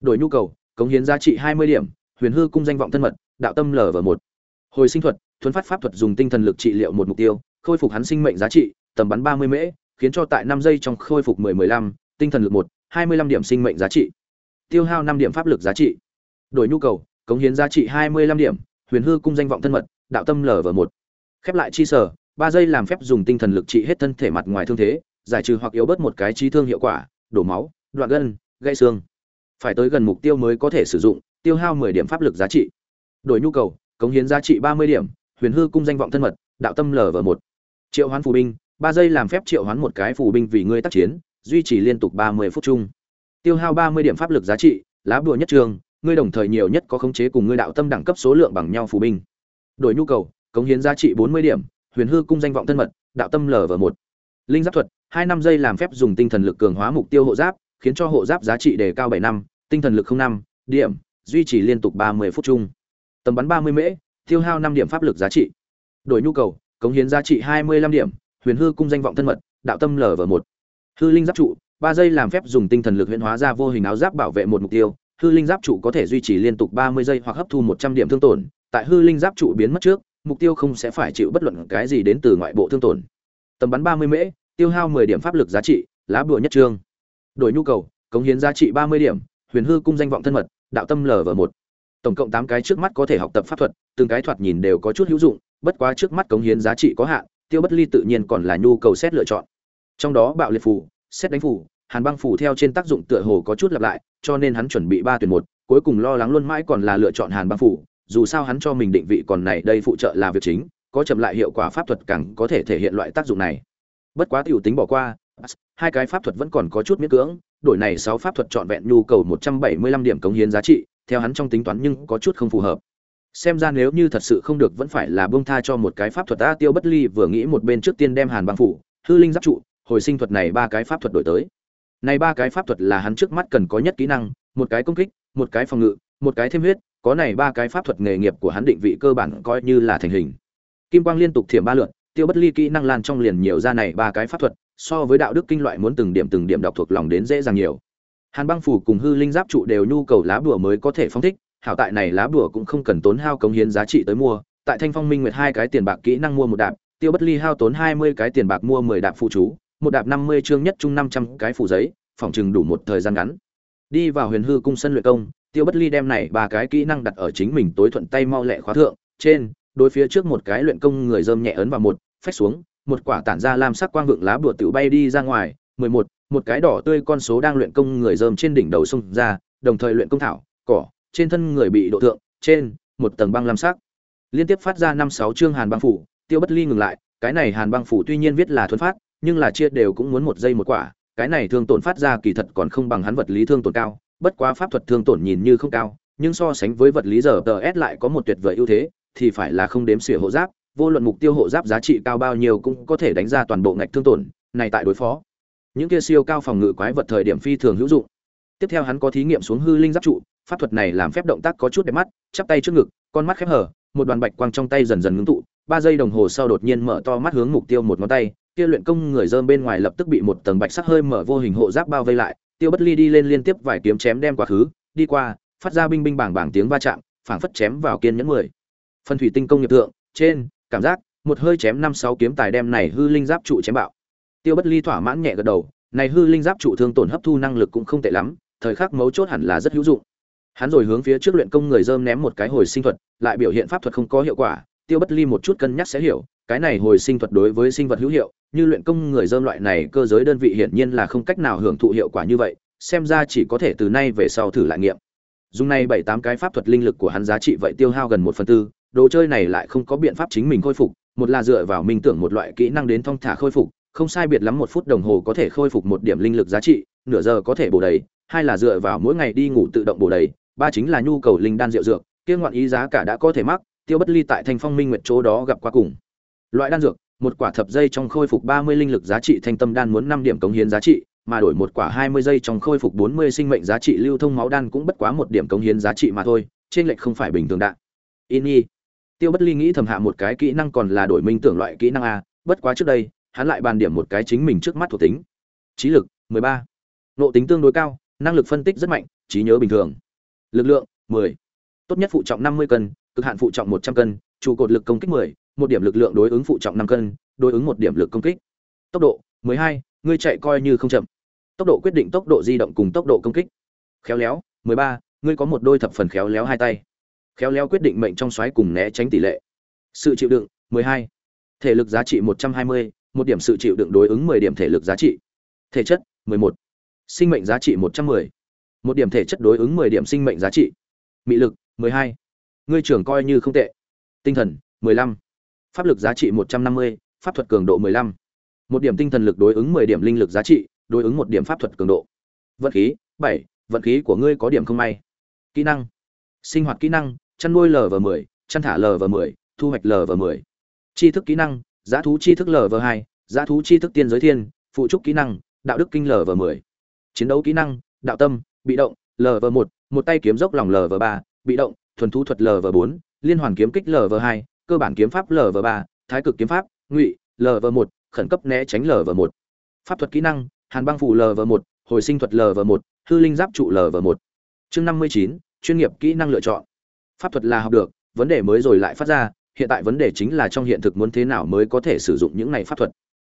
đổi nhu cầu, cống hiến giá trị hai mươi điểm, huyền hư cung danh vọng thân mật, đạo tâm lở lv một. Hồi sinh thuật thuấn phát pháp thuật dùng tinh thần lực trị liệu một mục tiêu, khôi phục hắn sinh mệnh giá trị, tầm bắn ba mươi mễ, khiến cho tại năm giây trong khôi phục mười mười lăm, tinh thần lực một, hai mươi lăm điểm sinh mệnh giá trị. Tiêu hao năm điểm pháp lực giá trị. Đổi nhu cầu, cống hiến giá trị hai mươi lăm điểm, huyền hư cung danh vọng thân mật, đạo tâm lở lv một. Khép lại chi sở, ba giây làm phép dùng tinh thần lực trị hết thân thể mặt ngoài thương thế, giải trừ hoặc yếu bớt một cái trí thương hiệu quả, đổ máu, đoạn gân, gãy xương phải tới gần mục tiêu mới có thể sử dụng, tiêu hao mười điểm pháp lực giá trị. Đổi nhu cầu, cống hiến giá trị ba mươi điểm, huyền hư cung danh vọng thân mật, đạo tâm lv một. Triệu hoán phù binh, ba giây làm phép triệu hoán một cái phù binh vì ngươi tác chiến, duy trì liên tục ba mươi phút chung. Tiêu hao ba mươi điểm pháp lực giá trị, lá bùa nhất trường, ngươi đồng thời nhiều nhất có khống chế cùng ngươi đạo tâm đẳng cấp số lượng bằng nhau phù binh. Đổi nhu cầu, cống hiến giá trị bốn mươi điểm, huyền hư cung danh vọng thân mật, đạo tâm lv một. Linh giáp thuật, hai năm giây làm phép dùng tinh thần lực cường hóa mục tiêu hộ giáp, khiến cho hộ giáp giá trị đề cao bảy năm tinh thần lực không năm, điểm, duy trì liên tục ba mươi phút chung. Tầm bắn ba mươi mễ, tiêu hao năm điểm pháp lực giá trị. Đổi nhu cầu, cống hiến giá trị hai mươi lăm điểm, huyền hư cung danh vọng thân mật, đạo tâm lở lv một. Hư linh giáp trụ, ba giây làm phép dùng tinh thần lực huyễn hóa ra vô hình áo giáp bảo vệ một mục tiêu. Hư linh giáp trụ có thể duy trì liên tục ba mươi giây hoặc hấp thu một trăm điểm thương tổn. Tại hư linh giáp trụ biến mất trước, mục tiêu không sẽ phải chịu bất luận cái gì đến từ ngoại bộ thương tổn. Tầm bắn ba mươi mễ, tiêu hao mười điểm pháp lực giá trị, lá bùa nhất trương. Đổi nhu cầu, cống hiến giá trị ba mươi điểm huyền hư cung danh vọng thân mật, đạo tâm lv một. Tổng cộng tám cái trước mắt có thể học tập pháp thuật, từng cái thoạt nhìn đều có chút hữu dụng, bất quá trước mắt cống hiến giá trị có hạn, tiêu bất ly tự nhiên còn là nhu cầu xét lựa chọn. Trong đó bạo liệt phủ xét đánh phủ hàn băng phủ theo trên tác dụng tựa hồ có chút lặp lại, cho nên hắn chuẩn bị ba tuyển một, cuối cùng lo lắng luôn mãi còn là lựa chọn hàn băng phủ dù sao hắn cho mình định vị còn này đây phụ trợ là việc chính, có chậm lại hiệu quả pháp thuật càng có thể thể hiện loại tác dụng này. Bất quá tiểu tính bỏ qua, hai cái pháp thuật vẫn còn có chút miễn cưỡng đổi này sáu pháp thuật trọn vẹn nhu cầu một trăm bảy mươi lăm điểm cống hiến giá trị, theo hắn trong tính toán nhưng có chút không phù hợp. Xem ra nếu như thật sự không được vẫn phải là buông tha cho một cái pháp thuật ta tiêu bất ly vừa nghĩ một bên trước tiên đem hàn băng phủ, hư linh giáp trụ, hồi sinh thuật này ba cái pháp thuật đổi tới. Này ba cái pháp thuật là hắn trước mắt cần có nhất kỹ năng, một cái công kích, một cái phòng ngự, một cái thêm huyết, có này ba cái pháp thuật nghề nghiệp của hắn định vị cơ bản coi như là thành hình. Kim quang liên tục thiểm ba lượt, tiêu bất ly kỹ năng lan trong liền nhiều ra này ba cái pháp thuật so với đạo đức kinh loại muốn từng điểm từng điểm đọc thuộc lòng đến dễ dàng nhiều. Hàn băng phủ cùng hư linh giáp trụ đều nhu cầu lá bùa mới có thể phóng thích, hảo tại này lá bùa cũng không cần tốn hao cống hiến giá trị tới mua. Tại thanh phong minh nguyệt hai cái tiền bạc kỹ năng mua một đạp, tiêu bất ly hao tốn hai mươi cái tiền bạc mua mười đạp phụ chú, một đạp năm mươi chương nhất chung năm trăm cái phủ giấy, phòng chừng đủ một thời gian ngắn. Đi vào huyền hư cung sân luyện công, tiêu bất ly đem này ba cái kỹ năng đặt ở chính mình tối thuận tay mau lẹ khóa thượng, trên, đối phía trước một cái luyện công người dơm nhẹ ấn vào một, phách xuống một quả tản ra lam sắc quang vượng lá bùa tự bay đi ra ngoài, mười một một cái đỏ tươi con số đang luyện công người dơm trên đỉnh đầu sông ra, đồng thời luyện công thảo, cỏ, trên thân người bị độ thượng, trên, một tầng băng lam sắc. Liên tiếp phát ra năm sáu chương hàn băng phủ, tiêu bất ly ngừng lại, cái này hàn băng phủ tuy nhiên viết là thuần phát, nhưng là chia đều cũng muốn một giây một quả, cái này thương tổn phát ra kỳ thật còn không bằng hắn vật lý thương tổn cao, bất quá pháp thuật thương tổn nhìn như không cao, nhưng so sánh với vật lý giờ tờ s lại có một tuyệt vời ưu thế, thì phải là không đếm xỉa hộ giáp vô luận mục tiêu hộ giáp giá trị cao bao nhiêu cũng có thể đánh ra toàn bộ ngạch thương tổn, này tại đối phó. Những kia siêu cao phòng ngự quái vật thời điểm phi thường hữu dụng. Tiếp theo hắn có thí nghiệm xuống hư linh giáp trụ, pháp thuật này làm phép động tác có chút đẹp mắt, chắp tay trước ngực, con mắt khép hở một đoàn bạch quang trong tay dần dần ngưng tụ, ba giây đồng hồ sau đột nhiên mở to mắt hướng mục tiêu một ngón tay, kia luyện công người dơm bên ngoài lập tức bị một tầng bạch sắc hơi mở vô hình hộ giáp bao vây lại, tiêu bất ly đi lên liên tiếp vài kiếm chém đem quá khứ, đi qua, phát ra binh binh bảng bảng tiếng va chạm, phảng phất chém vào kiên nhẫn mười. Phần thủy tinh công nghiệp tượng trên cảm giác, một hơi chém năm sáu kiếm tài đem này hư linh giáp trụ chém bạo. Tiêu bất ly thỏa mãn nhẹ gật đầu, này hư linh giáp trụ thương tổn hấp thu năng lực cũng không tệ lắm, thời khắc mấu chốt hẳn là rất hữu dụng. Hắn rồi hướng phía trước luyện công người dơm ném một cái hồi sinh thuật, lại biểu hiện pháp thuật không có hiệu quả, tiêu bất ly một chút cân nhắc sẽ hiểu, cái này hồi sinh thuật đối với sinh vật hữu hiệu, như luyện công người dơm loại này cơ giới đơn vị hiển nhiên là không cách nào hưởng thụ hiệu quả như vậy, xem ra chỉ có thể từ nay về sau thử lại nghiệm. Dùng này bảy tám cái pháp thuật linh lực của hắn giá trị vậy tiêu hao gần một phần tư đồ chơi này lại không có biện pháp chính mình khôi phục, một là dựa vào minh tưởng một loại kỹ năng đến thong thả khôi phục, không sai biệt lắm một phút đồng hồ có thể khôi phục một điểm linh lực giá trị, nửa giờ có thể bổ đầy, hai là dựa vào mỗi ngày đi ngủ tự động bổ đầy, ba chính là nhu cầu linh đan rượu dược, kia ngoạn ý giá cả đã có thể mắc, tiêu bất ly tại thanh phong minh nguyệt chỗ đó gặp qua cùng. Loại đan dược, một quả thập dây trong khôi phục ba mươi linh lực giá trị, thanh tâm đan muốn năm điểm cống hiến giá trị, mà đổi một quả hai mươi giây trong khôi phục bốn mươi sinh mệnh giá trị, lưu thông máu đan cũng bất quá một điểm cống hiến giá trị mà thôi, trên lệch không phải bình thường đạn. In y tiêu bất ly nghĩ thầm hạ một cái kỹ năng còn là đổi minh tưởng loại kỹ năng a bất quá trước đây hắn lại bàn điểm một cái chính mình trước mắt thuộc tính. Trí lực mười ba. Nộ tính tương đối cao năng lực phân tích rất mạnh trí nhớ bình thường. Lực lượng 10. tốt nhất phụ trọng 50 cân cực hạn phụ trọng 100 cân trụ cột lực công kích 10, một điểm lực lượng đối ứng phụ trọng 5 cân đối ứng một điểm lực công kích. Tốc độ 12, ngươi chạy coi như không chậm. Tốc độ quyết định tốc độ di động cùng tốc độ công kích. Khéo léo 13, ngươi có một đôi thập phần khéo léo hai tay khéo léo quyết định mệnh trong xoáy cùng né tránh tỷ lệ sự chịu đựng 12. thể lực giá trị 120, một điểm sự chịu đựng đối ứng 10 điểm thể lực giá trị thể chất 11. sinh mệnh giá trị 110. một điểm thể chất đối ứng 10 điểm sinh mệnh giá trị mị lực 12. ngươi trưởng coi như không tệ tinh thần 15. pháp lực giá trị 150, pháp thuật cường độ 15. một điểm tinh thần lực đối ứng 10 điểm linh lực giá trị đối ứng một điểm pháp thuật cường độ vận khí 7. vận khí của ngươi có điểm không may kỹ năng sinh hoạt kỹ năng chăn nuôi lv 10 chăn thả lv 10 thu hoạch lv 10 tri thức kỹ năng giá thú tri thức lv 2 giá thú tri thức tiên giới thiên phụ trúc kỹ năng đạo đức kinh lv 10 chiến đấu kỹ năng đạo tâm bị động lv 1 một tay kiếm dốc lòng lv 3 bị động thuần thú thuật lv 4 liên hoàn kiếm kích lv 2 cơ bản kiếm pháp lv 3 thái cực kiếm pháp ngụy lv 1 khẩn cấp né tránh lv 1 pháp thuật kỹ năng hàn băng phủ lv 1 hồi sinh thuật lv 1 hư linh giáp trụ lv 1 chương 59, chuyên nghiệp kỹ năng lựa chọn. Pháp thuật là học được, vấn đề mới rồi lại phát ra, hiện tại vấn đề chính là trong hiện thực muốn thế nào mới có thể sử dụng những này pháp thuật.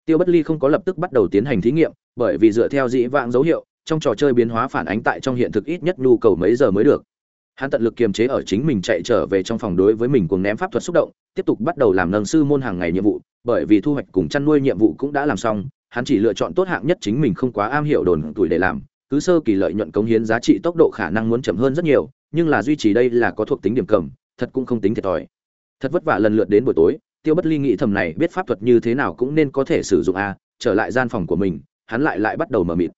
Tiêu bất ly không có lập tức bắt đầu tiến hành thí nghiệm, bởi vì dựa theo dĩ vãng dấu hiệu, trong trò chơi biến hóa phản ánh tại trong hiện thực ít nhất nhu cầu mấy giờ mới được. Hắn tận lực kiềm chế ở chính mình chạy trở về trong phòng đối với mình cùng ném pháp thuật xúc động, tiếp tục bắt đầu làm nâng sư môn hàng ngày nhiệm vụ, bởi vì thu hoạch cùng chăn nuôi nhiệm vụ cũng đã làm xong, hắn chỉ lựa chọn tốt hạng nhất chính mình không quá am hiểu đồn tuổi để làm cứ sơ kỳ lợi nhuận cống hiến giá trị tốc độ khả năng muốn chậm hơn rất nhiều, nhưng là duy trì đây là có thuộc tính điểm cầm, thật cũng không tính thiệt thòi. Thật vất vả lần lượt đến buổi tối, tiêu bất ly nghĩ thầm này biết pháp thuật như thế nào cũng nên có thể sử dụng a trở lại gian phòng của mình, hắn lại lại bắt đầu mở mịt.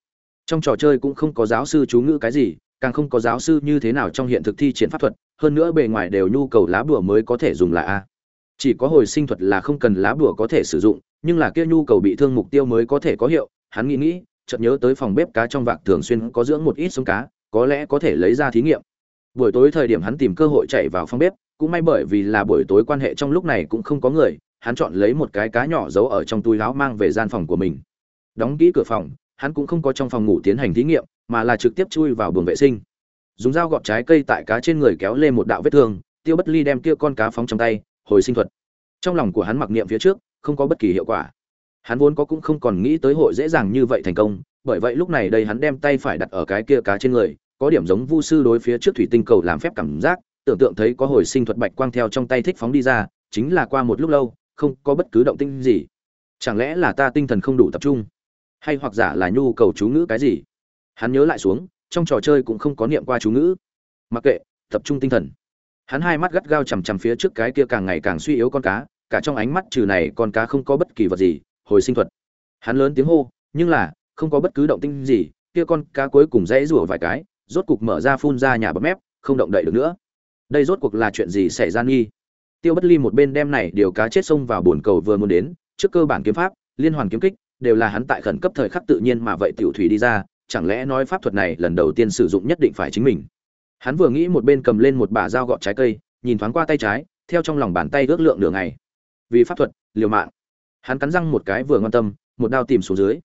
Trong trò chơi cũng không có giáo sư chú ngữ cái gì, càng không có giáo sư như thế nào trong hiện thực thi triển pháp thuật, hơn nữa bề ngoài đều nhu cầu lá bùa mới có thể dùng là a. Chỉ có hồi sinh thuật là không cần lá bùa có thể sử dụng, nhưng là kia nhu cầu bị thương mục tiêu mới có thể có hiệu, hắn nghĩ nghĩ chợt nhớ tới phòng bếp cá trong vạc thường xuyên có dưỡng một ít sống cá, có lẽ có thể lấy ra thí nghiệm. Buổi tối thời điểm hắn tìm cơ hội chạy vào phòng bếp, cũng may bởi vì là buổi tối quan hệ trong lúc này cũng không có người, hắn chọn lấy một cái cá nhỏ giấu ở trong túi áo mang về gian phòng của mình. Đóng kỹ cửa phòng, hắn cũng không có trong phòng ngủ tiến hành thí nghiệm, mà là trực tiếp chui vào buồng vệ sinh. Dùng dao gọt trái cây tại cá trên người kéo lên một đạo vết thương, tiêu bất ly đem kia con cá phóng trong tay, hồi sinh thuật. Trong lòng của hắn mặc niệm phía trước, không có bất kỳ hiệu quả hắn vốn có cũng không còn nghĩ tới hội dễ dàng như vậy thành công, bởi vậy lúc này đây hắn đem tay phải đặt ở cái kia cá trên người, có điểm giống vu sư đối phía trước thủy tinh cầu làm phép cảm giác, tưởng tượng thấy có hồi sinh thuật bạch quang theo trong tay thích phóng đi ra, chính là qua một lúc lâu, không có bất cứ động tinh gì. Chẳng lẽ là ta tinh thần không đủ tập trung? Hay hoặc giả là nhu cầu chú ngữ cái gì? Hắn nhớ lại xuống, trong trò chơi cũng không có niệm qua chú ngữ. Mặc kệ, tập trung tinh thần. Hắn hai mắt gắt gao chằm chằm phía trước cái kia càng ngày càng suy yếu con cá, cả trong ánh mắt trừ này con cá không có bất kỳ vật gì hồi sinh thuật. Hắn lớn tiếng hô, nhưng là, không có bất cứ động tinh gì, kia con cá cuối cùng dãy rủa vài cái, rốt cục mở ra phun ra nhà bấm mép, không động đậy được nữa. Đây rốt cuộc là chuyện gì xảy ra nghi? Tiêu bất ly một bên đem này điều cá chết xông vào bồn cầu vừa muốn đến, trước cơ bản kiếm pháp, liên hoàn kiếm kích, đều là hắn tại khẩn cấp thời khắc tự nhiên mà vậy tiểu thủy đi ra, chẳng lẽ nói pháp thuật này lần đầu tiên sử dụng nhất định phải chính mình? Hắn vừa nghĩ một bên cầm lên một bả dao gọt trái cây, nhìn thoáng qua tay trái, theo trong lòng bàn tay ước lượng nửa ngày. Vì pháp thuật, liều mạng hắn cắn răng một cái vừa ngon tâm, một đao tìm xuống dưới.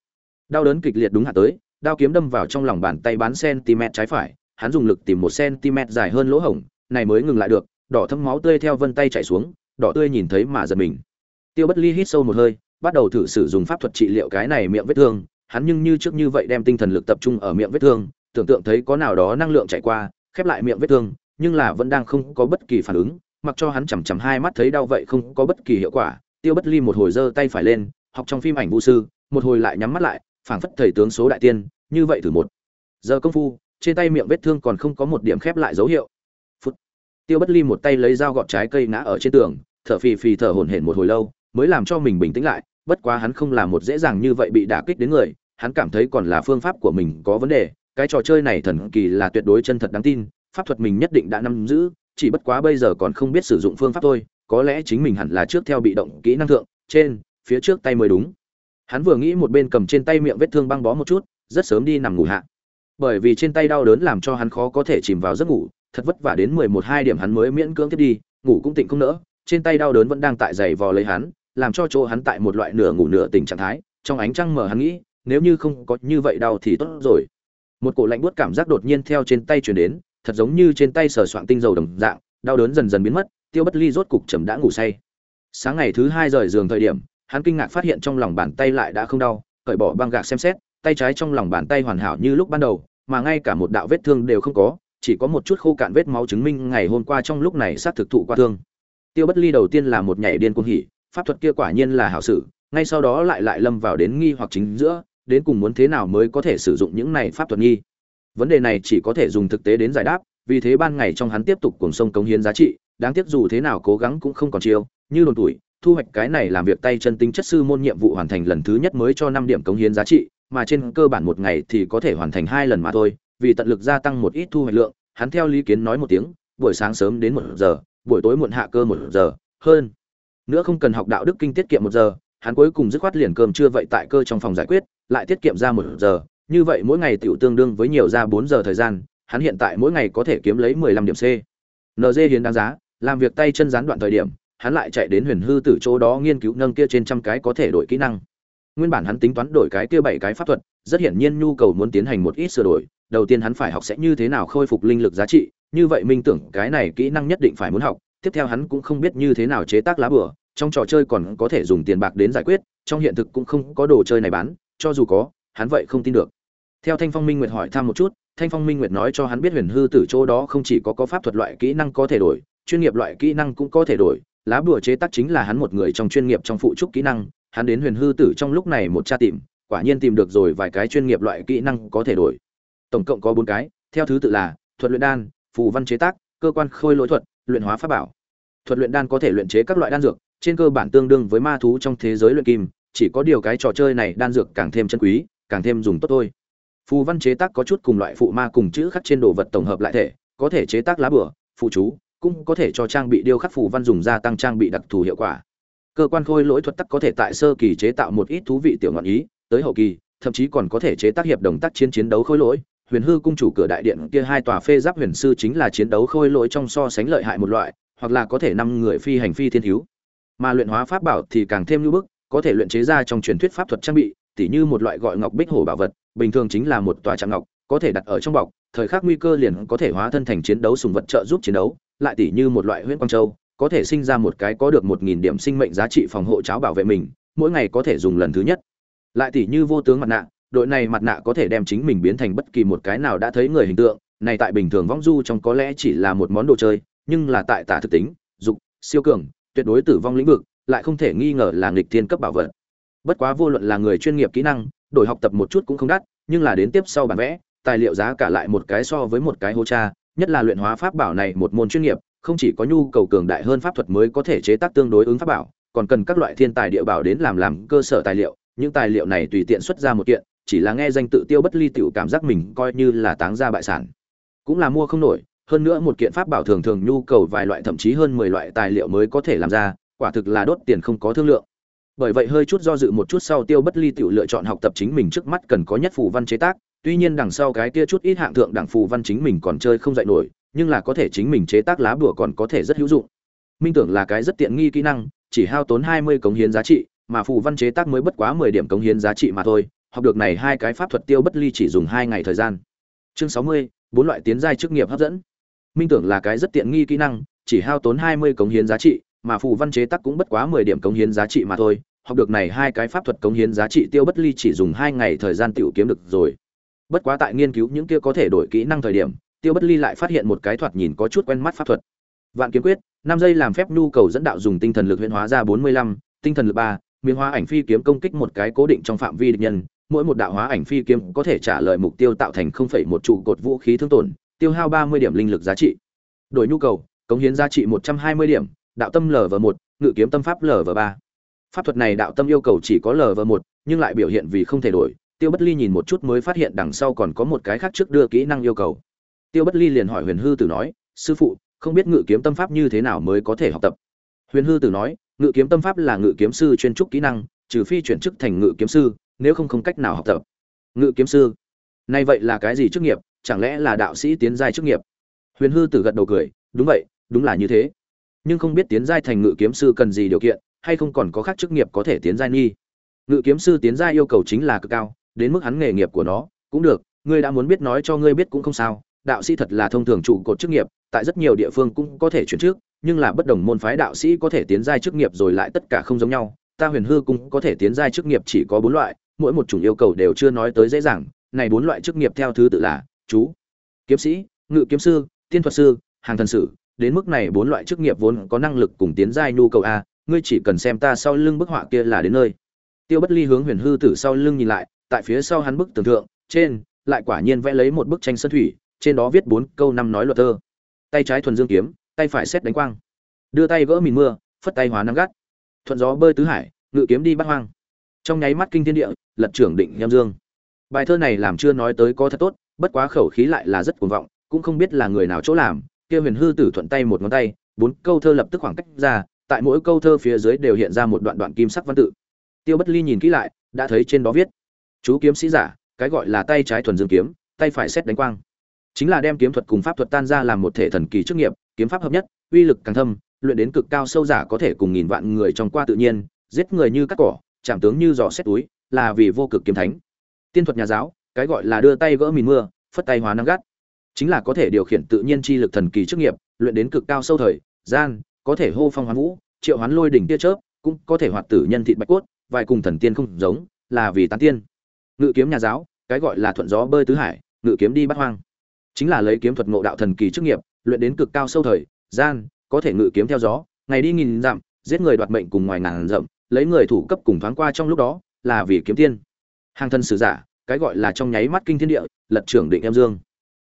Đau đớn kịch liệt đúng hạ tới, đao kiếm đâm vào trong lòng bàn tay bán cm trái phải, hắn dùng lực tìm một cm dài hơn lỗ hổng, này mới ngừng lại được, đỏ thấm máu tươi theo vân tay chảy xuống, đỏ tươi nhìn thấy mà giật mình. Tiêu bất ly hít sâu một hơi, bắt đầu thử sử dụng pháp thuật trị liệu cái này miệng vết thương, hắn nhưng như trước như vậy đem tinh thần lực tập trung ở miệng vết thương, tưởng tượng thấy có nào đó năng lượng chạy qua, khép lại miệng vết thương, nhưng là vẫn đang không có bất kỳ phản ứng, mặc cho hắn chằm chằm hai mắt thấy đau vậy không có bất kỳ hiệu quả tiêu bất ly một hồi giơ tay phải lên, học trong phim ảnh vũ sư, một hồi lại nhắm mắt lại, phảng phất thầy tướng số đại tiên, như vậy thử một. Giờ công phu, trên tay miệng vết thương còn không có một điểm khép lại dấu hiệu. Phút. Tiêu bất ly một tay lấy dao gọt trái cây ngã ở trên tường, thở phì phì thở hổn hển một hồi lâu, mới làm cho mình bình tĩnh lại, bất quá hắn không làm một dễ dàng như vậy bị đả kích đến người, hắn cảm thấy còn là phương pháp của mình có vấn đề, cái trò chơi này thần kỳ là tuyệt đối chân thật đáng tin, pháp thuật mình nhất định đã nắm giữ, chỉ bất quá bây giờ còn không biết sử dụng phương pháp thôi có lẽ chính mình hẳn là trước theo bị động kỹ năng thượng, trên, phía trước tay mới đúng. Hắn vừa nghĩ một bên cầm trên tay miệng vết thương băng bó một chút, rất sớm đi nằm ngủ hạ. Bởi vì trên tay đau đớn làm cho hắn khó có thể chìm vào giấc ngủ, thật vất vả đến mười một hai điểm hắn mới miễn cưỡng tiếp đi, ngủ cũng tỉnh không nỡ, trên tay đau đớn vẫn đang tại giày vò lấy hắn, làm cho chỗ hắn tại một loại nửa ngủ nửa tỉnh trạng thái, trong ánh trăng mở hắn nghĩ, nếu như không có như vậy đau thì tốt rồi. Một cổ lạnh buốt cảm giác đột nhiên theo trên tay chuyển đến, thật giống như trên tay sờ soạn tinh dầu đồng dạng, đau đớn dần dần biến mất tiêu bất ly rốt cục trầm đã ngủ say. Sáng ngày thứ hai rời giường thời điểm, hắn kinh ngạc phát hiện trong lòng bàn tay lại đã không đau, cởi bỏ băng gạc xem xét, tay trái trong lòng bàn tay hoàn hảo như lúc ban đầu, mà ngay cả một đạo vết thương đều không có, chỉ có một chút khô cạn vết máu chứng minh ngày hôm qua trong lúc này sát thực thụ qua thương. Tiêu bất ly đầu tiên là một nhảy điên cuồng hỉ, pháp thuật kia quả nhiên là hảo sử ngay sau đó lại lại lâm vào đến nghi hoặc chính giữa, đến cùng muốn thế nào mới có thể sử dụng những này pháp thuật nghi. Vấn đề này chỉ có thể dùng thực tế đến giải đáp, vì thế ban ngày trong hắn tiếp tục cuồng sông cống hiến giá trị đáng tiếc dù thế nào cố gắng cũng không còn chiêu, như đồn tuổi, thu hoạch cái này làm việc tay chân tính chất sư môn nhiệm vụ hoàn thành lần thứ nhất mới cho năm điểm cống hiến giá trị, mà trên cơ bản một ngày thì có thể hoàn thành hai lần mà thôi, vì tận lực gia tăng một ít thu hoạch lượng, hắn theo lý kiến nói một tiếng, buổi sáng sớm đến một giờ, buổi tối muộn hạ cơ một giờ, hơn nữa không cần học đạo đức kinh tiết kiệm một giờ. Hắn cuối cùng dứt khoát liền cơm trưa vậy tại cơ trong phòng giải quyết, lại tiết kiệm ra một giờ. Như vậy mỗi ngày tiểu tương đương với nhiều ra bốn giờ thời gian, hắn hiện tại mỗi ngày có thể kiếm lấy mười lăm điểm c. Nd hiến đáng giá làm việc tay chân gián đoạn thời điểm, hắn lại chạy đến huyền hư tử chỗ đó nghiên cứu nâng kia trên trăm cái có thể đổi kỹ năng. Nguyên bản hắn tính toán đổi cái kia bảy cái pháp thuật, rất hiển nhiên nhu cầu muốn tiến hành một ít sửa đổi, đầu tiên hắn phải học sẽ như thế nào khôi phục linh lực giá trị, như vậy minh tưởng cái này kỹ năng nhất định phải muốn học, tiếp theo hắn cũng không biết như thế nào chế tác lá bửa trong trò chơi còn có thể dùng tiền bạc đến giải quyết, trong hiện thực cũng không có đồ chơi này bán, cho dù có, hắn vậy không tin được. Theo thanh phong minh nguyệt hỏi thăm một chút, thanh phong minh nguyệt nói cho hắn biết huyền hư tử chỗ đó không chỉ có có pháp thuật loại kỹ năng có thể đổi chuyên nghiệp loại kỹ năng cũng có thể đổi. Lá bùa chế tác chính là hắn một người trong chuyên nghiệp trong phụ trúc kỹ năng. Hắn đến huyền hư tử trong lúc này một tra tìm, quả nhiên tìm được rồi vài cái chuyên nghiệp loại kỹ năng có thể đổi. Tổng cộng có bốn cái, theo thứ tự là thuật luyện đan, phù văn chế tác, cơ quan khôi lỗi thuật, luyện hóa pháp bảo. Thuật luyện đan có thể luyện chế các loại đan dược, trên cơ bản tương đương với ma thú trong thế giới luyện kim, chỉ có điều cái trò chơi này đan dược càng thêm chân quý, càng thêm dùng tốt thôi. Phù văn chế tác có chút cùng loại phụ ma cùng chữ khắc trên đồ vật tổng hợp lại thể, có thể chế tác lá bửa phụ chú cũng có thể cho trang bị điêu khắc phù văn dùng gia tăng trang bị đặc thù hiệu quả. Cơ quan khôi lỗi thuật tắc có thể tại sơ kỳ chế tạo một ít thú vị tiểu ngọn ý, tới hậu kỳ, thậm chí còn có thể chế tác hiệp đồng tác chiến chiến đấu khôi lỗi. Huyền hư cung chủ cửa đại điện kia hai tòa phê giáp huyền sư chính là chiến đấu khôi lỗi trong so sánh lợi hại một loại, hoặc là có thể năm người phi hành phi thiên thiếu. Mà luyện hóa pháp bảo thì càng thêm lưu bức, có thể luyện chế ra trong truyền thuyết pháp thuật trang bị, tỉ như một loại gọi ngọc bích hổ bảo vật, bình thường chính là một tòa trạng ngọc, có thể đặt ở trong bọc, thời khắc nguy cơ liền có thể hóa thân thành chiến đấu sùng vật trợ giúp chiến đấu lại tỉ như một loại huyễn quang châu, có thể sinh ra một cái có được một nghìn điểm sinh mệnh giá trị phòng hộ cháo bảo vệ mình, mỗi ngày có thể dùng lần thứ nhất. Lại tỉ như vô tướng mặt nạ, đội này mặt nạ có thể đem chính mình biến thành bất kỳ một cái nào đã thấy người hình tượng, này tại bình thường vong du trong có lẽ chỉ là một món đồ chơi, nhưng là tại tả thực tính, dục, siêu cường, tuyệt đối tử vong lĩnh vực, lại không thể nghi ngờ là nghịch thiên cấp bảo vật. Bất quá vô luận là người chuyên nghiệp kỹ năng, đổi học tập một chút cũng không đắt, nhưng là đến tiếp sau bản vẽ, tài liệu giá cả lại một cái so với một cái hô cha nhất là luyện hóa pháp bảo này một môn chuyên nghiệp, không chỉ có nhu cầu cường đại hơn pháp thuật mới có thể chế tác tương đối ứng pháp bảo, còn cần các loại thiên tài địa bảo đến làm làm cơ sở tài liệu, những tài liệu này tùy tiện xuất ra một kiện, chỉ là nghe danh tự tiêu bất ly tiểu cảm giác mình coi như là táng ra bại sản. Cũng là mua không nổi, hơn nữa một kiện pháp bảo thường thường nhu cầu vài loại thậm chí hơn mười loại tài liệu mới có thể làm ra, quả thực là đốt tiền không có thương lượng. Bởi vậy hơi chút do dự một chút sau tiêu bất ly tiểu lựa chọn học tập chính mình trước mắt cần có nhất phù văn chế tác tuy nhiên đằng sau cái kia chút ít hạng thượng đẳng phù văn chính mình còn chơi không dạy nổi, nhưng là có thể chính mình chế tác lá bùa còn có thể rất hữu dụng. Minh tưởng là cái rất tiện nghi kỹ năng, chỉ hao tốn hai mươi cống hiến giá trị, mà phù văn chế tác mới bất quá mười điểm cống hiến giá trị mà thôi, học được này hai cái pháp thuật tiêu bất ly chỉ dùng hai ngày thời gian. Chương sáu mươi, bốn loại tiến giai chức nghiệp hấp dẫn. Minh tưởng là cái rất tiện nghi kỹ năng, chỉ hao tốn hai mươi cống hiến giá trị, mà phù văn chế tác cũng bất quá mười điểm cống hiến giá trị mà thôi, học được này hai cái pháp thuật cống hiến giá trị tiêu bất ly chỉ dùng hai ngày thời gian tiểu kiếm được rồi bất quá tại nghiên cứu những kia có thể đổi kỹ năng thời điểm, tiêu bất ly lại phát hiện một cái thoạt nhìn có chút quen mắt pháp thuật. Vạn kiếm quyết, năm giây làm phép nhu cầu dẫn đạo dùng tinh thần lực huyễn hóa ra bốn mươi lăm, tinh thần lực ba miếng hóa ảnh phi kiếm công kích một cái cố định trong phạm vi địch nhân, mỗi một đạo hóa ảnh phi kiếm có thể trả lời mục tiêu tạo thành không phẩy một trụ cột vũ khí thương tổn, tiêu hao ba mươi điểm linh lực giá trị. Đổi nhu cầu, cống hiến giá trị một trăm hai mươi điểm, đạo tâm lv một, ngự kiếm tâm pháp lv ba. Pháp thuật này đạo tâm yêu cầu chỉ có lv một, nhưng lại biểu hiện vì không thể đổi tiêu bất ly nhìn một chút mới phát hiện đằng sau còn có một cái khác trước đưa kỹ năng yêu cầu. Tiêu bất ly liền hỏi huyền hư tử nói, sư phụ, không biết ngự kiếm tâm pháp như thế nào mới có thể học tập? Huyền hư tử nói, ngự kiếm tâm pháp là ngự kiếm sư chuyên trúc kỹ năng, trừ phi chuyển chức thành ngự kiếm sư, nếu không không cách nào học tập. Ngự kiếm sư? Nay vậy là cái gì chức nghiệp? Chẳng lẽ là đạo sĩ tiến giai chức nghiệp? Huyền hư tử gật đầu cười, đúng vậy, đúng là như thế. Nhưng không biết tiến giai thành ngự kiếm sư cần gì điều kiện, hay không còn có khác chức nghiệp có thể tiến giai nghi? Ngự kiếm sư tiến giai yêu cầu chính là cực cao đến mức hắn nghề nghiệp của nó, cũng được, ngươi đã muốn biết nói cho ngươi biết cũng không sao, đạo sĩ thật là thông thường trụ cột chức nghiệp, tại rất nhiều địa phương cũng có thể chuyển trước nhưng là bất đồng môn phái đạo sĩ có thể tiến giai chức nghiệp rồi lại tất cả không giống nhau, ta huyền hư cũng có thể tiến giai chức nghiệp chỉ có bốn loại, mỗi một chủng yêu cầu đều chưa nói tới dễ dàng, này bốn loại chức nghiệp theo thứ tự là, chú, kiếm sĩ, ngự kiếm sư, tiên thuật sư, hàng thần sử, đến mức này bốn loại chức nghiệp vốn có năng lực cùng tiến giai nhu cầu a, ngươi chỉ cần xem ta sau lưng bức họa kia là đến nơi. Tiêu bất ly hướng huyền hư tử sau lưng nhìn lại tại phía sau hắn bức tường thượng, trên, lại quả nhiên vẽ lấy một bức tranh sân thủy, trên đó viết bốn câu năm nói luật thơ. Tay trái thuần dương kiếm, tay phải xét đánh quang. Đưa tay gỡ mìn mưa, phất tay hóa nắng gắt. Thuận gió bơi tứ hải, ngự kiếm đi bắt hoang. Trong nháy mắt kinh thiên địa, lật trưởng định nhâm dương. Bài thơ này làm chưa nói tới có thật tốt, bất quá khẩu khí lại là rất cuồng vọng, cũng không biết là người nào chỗ làm. Kia huyền hư tử thuận tay một ngón tay, bốn câu thơ lập tức khoảng cách ra, tại mỗi câu thơ phía dưới đều hiện ra một đoạn đoạn kim sắc văn tự. Tiêu bất ly nhìn kỹ lại, đã thấy trên đó viết chú kiếm sĩ giả, cái gọi là tay trái thuần dương kiếm, tay phải xét đánh quang. Chính là đem kiếm thuật cùng pháp thuật tan ra làm một thể thần kỳ chức nghiệp, kiếm pháp hợp nhất, uy lực càng thâm, luyện đến cực cao sâu giả có thể cùng nghìn vạn người trong qua tự nhiên, giết người như cắt cỏ, chạm tướng như giò xét túi, là vì vô cực kiếm thánh. Tiên thuật nhà giáo, cái gọi là đưa tay gỡ mìn mưa, phất tay hóa năng gắt. Chính là có thể điều khiển tự nhiên chi lực thần kỳ chức nghiệp, luyện đến cực cao sâu thời, gian, có thể hô phong hoán vũ, triệu hoán lôi đỉnh tia chớp, cũng có thể hoạt tử nhân thịt bạch cốt, vài cùng thần tiên không giống, là vì tán tiên ngự kiếm nhà giáo, cái gọi là thuận gió bơi tứ hải, ngự kiếm đi bắt hoang. Chính là lấy kiếm thuật ngộ đạo thần kỳ chức nghiệp, luyện đến cực cao sâu thời, gian, có thể ngự kiếm theo gió, ngày đi nghìn dặm, giết người đoạt mệnh cùng ngoài ngàn dặm, lấy người thủ cấp cùng thoáng qua trong lúc đó, là vì kiếm tiên. Hàng thân sử giả, cái gọi là trong nháy mắt kinh thiên địa, lật trưởng định em dương.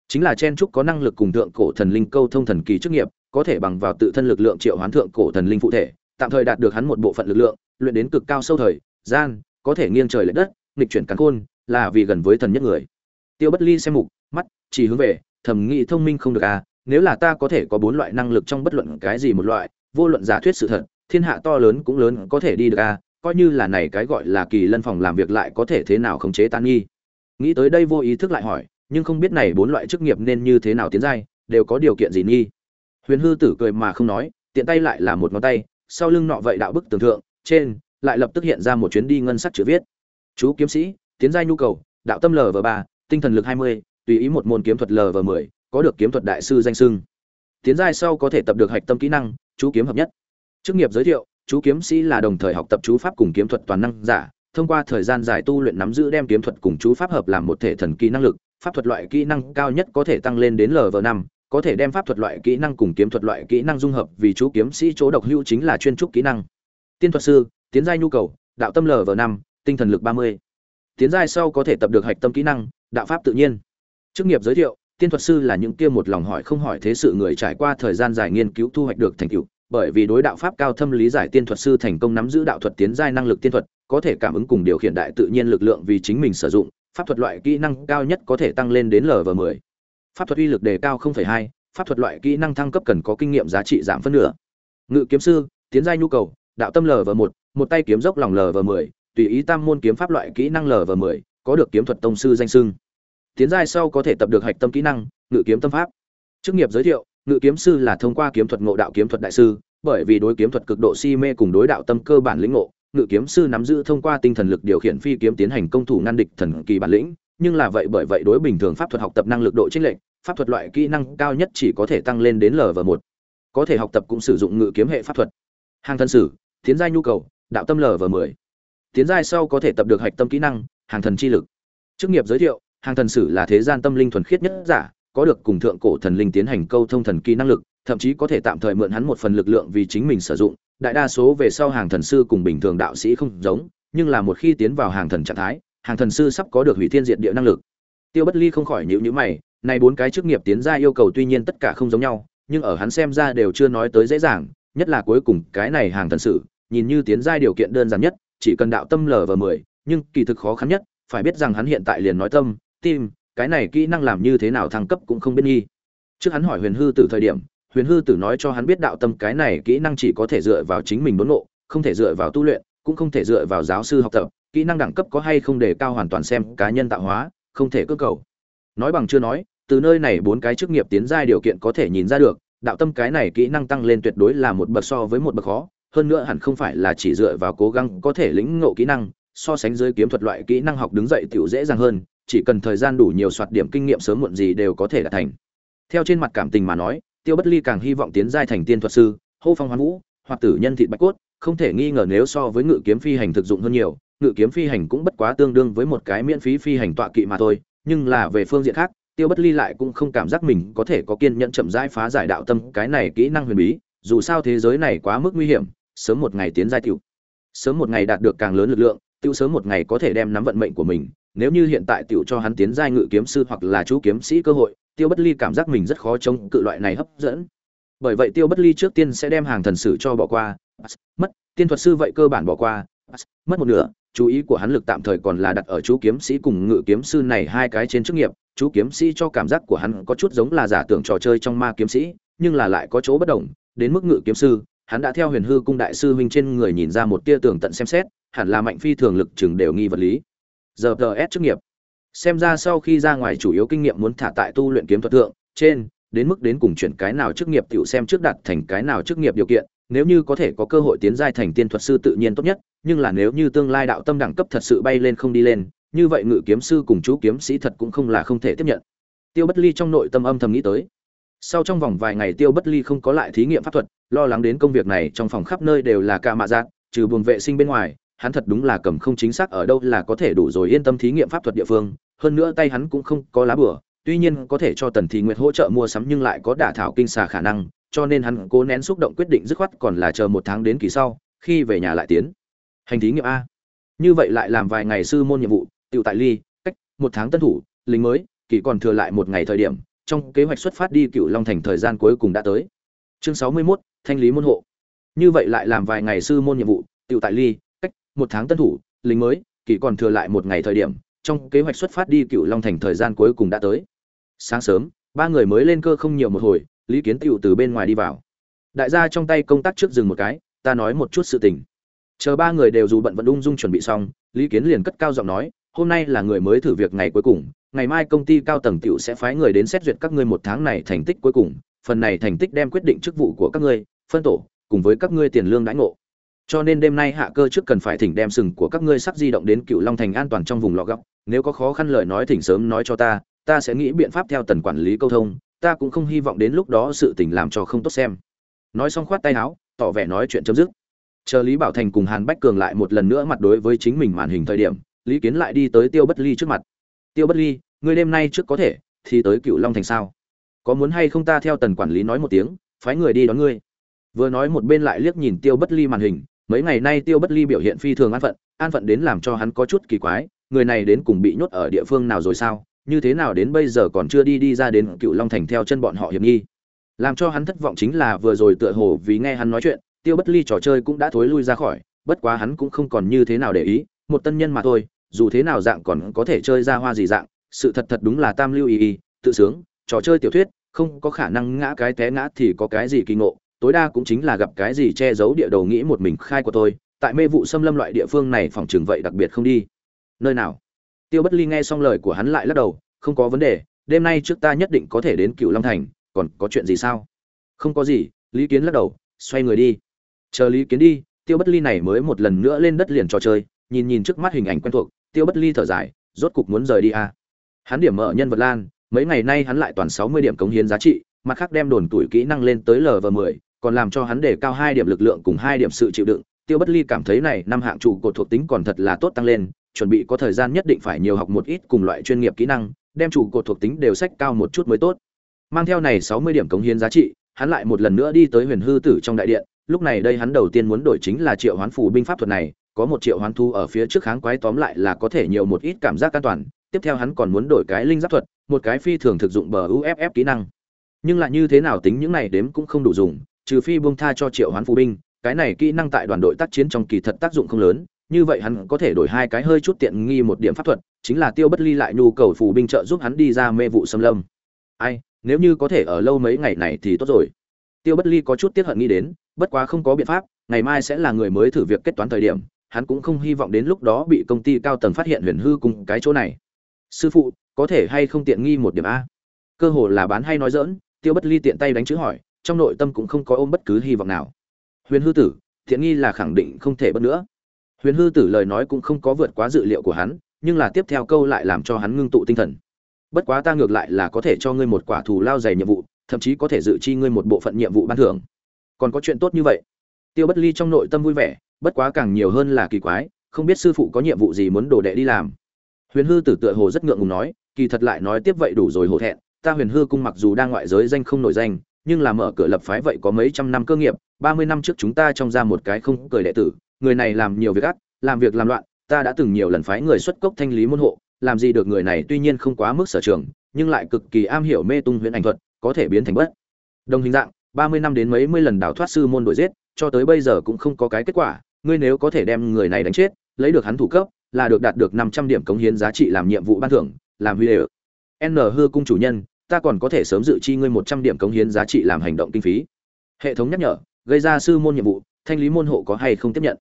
Chính là chen trúc có năng lực cùng thượng cổ thần linh câu thông thần kỳ chức nghiệp, có thể bằng vào tự thân lực lượng triệu hoán thượng cổ thần linh phụ thể, tạm thời đạt được hắn một bộ phận lực lượng, luyện đến cực cao sâu thời, gian, có thể nghiêng trời lệch đất nghịch chuyển cắn khôn, là vì gần với thần nhất người. Tiêu bất ly xem mục, mắt chỉ hướng về thẩm nghĩ thông minh không được à nếu là ta có thể có bốn loại năng lực trong bất luận cái gì một loại, vô luận giả thuyết sự thật, thiên hạ to lớn cũng lớn có thể đi được à coi như là này cái gọi là kỳ lân phòng làm việc lại có thể thế nào khống chế tan nghi. Nghĩ tới đây vô ý thức lại hỏi, nhưng không biết này bốn loại chức nghiệp nên như thế nào tiến giai, đều có điều kiện gì nghi. Huyền hư tử cười mà không nói, tiện tay lại là một ngón tay, sau lưng nọ vậy đạo bức tưởng thượng, trên lại lập tức hiện ra một chuyến đi ngân sắc chữ viết chú kiếm sĩ, tiến giai nhu cầu, đạo tâm lv ba, tinh thần lực hai mươi, tùy ý một môn kiếm thuật lv mười, có được kiếm thuật đại sư danh sưng tiến giai sau có thể tập được hạch tâm kỹ năng, chú kiếm hợp nhất. Chức nghiệp giới thiệu, chú kiếm sĩ là đồng thời học tập chú pháp cùng kiếm thuật toàn năng giả, thông qua thời gian dài tu luyện nắm giữ đem kiếm thuật cùng chú pháp hợp làm một thể thần kỹ năng lực, pháp thuật loại kỹ năng cao nhất có thể tăng lên đến lv năm, có thể đem pháp thuật loại kỹ năng cùng kiếm thuật loại kỹ năng dung hợp vì chú kiếm sĩ chỗ độc hữu chính là chuyên trúc kỹ năng. Tiên thuật sư, tiến giai nhu cầu, đạo tâm lv năm tinh thần lực ba mươi. Tiến giai sau có thể tập được hạch tâm kỹ năng đạo pháp tự nhiên. Chức nghiệp giới thiệu tiên thuật sư là những kia một lòng hỏi không hỏi thế sự người trải qua thời gian dài nghiên cứu thu hoạch được thành tựu bởi vì đối đạo pháp cao thâm lý giải tiên thuật sư thành công nắm giữ đạo thuật tiến giai năng lực tiên thuật có thể cảm ứng cùng điều khiển đại tự nhiên lực lượng vì chính mình sử dụng pháp thuật loại kỹ năng cao nhất có thể tăng lên đến lv 10 pháp thuật uy lực đề cao 0,2, pháp thuật loại kỹ năng thăng cấp cần có kinh nghiệm giá trị giảm phân nửa. Ngự kiếm sư tiến giai nhu cầu đạo tâm lv 1 một tay kiếm dốc lòng lv 10 tùy ý tam môn kiếm pháp loại kỹ năng lv 10 có được kiếm thuật tông sư danh sưng tiến giai sau có thể tập được hạch tâm kỹ năng, ngự kiếm tâm pháp. Chức nghiệp giới thiệu, ngự kiếm sư là thông qua kiếm thuật ngộ đạo kiếm thuật đại sư, bởi vì đối kiếm thuật cực độ si mê cùng đối đạo tâm cơ bản lĩnh ngộ, ngự kiếm sư nắm giữ thông qua tinh thần lực điều khiển phi kiếm tiến hành công thủ ngăn địch thần kỳ bản lĩnh, nhưng là vậy bởi vậy đối bình thường pháp thuật học tập năng lực độ chênh lệch, pháp thuật loại kỹ năng cao nhất chỉ có thể tăng lên đến lv một. Có thể học tập cũng sử dụng ngự kiếm hệ pháp thuật. Hàng thân sử, tiến giai nhu cầu, đạo tâm lv mười tiến giai sau có thể tập được hạch tâm kỹ năng, hàng thần chi lực. Chức nghiệp giới thiệu, hàng thần sử là thế gian tâm linh thuần khiết nhất giả, có được cùng thượng cổ thần linh tiến hành câu thông thần kỳ năng lực, thậm chí có thể tạm thời mượn hắn một phần lực lượng vì chính mình sử dụng. Đại đa số về sau hàng thần sư cùng bình thường đạo sĩ không giống, nhưng là một khi tiến vào hàng thần trạng thái, hàng thần sư sắp có được hủy thiên diện địa năng lực. Tiêu bất ly không khỏi nhịu nhữ mày, này bốn cái chức nghiệp tiến ra yêu cầu tuy nhiên tất cả không giống nhau, nhưng ở hắn xem ra đều chưa nói tới dễ dàng, nhất là cuối cùng cái này hàng thần sử, nhìn như tiến ra điều kiện đơn giản nhất chỉ cần đạo tâm lở lv mười, nhưng kỳ thực khó khăn nhất, phải biết rằng hắn hiện tại liền nói tâm, tim, cái này kỹ năng làm như thế nào thăng cấp cũng không biết nghi. Trước hắn hỏi huyền hư tử thời điểm, huyền hư tử nói cho hắn biết đạo tâm cái này kỹ năng chỉ có thể dựa vào chính mình đốn ngộ, không thể dựa vào tu luyện, cũng không thể dựa vào giáo sư học tập, kỹ năng đẳng cấp có hay không để cao hoàn toàn xem cá nhân tạo hóa, không thể cơ cầu. Nói bằng chưa nói, từ nơi này bốn cái chức nghiệp tiến giai điều kiện có thể nhìn ra được, đạo tâm cái này kỹ năng tăng lên tuyệt đối là một bậc so với một bậc khó hơn nữa hẳn không phải là chỉ dựa vào cố gắng có thể lĩnh ngộ kỹ năng, so sánh dưới kiếm thuật loại kỹ năng học đứng dậy tiểu dễ dàng hơn, chỉ cần thời gian đủ nhiều soạt điểm kinh nghiệm sớm muộn gì đều có thể đạt thành. Theo trên mặt cảm tình mà nói, tiêu bất ly càng hy vọng tiến giai thành tiên thuật sư, hô phong hoán vũ, hoặc tử nhân thịt bạch cốt, không thể nghi ngờ nếu so với ngự kiếm phi hành thực dụng hơn nhiều, ngự kiếm phi hành cũng bất quá tương đương với một cái miễn phí phi hành tọa kỵ mà thôi, nhưng là về phương diện khác, tiêu bất ly lại cũng không cảm giác mình có thể có kiên nhẫn chậm rãi phá giải đạo tâm cái này kỹ năng huyền bí, dù sao thế giới này quá mức nguy hiểm sớm một ngày tiến giai tiểu. Sớm một ngày đạt được càng lớn lực lượng, tiểu sớm một ngày có thể đem nắm vận mệnh của mình. Nếu như hiện tại tiểu cho hắn tiến giai ngự kiếm sư hoặc là chú kiếm sĩ cơ hội, tiêu bất ly cảm giác mình rất khó chống cự loại này hấp dẫn. Bởi vậy tiêu bất ly trước tiên sẽ đem hàng thần sử cho bỏ qua. Mất, tiên thuật sư vậy cơ bản bỏ qua. Mất một nửa, chú ý của hắn lực tạm thời còn là đặt ở chú kiếm sĩ cùng ngự kiếm sư này hai cái trên chức nghiệp. Chú kiếm sĩ cho cảm giác của hắn có chút giống là giả tưởng trò chơi trong ma kiếm sĩ, nhưng là lại có chỗ bất đồng. Đến mức ngự kiếm sư hắn đã theo huyền hư cung đại sư huynh trên người nhìn ra một tia tường tận xem xét, hẳn là mạnh phi thường lực chừng đều nghi vật lý. Giờ ts chức nghiệp. Xem ra sau khi ra ngoài chủ yếu kinh nghiệm muốn thả tại tu luyện kiếm thuật thượng, trên, đến mức đến cùng chuyển cái nào chức nghiệp tiểu xem trước đặt thành cái nào chức nghiệp điều kiện, nếu như có thể có cơ hội tiến giai thành tiên thuật sư tự nhiên tốt nhất, nhưng là nếu như tương lai đạo tâm đẳng cấp thật sự bay lên không đi lên, như vậy ngự kiếm sư cùng chú kiếm sĩ thật cũng không là không thể tiếp nhận. Tiêu bất ly trong nội tâm âm thầm nghĩ tới sau trong vòng vài ngày tiêu bất ly không có lại thí nghiệm pháp thuật lo lắng đến công việc này trong phòng khắp nơi đều là ca mạ dạng, trừ buồng vệ sinh bên ngoài hắn thật đúng là cầm không chính xác ở đâu là có thể đủ rồi yên tâm thí nghiệm pháp thuật địa phương hơn nữa tay hắn cũng không có lá bửa tuy nhiên có thể cho tần thị nguyệt hỗ trợ mua sắm nhưng lại có đả thảo kinh xà khả năng cho nên hắn cố nén xúc động quyết định dứt khoát còn là chờ một tháng đến kỳ sau khi về nhà lại tiến. Hành thí nghiệm a. Như vậy lại làm vài ngày sư môn nhiệm vụ tự tại ly cách một tháng tân thủ lính mới kỳ còn thừa lại một ngày thời điểm trong kế hoạch xuất phát đi cựu long thành thời gian cuối cùng đã tới. Chương sáu mươi 61, thanh lý môn hộ. Như vậy lại làm vài ngày sư môn nhiệm vụ tự tại ly cách một tháng tân thủ lính mới kỳ còn thừa lại một ngày thời điểm trong kế hoạch xuất phát đi cựu long thành thời gian cuối cùng đã tới. Sáng sớm ba người mới lên cơ không nhiều một hồi lý kiến tựu từ bên ngoài đi vào. Đại gia trong tay công tác trước dừng một cái ta nói một chút sự tình. Chờ ba người đều dù bận vẫn ung dung chuẩn bị xong lý kiến liền cất cao giọng nói hôm nay là người mới thử việc ngày cuối cùng, ngày mai công ty cao tầng tiểu sẽ phái người đến xét duyệt các ngươi một tháng này thành tích cuối cùng, phần này thành tích đem quyết định chức vụ của các ngươi, phân tổ, cùng với các ngươi tiền lương đãi ngộ. Cho nên đêm nay hạ cơ trước cần phải thỉnh đem sừng của các ngươi sắp di động đến cựu long thành an toàn trong vùng lọ góc nếu có khó khăn lời nói thỉnh sớm nói cho ta ta sẽ nghĩ biện pháp theo tần quản lý câu thông, ta cũng không hy vọng đến lúc đó sự tình làm cho không tốt xem. Nói xong khoát tay áo, tỏ vẻ nói chuyện chấm dứt. Chờ lý bảo thành cùng hàn bách cường lại một lần nữa mặt đối với chính mình màn hình thời điểm lý kiến lại đi tới tiêu bất ly trước mặt. Tiêu bất ly, ngươi đêm nay trước có thể, thì tới cựu long thành sao? Có muốn hay không ta theo tần quản lý nói một tiếng, phái người đi đón ngươi? Vừa nói một bên lại liếc nhìn tiêu bất ly màn hình, mấy ngày nay tiêu bất ly biểu hiện phi thường an phận an phận đến làm cho hắn có chút kỳ quái, người này đến cùng bị nhốt ở địa phương nào rồi sao? Như thế nào đến bây giờ còn chưa đi đi ra đến cựu long thành theo chân bọn họ hiểm nghi? Làm cho hắn thất vọng chính là vừa rồi tựa hồ vì nghe hắn nói chuyện, tiêu bất ly trò chơi cũng đã thối lui ra khỏi, bất quá hắn cũng không còn như thế nào để ý một tân nhân mà thôi, dù thế nào dạng còn có thể chơi ra hoa gì dạng, sự thật thật đúng là tam lưu y y, tự sướng, trò chơi tiểu thuyết, không có khả năng ngã cái té ngã thì có cái gì kỳ ngộ, tối đa cũng chính là gặp cái gì che giấu địa đầu nghĩ một mình khai của tôi, tại mê vụ xâm lâm loại địa phương này phòng trường vậy đặc biệt không đi. Nơi nào? Tiêu bất ly nghe xong lời của hắn lại lắc đầu, không có vấn đề, đêm nay trước ta nhất định có thể đến cựu long thành, còn có chuyện gì sao? Không có gì, lý kiến lắc đầu, xoay người đi. Chờ lý kiến đi, tiêu bất ly này mới một lần nữa lên đất liền trò chơi nhìn nhìn trước mắt hình ảnh quen thuộc, tiêu bất ly thở dài, rốt cục muốn rời đi à. hắn điểm mở nhân vật lan, mấy ngày nay hắn lại toàn sáu mươi điểm cống hiến giá trị, mặt khác đem đồn tuổi kỹ năng lên tới lv mười, còn làm cho hắn đề cao hai điểm lực lượng cùng hai điểm sự chịu đựng. Tiêu bất ly cảm thấy này năm hạng trụ cột thuộc tính còn thật là tốt tăng lên, chuẩn bị có thời gian nhất định phải nhiều học một ít cùng loại chuyên nghiệp kỹ năng, đem trụ cột thuộc tính đều sách cao một chút mới tốt. Mang theo này sáu mươi điểm cống hiến giá trị, hắn lại một lần nữa đi tới huyền hư tử trong đại điện. Lúc này đây hắn đầu tiên muốn đổi chính là triệu hoán phù binh pháp thuật này có một triệu hoán thu ở phía trước kháng quái tóm lại là có thể nhiều một ít cảm giác an toàn, tiếp theo hắn còn muốn đổi cái linh giáp thuật, một cái phi thường thực dụng bờ uff kỹ năng. Nhưng lại như thế nào tính những này đếm cũng không đủ dùng, trừ phi buông tha cho triệu hoán phù binh, cái này kỹ năng tại đoàn đội tác chiến trong kỳ thật tác dụng không lớn, như vậy hắn có thể đổi hai cái hơi chút tiện nghi một điểm pháp thuật, chính là tiêu bất ly lại nhu cầu phù binh trợ giúp hắn đi ra mê vụ xâm lâm. Ai, nếu như có thể ở lâu mấy ngày này thì tốt rồi. Tiêu bất ly có chút tiếc hận nghĩ đến, bất quá không có biện pháp, ngày mai sẽ là người mới thử việc kết toán thời điểm hắn cũng không hy vọng đến lúc đó bị công ty cao tầng phát hiện huyền hư cùng cái chỗ này. Sư phụ, có thể hay không tiện nghi một điểm a? Cơ hồ là bán hay nói dỡn tiêu bất ly tiện tay đánh chữ hỏi, trong nội tâm cũng không có ôm bất cứ hy vọng nào. Huyền hư tử thiện nghi là khẳng định không thể bất nữa. Huyền hư tử lời nói cũng không có vượt quá dự liệu của hắn, nhưng là tiếp theo câu lại làm cho hắn ngưng tụ tinh thần. Bất quá ta ngược lại là có thể cho ngươi một quả thù lao dày nhiệm vụ, thậm chí có thể dự chi ngươi một bộ phận nhiệm vụ ban thưởng. Còn có chuyện tốt như vậy. Tiêu bất ly trong nội tâm vui vẻ bất quá càng nhiều hơn là kỳ quái, không biết sư phụ có nhiệm vụ gì muốn đồ đệ đi làm. Huyền hư tử tựa hồ rất ngượng ngùng nói, kỳ thật lại nói tiếp vậy đủ rồi hổ thẹn, ta huyền hư cung mặc dù đang ngoại giới danh không nổi danh, nhưng là mở cửa lập phái vậy có mấy trăm năm cơ nghiệp, ba mươi năm trước chúng ta trong ra một cái không cười đệ tử, người này làm nhiều việc ác, làm việc làm loạn, ta đã từng nhiều lần phái người xuất cốc thanh lý môn hộ, làm gì được người này tuy nhiên không quá mức sở trường, nhưng lại cực kỳ am hiểu mê tung Huyền ảnh thuật, có thể biến thành bất. Đồng hình dạng, ba mươi năm đến mấy mươi lần đào thoát sư môn đổi giết, cho tới bây giờ cũng không có cái kết quả ngươi nếu có thể đem người này đánh chết, lấy được hắn thủ cấp, là được đạt được năm trăm điểm cống hiến giá trị làm nhiệm vụ ban thưởng, làm huy đều n hư cung chủ nhân, ta còn có thể sớm dự chi ngươi một trăm điểm cống hiến giá trị làm hành động kinh phí. Hệ thống nhắc nhở, gây ra sư môn nhiệm vụ, thanh lý môn hộ có hay không tiếp nhận?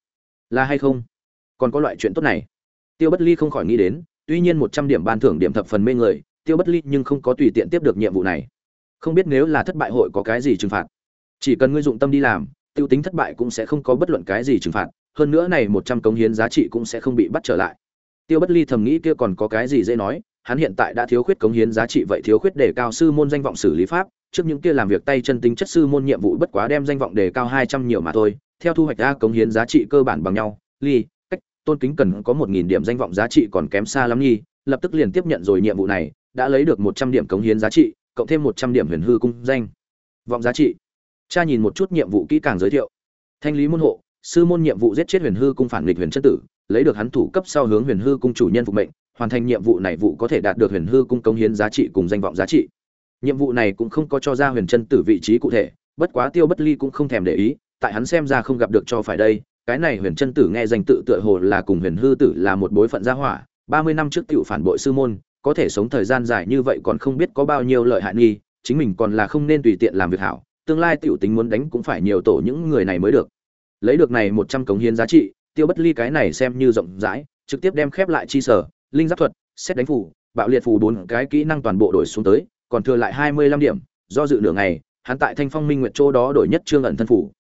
Là hay không? Còn có loại chuyện tốt này. Tiêu bất ly không khỏi nghĩ đến, tuy nhiên một trăm điểm ban thưởng điểm thập phần mê người, tiêu bất ly nhưng không có tùy tiện tiếp được nhiệm vụ này. Không biết nếu là thất bại hội có cái gì trừng phạt. Chỉ cần ngươi dụng tâm đi làm tiêu tính thất bại cũng sẽ không có bất luận cái gì trừng phạt, hơn nữa này một trăm cống hiến giá trị cũng sẽ không bị bắt trở lại. Tiêu bất ly thầm nghĩ kia còn có cái gì dễ nói, hắn hiện tại đã thiếu khuyết cống hiến giá trị vậy thiếu khuyết đề cao sư môn danh vọng xử lý pháp, trước những kia làm việc tay chân tính chất sư môn nhiệm vụ bất quá đem danh vọng đề cao hai trăm nhiều mà thôi, theo thu hoạch ra cống hiến giá trị cơ bản bằng nhau, ly, cách, tôn kính cần có một nghìn điểm danh vọng giá trị còn kém xa lắm nhi, lập tức liền tiếp nhận rồi nhiệm vụ này, đã lấy được một trăm điểm cống hiến giá trị, cộng thêm một trăm điểm huyền hư cung danh. Vọng giá trị cha nhìn một chút nhiệm vụ kỹ càng giới thiệu. Thanh lý môn hộ, sư môn nhiệm vụ giết chết huyền hư cung phản nghịch huyền chân tử, lấy được hắn thủ cấp sau hướng huyền hư cung chủ nhân phục mệnh, hoàn thành nhiệm vụ này vụ có thể đạt được huyền hư cung công hiến giá trị cùng danh vọng giá trị. Nhiệm vụ này cũng không có cho ra huyền chân tử vị trí cụ thể, bất quá tiêu bất ly cũng không thèm để ý, tại hắn xem ra không gặp được cho phải đây, cái này huyền chân tử nghe danh tự tựa hồ là cùng huyền hư tử là một bối phận gia hỏa, ba mươi năm trước tiểu phản bội sư môn, có thể sống thời gian dài như vậy còn không biết có bao nhiêu lợi hại nghi, chính mình còn là không nên tùy tiện làm việc hảo tương lai tiểu tính muốn đánh cũng phải nhiều tổ những người này mới được. Lấy được này một trăm cống hiến giá trị, tiêu bất ly cái này xem như rộng rãi, trực tiếp đem khép lại chi sở, linh giáp thuật, xét đánh phù bạo liệt phù bốn cái kỹ năng toàn bộ đổi xuống tới, còn thừa lại hai mươi lăm điểm, do dự nửa ngày, hắn tại thanh phong minh nguyệt châu đó đổi nhất trương ẩn thân phù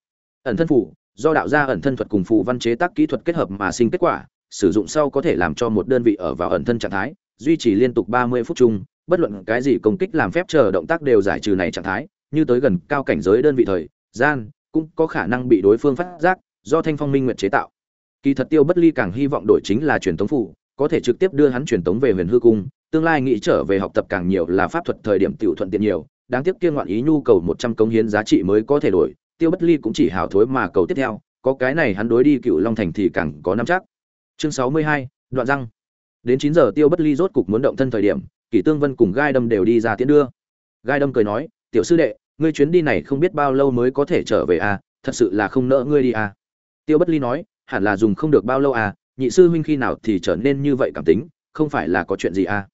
ẩn thân phù do đạo gia ẩn thân thuật cùng phù văn chế tác kỹ thuật kết hợp mà sinh kết quả, sử dụng sau có thể làm cho một đơn vị ở vào ẩn thân trạng thái, duy trì liên tục ba mươi phút chung, bất luận cái gì công kích làm phép chờ động tác đều giải trừ này trạng thái như tới gần cao cảnh giới đơn vị thời, gian cũng có khả năng bị đối phương phát giác do thanh phong minh nguyệt chế tạo. Kỳ thật tiêu bất ly càng hy vọng đổi chính là truyền tống phủ, có thể trực tiếp đưa hắn truyền tống về huyền hư cung, tương lai nghĩ trở về học tập càng nhiều là pháp thuật thời điểm tiểu thuận tiện nhiều, đáng tiếc kia ngoạn ý nhu cầu một trăm cống hiến giá trị mới có thể đổi, tiêu bất ly cũng chỉ hào thối mà cầu tiếp theo, có cái này hắn đối đi cựu long thành thì càng có năm chắc. Chương sáu mươi hai, đoạn răng. Đến chín giờ tiêu bất ly rốt cục muốn động thân thời điểm, kỷ tương vân cùng gai đâm đều đi ra tiến đưa. Gai đâm cười nói tiểu sư đệ, ngươi chuyến đi này không biết bao lâu mới có thể trở về à thật sự là không nỡ ngươi đi à. Tiêu bất ly nói, hẳn là dùng không được bao lâu à nhị sư huynh khi nào thì trở nên như vậy cảm tính, không phải là có chuyện gì à.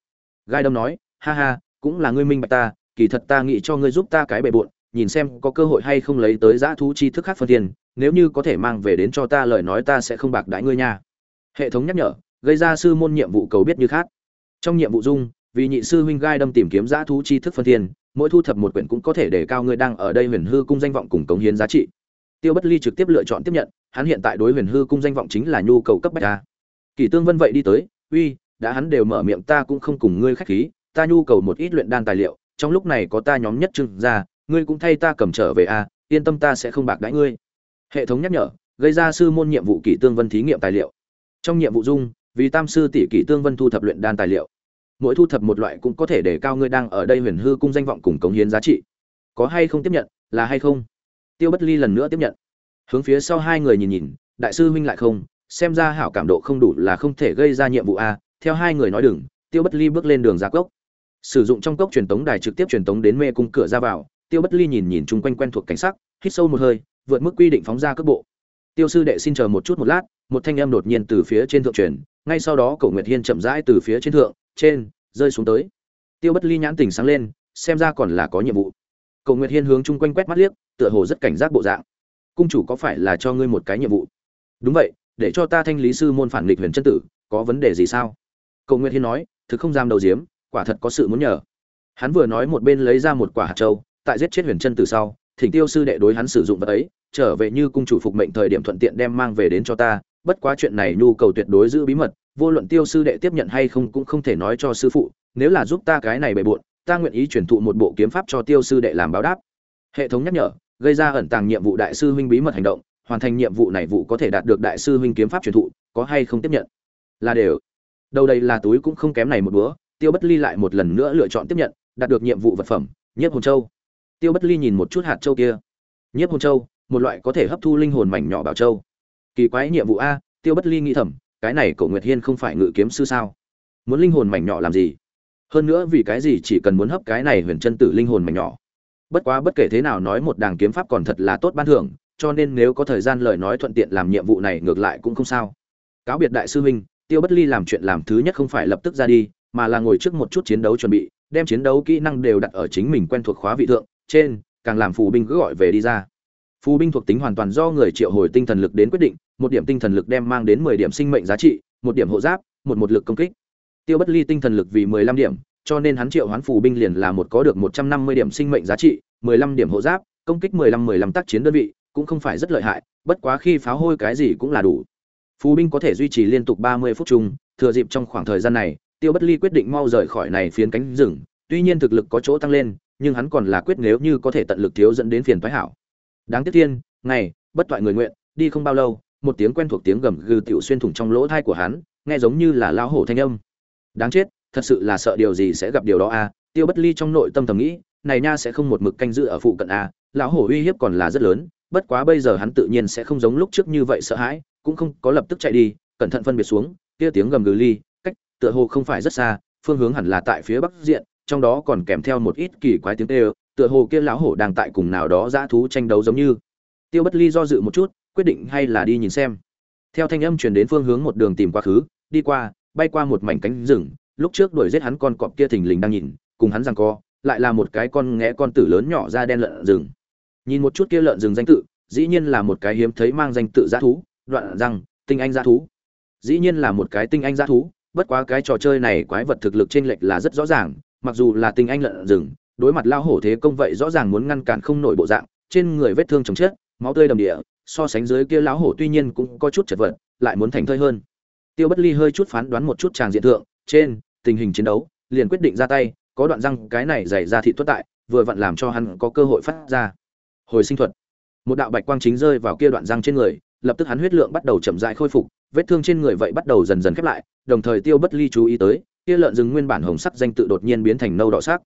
Gai đâm nói, ha ha, cũng là ngươi minh bạch ta, kỳ thật ta nghĩ cho ngươi giúp ta cái bề bộn, nhìn xem có cơ hội hay không lấy tới giã thú chi thức khác phân tiền, nếu như có thể mang về đến cho ta lời nói ta sẽ không bạc đãi ngươi nha. Hệ thống nhắc nhở, gây ra sư môn nhiệm vụ cầu biết như khác. Trong nhiệm vụ dung, vì nhị sư huynh gai đâm tìm kiếm giã thú chi thức phân tiền mỗi thu thập một quyển cũng có thể để cao ngươi đang ở đây huyền hư cung danh vọng cùng cống hiến giá trị. Tiêu bất ly trực tiếp lựa chọn tiếp nhận, hắn hiện tại đối huyền hư cung danh vọng chính là nhu cầu cấp bách ta kỳ tương vân vậy đi tới, uy, đã hắn đều mở miệng ta cũng không cùng ngươi khách khí, ta nhu cầu một ít luyện đan tài liệu, trong lúc này có ta nhóm nhất trưng ra ngươi cũng thay ta cầm trở về a, yên tâm ta sẽ không bạc đãi ngươi. Hệ thống nhắc nhở, gây ra sư môn nhiệm vụ kỷ tương vân thí nghiệm tài liệu. Trong nhiệm vụ dung, vì tam sư tỷ kỷ tương vân thu thập luyện đan tài liệu mỗi thu thập một loại cũng có thể để cao ngươi đang ở đây huyền hư cung danh vọng cùng cống hiến giá trị. Có hay không tiếp nhận, là hay không? Tiêu bất ly lần nữa tiếp nhận. Hướng phía sau hai người nhìn nhìn, đại sư huynh lại không, xem ra hảo cảm độ không đủ là không thể gây ra nhiệm vụ a, theo hai người nói đừng, tiêu bất ly bước lên đường ra cốc. Sử dụng trong cốc truyền tống đài trực tiếp truyền tống đến mê cung cửa ra vào, tiêu bất ly nhìn nhìn chung quanh quen thuộc cảnh sắc, hít sâu một hơi, vượt mức quy định phóng ra cước bộ. Tiêu sư đệ xin chờ một chút một lát, một thanh âm đột nhiên từ phía trên thượng truyền, ngay sau đó cổ nguyệt hiên chậm rãi từ phía trên thượng trên, rơi xuống tới. Tiêu bất ly nhãn tình sáng lên, xem ra còn là có nhiệm vụ. Cầu nguyệt hiên hướng chung quanh quét mắt liếc, tựa hồ rất cảnh giác bộ dạng. Cung chủ có phải là cho ngươi một cái nhiệm vụ? Đúng vậy, để cho ta thanh lý sư môn phản nghịch huyền chân tử, có vấn đề gì sao? Cầu nguyệt hiên nói, thực không giam đầu diếm, quả thật có sự muốn nhờ. Hắn vừa nói một bên lấy ra một quả hạt châu, tại giết chết huyền chân tử sau, thỉnh tiêu sư đệ đối hắn sử dụng vật ấy, trở về như cung chủ phục mệnh thời điểm thuận tiện đem mang về đến cho ta, bất quá chuyện này nhu cầu tuyệt đối giữ bí mật vô luận tiêu sư đệ tiếp nhận hay không cũng không thể nói cho sư phụ, nếu là giúp ta cái này bề bộn, ta nguyện ý truyền thụ một bộ kiếm pháp cho tiêu sư đệ làm báo đáp. Hệ thống nhắc nhở, gây ra ẩn tàng nhiệm vụ đại sư huynh bí mật hành động, hoàn thành nhiệm vụ này vụ có thể đạt được đại sư huynh kiếm pháp truyền thụ, có hay không tiếp nhận? Là đều. Đầu đây là túi cũng không kém này một bữa, tiêu bất ly lại một lần nữa lựa chọn tiếp nhận, đạt được nhiệm vụ vật phẩm, nhiếp hồn châu. Tiêu bất ly nhìn một chút hạt châu kia. Nhiếp hồn châu, một loại có thể hấp thu linh hồn mảnh nhỏ bảo châu. Kỳ quái nhiệm vụ a, tiêu bất ly nghĩ thầm cái này cậu nguyệt hiên không phải ngự kiếm sư sao? Muốn linh hồn mảnh nhỏ làm gì? Hơn nữa vì cái gì chỉ cần muốn hấp cái này huyền chân tử linh hồn mảnh nhỏ? Bất quá bất kể thế nào nói một đàng kiếm pháp còn thật là tốt ban thưởng, cho nên nếu có thời gian lời nói thuận tiện làm nhiệm vụ này ngược lại cũng không sao. Cáo biệt đại sư huynh, tiêu bất ly làm chuyện làm thứ nhất không phải lập tức ra đi, mà là ngồi trước một chút chiến đấu chuẩn bị, đem chiến đấu kỹ năng đều đặt ở chính mình quen thuộc khóa vị thượng, trên, càng làm phù binh cứ gọi về đi ra phù binh thuộc tính hoàn toàn do người triệu hồi tinh thần lực đến quyết định, một điểm tinh thần lực đem mang đến mười điểm sinh mệnh giá trị, một điểm hộ giáp, một một lực công kích. Tiêu bất ly tinh thần lực vì mười lăm điểm, cho nên hắn triệu hoán phù binh liền là một có được một trăm năm mươi điểm sinh mệnh giá trị, mười lăm điểm hộ giáp, công kích mười lăm mười lăm tác chiến đơn vị, cũng không phải rất lợi hại, bất quá khi pháo hôi cái gì cũng là đủ. Phù binh có thể duy trì liên tục ba mươi phút chung, thừa dịp trong khoảng thời gian này, tiêu bất ly quyết định mau rời khỏi này phiến cánh rừng, tuy nhiên thực lực có chỗ tăng lên, nhưng hắn còn là quyết nếu như có thể tận lực thiếu dẫn đến phiền thoái hảo đáng tiếc thiên ngày, bất toại người nguyện, đi không bao lâu, một tiếng quen thuộc tiếng gầm gừ tiểu xuyên thủng trong lỗ thai của hắn, nghe giống như là lao hổ thanh âm đáng chết, thật sự là sợ điều gì sẽ gặp điều đó a à? tiêu bất ly trong nội tâm thầm nghĩ, này nha sẽ không một mực canh giữ ở phụ cận a à? lão hổ uy hiếp còn là rất lớn, bất quá bây giờ hắn tự nhiên sẽ không giống lúc trước như vậy sợ hãi, cũng không có lập tức chạy đi, cẩn thận phân biệt xuống, kia tiếng gầm gừ ly, cách, tựa hồ không phải rất xa, phương hướng hẳn là tại phía bắc diện, trong đó còn kèm theo một ít kỳ quái tiếng kêu tựa hồ kia lão hổ đang tại cùng nào đó dã thú tranh đấu giống như. Tiêu bất ly do dự một chút, quyết định hay là đi nhìn xem. Theo thanh âm truyền đến phương hướng một đường tìm quá khứ, đi qua, bay qua một mảnh cánh rừng, lúc trước đuổi giết hắn con cọp kia thình lình đang nhìn, cùng hắn rằng co, lại là một cái con ngẽ con tử lớn nhỏ da đen lợn rừng. Nhìn một chút kia lợn rừng danh tự, dĩ nhiên là một cái hiếm thấy mang danh tự dã thú, đoạn rằng tinh anh dã thú. Dĩ nhiên là một cái tinh anh dã thú, bất quá cái trò chơi này quái vật thực lực trên lệch là rất rõ ràng, mặc dù là tinh anh lợn rừng đối mặt lao hổ thế công vậy rõ ràng muốn ngăn cản không nổi bộ dạng, trên người vết thương chồng chết, máu tươi đầm địa, so sánh dưới kia lão hổ tuy nhiên cũng có chút chật vật, lại muốn thành thơi hơn. Tiêu bất ly hơi chút phán đoán một chút tràng diện thượng, trên, tình hình chiến đấu, liền quyết định ra tay, có đoạn răng cái này dày ra thị tuất tại, vừa vặn làm cho hắn có cơ hội phát ra. Hồi sinh thuật. Một đạo bạch quang chính rơi vào kia đoạn răng trên người, lập tức hắn huyết lượng bắt đầu chậm rãi khôi phục, vết thương trên người vậy bắt đầu dần dần khép lại, đồng thời tiêu bất ly chú ý tới, kia lợn rừng nguyên bản hồng sắc danh tự đột nhiên biến thành nâu đỏ sắc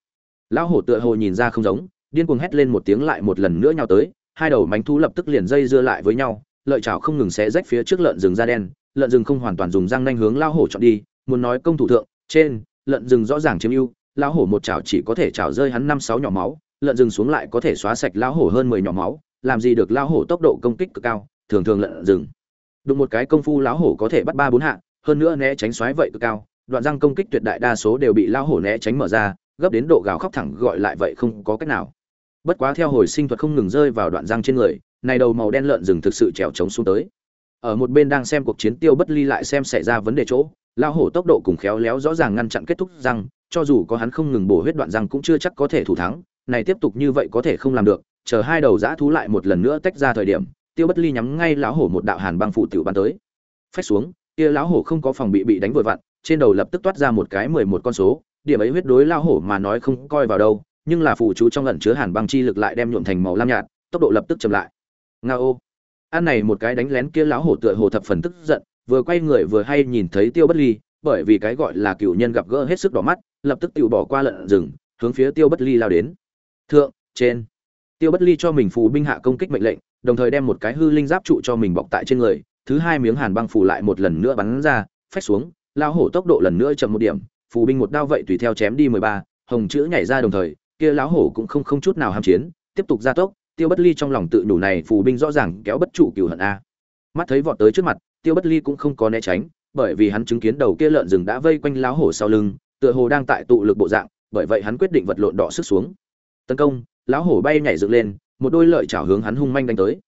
lão hổ tựa hồ nhìn ra không giống, điên cuồng hét lên một tiếng lại một lần nữa nhau tới, hai đầu mánh thú lập tức liền dây dưa lại với nhau, lợi chảo không ngừng xé rách phía trước lợn rừng da đen, lợn rừng không hoàn toàn dùng răng nanh hướng lao hổ chọn đi, muốn nói công thủ thượng, trên, lợn rừng rõ ràng chiếm ưu lao hổ một chảo chỉ có thể chảo rơi hắn năm sáu nhỏ máu, lợn rừng xuống lại có thể xóa sạch lao hổ hơn mười nhỏ máu, làm gì được lao hổ tốc độ công kích cực cao, thường thường lợn rừng. Đụng một cái công phu lão hổ có thể bắt ba bốn hạ, hơn nữa né tránh xoáy vậy cực cao, đoạn răng công kích tuyệt đại đa số đều bị lao hổ né tránh mở ra gấp đến độ gào khóc thẳng gọi lại vậy không có cách nào. Bất quá theo hồi sinh thuật không ngừng rơi vào đoạn răng trên người, này đầu màu đen lợn rừng thực sự trèo trống xuống tới. Ở một bên đang xem cuộc chiến tiêu bất ly lại xem xảy ra vấn đề chỗ lao hổ tốc độ cùng khéo léo rõ ràng ngăn chặn kết thúc răng, cho dù có hắn không ngừng bổ huyết đoạn răng cũng chưa chắc có thể thủ thắng, này tiếp tục như vậy có thể không làm được, chờ hai đầu giã thú lại một lần nữa tách ra thời điểm, tiêu bất ly nhắm ngay lão hổ một đạo hàn băng phụ tiểu ban tới. Phách xuống, kia lão hổ không có phòng bị bị đánh vội vặn, trên đầu lập tức toát ra một cái mười một con số điểm ấy huyết đối lao hổ mà nói không coi vào đâu, nhưng là phụ chú trong lẩn chứa hàn băng chi lực lại đem nhuộm thành màu lam nhạt, tốc độ lập tức chậm lại. Nga ô. Ăn này một cái đánh lén kia lão hổ tựa hồ thập phần tức giận, vừa quay người vừa hay nhìn thấy tiêu bất ly, bởi vì cái gọi là cựu nhân gặp gỡ hết sức đỏ mắt, lập tức tự bỏ qua lợn rừng, hướng phía tiêu bất ly lao đến. Thượng, trên. Tiêu bất ly cho mình phù binh hạ công kích mệnh lệnh, đồng thời đem một cái hư linh giáp trụ cho mình bọc tại trên người, thứ hai miếng hàn băng phủ lại một lần nữa bắn ra, phách xuống, lao hổ tốc độ lần nữa chậm một điểm phù binh một đao vậy tùy theo chém đi mười ba, hồng chữ nhảy ra đồng thời, kia lão hổ cũng không không chút nào ham chiến, tiếp tục gia tốc, tiêu bất ly trong lòng tự đủ này phù binh rõ ràng kéo bất trụ cửu hận a. Mắt thấy vọt tới trước mặt, tiêu bất ly cũng không có né tránh, bởi vì hắn chứng kiến đầu kia lợn rừng đã vây quanh lão hổ sau lưng, tựa hồ đang tại tụ lực bộ dạng, bởi vậy hắn quyết định vật lộn đỏ sức xuống. Tấn công, lão hổ bay nhảy dựng lên, một đôi lợi chảo hướng hắn hung manh đánh tới.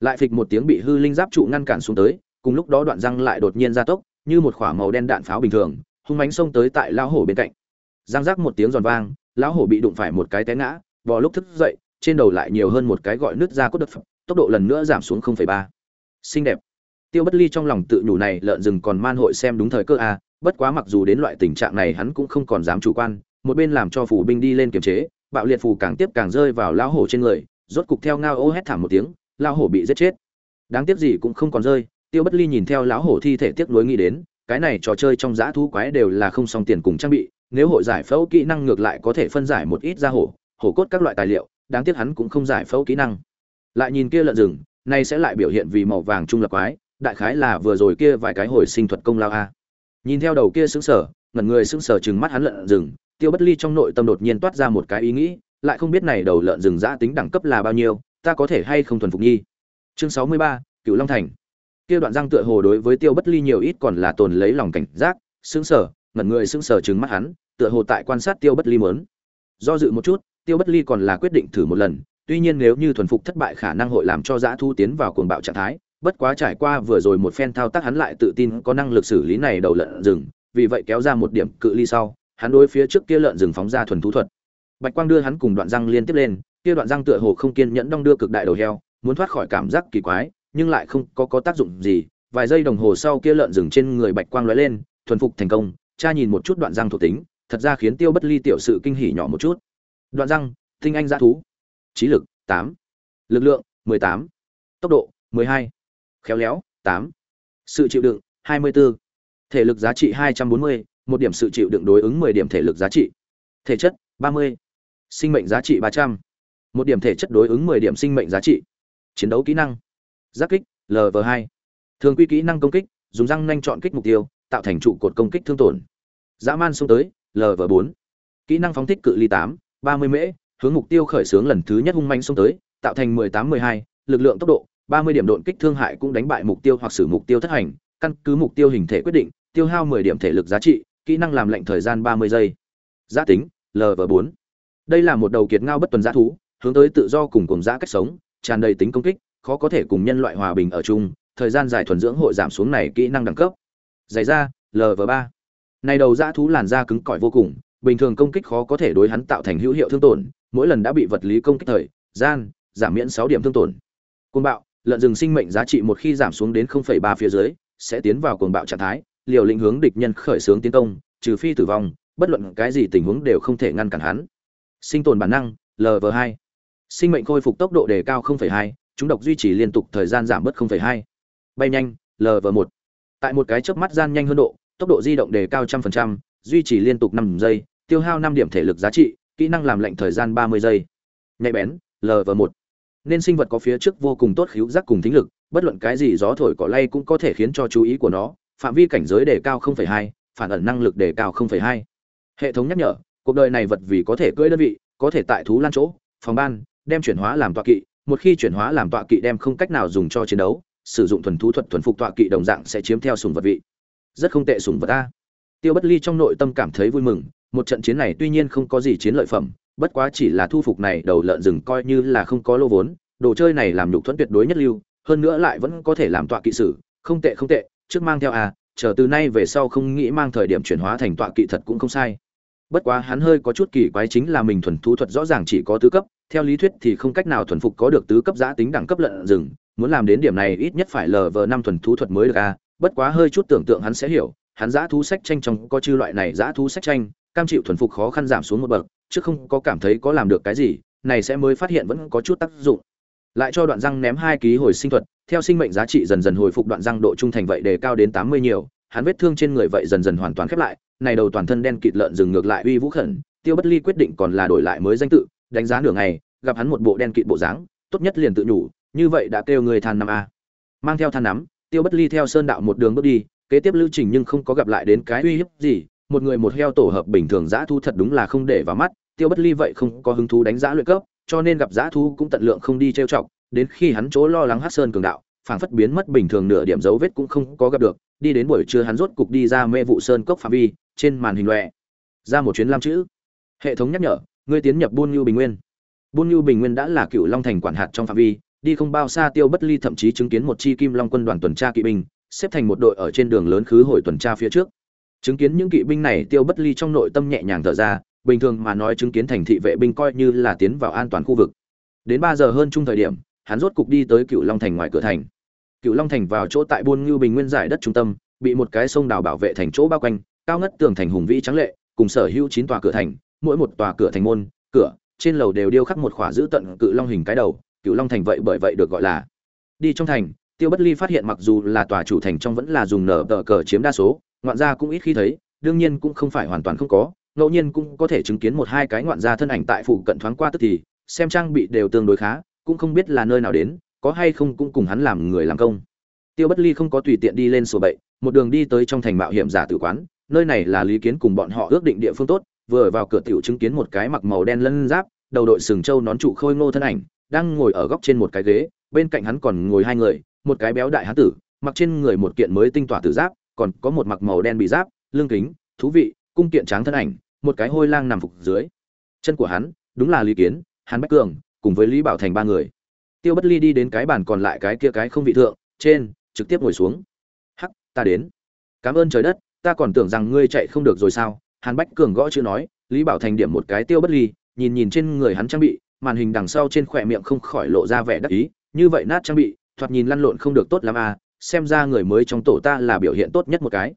Lại phịch một tiếng bị hư linh giáp trụ ngăn cản xuống tới, cùng lúc đó đoạn răng lại đột nhiên gia tốc, như một quả màu đen đạn pháo bình thường hung mánh xông tới tại lão hổ bên cạnh. Giang giác một tiếng giòn vang lão hổ bị đụng phải một cái té ngã bò lúc thức dậy trên đầu lại nhiều hơn một cái gọi nứt ra cốt đất tốc độ lần nữa giảm xuống 0,3. xinh đẹp. Tiêu bất ly trong lòng tự nhủ này lợn rừng còn man hội xem đúng thời cơ a bất quá mặc dù đến loại tình trạng này hắn cũng không còn dám chủ quan một bên làm cho phủ binh đi lên kiềm chế bạo liệt phù càng tiếp càng rơi vào lão hổ trên người rốt cục theo ngao ô hét thảm một tiếng lão hổ bị giết chết. Đáng tiếc gì cũng không còn rơi tiêu bất ly nhìn theo lão hổ thi thể tiếc nuối nghĩ đến cái này trò chơi trong giã thú quái đều là không song tiền cùng trang bị, nếu hội giải phẫu kỹ năng ngược lại có thể phân giải một ít ra hổ hổ cốt các loại tài liệu, đáng tiếc hắn cũng không giải phẫu kỹ năng. Lại nhìn kia lợn rừng, nay sẽ lại biểu hiện vì màu vàng trung lập quái, đại khái là vừa rồi kia vài cái hồi sinh thuật công lao a. Nhìn theo đầu kia sững sờ, ngẩn người sững sờ chừng mắt hắn lợn rừng, tiêu bất ly trong nội tâm đột nhiên toát ra một cái ý nghĩ, lại không biết này đầu lợn rừng giã tính đẳng cấp là bao nhiêu, ta có thể hay không thuần phục nhi chương sáu mươi ba cựu long thành kia đoạn răng tựa hồ đối với tiêu bất ly nhiều ít còn là tồn lấy lòng cảnh giác, sững sờ, ngẩn người sững sờ chứng mắt hắn, tựa hồ tại quan sát tiêu bất ly mớn do dự một chút, tiêu bất ly còn là quyết định thử một lần, tuy nhiên nếu như thuần phục thất bại khả năng hội làm cho dã thu tiến vào cuồng bạo trạng thái, bất quá trải qua vừa rồi một phen thao tác hắn lại tự tin có năng lực xử lý này đầu lợn rừng, vì vậy kéo ra một điểm cự ly sau, hắn đối phía trước kia lợn rừng phóng ra thuần thú thuật. Bạch quang đưa hắn cùng đoạn răng liên tiếp lên, kia đoạn răng tựa hồ không kiên nhẫn đong đưa cực đại đầu heo, muốn thoát khỏi cảm giác kỳ quái nhưng lại không có có tác dụng gì. Vài giây đồng hồ sau kia lợn rừng trên người bạch quang lóe lên, thuần phục thành công. Cha nhìn một chút đoạn răng thuộc tính, thật ra khiến tiêu bất ly tiểu sự kinh hỉ nhỏ một chút. Đoạn răng, tinh anh dã thú. Trí lực, tám. Lực lượng, mười tám. Tốc độ, mười hai. Khéo léo, tám. Sự chịu đựng, hai mươi 24. thể lực giá trị hai trăm bốn mươi, một điểm sự chịu đựng đối ứng mười điểm thể lực giá trị. Thể chất, ba mươi. Sinh mệnh giá trị ba trăm. Một điểm thể chất đối ứng mười điểm sinh mệnh giá trị. Chiến đấu kỹ năng giác kích Lv2 thường quy kỹ năng công kích, dùng răng nhanh chọn kích mục tiêu, tạo thành trụ cột công kích thương tổn. Dã man xông tới Lv4 kỹ năng phóng thích cự ly tám, ba mươi mễ, hướng mục tiêu khởi xướng lần thứ nhất hung manh xông tới, tạo thành mười tám mười hai, lực lượng tốc độ, ba mươi điểm độn kích thương hại cũng đánh bại mục tiêu hoặc xử mục tiêu thất hành, căn cứ mục tiêu hình thể quyết định, tiêu hao mười điểm thể lực giá trị, kỹ năng làm lệnh thời gian ba mươi giây. Giá tính Lv4 đây là một đầu kiệt ngao bất tuần giá thú, hướng tới tự do cùng cùng giá cách sống, tràn đầy tính công kích khó có thể cùng nhân loại hòa bình ở chung thời gian dài thuần dưỡng hội giảm xuống này kỹ năng đẳng cấp. Dày da lv ba. Này đầu dã thú làn da cứng cỏi vô cùng bình thường công kích khó có thể đối hắn tạo thành hữu hiệu thương tổn mỗi lần đã bị vật lý công kích thời gian giảm miễn sáu điểm thương tổn. Côn bạo lợn rừng sinh mệnh giá trị một khi giảm xuống đến ba phía dưới sẽ tiến vào cuồng bạo trạng thái liều lĩnh hướng địch nhân khởi xướng tiến công trừ phi tử vong bất luận cái gì tình huống đều không thể ngăn cản hắn. Sinh tồn bản năng lv 2 sinh mệnh khôi phục tốc độ đề cao 0,2 chúng độc duy trì liên tục thời gian giảm bớt 0,2 bay nhanh lv 1 tại một cái chớp mắt gian nhanh hơn độ tốc độ di động đề cao trăm phần trăm duy trì liên tục năm giây tiêu hao năm điểm thể lực giá trị kỹ năng làm lệnh thời gian ba mươi giây. Nhạy bén Lv1 nên sinh vật có phía trước vô cùng tốt khíu giác cùng thính lực bất luận cái gì gió thổi cỏ lay cũng có thể khiến cho chú ý của nó phạm vi cảnh giới đề cao 0.2, phản ẩn năng lực đề cao 0.2, hệ thống nhắc nhở cuộc đời này vật vì có thể cưỡi đơn vị có thể tại thú lan chỗ phòng ban đem chuyển hóa làm tọa kỵ một khi chuyển hóa làm tọa kỵ đem không cách nào dùng cho chiến đấu, sử dụng thuần thú thuật thuần phục tọa kỵ đồng dạng sẽ chiếm theo sùng vật vị rất không tệ sùng vật ta. tiêu bất ly trong nội tâm cảm thấy vui mừng, một trận chiến này tuy nhiên không có gì chiến lợi phẩm, bất quá chỉ là thu phục này đầu lợn rừng coi như là không có lô vốn, đồ chơi này làm nhục thuẫn tuyệt đối nhất lưu, hơn nữa lại vẫn có thể làm tọa kỵ sử, không tệ không tệ, trước mang theo à chờ từ nay về sau không nghĩ mang thời điểm chuyển hóa thành tọa kỵ thật cũng không sai bất quá hắn hơi có chút kỳ quái chính là mình thuần thú thuật rõ ràng chỉ có tứ cấp theo lý thuyết thì không cách nào thuần phục có được tứ cấp giã tính đẳng cấp lợn rừng, muốn làm đến điểm này ít nhất phải lờ vờ năm thuần thú thuật mới được a bất quá hơi chút tưởng tượng hắn sẽ hiểu, hắn giã thú sách tranh trong có chư loại này giã thú sách tranh, cam chịu thuần phục khó khăn giảm xuống một bậc, chứ không có cảm thấy có làm được cái gì, này sẽ mới phát hiện vẫn có chút tác dụng. Lại cho đoạn răng ném hai ký hồi sinh thuật, theo sinh mệnh giá trị dần dần hồi phục đoạn răng độ trung thành vậy đề cao đến tám mươi nhiều, hắn vết thương trên người vậy dần dần hoàn toàn khép lại, này đầu toàn thân đen kịt lợn rừng ngược lại uy vũ khẩn, tiêu bất ly quyết định còn là đổi lại mới danh tự đánh giá nửa ngày, gặp hắn một bộ đen kịt bộ dáng, tốt nhất liền tự nhủ, như vậy đã kêu người than năm a à. mang theo than nắm, tiêu bất ly theo sơn đạo một đường bước đi, kế tiếp lưu trình nhưng không có gặp lại đến cái uy hiếp gì, một người một heo tổ hợp bình thường dã thu thật đúng là không để vào mắt, tiêu bất ly vậy không có hứng thú đánh giá luyện cấp, cho nên gặp dã thu cũng tận lượng không đi trêu chọc, đến khi hắn chỗ lo lắng hát sơn cường đạo, phảng phất biến mất bình thường nửa điểm dấu vết cũng không có gặp được, đi đến buổi trưa hắn rốt cục đi ra mê vụ sơn cốc phạm vi, trên màn hình lòe ra một chuyến lam chữ. Hệ thống nhắc nhở ngươi tiến nhập buôn nhu bình nguyên. Buôn nhu bình nguyên đã là cựu long thành quản hạt trong phạm vi, đi không bao xa tiêu bất ly thậm chí chứng kiến một chi kim long quân đoàn tuần tra kỵ binh, xếp thành một đội ở trên đường lớn khứ hồi tuần tra phía trước. Chứng kiến những kỵ binh này, tiêu bất ly trong nội tâm nhẹ nhàng thở ra, bình thường mà nói chứng kiến thành thị vệ binh coi như là tiến vào an toàn khu vực. Đến ba giờ hơn chung thời điểm, hắn rốt cục đi tới cựu long thành ngoài cửa thành. Cựu long thành vào chỗ tại buôn ngưu bình nguyên giải đất trung tâm, bị một cái sông đào bảo vệ thành chỗ bao quanh, cao ngất tường thành hùng vĩ trắng lệ, cùng sở hữu chín tòa cửa thành mỗi một tòa cửa thành môn, cửa, trên lầu đều điêu khắc một khỏa giữ tận cự long hình cái đầu, cựu long thành vậy bởi vậy được gọi là. Đi trong thành, tiêu bất ly phát hiện mặc dù là tòa chủ thành trong vẫn là dùng nở tờ cờ chiếm đa số, ngoạn gia cũng ít khi thấy, đương nhiên cũng không phải hoàn toàn không có, ngẫu nhiên cũng có thể chứng kiến một hai cái ngoạn gia thân ảnh tại phụ cận thoáng qua tức thì, xem trang bị đều tương đối khá, cũng không biết là nơi nào đến, có hay không cũng cùng hắn làm người làm công. Tiêu bất ly không có tùy tiện đi lên sổ bậy, một đường đi tới trong thành mạo hiểm giả tử quán, nơi này là lý kiến cùng bọn họ ước định địa phương tốt vừa vào cửa tiểu chứng kiến một cái mặc màu đen lân giáp, đầu đội sừng trâu nón trụ khôi ngô thân ảnh, đang ngồi ở góc trên một cái ghế, bên cạnh hắn còn ngồi hai người, một cái béo đại hán tử, mặc trên người một kiện mới tinh tỏa tử giáp, còn có một mặc màu đen bị giáp lương kính, thú vị, cung kiện tráng thân ảnh, một cái hôi lang nằm phục dưới. Chân của hắn, đúng là lý kiến hắn bách cường, cùng với lý bảo thành ba người. Tiêu bất ly đi đến cái bàn còn lại cái kia cái không vị thượng, trên, trực tiếp ngồi xuống. Hắc, ta đến. Cảm ơn trời đất, ta còn tưởng rằng ngươi chạy không được rồi sao? Hàn bách cường gõ chữ nói, lý bảo thành điểm một cái tiêu bất ly, nhìn nhìn trên người hắn trang bị, màn hình đằng sau trên khỏe miệng không khỏi lộ ra vẻ đắc ý, như vậy nát trang bị, thoạt nhìn lăn lộn không được tốt lắm à xem ra người mới trong tổ ta là biểu hiện tốt nhất một cái.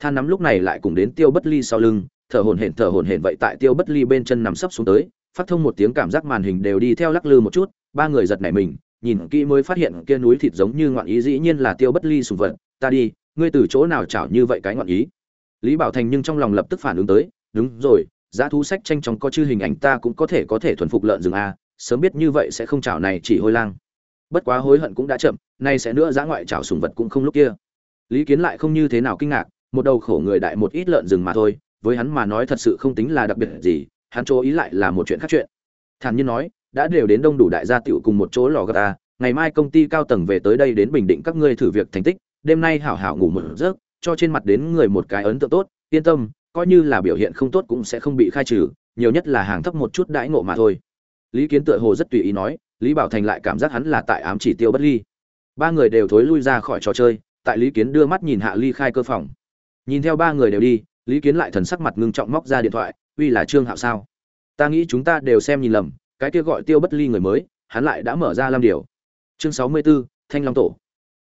Than nắm lúc này lại cùng đến tiêu bất ly sau lưng, thở hổn hển thở hổn hển vậy tại tiêu bất ly bên chân nằm sấp xuống tới, phát thông một tiếng cảm giác màn hình đều đi theo lắc lư một chút, ba người giật nảy mình, nhìn kỹ mới phát hiện kia núi thịt giống như ngoạn ý dĩ nhiên là tiêu bất ly sùng vật, ta đi, ngươi từ chỗ nào chảo như vậy cái ngoạn ý? Lý bảo thành nhưng trong lòng lập tức phản ứng tới, đúng rồi, giá thú sách tranh chóng có chư hình ảnh ta cũng có thể có thể thuần phục lợn rừng a, sớm biết như vậy sẽ không chảo này chỉ hôi lang. Bất quá hối hận cũng đã chậm, nay sẽ nữa giá ngoại chảo sùng vật cũng không lúc kia. Lý kiến lại không như thế nào kinh ngạc, một đầu khổ người đại một ít lợn rừng mà thôi, với hắn mà nói thật sự không tính là đặc biệt gì, hắn chỗ ý lại là một chuyện khác chuyện. Thản nhiên nói, đã đều đến đông đủ đại gia tiểu cùng một chỗ lò gà ta, ngày mai công ty cao tầng về tới đây đến bình định các ngươi thử việc thành tích, đêm nay hảo hảo ngủ một giấc cho trên mặt đến người một cái ấn tượng tốt yên tâm coi như là biểu hiện không tốt cũng sẽ không bị khai trừ nhiều nhất là hàng thấp một chút đãi ngộ mà thôi. Lý kiến tựa hồ rất tùy ý nói lý bảo thành lại cảm giác hắn là tại ám chỉ tiêu bất ly. Ba người đều thối lui ra khỏi trò chơi tại lý kiến đưa mắt nhìn hạ ly khai cơ phòng. Nhìn theo ba người đều đi lý kiến lại thần sắc mặt ngưng trọng móc ra điện thoại uy là trương hạo sao? Ta nghĩ chúng ta đều xem nhìn lầm cái kia gọi tiêu bất ly người mới hắn lại đã mở ra làm điều chương sáu mươi 64, thanh long tổ.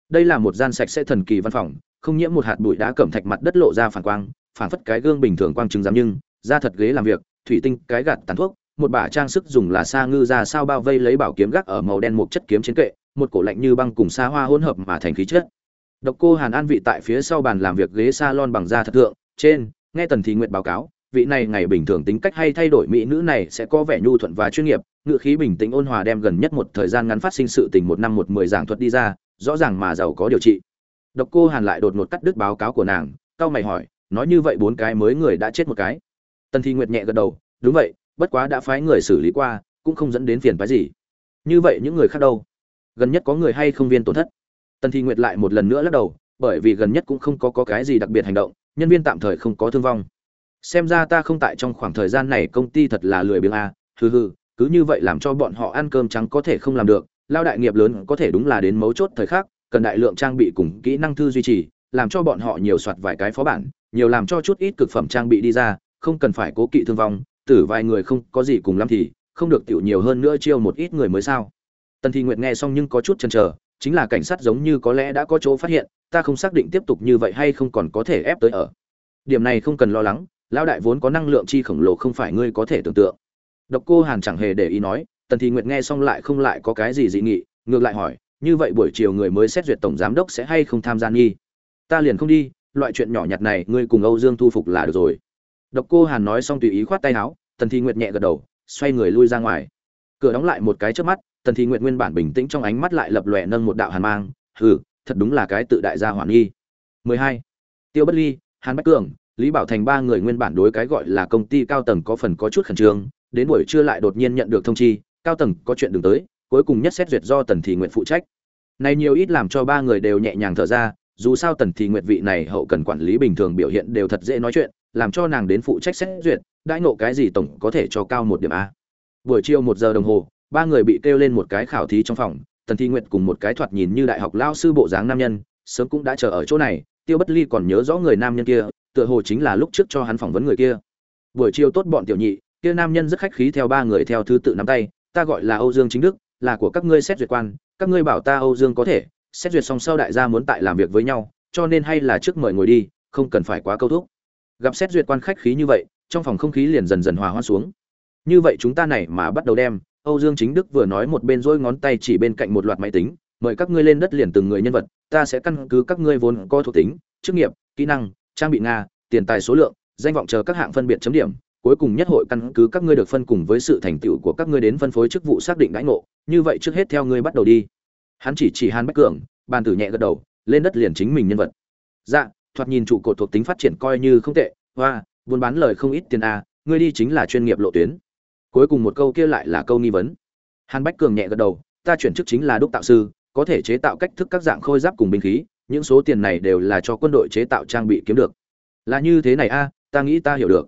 Đây là một gian sạch sẽ thần kỳ văn phòng không nhiễm một hạt bụi đá cẩm thạch mặt đất lộ ra phản quang, phản phất cái gương bình thường quang trưng giám nhưng, ra thật ghế làm việc, thủy tinh, cái gạt tàn thuốc, một bả trang sức dùng là sa ngư ra sao bao vây lấy bảo kiếm gác ở màu đen một chất kiếm chiến kệ, một cổ lạnh như băng cùng xa hoa hỗn hợp mà thành khí chất. Độc cô hàn an vị tại phía sau bàn làm việc ghế salon bằng da thật thượng, trên, nghe tần thị nguyện báo cáo, vị này ngày bình thường tính cách hay thay đổi mỹ nữ này sẽ có vẻ nhu thuận và chuyên nghiệp, ngự khí bình tĩnh ôn hòa đem gần nhất một thời gian ngắn phát sinh sự tình một năm một mười giảng thuật đi ra, rõ ràng mà giàu có điều trị độc cô hàn lại đột ngột cắt đứt báo cáo của nàng cao mày hỏi nói như vậy bốn cái mới người đã chết một cái? Tần thi nguyệt nhẹ gật đầu đúng vậy bất quá đã phái người xử lý qua cũng không dẫn đến phiền phức gì. Như vậy những người khác đâu? Gần nhất có người hay không viên tổn thất? Tần thi nguyệt lại một lần nữa lắc đầu bởi vì gần nhất cũng không có, có cái gì đặc biệt hành động nhân viên tạm thời không có thương vong. Xem ra ta không tại trong khoảng thời gian này công ty thật là lười biếng a hừ hừ cứ như vậy làm cho bọn họ ăn cơm trắng có thể không làm được lao đại nghiệp lớn có thể đúng là đến mấu chốt thời khắc cần đại lượng trang bị cùng kỹ năng thư duy trì, làm cho bọn họ nhiều soạt vài cái phó bản, nhiều làm cho chút ít cực phẩm trang bị đi ra, không cần phải cố kỵ thương vong, tử vài người không có gì cùng lắm thì không được tiểu nhiều hơn nữa chiêu một ít người mới sao. Tần thị nguyệt nghe xong nhưng có chút chần chờ, chính là cảnh sát giống như có lẽ đã có chỗ phát hiện, ta không xác định tiếp tục như vậy hay không còn có thể ép tới ở. Điểm này không cần lo lắng, lão đại vốn có năng lượng chi khổng lồ không phải ngươi có thể tưởng tượng. Độc cô hàn chẳng hề để ý nói, tần thị nguyệt nghe xong lại không lại có cái gì dị nghị, ngược lại hỏi như vậy buổi chiều người mới xét duyệt tổng giám đốc sẽ hay không tham gia nghi? Ta liền không đi, loại chuyện nhỏ nhặt này ngươi cùng âu dương thu phục là được rồi. Độc cô hàn nói xong tùy ý khoát tay áo, tần Thi nguyệt nhẹ gật đầu, xoay người lui ra ngoài. Cửa đóng lại một cái trước mắt, tần Thi nguyệt nguyên bản bình tĩnh trong ánh mắt lại lập lòe nâng một đạo hàn mang, hừ, thật đúng là cái tự đại gia hoàn nghi. 12. tiêu bất ly, hàn bách cường, lý bảo thành ba người nguyên bản đối cái gọi là công ty cao tầng có phần có chút khẩn trương, đến buổi trưa lại đột nhiên nhận được thông chi, cao tầng, có chuyện đừng tới cuối cùng nhất xét duyệt do tần thị nguyện phụ trách. Này nhiều ít làm cho ba người đều nhẹ nhàng thở ra, dù sao tần thị nguyệt vị này hậu cần quản lý bình thường biểu hiện đều thật dễ nói chuyện, làm cho nàng đến phụ trách xét duyệt, đãi ngộ cái gì tổng có thể cho cao một điểm a. Buổi chiều một giờ đồng hồ, ba người bị kêu lên một cái khảo thí trong phòng, tần thị nguyệt cùng một cái thoạt nhìn như đại học lao sư bộ dáng nam nhân, sớm cũng đã chờ ở chỗ này, tiêu bất ly còn nhớ rõ người nam nhân kia, tựa hồ chính là lúc trước cho hắn phỏng vấn người kia. Buổi chiều tốt bọn tiểu nhị, kia nam nhân rất khách khí theo ba người theo thứ tự nắm tay, ta gọi là âu dương chính đức là của các ngươi xét duyệt quan, các ngươi bảo ta âu dương có thể, xét duyệt xong sau đại gia muốn tại làm việc với nhau, cho nên hay là trước mời ngồi đi, không cần phải quá câu thúc. Gặp xét duyệt quan khách khí như vậy, trong phòng không khí liền dần dần hòa hoa xuống. Như vậy chúng ta này mà bắt đầu đem, âu dương chính đức vừa nói một bên rỗi ngón tay chỉ bên cạnh một loạt máy tính, mời các ngươi lên đất liền từng người nhân vật, ta sẽ căn cứ các ngươi vốn có thuộc tính, chức nghiệp, kỹ năng, trang bị nga, tiền tài số lượng, danh vọng chờ các hạng phân biệt chấm điểm cuối cùng nhất hội căn cứ các ngươi được phân cùng với sự thành tựu của các ngươi đến phân phối chức vụ xác định đãi ngộ, như vậy trước hết theo ngươi bắt đầu đi. Hắn chỉ chỉ hàn bách cường, bàn tử nhẹ gật đầu, lên đất liền chính mình nhân vật. Dạ thoạt nhìn trụ cột thuộc tính phát triển coi như không tệ, hoa, buôn bán lời không ít tiền a ngươi đi chính là chuyên nghiệp lộ tuyến. Cuối cùng một câu kia lại là câu nghi vấn. Hàn bách cường nhẹ gật đầu, ta chuyển chức chính là đúc tạo sư, có thể chế tạo cách thức các dạng khôi giáp cùng binh khí, những số tiền này đều là cho quân đội chế tạo trang bị kiếm được. Là như thế này a, ta nghĩ ta hiểu được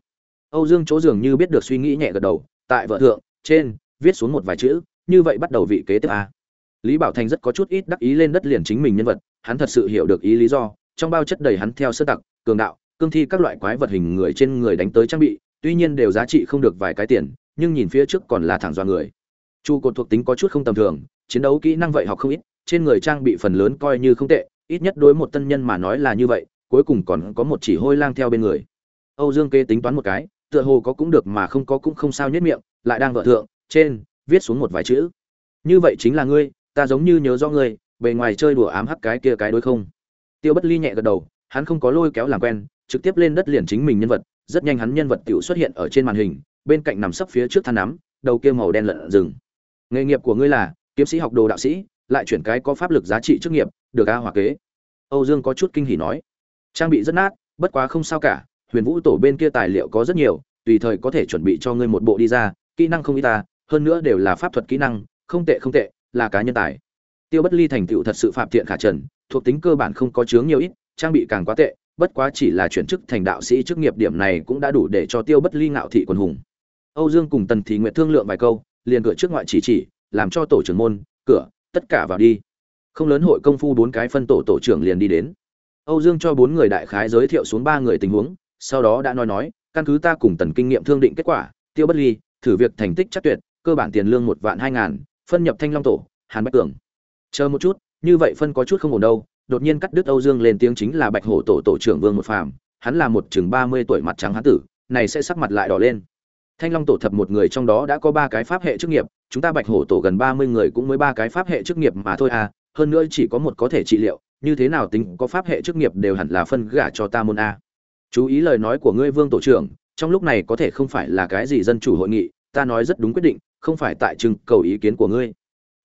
âu dương chỗ dường như biết được suy nghĩ nhẹ gật đầu, tại vợ thượng, trên, viết xuống một vài chữ, như vậy bắt đầu vị kế tiếp a. Lý bảo thành rất có chút ít đắc ý lên đất liền chính mình nhân vật, hắn thật sự hiểu được ý lý do, trong bao chất đầy hắn theo sơ tặc, cường đạo, cương thi các loại quái vật hình người trên người đánh tới trang bị, tuy nhiên đều giá trị không được vài cái tiền, nhưng nhìn phía trước còn là thẳng do người. Chu cột thuộc tính có chút không tầm thường, chiến đấu kỹ năng vậy học không ít, trên người trang bị phần lớn coi như không tệ, ít nhất đối một tân nhân mà nói là như vậy, cuối cùng còn có một chỉ hôi lang theo bên người. Âu dương kê tính toán một cái tựa hồ có cũng được mà không có cũng không sao nhất miệng, lại đang vợ thượng, trên, viết xuống một vài chữ. Như vậy chính là ngươi, ta giống như nhớ do ngươi, bề ngoài chơi đùa ám hắc cái kia cái đối không. Tiêu bất ly nhẹ gật đầu, hắn không có lôi kéo làm quen, trực tiếp lên đất liền chính mình nhân vật, rất nhanh hắn nhân vật tiểu xuất hiện ở trên màn hình, bên cạnh nằm sấp phía trước than nắm, đầu kia màu đen lợn rừng. Nghề nghiệp của ngươi là, kiếm sĩ học đồ đạo sĩ, lại chuyển cái có pháp lực giá trị chức nghiệp, được a hòa kế. Âu dương có chút kinh hỉ nói. Trang bị rất nát, bất quá không sao cả huyền vũ tổ bên kia tài liệu có rất nhiều, tùy thời có thể chuẩn bị cho ngươi một bộ đi ra, kỹ năng không y ta, hơn nữa đều là pháp thuật kỹ năng, không tệ không tệ, là cá nhân tài. Tiêu bất ly thành tựu thật sự phạm thiện khả trần, thuộc tính cơ bản không có chướng nhiều ít, trang bị càng quá tệ, bất quá chỉ là chuyển chức thành đạo sĩ chức nghiệp điểm này cũng đã đủ để cho tiêu bất ly ngạo thị quần hùng. Âu dương cùng tần thị nguyện thương lượng vài câu, liền cửa trước ngoại chỉ chỉ, làm cho tổ trưởng môn, cửa, tất cả vào đi. Không lớn hội công phu bốn cái phân tổ tổ trưởng liền đi đến. Âu dương cho bốn người đại khái giới thiệu xuống ba người tình huống sau đó đã nói nói, căn cứ ta cùng tần kinh nghiệm thương định kết quả, tiêu bất ly, thử việc thành tích chắc tuyệt, cơ bản tiền lương một vạn hai ngàn, phân nhập thanh long tổ, hàn bách cường chờ một chút, như vậy phân có chút không ổn đâu, đột nhiên cắt đứt âu dương lên tiếng chính là bạch hổ tổ tổ trưởng vương một phàm, hắn là một chừng ba mươi tuổi mặt trắng hán tử, này sẽ sắc mặt lại đỏ lên. Thanh long tổ thập một người trong đó đã có ba cái pháp hệ chức nghiệp, chúng ta bạch hổ tổ gần ba mươi người cũng mới ba cái pháp hệ chức nghiệp mà thôi à hơn nữa chỉ có một có thể trị liệu, như thế nào tính có pháp hệ chức nghiệp đều hẳn là phân gả cho ta môn a chú ý lời nói của ngươi, vương tổ trưởng, trong lúc này có thể không phải là cái gì dân chủ hội nghị, ta nói rất đúng quyết định, không phải tại trưng cầu ý kiến của ngươi.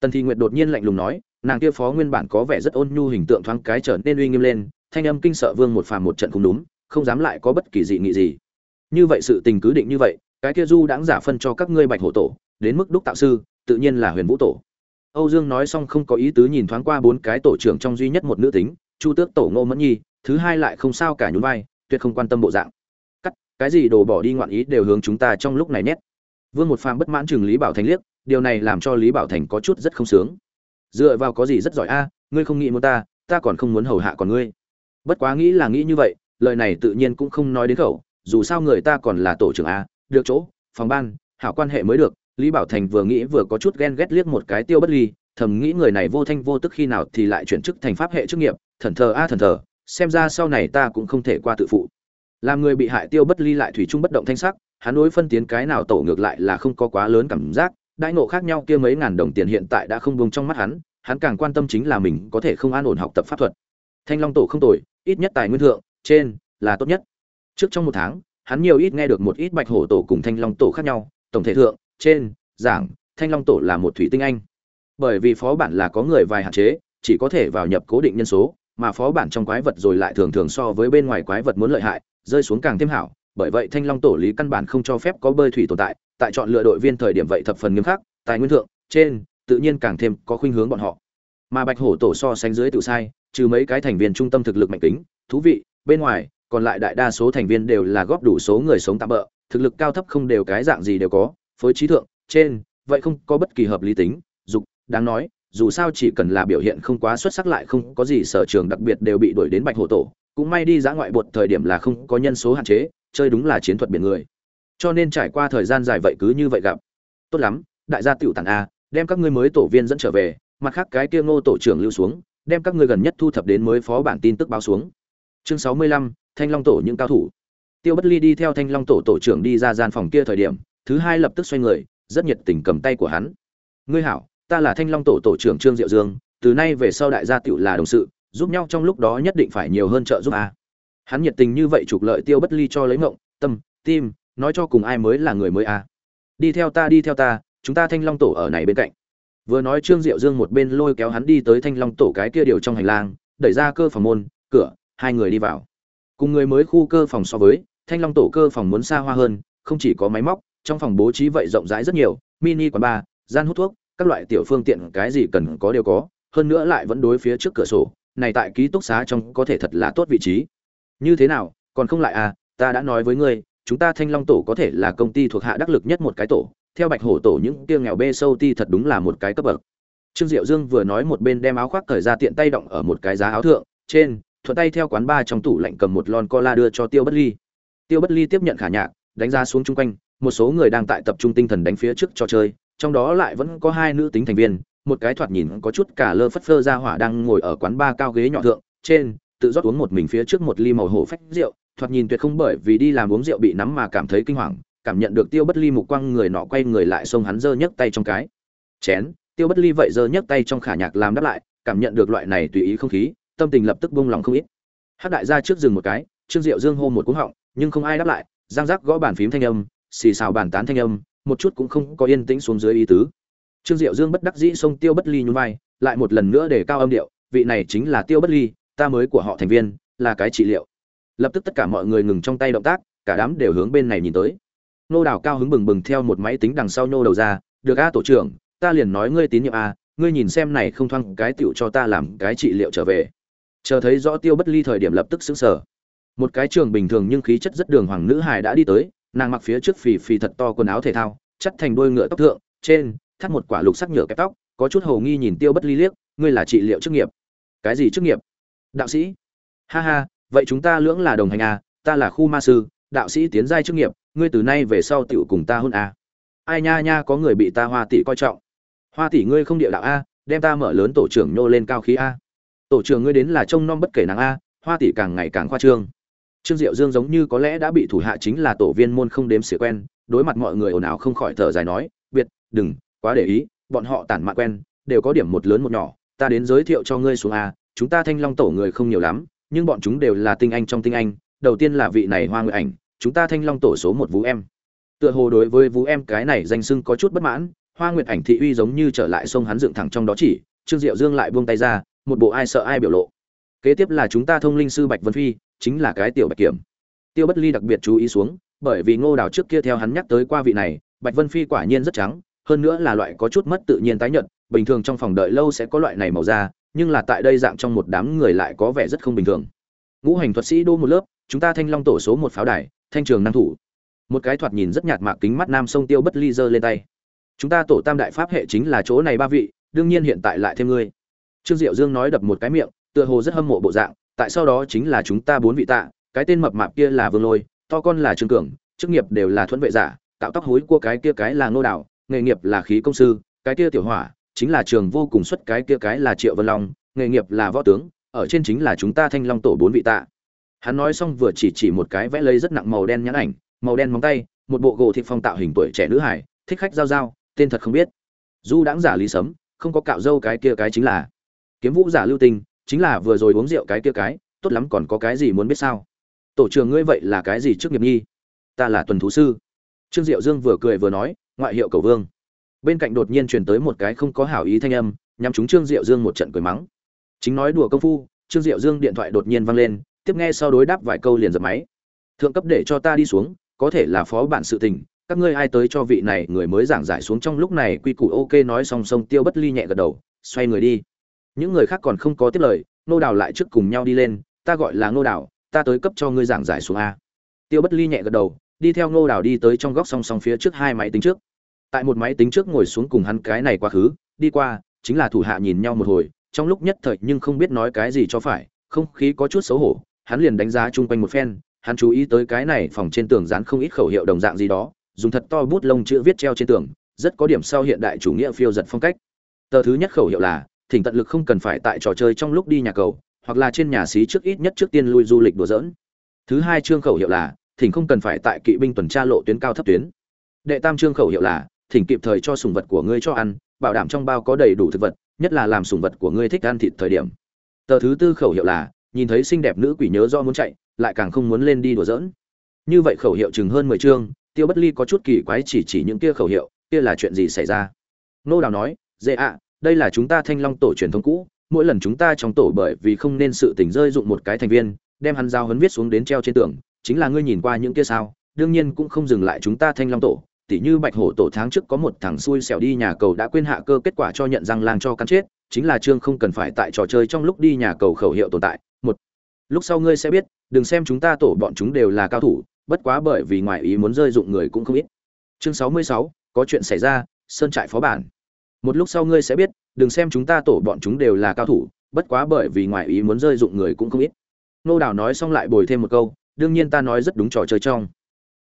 Tần thị nguyệt đột nhiên lạnh lùng nói, nàng kia phó nguyên bản có vẻ rất ôn nhu hình tượng thoáng cái trở nên uy nghiêm lên, thanh âm kinh sợ vương một phàm một trận không đúng, không dám lại có bất kỳ dị nghị gì. Như vậy sự tình cứ định như vậy, cái kia du đãng giả phân cho các ngươi bạch hổ tổ, đến mức đúc tạo sư, tự nhiên là huyền vũ tổ. Âu dương nói xong không có ý tứ nhìn thoáng qua bốn cái tổ trưởng trong duy nhất một nữ tính, chu tước tổ ngô mẫn nhi, thứ hai lại không sao cả nhún vai tuyệt không quan tâm bộ dạng. Cắt, cái gì đồ bỏ đi ngoạn ý đều hướng chúng ta trong lúc này nhét. Vương một phàm bất mãn chừng lý bảo thành liếc, điều này làm cho lý bảo thành có chút rất không sướng. Dựa vào có gì rất giỏi a, ngươi không nghĩ muốn ta ta còn không muốn hầu hạ còn ngươi. Bất quá nghĩ là nghĩ như vậy, lời này tự nhiên cũng không nói đến khẩu, dù sao người ta còn là tổ trưởng a, được chỗ, phòng ban, hảo quan hệ mới được. Lý bảo thành vừa nghĩ vừa có chút ghen ghét liếc một cái tiêu bất ly, thầm nghĩ người này vô thanh vô tức khi nào thì lại chuyển chức thành pháp hệ chức nghiệp, thần thờ a thần thờ xem ra sau này ta cũng không thể qua tự phụ. Làm người bị hại tiêu bất ly lại thủy chung bất động thanh sắc, hắn đối phân tiến cái nào tổ ngược lại là không có quá lớn cảm giác, đãi ngộ khác nhau kia mấy ngàn đồng tiền hiện tại đã không bông trong mắt hắn hắn càng quan tâm chính là mình có thể không an ổn học tập pháp thuật. Thanh long tổ không tồi, ít nhất tài nguyên thượng, trên, là tốt nhất. Trước trong một tháng, hắn nhiều ít nghe được một ít bạch hổ tổ cùng thanh long tổ khác nhau, tổng thể thượng, trên, giảng, thanh long tổ là một thủy tinh anh. Bởi vì phó bản là có người vài hạn chế, chỉ có thể vào nhập cố định nhân số mà phó bản trong quái vật rồi lại thường thường so với bên ngoài quái vật muốn lợi hại, rơi xuống càng thêm hảo, bởi vậy thanh long tổ lý căn bản không cho phép có bơi thủy tồn tại tại chọn lựa đội viên thời điểm vậy thập phần nghiêm khắc, tài nguyên thượng, trên, tự nhiên càng thêm có khuynh hướng bọn họ. Mà bạch hổ tổ so sánh dưới tự sai, trừ mấy cái thành viên trung tâm thực lực mạnh tính, thú vị, bên ngoài, còn lại đại đa số thành viên đều là góp đủ số người sống tạm bỡ thực lực cao thấp không đều cái dạng gì đều có, phối trí thượng, trên, vậy không có bất kỳ hợp lý tính, dục, đáng nói dù sao chỉ cần là biểu hiện không quá xuất sắc lại không có gì sở trường đặc biệt đều bị đuổi đến bạch hổ tổ. Cũng may đi ra ngoại bột thời điểm là không có nhân số hạn chế, chơi đúng là chiến thuật biển người. Cho nên trải qua thời gian dài vậy cứ như vậy gặp. Tốt lắm, đại gia tiểu tản a, đem các ngươi mới tổ viên dẫn trở về, mặt khác cái kia ngô tổ trưởng lưu xuống, đem các ngươi gần nhất thu thập đến mới phó bản tin tức báo xuống. Chương sáu mươi lăm, thanh long tổ những cao thủ. Tiêu bất ly đi theo thanh long tổ tổ trưởng đi ra gian phòng kia thời điểm, thứ hai lập tức xoay người, rất nhiệt tình cầm tay của hắn. Ngươi hảo ta là thanh long tổ tổ trưởng trương diệu dương, từ nay về sau đại gia tựu là đồng sự, giúp nhau trong lúc đó nhất định phải nhiều hơn trợ giúp a. Hắn nhiệt tình như vậy trục lợi tiêu bất ly cho lấy ngộng, tâm, tim, nói cho cùng ai mới là người mới a. Đi theo ta, đi theo ta, chúng ta thanh long tổ ở này bên cạnh. Vừa nói trương diệu dương một bên lôi kéo hắn đi tới thanh long tổ cái kia điều trong hành lang, đẩy ra cơ phòng môn, cửa, hai người đi vào. Cùng người mới khu cơ phòng so với, thanh long tổ cơ phòng muốn xa hoa hơn, không chỉ có máy móc, trong phòng bố trí vậy rộng rãi rất nhiều, mini quán bar, gian hút thuốc các loại tiểu phương tiện cái gì cần có đều có, hơn nữa lại vẫn đối phía trước cửa sổ, này tại ký túc xá trong có thể thật là tốt vị trí. Như thế nào, còn không lại à ta đã nói với ngươi, chúng ta thanh long tổ có thể là công ty thuộc hạ đắc lực nhất một cái tổ, theo bạch hổ tổ những kia nghèo bê sâu ti thật đúng là một cái cấp bậc. Trương diệu dương vừa nói một bên đem áo khoác cởi ra tiện tay động ở một cái giá áo thượng, trên, thuận tay theo quán ba trong tủ lạnh cầm một lon cola đưa cho tiêu bất ly. Tiêu bất ly tiếp nhận khả nhạc, đánh ra xuống chung quanh, một số người đang tại tập trung tinh thần đánh phía trước trò chơi trong đó lại vẫn có hai nữ tính thành viên, một cái thoạt nhìn có chút cả lơ phất phơ ra hỏa đang ngồi ở quán ba cao ghế nhỏ thượng, trên, tự rót uống một mình phía trước một ly màu hổ phách rượu, thoạt nhìn tuyệt không bởi vì đi làm uống rượu bị nắm mà cảm thấy kinh hoàng, cảm nhận được tiêu bất ly mục quang người nọ quay người lại xông hắn giơ nhấc tay trong cái. Chén, tiêu bất ly vậy giơ nhấc tay trong khả nhạc làm đáp lại, cảm nhận được loại này tùy ý không khí, tâm tình lập tức buông lòng không ít. Hát đại gia trước dừng một cái, trương diệu dương hô một cú họng, nhưng không ai đáp lại, giang giác gõ bàn phím thanh âm, xì xào bàn tán thanh âm một chút cũng không có yên tĩnh xuống dưới ý tứ. Trương diệu dương bất đắc dĩ xông tiêu bất ly nhún vai, lại một lần nữa để cao âm điệu, vị này chính là tiêu bất ly, ta mới của họ thành viên, là cái trị liệu. Lập tức tất cả mọi người ngừng trong tay động tác, cả đám đều hướng bên này nhìn tới. Nô đào cao hứng bừng bừng theo một máy tính đằng sau nô đầu ra, được a, tổ trưởng, ta liền nói ngươi tín nhiệm a, ngươi nhìn xem này không thoang cái tựu cho ta làm cái trị liệu trở về. Chờ thấy rõ tiêu bất ly thời điểm lập tức xứng sở một cái trường bình thường nhưng khí chất rất đường hoàng nữ hài đã đi tới nàng mặc phía trước phì phì thật to quần áo thể thao, chắt thành đôi ngựa tóc thượng, trên, thắt một quả lục sắc nhựa kẹp tóc, có chút hầu nghi nhìn tiêu bất ly liếc, ngươi là trị liệu chức nghiệp? Cái gì chức nghiệp? Đạo sĩ. Ha ha, vậy chúng ta lưỡng là đồng hành à ta là khu ma sư, đạo sĩ tiến giai chức nghiệp, ngươi từ nay về sau tựu cùng ta hôn à. ai nha nha, có người bị ta hoa tỷ coi trọng. Hoa tỷ ngươi không địa đạo a đem ta mở lớn tổ trưởng nhô lên cao khí a tổ trưởng ngươi đến là trông nom bất kể nàng a hoa tỷ càng ngày càng khoa trương trương diệu dương giống như có lẽ đã bị thủ hạ chính là tổ viên môn không đếm xỉa quen, đối mặt mọi người ồn ào không khỏi thở dài nói, biệt, đừng, quá để ý, bọn họ tản mạn quen, đều có điểm một lớn một nhỏ, ta đến giới thiệu cho ngươi xuống a, chúng ta thanh long tổ người không nhiều lắm, nhưng bọn chúng đều là tinh anh trong tinh anh, đầu tiên là vị này hoa nguyện ảnh, chúng ta thanh long tổ số một vũ em. Tựa hồ đối với vũ em cái này danh sưng có chút bất mãn, hoa nguyệt ảnh thị uy giống như trở lại sông hắn dựng thẳng trong đó chỉ, trương diệu dương lại buông tay ra, một bộ ai sợ ai biểu lộ. Kế tiếp là chúng ta thông linh sư bạch vân phi chính là cái tiểu bạch kiểm. Tiêu bất ly đặc biệt chú ý xuống, bởi vì ngô đào trước kia theo hắn nhắc tới qua vị này, bạch vân phi quả nhiên rất trắng, hơn nữa là loại có chút mất tự nhiên tái nhợt, bình thường trong phòng đợi lâu sẽ có loại này màu da, nhưng là tại đây dạng trong một đám người lại có vẻ rất không bình thường. Ngũ hành thuật sĩ đô một lớp, chúng ta thanh long tổ số một pháo đài, thanh trường năng thủ. Một cái thoạt nhìn rất nhạt mạc kính mắt nam sông tiêu bất ly giơ lên tay. Chúng ta tổ tam đại pháp hệ chính là chỗ này ba vị, đương nhiên hiện tại lại thêm ngươi. Trương diệu dương nói đập một cái miệng, tựa hồ rất hâm mộ bộ dạng tại sau đó chính là chúng ta bốn vị tạ, cái tên mập mạp kia là vương lôi, to con là trương cường, chức nghiệp đều là thuẫn vệ giả tạo tóc hối của cái kia cái là ngô đạo nghề nghiệp là khí công sư, cái kia tiểu hỏa, chính là trường vô cùng xuất cái kia cái là triệu vân long, nghề nghiệp là võ tướng, ở trên chính là chúng ta thanh long tổ bốn vị tạ. Hắn nói xong vừa chỉ chỉ một cái vẽ lấy rất nặng màu đen nhãn ảnh, màu đen móng tay, một bộ gỗ thị phong tạo hình tuổi trẻ nữ hải thích khách giao giao, tên thật không biết. Du đãng giả lý sấm, không có cạo dâu cái kia cái chính là. Kiếm vũ giả lưu tinh chính là vừa rồi uống rượu cái kia cái, tốt lắm còn có cái gì muốn biết sao? Tổ trưởng ngươi vậy là cái gì trước nghiệp nhi? Ta là tuần thú sư. Trương diệu dương vừa cười vừa nói, ngoại hiệu cầu vương. Bên cạnh đột nhiên truyền tới một cái không có hảo ý thanh âm nhằm chúng trương diệu dương một trận cười mắng. Chính nói đùa công phu, trương diệu dương điện thoại đột nhiên vang lên, tiếp nghe sau đối đáp vài câu liền dập máy. Thượng cấp để cho ta đi xuống, có thể là phó bản sự tình, các ngươi ai tới cho vị này người mới giảng giải xuống trong lúc này quy củ ok nói song song tiêu bất ly nhẹ gật đầu, xoay người đi những người khác còn không có tiếp lời nô đào lại trước cùng nhau đi lên, ta gọi là nô đào, ta tới cấp cho ngươi giảng giải xuống a. Tiêu bất ly nhẹ gật đầu, đi theo nô đào đi tới trong góc song song phía trước hai máy tính trước. Tại một máy tính trước ngồi xuống cùng hắn cái này quá khứ, đi qua, chính là thủ hạ nhìn nhau một hồi, trong lúc nhất thời nhưng không biết nói cái gì cho phải, không khí có chút xấu hổ, hắn liền đánh giá chung quanh một phen, hắn chú ý tới cái này phòng trên tường dán không ít khẩu hiệu đồng dạng gì đó, dùng thật to bút lông chữ viết treo trên tường, rất có điểm sau hiện đại chủ nghĩa phiêu giật phong cách. Tờ thứ nhất khẩu hiệu là thỉnh tận lực không cần phải tại trò chơi trong lúc đi nhà cầu, hoặc là trên nhà xí trước ít nhất trước tiên lui du lịch đùa dỡn thứ hai chương khẩu hiệu là, thỉnh không cần phải tại kỵ binh tuần tra lộ tuyến cao thấp tuyến. Đệ tam chương khẩu hiệu là, thỉnh kịp thời cho sùng vật của ngươi cho ăn, bảo đảm trong bao có đầy đủ thực vật, nhất là làm sùng vật của ngươi thích ăn thịt thời điểm. Tờ thứ tư khẩu hiệu là, nhìn thấy xinh đẹp nữ quỷ nhớ do muốn chạy, lại càng không muốn lên đi đùa giỡn. Như vậy khẩu hiệu chừng hơn mười chương, tiêu bất ly có chút kỳ quái chỉ chỉ những kia khẩu hiệu, kia là chuyện gì xảy ra? Nô đào nói dễ ạ đây là chúng ta thanh long tổ truyền thống cũ, mỗi lần chúng ta trong tổ bởi vì không nên sự tình rơi dụng một cái thành viên, đem hắn giao hấn viết xuống đến treo trên tường, chính là ngươi nhìn qua những kia sao, đương nhiên cũng không dừng lại chúng ta thanh long tổ, tỉ như bạch hổ tổ tháng trước có một thằng xui xẻo đi nhà cầu đã quên hạ cơ kết quả cho nhận răng lang cho cắn chết, chính là trương không cần phải tại trò chơi trong lúc đi nhà cầu khẩu hiệu tồn tại, một, lúc sau ngươi sẽ biết, đừng xem chúng ta tổ bọn chúng đều là cao thủ, bất quá bởi vì ngoại ý muốn rơi dụng người cũng không ít. Chương sáu mươi sáu, có chuyện xảy ra, sơn trại phó bản một lúc sau ngươi sẽ biết, đừng xem chúng ta tổ bọn chúng đều là cao thủ, bất quá bởi vì ngoại ý muốn rơi dụng người cũng không ít. Nô đào nói xong lại bồi thêm một câu, đương nhiên ta nói rất đúng trò chơi trong.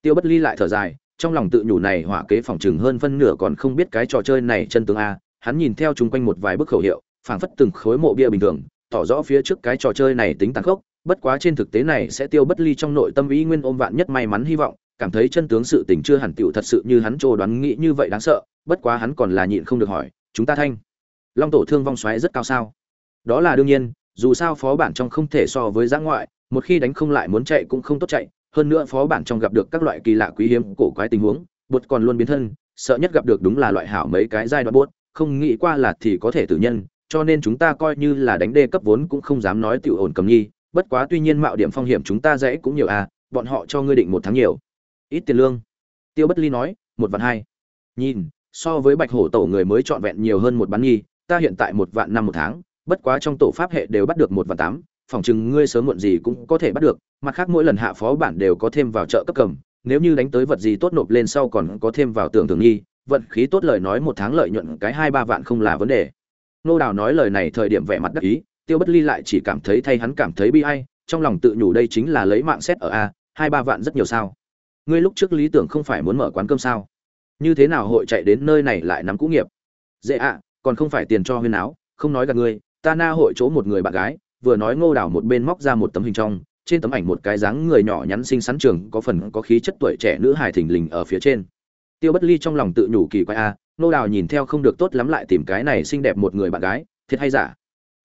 Tiêu bất ly lại thở dài, trong lòng tự nhủ này hỏa kế phòng chừng hơn phân nửa còn không biết cái trò chơi này chân tướng a, hắn nhìn theo chung quanh một vài bức khẩu hiệu, phảng phất từng khối mộ bia bình thường, tỏ rõ phía trước cái trò chơi này tính tàn khốc, bất quá trên thực tế này sẽ tiêu bất ly trong nội tâm ý nguyên ôm vạn nhất may mắn hy vọng, cảm thấy chân tướng sự tình chưa hẳn tiểu thật sự như hắn trồ đoán nghĩ như vậy đáng sợ bất quá hắn còn là nhịn không được hỏi, chúng ta thanh, long tổ thương vong xoáy rất cao sao? Đó là đương nhiên, dù sao phó bản trong không thể so với giã ngoại, một khi đánh không lại muốn chạy cũng không tốt chạy, hơn nữa phó bản trong gặp được các loại kỳ lạ quý hiếm, cổ quái tình huống, bột còn luôn biến thân, sợ nhất gặp được đúng là loại hảo mấy cái giai đoạn bốt không nghĩ qua là thì có thể tử nhân, cho nên chúng ta coi như là đánh đê cấp vốn cũng không dám nói tiểu ổn cầm nhi bất quá tuy nhiên mạo điểm phong hiểm chúng ta dễ cũng nhiều à bọn họ cho ngươi định một tháng nhiều. Ít tiền lương. Tiêu bất ly nói, một vạn hai. Nhìn so với bạch hổ tổ người mới trọn vẹn nhiều hơn một bán nghi, ta hiện tại một vạn năm một tháng bất quá trong tổ pháp hệ đều bắt được một vạn tám phòng chừng ngươi sớm muộn gì cũng có thể bắt được mặt khác mỗi lần hạ phó bản đều có thêm vào chợ cấp cầm nếu như đánh tới vật gì tốt nộp lên sau còn có thêm vào tưởng thường nghi, vận khí tốt lời nói một tháng lợi nhuận cái hai ba vạn không là vấn đề. Nô đào nói lời này thời điểm vẻ mặt đắc ý tiêu bất ly lại chỉ cảm thấy thay hắn cảm thấy bi ai trong lòng tự nhủ đây chính là lấy mạng xét ở a hai ba vạn rất nhiều sao. Ngươi lúc trước lý tưởng không phải muốn mở quán cơm sao? Như thế nào hội chạy đến nơi này lại nắm cũ nghiệp? Dễ ạ, còn không phải tiền cho huyên áo, không nói gặp ngươi ta na hội chỗ một người bạn gái, vừa nói ngô đào một bên móc ra một tấm hình trong, trên tấm ảnh một cái dáng người nhỏ nhắn xinh xắn trường, có phần có khí chất tuổi trẻ nữ hài thình lình ở phía trên. Tiêu bất ly trong lòng tự nhủ kỳ quái a, ngô đào nhìn theo không được tốt lắm lại tìm cái này xinh đẹp một người bạn gái, thiệt hay giả?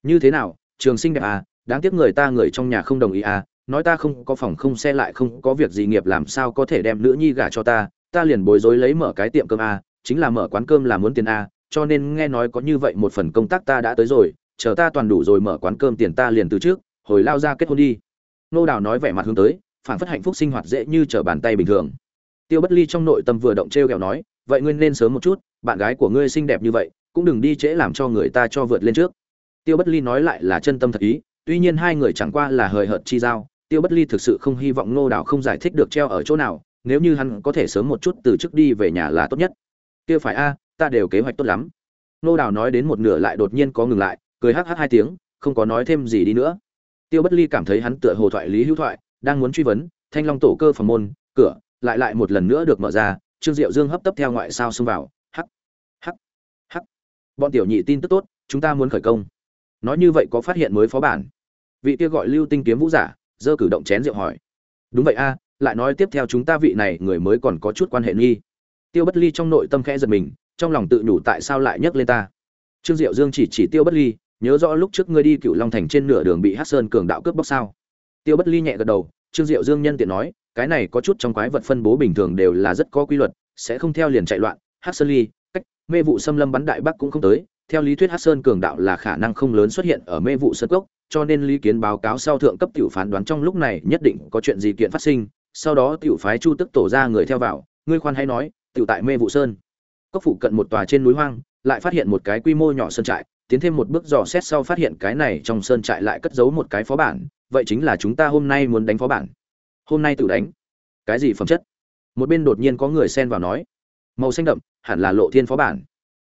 Như thế nào, trường xinh đẹp à đáng tiếc người ta người trong nhà không đồng ý à nói ta không có phòng không xe lại không có việc gì nghiệp làm sao có thể đem nữ nhi gả cho ta ta liền bối rối lấy mở cái tiệm cơm a, chính là mở quán cơm là muốn tiền a, cho nên nghe nói có như vậy một phần công tác ta đã tới rồi, chờ ta toàn đủ rồi mở quán cơm tiền ta liền từ trước, hồi lao ra kết hôn đi. Nô đào nói vẻ mặt hướng tới phản phất hạnh phúc sinh hoạt dễ như trở bàn tay bình thường. Tiêu bất ly trong nội tâm vừa động t r e o kẹo nói, vậy ngươi nên sớm một chút, bạn gái của ngươi xinh đẹp như vậy, cũng đừng đi trễ làm cho người ta cho vượt lên trước. Tiêu bất ly nói lại là chân tâm thật ý, tuy nhiên hai người chẳng qua là hời hợt chi giao, tiêu bất ly thực sự không hy vọng nô đào không giải thích được treo ở chỗ nào nếu như hắn có thể sớm một chút từ trước đi về nhà là tốt nhất. Kia phải a, ta đều kế hoạch tốt lắm. Nô đào nói đến một nửa lại đột nhiên có ngừng lại, cười hắc hắc hai tiếng, không có nói thêm gì đi nữa. Tiêu bất ly cảm thấy hắn tựa hồ thoại lý hữu thoại, đang muốn truy vấn, thanh long tổ cơ phòng môn, cửa, lại lại một lần nữa được mở ra, trương diệu dương hấp tấp theo ngoại sao xông vào, hắc hắc hắc. Bọn tiểu nhị tin tức tốt, chúng ta muốn khởi công. Nói như vậy có phát hiện mới phó bản. Vị kia gọi lưu tinh kiếm vũ giả dơ cử động chén rượu hỏi. Đúng vậy a lại nói tiếp theo chúng ta vị này người mới còn có chút quan hệ nghi. Tiêu bất ly trong nội tâm khẽ giật mình, trong lòng tự nhủ tại sao lại nhắc lên ta. Trương diệu dương chỉ chỉ tiêu bất ly, nhớ rõ lúc trước ngươi đi cựu long thành trên nửa đường bị hát sơn cường đạo cướp bóc sao? Tiêu bất ly nhẹ gật đầu, trương diệu dương nhân tiện nói, cái này có chút trong quái vật phân bố bình thường đều là rất có quy luật, sẽ không theo liền chạy loạn. Hát sơn ly, cách mê vụ xâm lâm bắn đại bắc cũng không tới, theo lý thuyết hát sơn cường đạo là khả năng không lớn xuất hiện ở mê vụ sơn cốc, cho nên lý kiến báo cáo sau thượng cấp tiểu phán đoán trong lúc này nhất định có chuyện gì kiện phát sinh sau đó tiểu phái chu tức tổ ra người theo vào, ngươi khoan hay nói, tiểu tại mê vụ sơn. Cốc phụ cận một tòa trên núi hoang, lại phát hiện một cái quy mô nhỏ sơn trại, tiến thêm một bước dò xét sau phát hiện cái này trong sơn trại lại cất giấu một cái phó bản, vậy chính là chúng ta hôm nay muốn đánh phó bản. Hôm nay tự đánh. Cái gì phẩm chất? Một bên đột nhiên có người xen vào nói. Màu xanh đậm, hẳn là lộ thiên phó bản.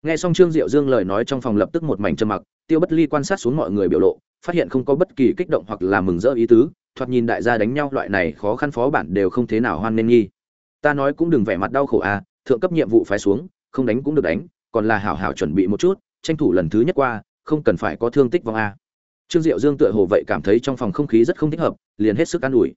Nghe xong trương diệu dương lời nói trong phòng lập tức một mảnh trầm mặc, tiêu bất ly quan sát xuống mọi người biểu lộ, phát hiện không có bất kỳ kích động hoặc là mừng rỡ ý tứ thoạt nhìn đại gia đánh nhau loại này khó khăn phó bản đều không thế nào hoan nên nghi. Ta nói cũng đừng vẻ mặt đau khổ à thượng cấp nhiệm vụ phái xuống, không đánh cũng được đánh, còn là hảo hảo chuẩn bị một chút, tranh thủ lần thứ nhất qua, không cần phải có thương tích vong a. Trương diệu dương tựa hồ vậy cảm thấy trong phòng không khí rất không thích hợp, liền hết sức an ủi.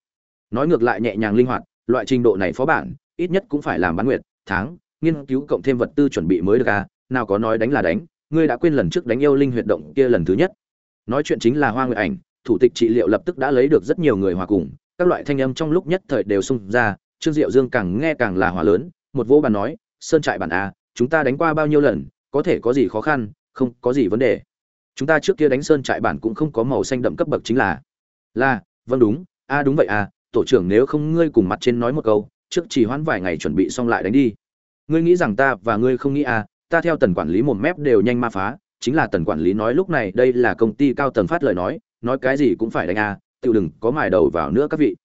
Nói ngược lại nhẹ nhàng linh hoạt, loại trình độ này phó bản, ít nhất cũng phải làm bán nguyệt, tháng, nghiên cứu cộng thêm vật tư chuẩn bị mới được a, nào có nói đánh là đánh, ngươi đã quên lần trước đánh yêu linh huyệt động kia lần thứ nhất. Nói chuyện chính là hoa nguyệt ảnh thủ tịch trị liệu lập tức đã lấy được rất nhiều người hòa cùng, các loại thanh âm trong lúc nhất thời đều xung ra, trương diệu dương càng nghe càng là hòa lớn, một vỗ bàn nói, sơn trại bản a, chúng ta đánh qua bao nhiêu lần, có thể có gì khó khăn, không có gì vấn đề. Chúng ta trước kia đánh sơn trại bản cũng không có màu xanh đậm cấp bậc chính là. Là vâng đúng, a đúng vậy à tổ trưởng nếu không ngươi cùng mặt trên nói một câu, trước chỉ hoãn vài ngày chuẩn bị xong lại đánh đi. Ngươi nghĩ rằng ta và ngươi không nghĩ à ta theo tần quản lý một mép đều nhanh ma phá, chính là tần quản lý nói lúc này đây là công ty cao tầng phát lời nói nói cái gì cũng phải đánh à tự đừng có mài đầu vào nữa các vị.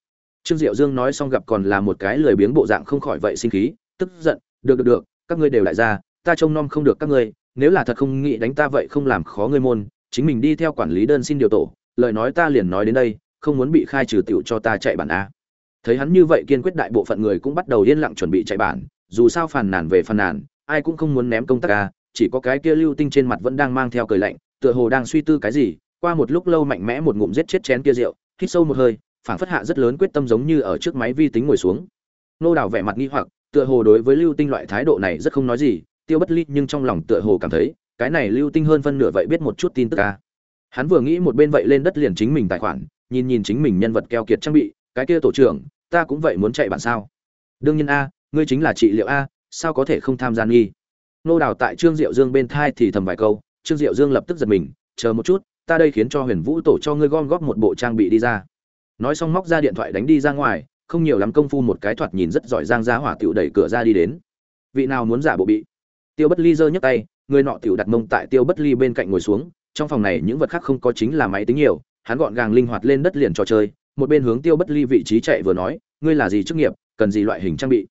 Trương diệu dương nói xong gặp còn là một cái lười biếng bộ dạng không khỏi vậy sinh khí, tức giận, được được được, các ngươi đều lại ra, ta trông nom không được các ngươi, nếu là thật không nghĩ đánh ta vậy không làm khó ngươi môn, chính mình đi theo quản lý đơn xin điều tổ, lời nói ta liền nói đến đây, không muốn bị khai trừ tiểu cho ta chạy bản a. Thấy hắn như vậy kiên quyết đại bộ phận người cũng bắt đầu yên lặng chuẩn bị chạy bản, dù sao phàn nàn về phàn nàn, ai cũng không muốn ném công tác a, chỉ có cái kia lưu tinh trên mặt vẫn đang mang theo cười lạnh, tựa hồ đang suy tư cái gì qua một lúc lâu mạnh mẽ một ngụm giết chết chén kia rượu, hít sâu một hơi, phảng phất hạ rất lớn quyết tâm giống như ở trước máy vi tính ngồi xuống. Nô đào vẻ mặt nghi hoặc, tựa hồ đối với lưu tinh loại thái độ này rất không nói gì, tiêu bất ly nhưng trong lòng tựa hồ cảm thấy, cái này lưu tinh hơn phân nửa vậy biết một chút tin tức ca hắn vừa nghĩ một bên vậy lên đất liền chính mình tài khoản, nhìn nhìn chính mình nhân vật keo kiệt trang bị, cái kia tổ trưởng, ta cũng vậy muốn chạy bản sao. Đương nhiên a, ngươi chính là trị liệu a, sao có thể không tham gia nghi? Nô đào tại trương diệu dương bên thai thì thầm vài câu, trương diệu dương lập tức giật mình, chờ một chút ta đây khiến cho huyền vũ tổ cho ngươi gom góp một bộ trang bị đi ra. Nói xong móc ra điện thoại đánh đi ra ngoài, không nhiều lắm công phu một cái thoạt nhìn rất giỏi giang giá hỏa tiểu đẩy cửa ra đi đến. Vị nào muốn giả bộ bị? Tiêu bất ly giơ nhấc tay, người nọ tiểu đặt mông tại tiêu bất ly bên cạnh ngồi xuống, trong phòng này những vật khác không có chính là máy tính nhiều, hắn gọn gàng linh hoạt lên đất liền trò chơi, một bên hướng tiêu bất ly vị trí chạy vừa nói, ngươi là gì chức nghiệp, cần gì loại hình trang bị?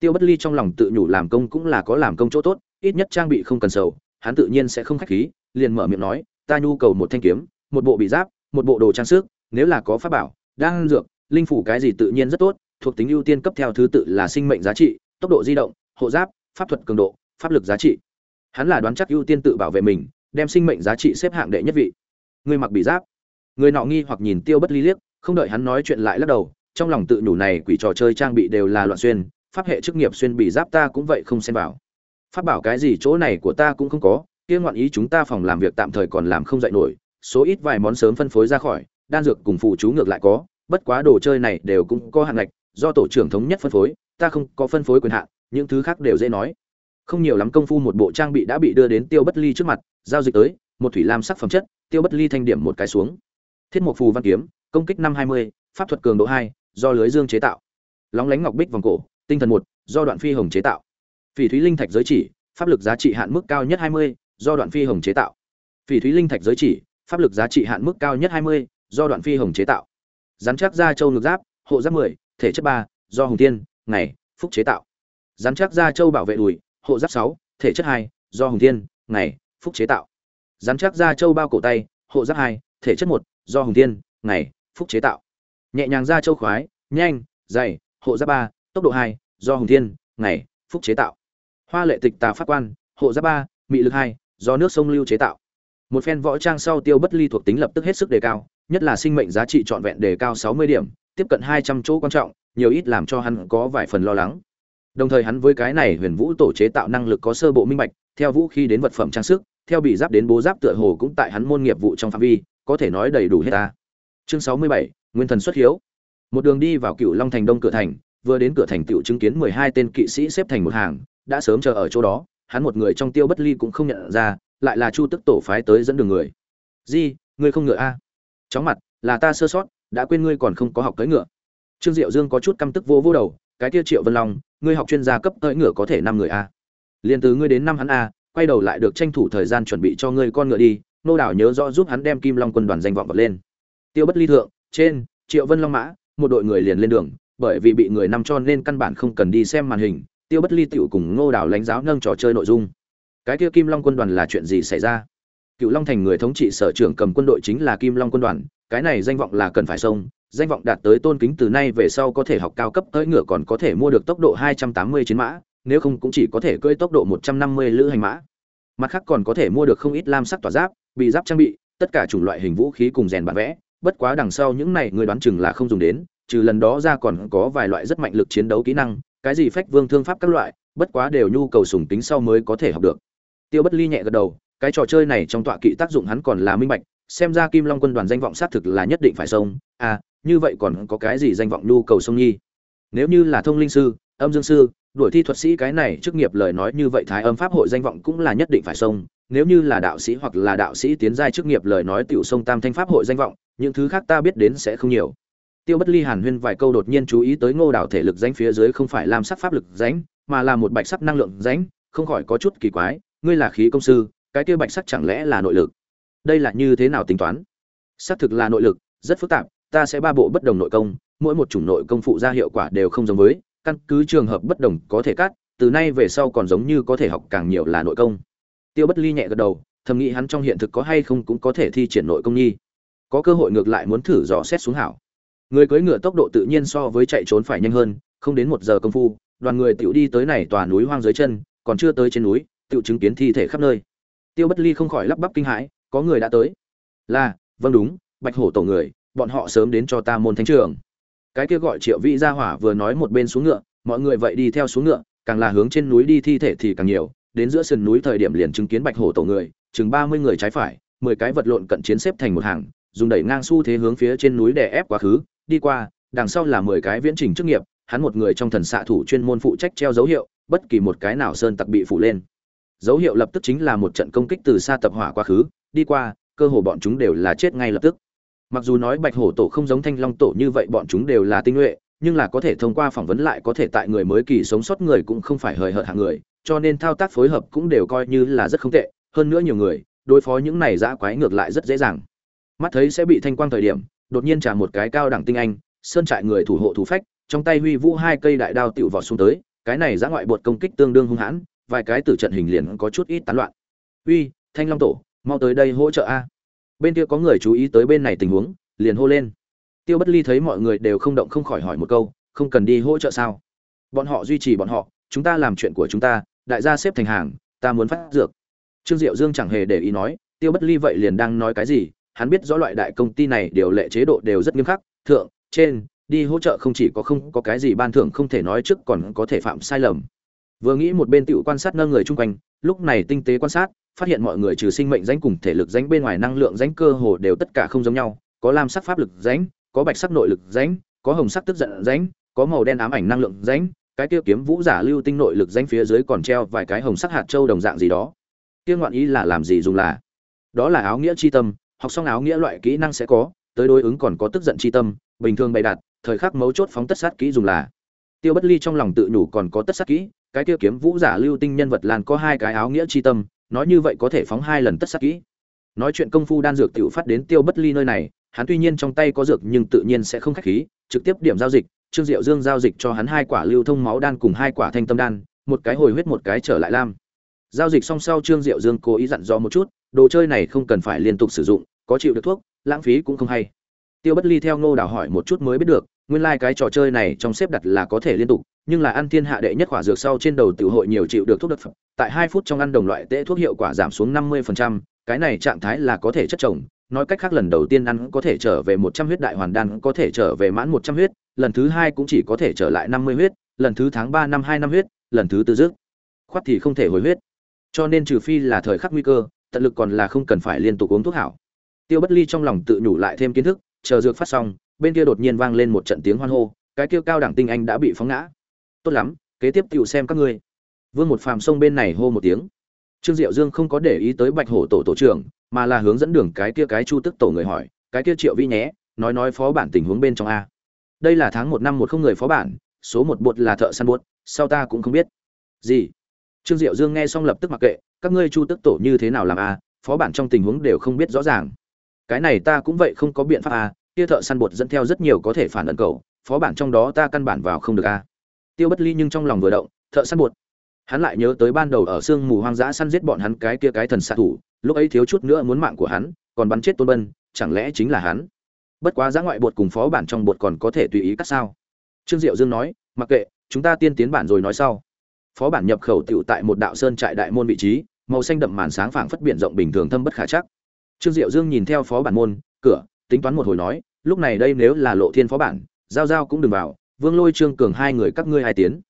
Tiêu bất ly trong lòng tự nhủ làm công cũng là có làm công chỗ tốt, ít nhất trang bị không cần sầu, hắn tự nhiên sẽ không khách khí, liền mở miệng nói ta nhu cầu một thanh kiếm, một bộ bị giáp, một bộ đồ trang sức, nếu là có pháp bảo đang dược, linh phủ cái gì tự nhiên rất tốt, thuộc tính ưu tiên cấp theo thứ tự là sinh mệnh giá trị, tốc độ di động, hộ giáp, pháp thuật cường độ, pháp lực giá trị. Hắn là đoán chắc ưu tiên tự bảo vệ mình, đem sinh mệnh giá trị xếp hạng đệ nhất vị. Người mặc bị giáp. Người nọ nghi hoặc nhìn tiêu bất ly liếc, không đợi hắn nói chuyện lại lắc đầu, trong lòng tự nhủ này quỷ trò chơi trang bị đều là loạn xuyên, pháp hệ chức nghiệp xuyên bị giáp ta cũng vậy không xem vào. Pháp bảo cái gì chỗ này của ta cũng không có kia ngoạn ý chúng ta phòng làm việc tạm thời còn làm không dạy nổi, số ít vài món sớm phân phối ra khỏi, đan dược cùng phụ chú ngược lại có, bất quá đồ chơi này đều cũng có hạn ngạch, do tổ trưởng thống nhất phân phối, ta không có phân phối quyền hạn, những thứ khác đều dễ nói. Không nhiều lắm công phu một bộ trang bị đã bị đưa đến tiêu bất ly trước mặt, giao dịch tới, một thủy lam sắc phẩm chất, tiêu bất ly thanh điểm một cái xuống. Thiết mục phù văn kiếm, công kích năm hai mươi, pháp thuật cường độ hai, do lưới dương chế tạo. Lóng lánh ngọc bích vòng cổ, tinh thần một, do đoạn phi hồng chế tạo. Phỉ thúy linh thạch giới chỉ, pháp lực giá trị hạn mức cao nhất hai mươi do đoạn phi hồng chế tạo. Phỉ thúy linh thạch giới chỉ, pháp lực giá trị hạn mức cao nhất hai mươi, do đoạn phi hồng chế tạo. Rắn chắc da châu ngực giáp, hộ giáp mười, thể chất ba, do hồng tiên, ngày, phúc chế tạo. Rắn chắc da châu bảo vệ đùi, hộ giáp sáu, thể chất hai, do hồng tiên, ngày, phúc chế tạo. Rắn chắc da châu bao cổ tay, hộ giáp hai, thể chất một, do hồng tiên, ngày, phúc chế tạo. Nhẹ nhàng da châu khoái, nhanh, dày, hộ giáp ba, tốc độ hai, do hồng tiên, ngày, phúc chế tạo. Hoa lệ tịch tà phát quan, hộ giáp ba, mị lực hai do nước sông lưu chế tạo. Một phen võ trang sau tiêu bất ly thuộc tính lập tức hết sức đề cao, nhất là sinh mệnh giá trị trọn vẹn đề cao sáu mươi điểm, tiếp cận hai trăm chỗ quan trọng, nhiều ít làm cho hắn có vài phần lo lắng. Đồng thời hắn với cái này huyền vũ tổ chế tạo năng lực có sơ bộ minh bạch, theo vũ khí đến vật phẩm trang sức, theo bị giáp đến bố giáp tựa hồ cũng tại hắn môn nghiệp vụ trong phạm vi, có thể nói đầy đủ hết ta. Chương sáu mươi bảy, nguyên thần xuất hiếu. Một đường đi vào cựu long thành đông cửa thành, vừa đến cửa thành tựu chứng kiến mười hai tên kỵ sĩ xếp thành một hàng, đã sớm chờ ở chỗ đó hắn một người trong tiêu bất ly cũng không nhận ra, lại là chu tức tổ phái tới dẫn đường người. Di, ngươi không ngựa a? Chóng mặt, là ta sơ sót, đã quên ngươi còn không có học cưỡi ngựa. Trương diệu dương có chút căm tức vô vô đầu, cái Tiêu triệu vân long, ngươi học chuyên gia cấp cưỡi ngựa có thể năm người a? Liền từ ngươi đến năm hắn a, quay đầu lại được tranh thủ thời gian chuẩn bị cho ngươi con ngựa đi, nô đảo nhớ rõ giúp hắn đem kim long quân đoàn danh vọng vật lên. Tiêu bất ly thượng, trên, triệu vân long mã, một đội người liền lên đường, bởi vì bị người nằm cho nên căn bản không cần đi xem màn hình tiêu bất ly tựu cùng ngô đảo lãnh giáo nâng trò chơi nội dung. Cái kia kim long quân đoàn là chuyện gì xảy ra? Cựu long thành người thống trị sở trưởng cầm quân đội chính là kim long quân đoàn, cái này danh vọng là cần phải sông danh vọng đạt tới tôn kính từ nay về sau có thể học cao cấp tới ngựa còn có thể mua được tốc độ 280 chiến mã, nếu không cũng chỉ có thể cưỡi tốc độ 150 lữ hành mã. Mặt khác còn có thể mua được không ít lam sắc tỏa giáp, bị giáp trang bị, tất cả chủng loại hình vũ khí cùng rèn bản vẽ, bất quá đằng sau những này người đoán chừng là không dùng đến, trừ lần đó ra còn có vài loại rất mạnh lực chiến đấu kỹ năng cái gì phách vương thương pháp các loại, bất quá đều nhu cầu sùng tính sau mới có thể học được. Tiêu bất ly nhẹ gật đầu, cái trò chơi này trong tọa kỵ tác dụng hắn còn là minh bạch, xem ra kim long quân đoàn danh vọng xác thực là nhất định phải xông à như vậy còn có cái gì danh vọng nhu cầu sông nhi nếu như là thông linh sư, âm dương sư, đuổi thi thuật sĩ cái này chức nghiệp lời nói như vậy thái âm pháp hội danh vọng cũng là nhất định phải xông, nếu như là đạo sĩ hoặc là đạo sĩ tiến giai chức nghiệp lời nói tiểu sông tam thanh pháp hội danh vọng, những thứ khác ta biết đến sẽ không nhiều tiêu bất ly hàn huyên vài câu đột nhiên chú ý tới ngô đảo thể lực danh phía dưới không phải làm sắc pháp lực danh mà là một bạch sắc năng lượng danh không khỏi có chút kỳ quái, ngươi là khí công sư, cái kia bạch sắc chẳng lẽ là nội lực? Đây là như thế nào tính toán? Xác thực là nội lực, rất phức tạp, ta sẽ ba bộ bất đồng nội công, mỗi một chủng nội công phụ ra hiệu quả đều không giống với, căn cứ trường hợp bất đồng có thể cắt, từ nay về sau còn giống như có thể học càng nhiều là nội công. Tiêu bất ly nhẹ gật đầu, thầm nghĩ hắn trong hiện thực có hay không cũng có thể thi triển nội công nhi. Có cơ hội ngược lại muốn thử dò xét xuống hảo người cưỡi ngựa tốc độ tự nhiên so với chạy trốn phải nhanh hơn, không đến một giờ công phu, đoàn người tiểu đi tới này tòa núi hoang dưới chân, còn chưa tới trên núi, tiểu chứng kiến thi thể khắp nơi. Tiêu bất ly không khỏi lắp bắp kinh hãi, có người đã tới. Là vâng đúng, bạch hổ tổ người, bọn họ sớm đến cho ta môn thánh trường. Cái kia gọi triệu vĩ gia hỏa vừa nói một bên xuống ngựa, mọi người vậy đi theo xuống ngựa, càng là hướng trên núi đi thi thể thì càng nhiều. Đến giữa sườn núi thời điểm liền chứng kiến bạch hổ tổ người, chừng ba mươi người trái phải, mười cái vật lộn cận chiến xếp thành một hàng, dùng đẩy ngang xu thế hướng phía trên núi đè ép quá khứ đi qua, đằng sau là mười cái viễn trình chức nghiệp, hắn một người trong thần xạ thủ chuyên môn phụ trách treo dấu hiệu, bất kỳ một cái nào sơn tặc bị phủ lên. Dấu hiệu lập tức chính là một trận công kích từ xa tập hỏa quá khứ, đi qua, cơ hồ bọn chúng đều là chết ngay lập tức. Mặc dù nói bạch hổ tổ không giống thanh long tổ như vậy bọn chúng đều là tinh nhuệ, nhưng là có thể thông qua phỏng vấn lại có thể tại người mới kỳ sống sót người cũng không phải hời hợt hạng người, cho nên thao tác phối hợp cũng đều coi như là rất không tệ, hơn nữa nhiều người, đối phó những này dã quái ngược lại rất dễ dàng. Mắt thấy sẽ bị thanh quang thời điểm đột nhiên trả một cái cao đẳng tinh anh, sơn trại người thủ hộ thủ phách, trong tay huy vũ hai cây đại đao tiểu vọt xuống tới, cái này giã ngoại bột công kích tương đương hung hãn, vài cái từ trận hình liền có chút ít tán loạn. Uy, thanh long tổ, mau tới đây hỗ trợ a. Bên kia có người chú ý tới bên này tình huống, liền hô lên. Tiêu bất ly thấy mọi người đều không động không khỏi hỏi một câu, không cần đi hỗ trợ sao? Bọn họ duy trì bọn họ, chúng ta làm chuyện của chúng ta, đại gia xếp thành hàng, ta muốn phát dược. Trương diệu dương chẳng hề để ý nói, tiêu bất ly vậy liền đang nói cái gì hắn biết rõ loại đại công ty này điều lệ chế độ đều rất nghiêm khắc, thượng, trên, đi hỗ trợ không chỉ có không có cái gì ban thưởng không thể nói trước còn có thể phạm sai lầm. Vừa nghĩ một bên tựu quan sát nâng người chung quanh, lúc này tinh tế quan sát, phát hiện mọi người trừ sinh mệnh danh cùng thể lực danh bên ngoài năng lượng danh cơ hồ đều tất cả không giống nhau, có lam sắc pháp lực danh có bạch sắc nội lực danh có hồng sắc tức giận danh có màu đen ám ảnh năng lượng danh cái kia kiếm vũ giả lưu tinh nội lực danh phía dưới còn treo vài cái hồng sắc hạt châu đồng dạng gì đó. Kia ngoạn ý là làm gì dùng là? Đó là áo nghĩa chi tâm học xong áo nghĩa loại kỹ năng sẽ có, tới đối ứng còn có tức giận chi tâm, bình thường bày đặt, thời khắc mấu chốt phóng tất sát kỹ dùng là. Tiêu bất ly trong lòng tự nhủ còn có tất sát kỹ, cái tiêu kiếm vũ giả lưu tinh nhân vật lan có hai cái áo nghĩa chi tâm, nói như vậy có thể phóng hai lần tất sát kỹ. Nói chuyện công phu đan dược tiểu phát đến tiêu bất ly nơi này, hắn tuy nhiên trong tay có dược nhưng tự nhiên sẽ không khách khí, trực tiếp điểm giao dịch, trương diệu dương giao dịch cho hắn hai quả lưu thông máu đan cùng hai quả thanh tâm đan, một cái hồi huyết một cái trở lại lam. Giao dịch xong sau trương diệu dương cố ý dặn dò một chút, đồ chơi này không cần phải liên tục sử dụng có chịu được thuốc lãng phí cũng không hay. Tiêu bất ly theo ngô đào hỏi một chút mới biết được nguyên lai cái trò chơi này trong xếp đặt là có thể liên tục nhưng là ăn thiên hạ đệ nhất khỏa dược sau trên đầu tiểu hội nhiều chịu được thuốc đất phẩm tại hai phút trong ăn đồng loại tễ thuốc hiệu quả giảm xuống năm mươi phần trăm, cái này trạng thái là có thể chất trồng nói cách khác lần đầu tiên ăn có thể trở về một trăm huyết đại hoàn đan có thể trở về mãn một trăm huyết lần thứ hai cũng chỉ có thể trở lại năm mươi huyết lần thứ tháng ba năm hai năm huyết lần thứ tư dứt. Khoát thì không thể hồi huyết. Cho nên trừ phi là thời khắc nguy cơ tận lực còn là không cần phải liên tục uống thuốc hảo tiêu bất ly trong lòng tự nhủ lại thêm kiến thức chờ dược phát xong bên kia đột nhiên vang lên một trận tiếng hoan hô cái kia cao đẳng tinh anh đã bị phóng ngã. Tốt lắm kế tiếp tiểu xem các ngươi. Vương một phàm sông bên này hô một tiếng. Trương diệu dương không có để ý tới bạch hổ tổ tổ trưởng mà là hướng dẫn đường cái kia cái chu tức tổ người hỏi cái kia triệu vi nhé nói nói phó bản tình huống bên trong a. Đây là tháng một năm một không người phó bản số một bột là thợ săn buột, sau ta cũng không biết. Gì? Trương diệu dương nghe xong lập tức mặc kệ các ngươi chu tức tổ như thế nào làm a? Phó bản trong tình huống đều không biết rõ ràng cái này ta cũng vậy không có biện pháp à? kia thợ săn bột dẫn theo rất nhiều có thể phản ẩn cầu, phó bản trong đó ta căn bản vào không được à? tiêu bất ly nhưng trong lòng vừa động, thợ săn bột hắn lại nhớ tới ban đầu ở sương mù hoang dã săn giết bọn hắn cái kia cái thần xạ thủ, lúc ấy thiếu chút nữa muốn mạng của hắn, còn bắn chết tôn bân, chẳng lẽ chính là hắn bất quá giã ngoại bột cùng phó bản trong bột còn có thể tùy ý cắt sao trương diệu dương nói, mặc kệ, chúng ta tiên tiến bản rồi nói sau phó bản nhập khẩu tựu tại một đạo sơn trại đại môn vị trí, màu xanh đậm màn sáng phảng phất biển rộng bình thường thâm bất khả chắc trương diệu dương nhìn theo phó bản môn, cửa, tính toán một hồi nói, lúc này đây nếu là lộ thiên phó bản, giao giao cũng đừng vào, vương lôi trương cường hai người các ngươi hai tiến.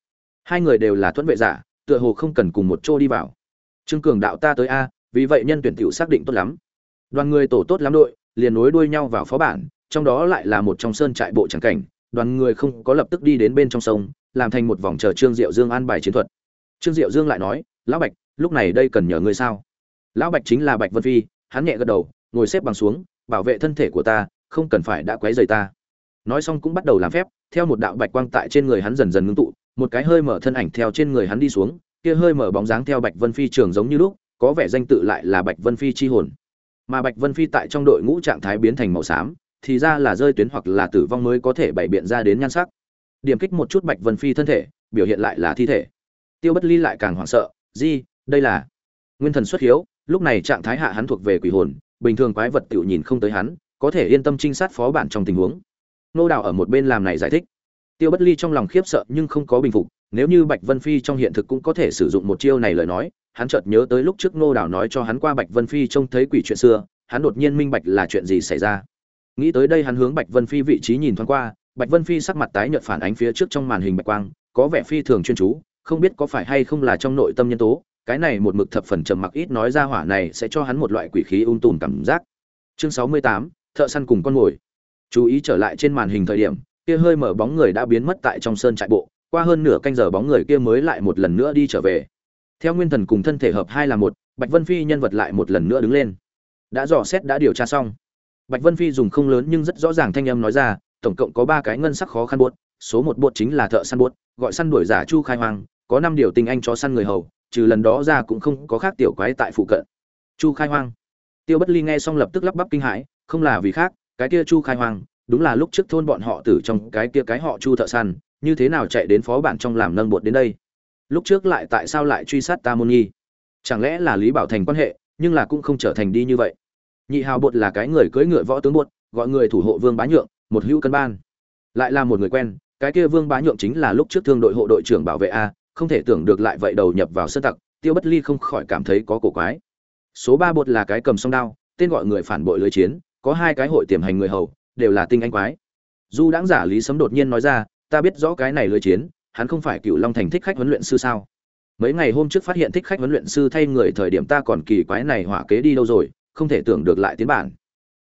Hai người đều là thuẫn vệ giả, tựa hồ không cần cùng một chỗ đi vào. Trương cường đạo ta tới a, vì vậy nhân tuyển tiểu xác định tốt lắm. Đoàn người tổ tốt lắm đội, liền nối đuôi nhau vào phó bản, trong đó lại là một trong sơn trại bộ chẳng cảnh, đoàn người không có lập tức đi đến bên trong sông, làm thành một vòng chờ trương diệu dương an bài chiến thuật. Trương diệu dương lại nói, lão bạch, lúc này đây cần nhờ ngươi sao? Lão bạch chính là bạch vân phi hắn nhẹ gật đầu, ngồi xếp bằng xuống, bảo vệ thân thể của ta, không cần phải đã quấy rầy ta. Nói xong cũng bắt đầu làm phép, theo một đạo bạch quang tại trên người hắn dần dần ngưng tụ, một cái hơi mở thân ảnh theo trên người hắn đi xuống, kia hơi mở bóng dáng theo bạch vân phi trường giống như lúc, có vẻ danh tự lại là bạch vân phi chi hồn. Mà bạch vân phi tại trong đội ngũ trạng thái biến thành màu xám, thì ra là rơi tuyến hoặc là tử vong mới có thể bày biện ra đến nhan sắc. Điểm kích một chút bạch vân phi thân thể, biểu hiện lại là thi thể. Tiêu bất ly lại càng hoảng sợ, di, đây là nguyên thần xuất hiếu lúc này trạng thái hạ hắn thuộc về quỷ hồn, bình thường quái vật tự nhìn không tới hắn, có thể yên tâm trinh sát phó bản trong tình huống. Nô đào ở một bên làm này giải thích. Tiêu bất ly trong lòng khiếp sợ nhưng không có bình phục, nếu như bạch vân phi trong hiện thực cũng có thể sử dụng một chiêu này lời nói, hắn chợt nhớ tới lúc trước nô đào nói cho hắn qua bạch vân phi trông thấy quỷ chuyện xưa, hắn đột nhiên minh bạch là chuyện gì xảy ra. Nghĩ tới đây hắn hướng bạch vân phi vị trí nhìn thoáng qua, bạch vân phi sắc mặt tái nhợt phản ánh phía trước trong màn hình bạch quang, có vẻ phi thường chuyên chú, không biết có phải hay không là trong nội tâm nhân tố cái này một mực thập phần trầm mặc ít nói ra hỏa này sẽ cho hắn một loại quỷ khí ung tùm cảm giác. Chương sáu mươi tám, thợ săn cùng con mồi. Chú ý trở lại trên màn hình thời điểm, kia hơi mở bóng người đã biến mất tại trong sơn trại bộ, qua hơn nửa canh giờ bóng người kia mới lại một lần nữa đi trở về. Theo nguyên thần cùng thân thể hợp hai là một, bạch vân phi nhân vật lại một lần nữa đứng lên. Đã dò xét, đã điều tra xong. Bạch vân phi dùng không lớn nhưng rất rõ ràng thanh âm nói ra, tổng cộng có ba cái ngân sắc khó khăn buốt số một buốt chính là thợ săn buốt gọi săn đuổi giả chu khai hoang, có năm điều tình anh cho săn người hầu trừ lần đó ra cũng không có khác tiểu quái tại phụ cận. Chu khai hoang. Tiêu bất ly nghe xong lập tức lắp bắp kinh hãi, không là vì khác, cái kia chu khai hoang, đúng là lúc trước thôn bọn họ tử trong cái kia cái họ chu thợ săn, như thế nào chạy đến phó bản trong làm nâng bột đến đây? Lúc trước lại tại sao lại truy sát ta môn nhi? Chẳng lẽ là lý bảo thành quan hệ, nhưng là cũng không trở thành đi như vậy? Nhị hào bột là cái người cưỡi ngựa võ tướng bột, gọi người thủ hộ vương bá nhượng, một hữu cân ban. Lại là một người quen, cái kia vương bá nhượng chính là lúc trước thương đội hộ đội trưởng bảo vệ a không thể tưởng được lại vậy đầu nhập vào sơn tặc, tiêu bất ly không khỏi cảm thấy có cổ quái. Số ba bột là cái cầm song đao, tên gọi người phản bội lưới chiến, có hai cái hội tiềm hành người hầu, đều là tinh anh quái. Du đãng giả lý sấm đột nhiên nói ra, ta biết rõ cái này lưới chiến, hắn không phải cựu long thành thích khách huấn luyện sư sao? Mấy ngày hôm trước phát hiện thích khách huấn luyện sư thay người thời điểm ta còn kỳ quái này hỏa kế đi đâu rồi, không thể tưởng được lại tiến bản.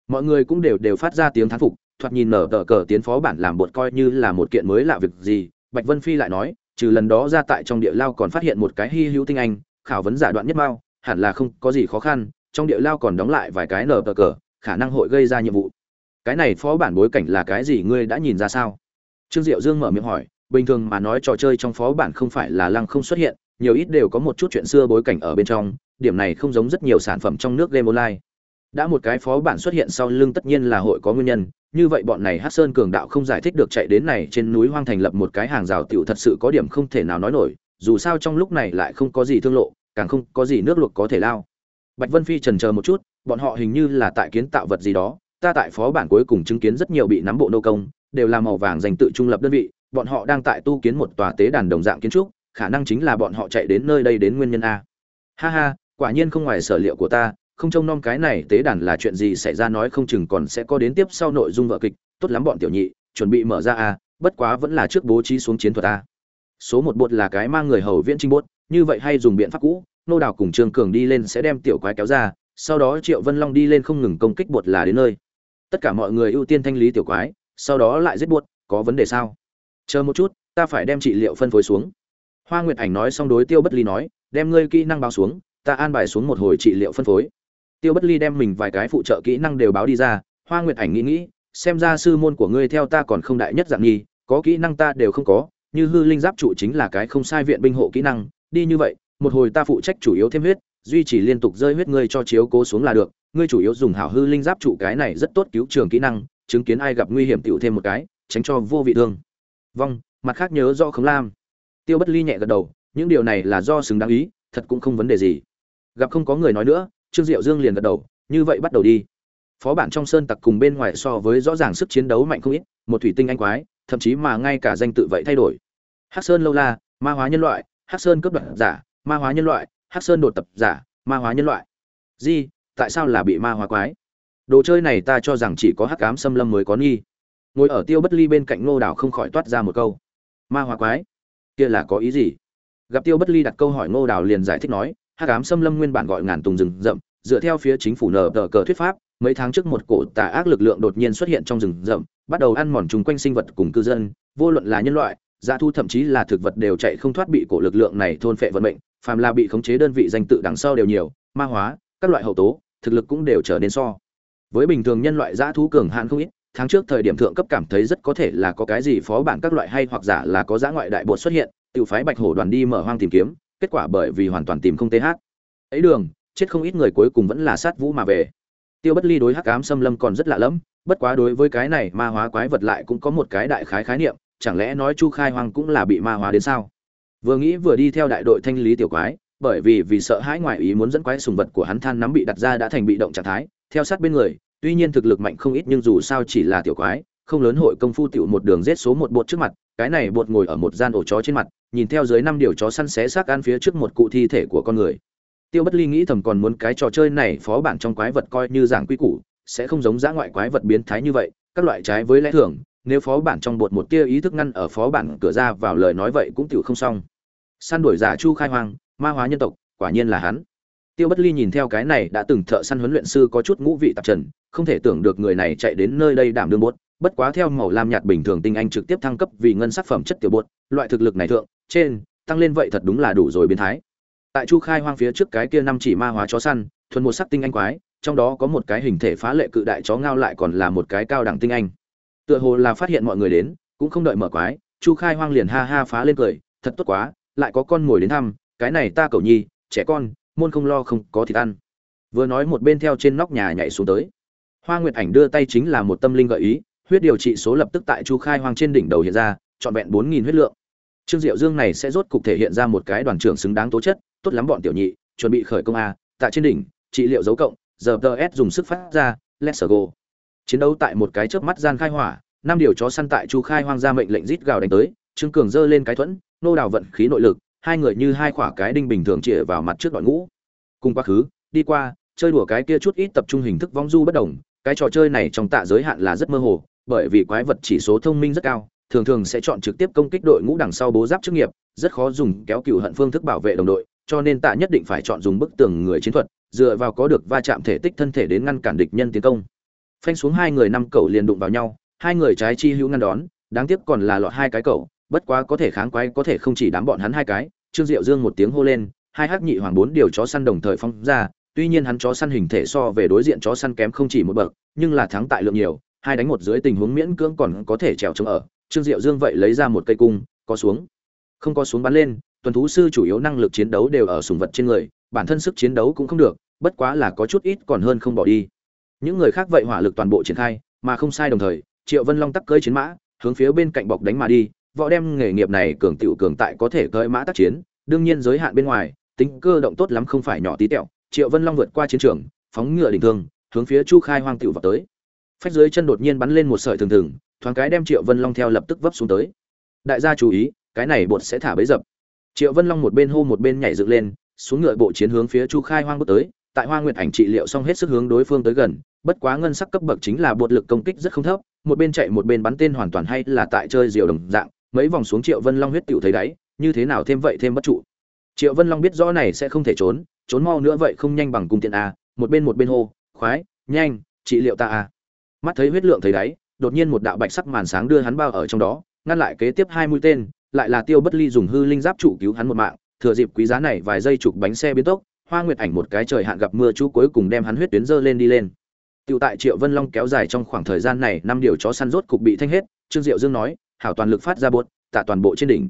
Mọi người cũng đều đều phát ra tiếng thán phục, thoạt nhìn nở tờ cờ tiến phó bản làm bột coi như là một kiện mới lạ việc gì, bạch vân phi lại nói trừ lần đó ra tại trong địa lao còn phát hiện một cái hy hữu tinh anh, khảo vấn giả đoạn nhất mao, hẳn là không có gì khó khăn, trong địa lao còn đóng lại vài cái nờ cờ, khả năng hội gây ra nhiệm vụ. Cái này phó bản bối cảnh là cái gì ngươi đã nhìn ra sao? Trương diệu dương mở miệng hỏi, bình thường mà nói trò chơi trong phó bản không phải là lăng không xuất hiện, nhiều ít đều có một chút chuyện xưa bối cảnh ở bên trong, điểm này không giống rất nhiều sản phẩm trong nước game online đã một cái phó bản xuất hiện sau lưng tất nhiên là hội có nguyên nhân, như vậy bọn này hát sơn cường đạo không giải thích được chạy đến này trên núi hoang thành lập một cái hàng rào tiểu thật sự có điểm không thể nào nói nổi, dù sao trong lúc này lại không có gì thương lộ, càng không có gì nước luộc có thể lao. Bạch vân phi trần chờ một chút, bọn họ hình như là tại kiến tạo vật gì đó, ta tại phó bản cuối cùng chứng kiến rất nhiều bị nắm bộ nô công, đều là màu vàng dành tự trung lập đơn vị, bọn họ đang tại tu kiến một tòa tế đàn đồng dạng kiến trúc, khả năng chính là bọn họ chạy đến nơi đây đến nguyên nhân a. Ha ha, quả nhiên không ngoài sở liệu của ta không trông nom cái này tế đàn là chuyện gì xảy ra nói không chừng còn sẽ có đến tiếp sau nội dung vợ kịch, tốt lắm bọn tiểu nhị, chuẩn bị mở ra a bất quá vẫn là trước bố trí xuống chiến thuật a số một bột là cái mang người hầu viễn trinh bốt như vậy hay dùng biện pháp cũ, nô đào cùng trương cường đi lên sẽ đem tiểu quái kéo ra, sau đó triệu vân long đi lên không ngừng công kích bột là đến nơi. Tất cả mọi người ưu tiên thanh lý tiểu quái, sau đó lại giết bột, có vấn đề sao? Chờ một chút, ta phải đem trị liệu phân phối xuống. Hoa nguyệt ảnh nói xong đối tiêu bất ly nói, đem ngươi kỹ năng báo xuống, ta an bài xuống một hồi trị liệu phân phối tiêu bất ly đem mình vài cái phụ trợ kỹ năng đều báo đi ra, hoa nguyệt ảnh nghĩ nghĩ, xem ra sư môn của ngươi theo ta còn không đại nhất dạng nhi có kỹ năng ta đều không có, như hư linh giáp trụ chính là cái không sai viện binh hộ kỹ năng, đi như vậy, một hồi ta phụ trách chủ yếu thêm huyết, duy trì liên tục rơi huyết ngươi cho chiếu cố xuống là được, ngươi chủ yếu dùng hảo hư linh giáp trụ cái này rất tốt cứu trường kỹ năng, chứng kiến ai gặp nguy hiểm tựu thêm một cái, tránh cho vô vị thương. Vong mặt khác nhớ do khống lam. Tiêu bất ly nhẹ gật đầu, những điều này là do xứng đáng ý, thật cũng không vấn đề gì. Gặp không có người nói nữa trương diệu dương liền gật đầu, như vậy bắt đầu đi. Phó bản trong sơn tặc cùng bên ngoài so với rõ ràng sức chiến đấu mạnh không ít, một thủy tinh anh quái, thậm chí mà ngay cả danh tự vậy thay đổi. Hắc sơn lâu la, ma hóa nhân loại, hắc sơn cướp đoạt giả, ma hóa nhân loại, hắc sơn đột tập giả, ma hóa nhân loại. Di, tại sao là bị ma hóa quái? Đồ chơi này ta cho rằng chỉ có hắc cám xâm lâm mới có nghi. Ngồi ở tiêu bất ly bên cạnh ngô đào không khỏi toát ra một câu. Ma hóa quái? Kia là có ý gì? Gặp tiêu bất ly đặt câu hỏi, ngô đào liền giải thích nói hắc ám xâm lâm nguyên bản gọi ngàn tùng rừng rậm, dựa theo phía chính phủ nờ tờ cờ thuyết pháp, mấy tháng trước một cổ tà ác lực lượng đột nhiên xuất hiện trong rừng rậm, bắt đầu ăn mòn chung quanh sinh vật cùng cư dân, vô luận là nhân loại gia thu thậm chí là thực vật đều chạy không thoát bị cổ lực lượng này thôn phệ vận mệnh, phàm là bị khống chế đơn vị danh tự đằng sau đều nhiều, ma hóa, các loại hậu tố, thực lực cũng đều trở nên so. Với bình thường nhân loại dã thú cường hạn không ít, tháng trước thời điểm thượng cấp cảm thấy rất có thể là có cái gì phó bản các loại hay hoặc giả là có dã ngoại đại bột xuất hiện, tự phái bạch hổ đoàn đi mở hoang tìm kiếm kết quả bởi vì hoàn toàn tìm không th ấy đường, chết không ít người cuối cùng vẫn là sát vũ mà về. Tiêu bất ly đối hắc ám xâm lâm còn rất lạ lẫm, bất quá đối với cái này ma hóa quái vật lại cũng có một cái đại khái khái niệm, chẳng lẽ nói chu khai hoang cũng là bị ma hóa đến sao? Vừa nghĩ vừa đi theo đại đội thanh lý tiểu quái, bởi vì vì sợ hãi ngoại ý muốn dẫn quái sùng vật của hắn than nắm bị đặt ra đã thành bị động trạng thái, theo sát bên người, tuy nhiên thực lực mạnh không ít nhưng dù sao chỉ là tiểu quái, không lớn hội công phu tiểu một đường giết số một bột trước mặt, cái này bột ngồi ở một gian ổ chó trên mặt nhìn theo dưới năm điều chó săn xé xác ăn phía trước một cụ thi thể của con người. Tiêu bất ly nghĩ thầm còn muốn cái trò chơi này phó bản trong quái vật coi như giảng quy củ, sẽ không giống dã ngoại quái vật biến thái như vậy, các loại trái với lẽ thường, nếu phó bản trong bột một tia ý thức ngăn ở phó bản cửa ra vào lời nói vậy cũng tiểu không xong. Săn đuổi giả chu khai hoang, ma hóa nhân tộc, quả nhiên là hắn. Tiêu bất ly nhìn theo cái này đã từng thợ săn huấn luyện sư có chút ngũ vị tạp trần, không thể tưởng được người này chạy đến nơi đây đảm đương bốt bất quá theo màu lam nhạt bình thường tinh anh trực tiếp thăng cấp vì ngân sắc phẩm chất tiểu bột, loại thực lực này thượng, trên, tăng lên vậy thật đúng là đủ rồi biến thái. Tại chu khai hoang phía trước cái kia năm chỉ ma hóa chó săn, thuần một sắc tinh anh quái, trong đó có một cái hình thể phá lệ cự đại chó ngao lại còn là một cái cao đẳng tinh anh. Tựa hồ là phát hiện mọi người đến, cũng không đợi mở quái, chu khai hoang liền ha ha phá lên cười, thật tốt quá, lại có con ngồi đến thăm, cái này ta cầu nhi trẻ con, môn không lo không có thịt ăn. Vừa nói một bên theo trên nóc nhà nhảy xuống tới. Hoa nguyệt ảnh đưa tay chính là một tâm linh gợi ý huyết điều trị số lập tức tại chu khai hoang trên đỉnh đầu hiện ra, trọn vẹn bốn nghìn huyết lượng. Trương diệu dương này sẽ rốt cục thể hiện ra một cái đoàn trưởng xứng đáng tố chất, tốt lắm bọn tiểu nhị, chuẩn bị khởi công a, tại trên đỉnh, trị liệu dấu cộng giờ ts dùng sức phát ra let's go. Chiến đấu tại một cái chớp mắt gian khai hỏa, năm điều chó săn tại chu khai hoang ra mệnh lệnh rít gào đánh tới, trương cường giơ lên cái thuẫn, nô đào vận khí nội lực, hai người như hai quả cái đinh bình thường chĩa vào mặt trước đội ngũ. Cùng quá khứ, đi qua, chơi đùa cái kia chút ít tập trung hình thức vong du bất đồng cái trò chơi này trong tạ giới hạn là rất mơ hồ, bởi vì quái vật chỉ số thông minh rất cao, thường thường sẽ chọn trực tiếp công kích đội ngũ đằng sau bố giáp chức nghiệp, rất khó dùng kéo cựu hận phương thức bảo vệ đồng đội, cho nên tạ nhất định phải chọn dùng bức tường người chiến thuật, dựa vào có được va chạm thể tích thân thể đến ngăn cản địch nhân tiến công. Phanh xuống hai người năm cầu liền đụng vào nhau, hai người trái chi hữu ngăn đón, đáng tiếc còn là lọt hai cái cầu bất quá có thể kháng quái có thể không chỉ đám bọn hắn hai cái, trương diệu dương một tiếng hô lên, hai hắc nhị hoàng bốn điều chó săn đồng thời phong ra tuy nhiên hắn chó săn hình thể so về đối diện chó săn kém không chỉ một bậc, nhưng là thắng tại lượng nhiều, hai đánh một dưới tình huống miễn cưỡng còn có thể trèo chống ở. Trương diệu dương vậy lấy ra một cây cung, có xuống. Không có xuống bắn lên, tuần thú sư chủ yếu năng lực chiến đấu đều ở sùng vật trên người, bản thân sức chiến đấu cũng không được, bất quá là có chút ít còn hơn không bỏ đi. Những người khác vậy hỏa lực toàn bộ triển khai, mà không sai đồng thời, triệu vân long tắc cơi chiến mã, hướng phía bên cạnh bọc đánh mà đi, võ đem nghề nghiệp này cường tiểu cường tại có thể cơi mã tác chiến, đương nhiên giới hạn bên ngoài, tính cơ động tốt lắm không phải nhỏ tí tẹo triệu vân long vượt qua chiến trường, phóng ngựa đỉnh thương, hướng phía chu khai hoang tiểu vào tới. Phách dưới chân đột nhiên bắn lên một sợi thường thường, thoáng cái đem triệu vân long theo lập tức vấp xuống tới. Đại gia chú ý, cái này bột sẽ thả bấy dập. Triệu vân long một bên hô một bên nhảy dựng lên, xuống ngựa bộ chiến hướng phía chu khai hoang bước tới. Tại hoa nguyệt ảnh trị liệu xong hết sức hướng đối phương tới gần, bất quá ngân sắc cấp bậc chính là bột lực công kích rất không thấp, một bên chạy một bên bắn tên hoàn toàn hay là tại chơi diều đồng dạng, mấy vòng xuống triệu vân long huyết tựu thấy đáy, như thế nào thêm vậy thêm bất trụ. Triệu vân long biết rõ này sẽ không thể trốn trốn mau nữa vậy không nhanh bằng cung tiện a một bên một bên hô khoái nhanh trị liệu ta a mắt thấy huyết lượng thấy đáy đột nhiên một đạo bạch sắc màn sáng đưa hắn bao ở trong đó ngăn lại kế tiếp hai mũi tên lại là tiêu bất ly dùng hư linh giáp trụ cứu hắn một mạng thừa dịp quý giá này vài giây chụp bánh xe biến tốc hoa nguyệt ảnh một cái trời hạn gặp mưa chú cuối cùng đem hắn huyết tuyến dơ lên đi lên Tiểu tại Triệu Vân Long kéo dài trong khoảng thời gian này, năm điều chó săn rốt cục bị thanh hết, Trương Diệu Dương nói, hảo toàn lực phát ra buốt, tạ toàn bộ trên đỉnh.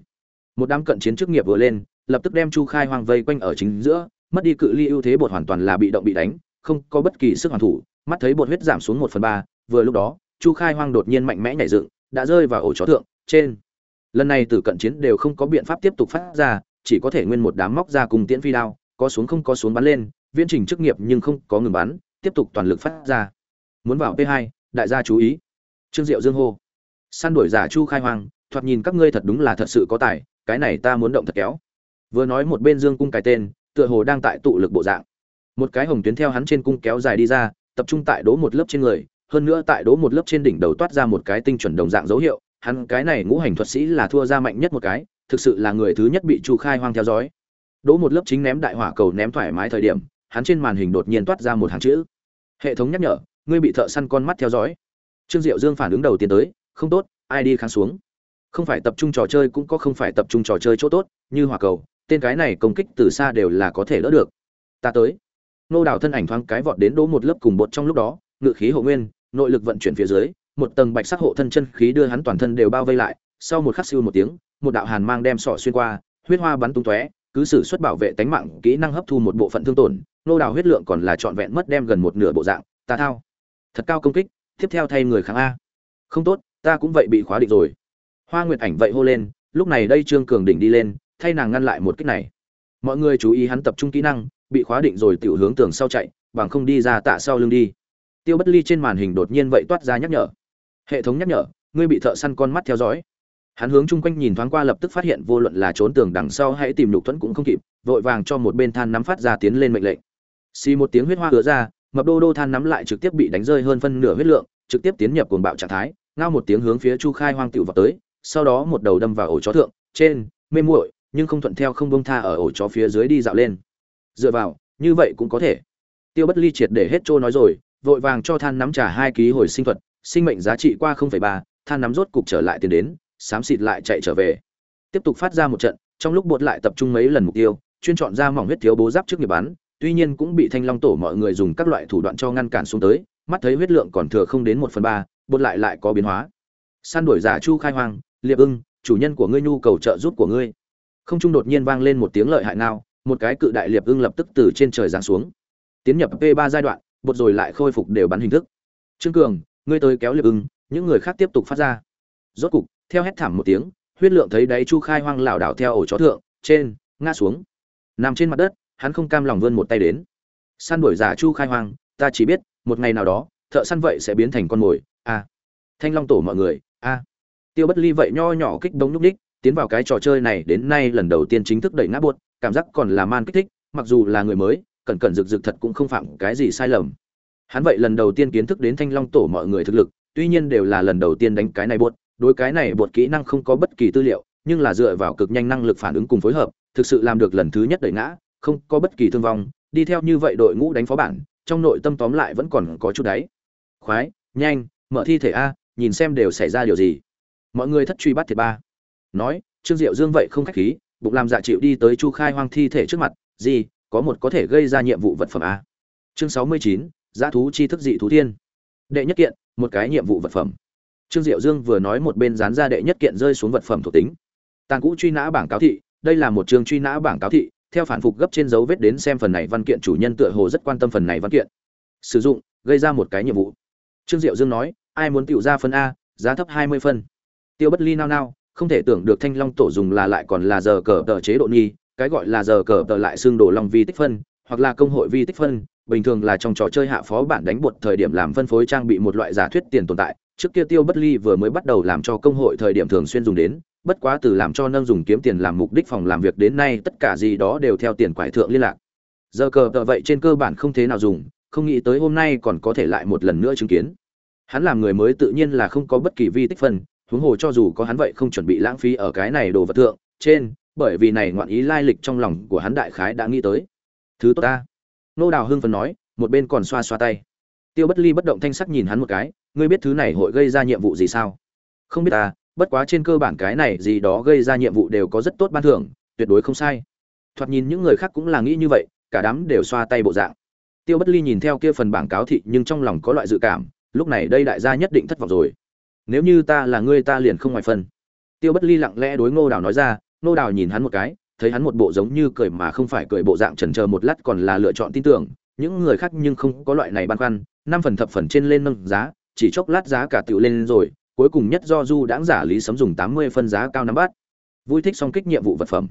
Một đám cận chiến chức nghiệp vừa lên, lập tức đem Chu Khai Hoang vây quanh ở chính giữa, mất đi cự ly ưu thế bột hoàn toàn là bị động bị đánh, không có bất kỳ sức hoàn thủ, mắt thấy bột huyết giảm xuống một phần ba, vừa lúc đó, Chu Khai Hoang đột nhiên mạnh mẽ nhảy dựng, đã rơi vào ổ chó thượng, trên. Lần này từ cận chiến đều không có biện pháp tiếp tục phát ra, chỉ có thể nguyên một đám móc ra cùng tiễn phi đao, có xuống không có xuống bắn lên, viễn trình chức nghiệp nhưng không có ngừng bắn, tiếp tục toàn lực phát ra. Muốn vào p 2 đại gia chú ý. Trương diệu dương hô. Săn đuổi giả chu khai hoang thoạt nhìn các ngươi thật đúng là thật sự có tài cái này ta muốn động thật kéo. Vừa nói một bên dương cung cái tên tựa hồ đang tại tụ lực bộ dạng. Một cái hồng tuyến theo hắn trên cung kéo dài đi ra, tập trung tại đố một lớp trên người, hơn nữa tại đố một lớp trên đỉnh đầu toát ra một cái tinh chuẩn đồng dạng dấu hiệu, hắn cái này ngũ hành thuật sĩ là thua ra mạnh nhất một cái, thực sự là người thứ nhất bị chu khai hoang theo dõi. Đố một lớp chính ném đại hỏa cầu ném thoải mái thời điểm, hắn trên màn hình đột nhiên toát ra một hàng chữ. Hệ thống nhắc nhở, ngươi bị thợ săn con mắt theo dõi. Trương diệu dương phản ứng đầu tiên tới, không tốt, ai đi kháng xuống không phải tập trung trò chơi cũng có không phải tập trung trò chơi chỗ tốt, như hỏa cầu, tên cái này công kích từ xa đều là có thể đỡ được. Ta tới. Nô đào thân ảnh thoáng cái vọt đến đỗ một lớp cùng bột trong lúc đó, ngự khí hộ nguyên, nội lực vận chuyển phía dưới, một tầng bạch sắc hộ thân chân khí đưa hắn toàn thân đều bao vây lại, sau một khắc siêu một tiếng, một đạo hàn mang đem sọ xuyên qua, huyết hoa bắn tung tóe, cứ sử xuất bảo vệ tánh mạng, kỹ năng hấp thu một bộ phận thương tổn, nô đào huyết lượng còn là trọn vẹn mất đem gần một nửa bộ dạng, ta thao. Thật cao công kích, tiếp theo thay người kháng a. Không tốt, ta cũng vậy bị khóa định rồi hoa nguyệt ảnh vậy hô lên, lúc này đây trương cường đỉnh đi lên, thay nàng ngăn lại một kích này. Mọi người chú ý hắn tập trung kỹ năng, bị khóa định rồi tiểu hướng tường sau chạy, bằng không đi ra tạ sau lưng đi. Tiêu bất ly trên màn hình đột nhiên vậy toát ra nhắc nhở. Hệ thống nhắc nhở, ngươi bị thợ săn con mắt theo dõi. Hắn hướng chung quanh nhìn thoáng qua lập tức phát hiện vô luận là trốn tường đằng sau hãy tìm nhục thuẫn cũng không kịp, vội vàng cho một bên than nắm phát ra tiến lên mệnh lệnh. Xì một tiếng huyết hoa hứa ra, mập đô đô than nắm lại trực tiếp bị đánh rơi hơn phân nửa huyết lượng, trực tiếp tiến nhập cuồng bạo trạng thái, ngao một tiếng hướng phía chu khai hoang tiểu vào tới sau đó một đầu đâm vào ổ chó thượng trên mê muội nhưng không thuận theo không bông tha ở ổ chó phía dưới đi dạo lên. Dựa vào như vậy cũng có thể. Tiêu bất ly triệt để hết trôi nói rồi vội vàng cho than nắm trả hai ký hồi sinh thuật sinh mệnh giá trị qua 0,3, than nắm rốt cục trở lại tiền đến xám xịt lại chạy trở về. Tiếp tục phát ra một trận trong lúc bột lại tập trung mấy lần mục tiêu chuyên chọn ra mỏng huyết thiếu bố giáp trước nghiệp bắn tuy nhiên cũng bị thanh long tổ mọi người dùng các loại thủ đoạn cho ngăn cản xuống tới mắt thấy huyết lượng còn thừa không đến một phần ba bột lại lại có biến hóa. Săn đuổi giả chu khai hoang liệp ưng chủ nhân của ngươi nhu cầu trợ giúp của ngươi. Không trung đột nhiên vang lên một tiếng lợi hại nào một cái cự đại liệp ưng lập tức từ trên trời giáng xuống. Tiến nhập p ba giai đoạn bột rồi lại khôi phục đều bắn hình thức. Trương cường ngươi tới kéo liệp ưng những người khác tiếp tục phát ra. Rốt cục theo hét thảm một tiếng huyết lượng thấy đáy chu khai hoang lảo đảo theo ổ chó thượng trên ngã xuống. Nằm trên mặt đất hắn không cam lòng vươn một tay đến. Săn đuổi giả chu khai hoang ta chỉ biết một ngày nào đó thợ săn vậy sẽ biến thành con mồi. À, thanh long tổ mọi người tiêu bất ly vậy nho nhỏ kích đống nhúc đích tiến vào cái trò chơi này đến nay lần đầu tiên chính thức đẩy ngã buốt cảm giác còn là man kích thích, mặc dù là người mới, cẩn cẩn rực rực thật cũng không phạm cái gì sai lầm. Hắn vậy lần đầu tiên kiến thức đến thanh long tổ mọi người thực lực, tuy nhiên đều là lần đầu tiên đánh cái này buốt đối cái này buột kỹ năng không có bất kỳ tư liệu, nhưng là dựa vào cực nhanh năng lực phản ứng cùng phối hợp, thực sự làm được lần thứ nhất đẩy ngã, không có bất kỳ thương vong, đi theo như vậy đội ngũ đánh phó bản, trong nội tâm tóm lại vẫn còn có chút đáy. Khoái, nhanh, mở thi thể a, nhìn xem đều xảy ra điều gì mọi người thất truy bắt thiệt ba. Nói, trương diệu dương vậy không khách khí, bụng làm dạ chịu đi tới chu khai hoang thi thể trước mặt, gì, có một có thể gây ra nhiệm vụ vật phẩm a. Chương sáu mươi chín dã thú chi thức dị thú thiên. Đệ nhất kiện, một cái nhiệm vụ vật phẩm. Trương diệu dương vừa nói một bên dán ra đệ nhất kiện rơi xuống vật phẩm thuộc tính. Tàn cũ truy nã bảng cáo thị, đây là một chương truy nã bảng cáo thị, theo phản phục gấp trên dấu vết đến xem phần này văn kiện chủ nhân tựa hồ rất quan tâm phần này văn kiện. Sử dụng, gây ra một cái nhiệm vụ. Trương diệu dương nói, ai muốn tiểu ra phân a, giá thấp hai mươi phân tiêu bất ly nao nao, không thể tưởng được thanh long tổ dùng là lại còn là giờ cờ tờ chế độ nghi cái gọi là giờ cờ tờ lại xương đổ long vi tích phân, hoặc là công hội vi tích phân, bình thường là trong trò chơi hạ phó bản đánh bột thời điểm làm phân phối trang bị một loại giả thuyết tiền tồn tại, trước kia tiêu bất ly vừa mới bắt đầu làm cho công hội thời điểm thường xuyên dùng đến, bất quá từ làm cho nâng dùng kiếm tiền làm mục đích phòng làm việc đến nay tất cả gì đó đều theo tiền quải thượng liên lạc. Giờ cờ tờ vậy trên cơ bản không thế nào dùng, không nghĩ tới hôm nay còn có thể lại một lần nữa chứng kiến. Hắn làm người mới tự nhiên là không có bất kỳ vi tích phân huống hồ cho dù có hắn vậy không chuẩn bị lãng phí ở cái này đồ vật thượng, trên, bởi vì này ngoạn ý lai lịch trong lòng của hắn đại khái đã nghĩ tới. Thứ tốt ta. Nô đào hưng phấn nói, một bên còn xoa xoa tay. Tiêu bất ly bất động thanh sắc nhìn hắn một cái, ngươi biết thứ này hội gây ra nhiệm vụ gì sao? Không biết ta, bất quá trên cơ bản cái này gì đó gây ra nhiệm vụ đều có rất tốt ban thưởng, tuyệt đối không sai. Thoạt nhìn những người khác cũng là nghĩ như vậy, cả đám đều xoa tay bộ dạng. Tiêu bất ly nhìn theo kia phần bảng cáo thị nhưng trong lòng có loại dự cảm, lúc này đây đại gia nhất định thất vọng rồi nếu như ta là ngươi ta liền không ngoài phần tiêu bất ly lặng lẽ đối ngô đào nói ra ngô đào nhìn hắn một cái thấy hắn một bộ giống như cười mà không phải cười bộ dạng chần chờ một lát còn là lựa chọn tin tưởng những người khác nhưng không có loại này băn khoăn năm phần thập phần trên lên nâng giá chỉ chốc lát giá cả tựu lên rồi, cuối cùng nhất do Du đãng giả lý sấm dùng 80 phân giá cao nắm bắt. Vui thích song kích nhiệm vụ vật phẩm.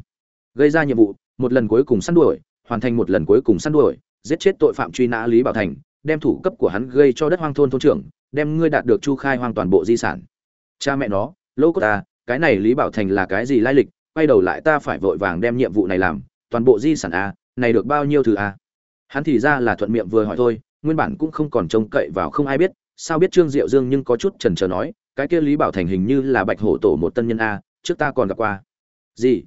Gây ra nhiệm vụ, một lần cuối cùng săn đuổi, hoàn thành một lần cuối cùng săn đuổi, giết chết tội phạm truy nã Lý Bảo Thành, đem thủ cấp của hắn gây cho đất hoang thôn thôn trưởng, đem ngươi đạt được chu khai hoang toàn bộ di sản. Cha mẹ nó, lô cô ta, cái này Lý Bảo Thành là cái gì lai lịch, quay đầu lại ta phải vội vàng đem nhiệm vụ này làm, toàn bộ di sản a, này được bao nhiêu thứ a? Hắn thì ra là thuận miệng vừa hỏi thôi, nguyên bản cũng không còn trông cậy vào không ai biết sao biết trương diệu dương nhưng có chút chần chờ nói cái kia lý bảo thành hình như là bạch hổ tổ một tân nhân a trước ta còn gặp qua gì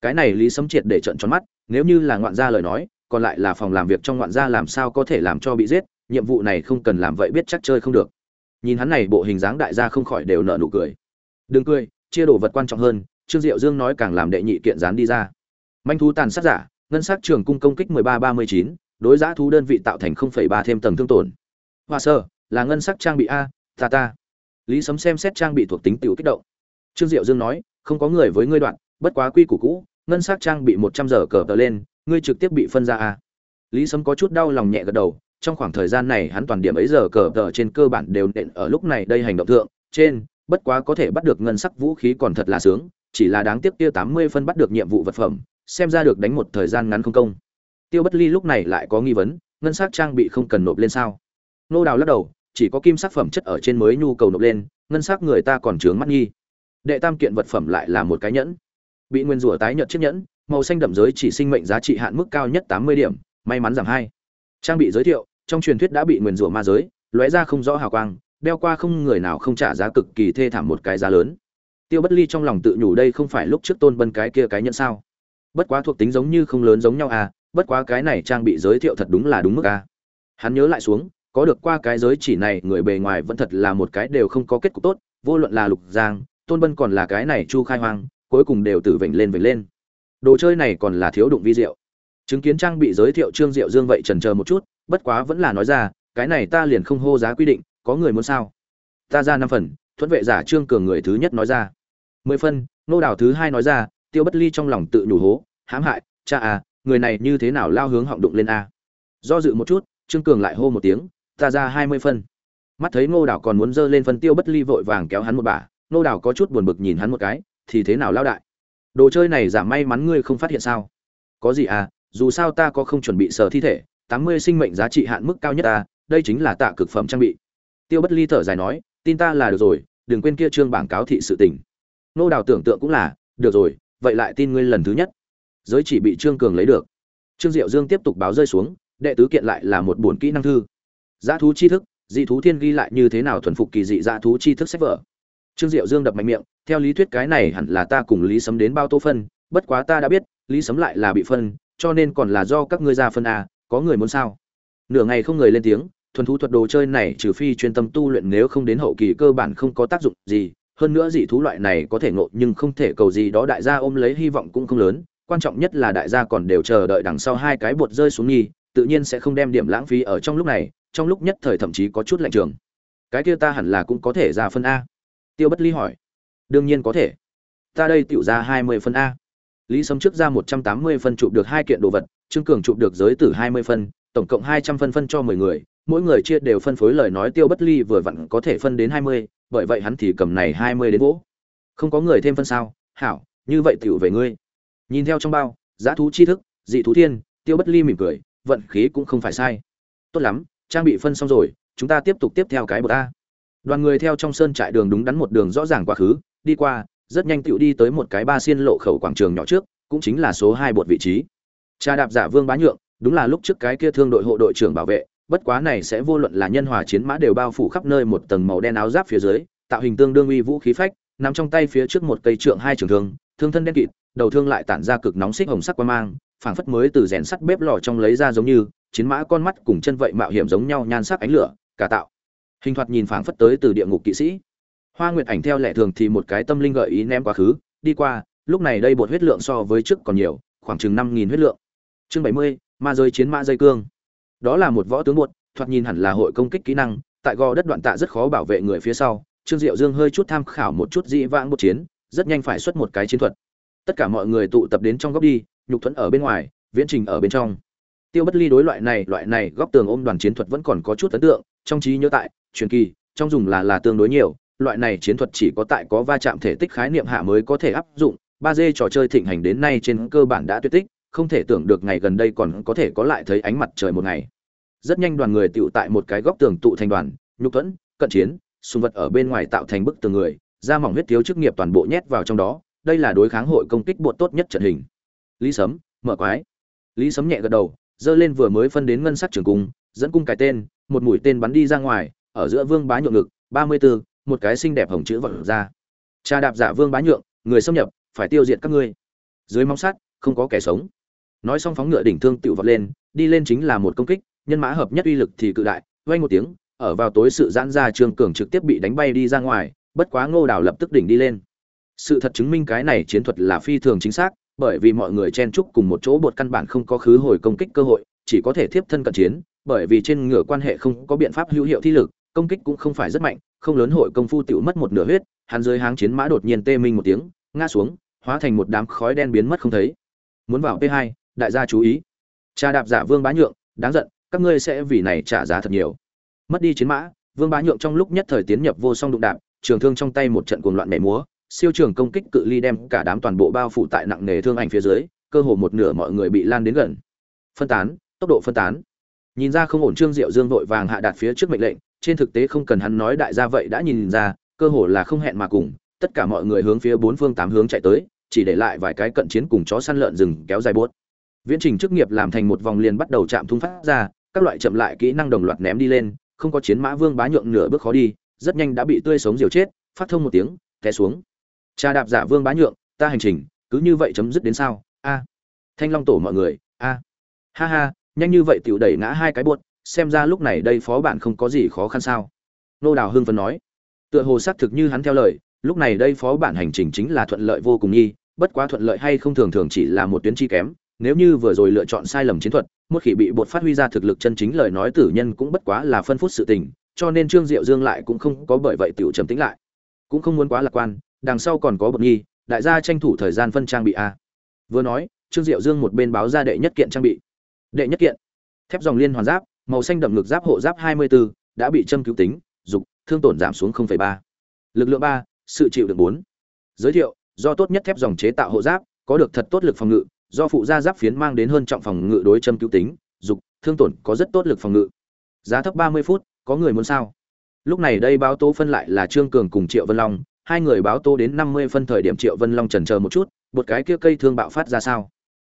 cái này lý sấm triệt để trận tròn mắt nếu như là ngoạn gia lời nói còn lại là phòng làm việc trong ngoạn gia làm sao có thể làm cho bị giết nhiệm vụ này không cần làm vậy biết chắc chơi không được. Nhìn hắn này bộ hình dáng đại gia không khỏi đều nợ nụ cười. Đừng cười chia đồ vật quan trọng hơn trương diệu dương nói càng làm đệ nhị kiện dán đi ra. Manh thú tàn sát giả ngân sát trường cung công kích 1339, đối giá thú đơn vị tạo thành 0,3 thêm tầng thương tổn. Hoa sơ là ngân sát trang bị a ta ta. Lý sấm xem xét trang bị thuộc tính tiểu kích động. Trương diệu dương nói không có người với ngươi đoạn bất quá quy củ cũ ngân sát trang bị 100 giờ cờ tờ lên ngươi trực tiếp bị phân ra a. Lý sấm có chút đau lòng nhẹ gật đầu trong khoảng thời gian này hắn toàn điểm ấy giờ cờ tờ trên cơ bản đều nện ở lúc này đây hành động thượng, trên, bất quá có thể bắt được ngân sắc vũ khí còn thật là sướng, chỉ là đáng tiếc tiêu tám mươi phân bắt được nhiệm vụ vật phẩm, xem ra được đánh một thời gian ngắn không công. Tiêu bất ly lúc này lại có nghi vấn, ngân sắc trang bị không cần nộp lên sao? Nô đào lắc đầu, chỉ có kim sắc phẩm chất ở trên mới nhu cầu nộp lên, ngân sắc người ta còn trướng mắt nghi. Đệ tam kiện vật phẩm lại là một cái nhẫn. Bị nguyên rủa tái nhợt chiếc nhẫn, màu xanh đậm giới chỉ sinh mệnh giá trị hạn mức cao nhất 80 điểm, may mắn giảm hai trang bị giới thiệu, trong truyền thuyết đã bị nguyên rủa ma giới, lóe ra không rõ hào quang, đeo qua không người nào không trả giá cực kỳ thê thảm một cái giá lớn. Tiêu bất ly trong lòng tự nhủ đây không phải lúc trước tôn bân cái kia cái nhận sao? Bất quá thuộc tính giống như không lớn giống nhau à bất quá cái này trang bị giới thiệu thật đúng là đúng mức à. Hắn nhớ lại xuống, có được qua cái giới chỉ này, người bề ngoài vẫn thật là một cái đều không có kết cục tốt, vô luận là lục giang, tôn bân còn là cái này chu khai hoang, cuối cùng đều tử vểnh lên vểnh lên. Đồ chơi này còn là thiếu đụng vi diệu chứng kiến trang bị giới thiệu trương diệu dương vậy trần chờ một chút, bất quá vẫn là nói ra, cái này ta liền không hô giá quy định, có người muốn sao? Ta ra năm phần, thuận vệ giả trương cường người thứ nhất nói ra. Mười phân nô đào thứ hai nói ra, tiêu bất ly trong lòng tự nhủ hố, hãm hại, cha à người này như thế nào lao hướng họng đụng lên a? Do dự một chút, trương cường lại hô một tiếng, ta ra hai mươi phân mắt thấy ngô đảo còn muốn dơ lên phân tiêu bất ly vội vàng kéo hắn một bà ngô đảo có chút buồn bực nhìn hắn một cái, thì thế nào lao đại? Đồ chơi này giảm may mắn ngươi không phát hiện sao? Có gì à dù sao ta có không chuẩn bị sở thi thể, tám mươi sinh mệnh giá trị hạn mức cao nhất ta, đây chính là tạ cực phẩm trang bị. Tiêu bất ly thở dài nói, tin ta là được rồi, đừng quên kia trương bảng cáo thị sự tình. Nô đào tưởng tượng cũng là, được rồi, vậy lại tin ngươi lần thứ nhất. Giới chỉ bị trương cường lấy được. Trương diệu dương tiếp tục báo rơi xuống, đệ tứ kiện lại là một buồn kỹ năng thư. Giá thú chi thức, dị thú thiên ghi lại như thế nào thuần phục kỳ dị giá thú chi thức sách vở? Trương diệu dương đập mạnh miệng, theo lý thuyết cái này hẳn là ta cùng lý sấm đến bao tô phân, bất quá ta đã biết, lý sấm lại là bị phân cho nên còn là do các ngươi ra phân a, có người muốn sao? Nửa ngày không người lên tiếng, thuần thú thuật đồ chơi này trừ phi chuyên tâm tu luyện nếu không đến hậu kỳ cơ bản không có tác dụng gì, hơn nữa dị thú loại này có thể ngộ nhưng không thể cầu gì đó đại gia ôm lấy hy vọng cũng không lớn, quan trọng nhất là đại gia còn đều chờ đợi đằng sau hai cái bột rơi xuống nghi, tự nhiên sẽ không đem điểm lãng phí ở trong lúc này, trong lúc nhất thời thậm chí có chút lạnh trường. Cái kia ta hẳn là cũng có thể ra phân a. Tiêu bất ly hỏi. Đương nhiên có thể. Ta đây tiểu ra hai mươi phân a lý sấm trước ra một trăm tám mươi phân chụp được hai kiện đồ vật, trương cường chụp được giới tử hai mươi phân, tổng cộng hai trăm phân phân cho mười người, mỗi người chia đều phân phối lời nói tiêu bất ly vừa vặn có thể phân đến hai mươi, bởi vậy hắn thì cầm này hai mươi đến vỗ. Không có người thêm phân sao? Hảo, như vậy tiểu về ngươi. Nhìn theo trong bao, giá thú chi thức, dị thú thiên, tiêu bất ly mỉm cười, vận khí cũng không phải sai. Tốt lắm, trang bị phân xong rồi, chúng ta tiếp tục tiếp theo cái bậc a. Đoàn người theo trong sơn trại đường đúng đắn một đường rõ ràng quá khứ, đi qua rất nhanh tựu đi tới một cái ba xiên lộ khẩu quảng trường nhỏ trước, cũng chính là số hai bột vị trí. Cha đạp giả vương bá nhượng, đúng là lúc trước cái kia thương đội hộ đội trưởng bảo vệ, bất quá này sẽ vô luận là nhân hòa chiến mã đều bao phủ khắp nơi một tầng màu đen áo giáp phía dưới, tạo hình tương đương uy vũ khí phách, nằm trong tay phía trước một cây trượng hai trường thương thương thân đen kịt, đầu thương lại tản ra cực nóng xích hồng sắc quan mang, phảng phất mới từ rèn sắt bếp lò trong lấy ra giống như, chiến mã con mắt cùng chân vậy mạo hiểm giống nhau nhan sắc ánh lửa, cả tạo. Hình thoạt nhìn phảng phất tới từ địa ngục kỵ sĩ hoa nguyệt ảnh theo lẽ thường thì một cái tâm linh gợi ý ném quá khứ, đi qua, lúc này đây bột huyết lượng so với trước còn nhiều, khoảng chừng năm nghìn huyết lượng. Chương bảy mươi, ma rơi chiến mã dây cương. Đó là một võ tướng bột, thoạt nhìn hẳn là hội công kích kỹ năng, tại gò đất đoạn tạ rất khó bảo vệ người phía sau. Trương diệu dương hơi chút tham khảo một chút dĩ vãng một chiến, rất nhanh phải xuất một cái chiến thuật. Tất cả mọi người tụ tập đến trong góc đi, nhục thuẫn ở bên ngoài, viễn trình ở bên trong. Tiêu bất ly đối loại này loại này góc tường ôm đoàn chiến thuật vẫn còn có chút ấn tượng, trong trí nhớ tại, truyền kỳ, trong dùng là là tương đối nhiều loại này chiến thuật chỉ có tại có va chạm thể tích khái niệm hạ mới có thể áp dụng ba d trò chơi thịnh hành đến nay trên cơ bản đã tuyệt tích không thể tưởng được ngày gần đây còn có thể có lại thấy ánh mặt trời một ngày. Rất nhanh đoàn người tụ tại một cái góc tường tụ thành đoàn nhục thuẫn cận chiến xung vật ở bên ngoài tạo thành bức tường người da mỏng huyết thiếu chức nghiệp toàn bộ nhét vào trong đó đây là đối kháng hội công kích bột tốt nhất trận hình. Lý sấm mở quái. Lý sấm nhẹ gật đầu giơ lên vừa mới phân đến ngân sắc trường cung dẫn cung cái tên một mũi tên bắn đi ra ngoài ở giữa vương bá nhượng ngực ba mươi 34, một cái xinh đẹp hồng chữ vọt ra. Cha đạp giả vương bá nhượng, người xâm nhập, phải tiêu diệt các ngươi. Dưới móng sắt, không có kẻ sống. Nói xong phóng ngựa đỉnh thương tự vọt lên, đi lên chính là một công kích, nhân mã hợp nhất uy lực thì cự đại, vang một tiếng, ở vào tối sự giãn ra trương cường trực tiếp bị đánh bay đi ra ngoài, bất quá ngô đào lập tức đỉnh đi lên. Sự thật chứng minh cái này chiến thuật là phi thường chính xác, bởi vì mọi người chen chúc cùng một chỗ bột căn bản không có khứ hồi công kích cơ hội, chỉ có thể tiếp thân cận chiến, bởi vì trên ngựa quan hệ không có biện pháp hữu hiệu thi lực công kích cũng không phải rất mạnh, không lớn hội công phu tiểu mất một nửa huyết, hắn dưới háng chiến mã đột nhiên tê minh một tiếng, ngã xuống, hóa thành một đám khói đen biến mất không thấy. Muốn vào p 2 đại gia chú ý. Cha đạp giả vương bá nhượng, đáng giận, các ngươi sẽ vì này trả giá thật nhiều. Mất đi chiến mã, vương bá nhượng trong lúc nhất thời tiến nhập vô song đụng đạp, trường thương trong tay một trận cuồng loạn nhảy múa, siêu trường công kích cự ly đem cả đám toàn bộ bao phủ tại nặng nề thương ảnh phía dưới, cơ hồ một nửa mọi người bị lan đến gần. Phân tán, tốc độ phân tán. Nhìn ra không ổn trương diệu dương vội vàng hạ đạt phía trước mệnh lệnh trên thực tế không cần hắn nói đại gia vậy đã nhìn ra, cơ hồ là không hẹn mà cùng, tất cả mọi người hướng phía bốn phương tám hướng chạy tới, chỉ để lại vài cái cận chiến cùng chó săn lợn rừng kéo dài buốt viễn trình chức nghiệp làm thành một vòng liền bắt đầu chạm thung phát ra, các loại chậm lại kỹ năng đồng loạt ném đi lên, không có chiến mã vương bá nhượng nửa bước khó đi, rất nhanh đã bị tươi sống diều chết, phát thông một tiếng, té xuống. Cha đạp giả vương bá nhượng, ta hành trình, cứ như vậy chấm dứt đến sao? A. Thanh long tổ mọi người, a. Ha ha, nhanh như vậy tiểu đẩy ngã hai cái buốt xem ra lúc này đây phó bạn không có gì khó khăn sao. Nô đào hưng phấn nói. Tựa hồ xác thực như hắn theo lời, lúc này đây phó bản hành trình chính là thuận lợi vô cùng nhi bất quá thuận lợi hay không thường thường chỉ là một tuyến chi kém, nếu như vừa rồi lựa chọn sai lầm chiến thuật, một khi bị bột phát huy ra thực lực chân chính lời nói tử nhân cũng bất quá là phân phút sự tình, cho nên trương diệu dương lại cũng không có bởi vậy tiểu trầm tĩnh lại. Cũng không muốn quá lạc quan, đằng sau còn có bột nhi đại gia tranh thủ thời gian phân trang bị a. Vừa nói, trương diệu dương một bên báo ra đệ nhất kiện trang bị. Đệ nhất kiện. Thép dòng liên hoàn giáp màu xanh đậm ngực giáp hộ giáp 24, đã bị châm cứu tính dục thương tổn giảm xuống 0,3. lực lượng 3, sự chịu được 4. giới thiệu do tốt nhất thép dòng chế tạo hộ giáp có được thật tốt lực phòng ngự do phụ gia giáp phiến mang đến hơn trọng phòng ngự đối châm cứu tính dục thương tổn có rất tốt lực phòng ngự giá thấp 30 phút có người muốn sao lúc này đây báo tố phân lại là trương cường cùng triệu vân long hai người báo tố đến 50 phân thời điểm triệu vân long chần chờ một chút một cái kia cây thương bạo phát ra sao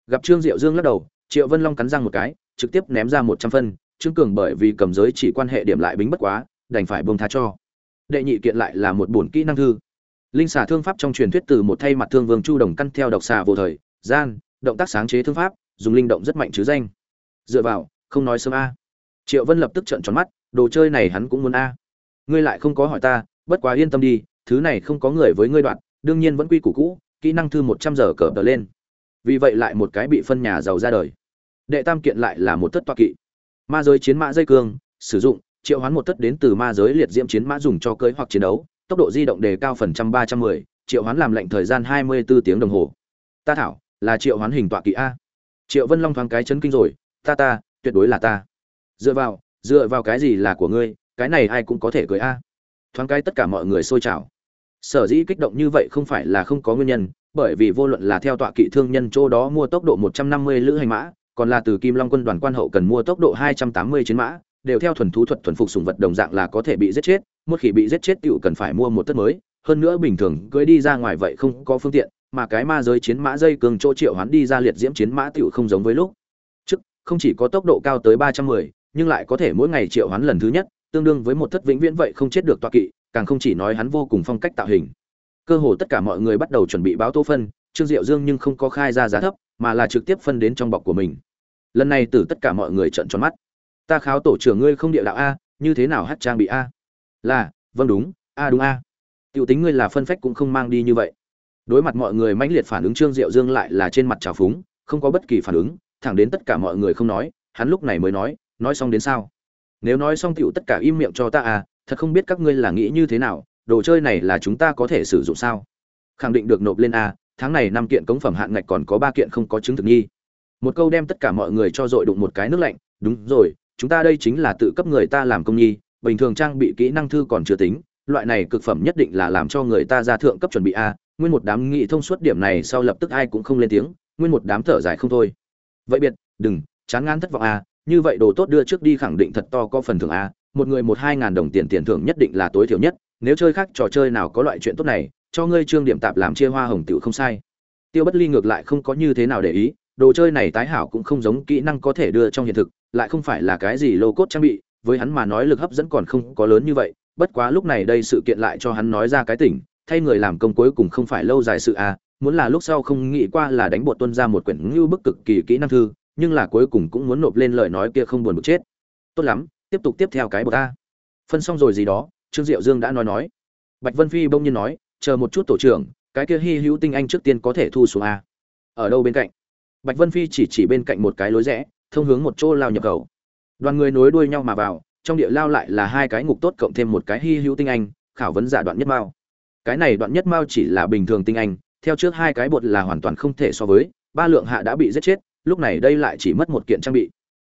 gặp trương diệu dương lắc đầu triệu vân long cắn răng một cái trực tiếp ném ra một trăm phân trương cường bởi vì cầm giới chỉ quan hệ điểm lại bính bất quá, đành phải buông tha cho. Đệ nhị kiện lại là một bổn kỹ năng thư. Linh xà thương pháp trong truyền thuyết từ một thay mặt thương vương chu đồng căn theo độc xà vô thời, gian, động tác sáng chế thương pháp, dùng linh động rất mạnh chứ danh. Dựa vào, không nói sớm a. Triệu vân lập tức trợn tròn mắt, đồ chơi này hắn cũng muốn a. Ngươi lại không có hỏi ta, bất quá yên tâm đi, thứ này không có người với ngươi đoạn, đương nhiên vẫn quy củ cũ, kỹ năng thư một trăm giờ cờ tờ lên. Vì vậy lại một cái bị phân nhà giàu ra đời. Đệ tam kiện lại là một thất toa kỵ ma giới chiến mã dây cương sử dụng triệu hoán một thất đến từ ma giới liệt diễm chiến mã dùng cho cưới hoặc chiến đấu tốc độ di động đề cao phần trăm ba trăm mười triệu hoán làm lệnh thời gian hai mươi bốn tiếng đồng hồ. Ta thảo là triệu hoán hình tọa kỵ a. Triệu vân long thoáng cái chấn kinh rồi ta ta tuyệt đối là ta. Dựa vào dựa vào cái gì là của ngươi cái này ai cũng có thể cưới a. Thoáng cái tất cả mọi người xôi trào. Sở dĩ kích động như vậy không phải là không có nguyên nhân bởi vì vô luận là theo tọa kỵ thương nhân chỗ đó mua tốc độ 150 lữ hành mã, còn là từ Kim Long quân đoàn quan hậu cần mua tốc độ 280 chiến mã, đều theo thuần thú thuật thuần phục sùng vật đồng dạng là có thể bị giết chết, một khi bị giết chết tiểu cần phải mua một tất mới, hơn nữa bình thường cưỡi đi ra ngoài vậy không có phương tiện, mà cái ma giới chiến mã dây cường chỗ triệu hoán đi ra liệt diễm chiến mã tiểu không giống với lúc. Trước, không chỉ có tốc độ cao tới 310, nhưng lại có thể mỗi ngày triệu hoán lần thứ nhất, tương đương với một thất vĩnh viễn vậy không chết được tọa kỵ, càng không chỉ nói hắn vô cùng phong cách tạo hình cơ hồ tất cả mọi người bắt đầu chuẩn bị báo tô phân trương diệu dương nhưng không có khai ra giá thấp mà là trực tiếp phân đến trong bọc của mình. Lần này từ tất cả mọi người trợn tròn mắt. Ta kháo tổ trưởng ngươi không địa đạo a, như thế nào hát trang bị a? Là vâng đúng, a đúng a. Tiểu tính ngươi là phân phách cũng không mang đi như vậy. Đối mặt mọi người mãnh liệt phản ứng trương diệu dương lại là trên mặt trào phúng, không có bất kỳ phản ứng, thẳng đến tất cả mọi người không nói, hắn lúc này mới nói nói xong đến sao? Nếu nói xong tiểu tất cả im miệng cho ta à thật không biết các ngươi là nghĩ như thế nào, đồ chơi này là chúng ta có thể sử dụng sao? Khẳng định được nộp lên a tháng này năm kiện cống phẩm hạn ngạch còn có ba kiện không có chứng thực nhi một câu đem tất cả mọi người cho dội đụng một cái nước lạnh, đúng rồi, chúng ta đây chính là tự cấp người ta làm công nhi bình thường trang bị kỹ năng thư còn chưa tính, loại này cực phẩm nhất định là làm cho người ta ra thượng cấp chuẩn bị a, nguyên một đám nghị thông suốt điểm này sau lập tức ai cũng không lên tiếng, nguyên một đám thở dài không thôi. Vậy biệt, đừng, chán ngán thất vọng a, như vậy đồ tốt đưa trước đi khẳng định thật to có phần thưởng a, một người một hai ngàn đồng tiền tiền thưởng nhất định là tối thiểu nhất, nếu chơi khác trò chơi nào có loại chuyện tốt này cho ngươi trương điểm tạp làm chia hoa hồng tiểu không sai. Tiêu bất ly ngược lại không có như thế nào để ý, đồ chơi này tái hảo cũng không giống kỹ năng có thể đưa trong hiện thực, lại không phải là cái gì lô cốt trang bị, với hắn mà nói lực hấp dẫn còn không có lớn như vậy, bất quá lúc này đây sự kiện lại cho hắn nói ra cái tỉnh, thay người làm công cuối cùng không phải lâu dài sự à muốn là lúc sau không nghĩ qua là đánh bột tuân ra một quyển ngưu bức cực kỳ kỹ năng thư, nhưng là cuối cùng cũng muốn nộp lên lời nói kia không buồn bực chết. Tốt lắm, tiếp tục tiếp theo cái bột ta phân xong rồi gì đó, trương diệu dương đã nói nói. Bạch vân phi bỗng nhiên nói chờ một chút tổ trưởng, cái kia hy hữu tinh anh trước tiên có thể thu xuống a. Ở đâu bên cạnh? Bạch vân phi chỉ chỉ bên cạnh một cái lối rẽ, thông hướng một chỗ lao nhập khẩu. Đoàn người nối đuôi nhau mà vào, trong địa lao lại là hai cái ngục tốt cộng thêm một cái hy hữu tinh anh, khảo vấn giả đoạn nhất mao. Cái này đoạn nhất mao chỉ là bình thường tinh anh, theo trước hai cái bột là hoàn toàn không thể so với, ba lượng hạ đã bị giết chết, lúc này đây lại chỉ mất một kiện trang bị.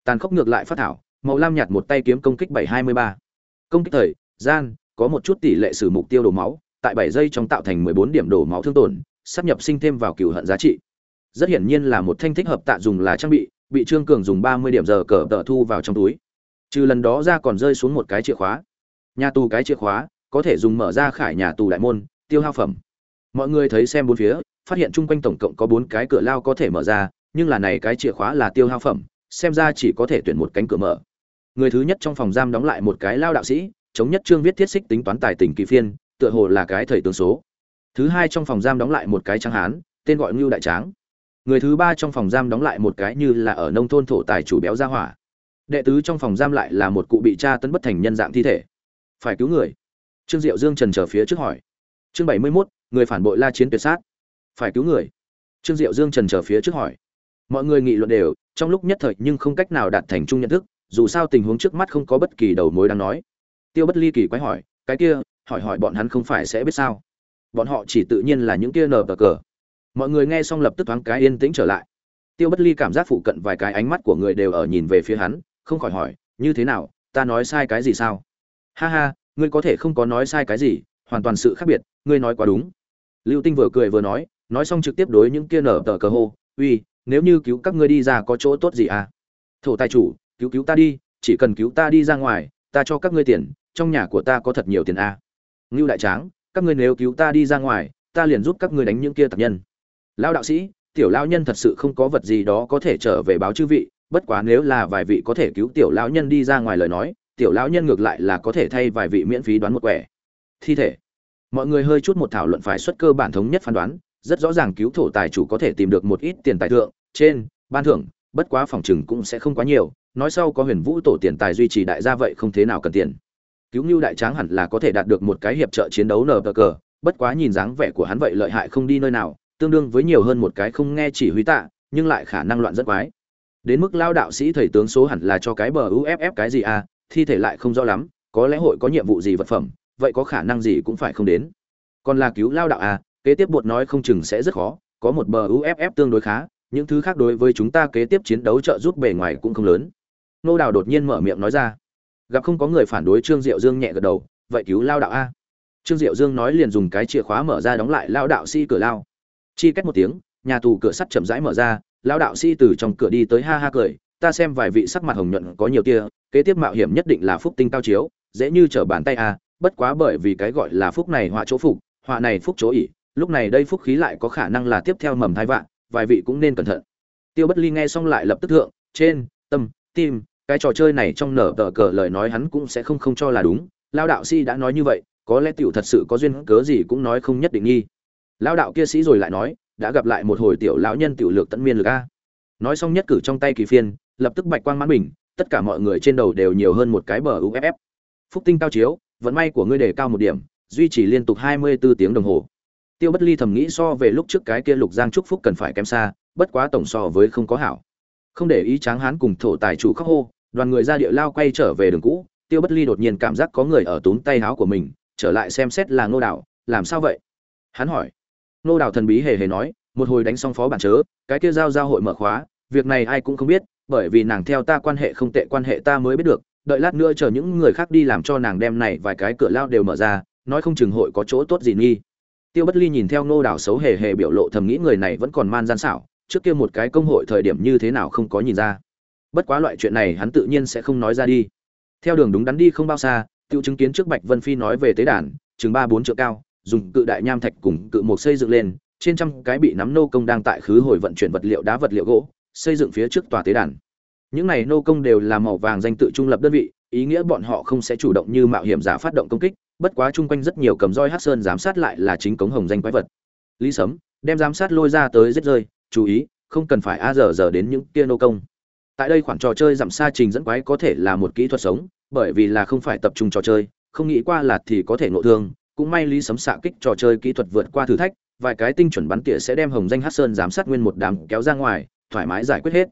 Tàn khốc ngược lại phát thảo, màu lam nhạt một tay kiếm công kích 723. công kích thời, gian, có một chút tỷ lệ sử mục tiêu đổ máu tại 7 giây trong tạo thành 14 điểm đổ máu thương tổn, sắp nhập sinh thêm vào cửu hận giá trị. Rất hiển nhiên là một thanh thích hợp tạ dùng là trang bị bị trương cường dùng 30 điểm giờ cờ tờ thu vào trong túi. Trừ lần đó ra còn rơi xuống một cái chìa khóa. Nhà tù cái chìa khóa, có thể dùng mở ra khải nhà tù đại môn, tiêu hao phẩm. Mọi người thấy xem bốn phía, phát hiện chung quanh tổng cộng có bốn cái cửa lao có thể mở ra, nhưng là này cái chìa khóa là tiêu hao phẩm, xem ra chỉ có thể tuyển một cánh cửa mở. Người thứ nhất trong phòng giam đóng lại một cái lao đạo sĩ, chống nhất trương viết thiết xích tính toán tài tình kỳ phiên tựa hồ là cái thầy tướng số. Thứ hai trong phòng giam đóng lại một cái tráng hán tên gọi ngưu đại tráng. Người thứ ba trong phòng giam đóng lại một cái như là ở nông thôn thổ tài chủ béo ra hỏa. Đệ tứ trong phòng giam lại là một cụ bị tra tấn bất thành nhân dạng thi thể. Phải cứu người. Trương diệu dương trần trở phía trước hỏi. Chương bảy mươi 71, người phản bội la chiến tuyệt sát. Phải cứu người. Trương diệu dương trần trở phía trước hỏi. Mọi người nghị luận đều trong lúc nhất thời nhưng không cách nào đạt thành chung nhận thức dù sao tình huống trước mắt không có bất kỳ đầu mối đang nói. Tiêu bất ly kỳ quái hỏi cái kia hỏi hỏi bọn hắn không phải sẽ biết sao. Bọn họ chỉ tự nhiên là những kia nờ cờ cờ. Mọi người nghe xong lập tức thoáng cái yên tĩnh trở lại. Tiêu bất ly cảm giác phụ cận vài cái ánh mắt của người đều ở nhìn về phía hắn, không khỏi hỏi, như thế nào? Ta nói sai cái gì sao? Ha ha, ngươi có thể không có nói sai cái gì, hoàn toàn sự khác biệt, ngươi nói quá đúng. Lưu tinh vừa cười vừa nói nói xong trực tiếp đối những kia nở tờ cờ hô, uy, nếu như cứu các ngươi đi ra có chỗ tốt gì à? Thổ tài chủ, cứu cứu ta đi, chỉ cần cứu ta đi ra ngoài, ta cho các ngươi tiền, trong nhà của ta có thật nhiều tiền à ngưu đại tráng, các ngươi nếu cứu ta đi ra ngoài, ta liền giúp các ngươi đánh những kia tặc nhân. Lao đạo sĩ, tiểu lao nhân thật sự không có vật gì đó có thể trở về báo chư vị, bất quá nếu là vài vị có thể cứu tiểu lão nhân đi ra ngoài lời nói, tiểu lão nhân ngược lại là có thể thay vài vị miễn phí đoán một quẻ. Thi thể. Mọi người hơi chút một thảo luận phải xuất cơ bản thống nhất phán đoán, rất rõ ràng cứu thổ tài chủ có thể tìm được một ít tiền tài thượng, trên, ban thưởng, bất quá phòng chừng cũng sẽ không quá nhiều, nói sau có huyền vũ tổ tiền tài duy trì đại gia vậy không thế nào cần tiền cứu ngưu đại tráng hẳn là có thể đạt được một cái hiệp trợ chiến đấu nờ cờ. Bất quá nhìn dáng vẻ của hắn vậy lợi hại không đi nơi nào, tương đương với nhiều hơn một cái không nghe chỉ huy tạ, nhưng lại khả năng loạn rất quái. Đến mức lao đạo sĩ thầy tướng số hẳn là cho cái bờ uff cái gì à thi thể lại không rõ lắm, có lẽ hội có nhiệm vụ gì vật phẩm, vậy có khả năng gì cũng phải không đến. Còn là cứu lao đạo à kế tiếp bột nói không chừng sẽ rất khó, có một bờ uff tương đối khá, những thứ khác đối với chúng ta kế tiếp chiến đấu trợ giúp bề ngoài cũng không lớn. Nô đào đột nhiên mở miệng nói ra gặp không có người phản đối, trương diệu dương nhẹ gật đầu, vậy cứu lao đạo a. Trương diệu dương nói liền dùng cái chìa khóa mở ra đóng lại lao đạo si cửa lao. Chi cách một tiếng, nhà tù cửa sắt chậm rãi mở ra, lao đạo si từ trong cửa đi tới ha ha cười, ta xem vài vị sắc mặt hồng nhuận có nhiều tia kế tiếp mạo hiểm nhất định là phúc tinh cao chiếu, dễ như trở bàn tay a, bất quá bởi vì cái gọi là phúc này họa chỗ phục, họa này phúc chỗ ỉ lúc này đây phúc khí lại có khả năng là tiếp theo mầm thai vạn vài vị cũng nên cẩn thận. Tiêu bất ly nghe xong lại lập tức thượng, trên, tâm, tim cái trò chơi này trong nở tờ cờ lời nói hắn cũng sẽ không không cho là đúng. Lao đạo sĩ đã nói như vậy, có lẽ tiểu thật sự có duyên, cớ gì cũng nói không nhất định nghi. Lao đạo kia sĩ rồi lại nói, đã gặp lại một hồi tiểu lão nhân tiểu lược tận miên lực a. Nói xong nhất cử trong tay kỳ phiên, lập tức bạch quang mãn bình, tất cả mọi người trên đầu đều nhiều hơn một cái bờ uff phúc tinh cao chiếu, vận may của ngươi đề cao một điểm, duy trì liên tục hai mươi 24 tiếng đồng hồ. Tiêu bất ly thầm nghĩ so về lúc trước cái kia lục giang trúc phúc cần phải kém xa, bất quá tổng so với không có hảo không để ý tráng hán cùng thổ tài chủ khắc hô, đoàn người ra địa lao quay trở về đường cũ, tiêu bất ly đột nhiên cảm giác có người ở túm tay áo của mình, trở lại xem xét là ngô đảo. làm sao vậy hắn hỏi ngô đảo thần bí hề hề nói, một hồi đánh xong phó bản chớ, cái kia giao giao hội mở khóa, việc này ai cũng không biết, bởi vì nàng theo ta quan hệ không tệ quan hệ ta mới biết được, đợi lát nữa chờ những người khác đi làm cho nàng đem này vài cái cửa lao đều mở ra, nói không chừng hội có chỗ tốt gì nghi tiêu bất ly nhìn theo ngô đảo xấu hề hề biểu lộ thầm nghĩ người này vẫn còn man gian xảo trước kia một cái công hội thời điểm như thế nào không có nhìn ra. Bất quá loại chuyện này hắn tự nhiên sẽ không nói ra đi. Theo đường đúng đắn đi không bao xa, tiêu chứng kiến trước bạch vân phi nói về tế đàn, chừng ba bốn triệu cao, dùng cự đại nham thạch cùng cự một xây dựng lên, trên trăm cái bị nắm nô công đang tại khứ hồi vận chuyển vật liệu đá vật liệu gỗ, xây dựng phía trước tòa tế đàn. Những này nô công đều là màu vàng danh tự trung lập đơn vị, ý nghĩa bọn họ không sẽ chủ động như mạo hiểm giả phát động công kích, bất quá chung quanh rất nhiều cầm roi hát sơn giám sát lại là chính cống hồng danh quái vật. Lý sấm đem giám sát lôi ra tới rất rơi chú ý, không cần phải a giờ giờ đến những kia nô công. Tại đây khoản trò chơi giảm xa trình dẫn quái có thể là một kỹ thuật sống, bởi vì là không phải tập trung trò chơi, không nghĩ qua là thì có thể ngộ thương, cũng may lý sấm xạ kích trò chơi kỹ thuật vượt qua thử thách, vài cái tinh chuẩn bắn tỉa sẽ đem hồng danh hát sơn giám sát nguyên một đám kéo ra ngoài, thoải mái giải quyết hết.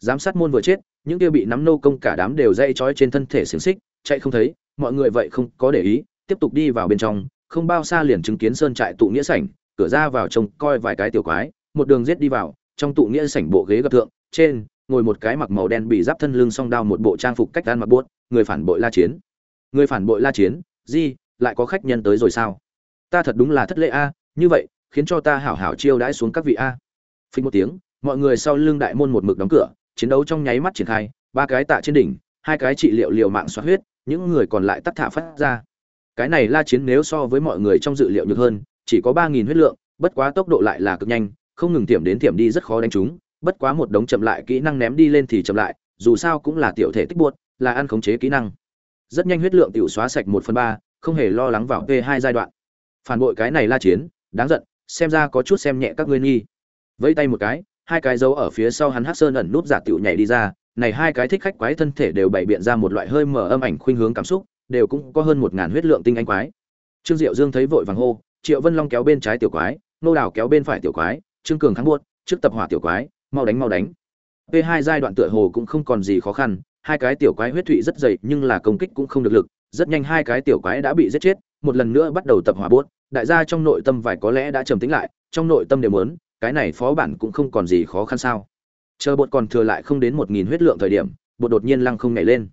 Giám sát môn vừa chết, những kia bị nắm nô công cả đám đều dây trói trên thân thể xiềng xích, chạy không thấy, mọi người vậy không có để ý, tiếp tục đi vào bên trong, không bao xa liền chứng kiến sơn trại tụ nghĩa sảnh, cửa ra vào trông coi vài cái tiểu quái một đường giết đi vào, trong tụ nghĩa sảnh bộ ghế gặp thượng, trên, ngồi một cái mặc màu đen bị giáp thân lưng song đao một bộ trang phục cách ăn mặc buốt, người phản bội la chiến. Người phản bội la chiến gì lại có khách nhân tới rồi sao? Ta thật đúng là thất lễ a, như vậy, khiến cho ta hảo hảo chiêu đãi xuống các vị a. Phình một tiếng, mọi người sau lưng đại môn một mực đóng cửa, chiến đấu trong nháy mắt triển khai, ba cái tạ trên đỉnh, hai cái trị liệu liều mạng xoát huyết, những người còn lại tắt thả phát ra. Cái này la chiến nếu so với mọi người trong dự liệu nhược hơn, chỉ có ba nghìn huyết lượng, bất quá tốc độ lại là cực nhanh không ngừng tiệm đến tiệm đi rất khó đánh chúng. bất quá một đống chậm lại kỹ năng ném đi lên thì chậm lại, dù sao cũng là tiểu thể tích buốt là ăn khống chế kỹ năng. Rất nhanh huyết lượng tiểu xóa sạch một phần ba, không hề lo lắng vào p hai giai đoạn. Phản bội cái này la chiến, đáng giận, xem ra có chút xem nhẹ các ngươi nghi. Vẫy tay một cái, hai cái dấu ở phía sau hắn hắc sơn ẩn núp giả tiểu nhảy đi ra, này hai cái thích khách quái thân thể đều bày biện ra một loại hơi mở âm ảnh khuynh hướng cảm xúc, đều cũng có hơn một ngàn huyết lượng tinh anh quái. Trương diệu dương thấy vội vàng hô, triệu vân long kéo bên trái tiểu quái, nô đào kéo bên phải tiểu quái trương cường thắng buốt, trước tập hỏa tiểu quái, mau đánh mau đánh. P hai giai đoạn tựa hồ cũng không còn gì khó khăn, hai cái tiểu quái huyết thụy rất dày, nhưng là công kích cũng không được lực, rất nhanh hai cái tiểu quái đã bị giết chết, một lần nữa bắt đầu tập hỏa buốt. Đại gia trong nội tâm vài có lẽ đã trầm tĩnh lại, trong nội tâm đều muốn, cái này phó bản cũng không còn gì khó khăn sao. Chờ bột còn thừa lại không đến một nghìn huyết lượng thời điểm bột đột nhiên lăng không nhảy lên.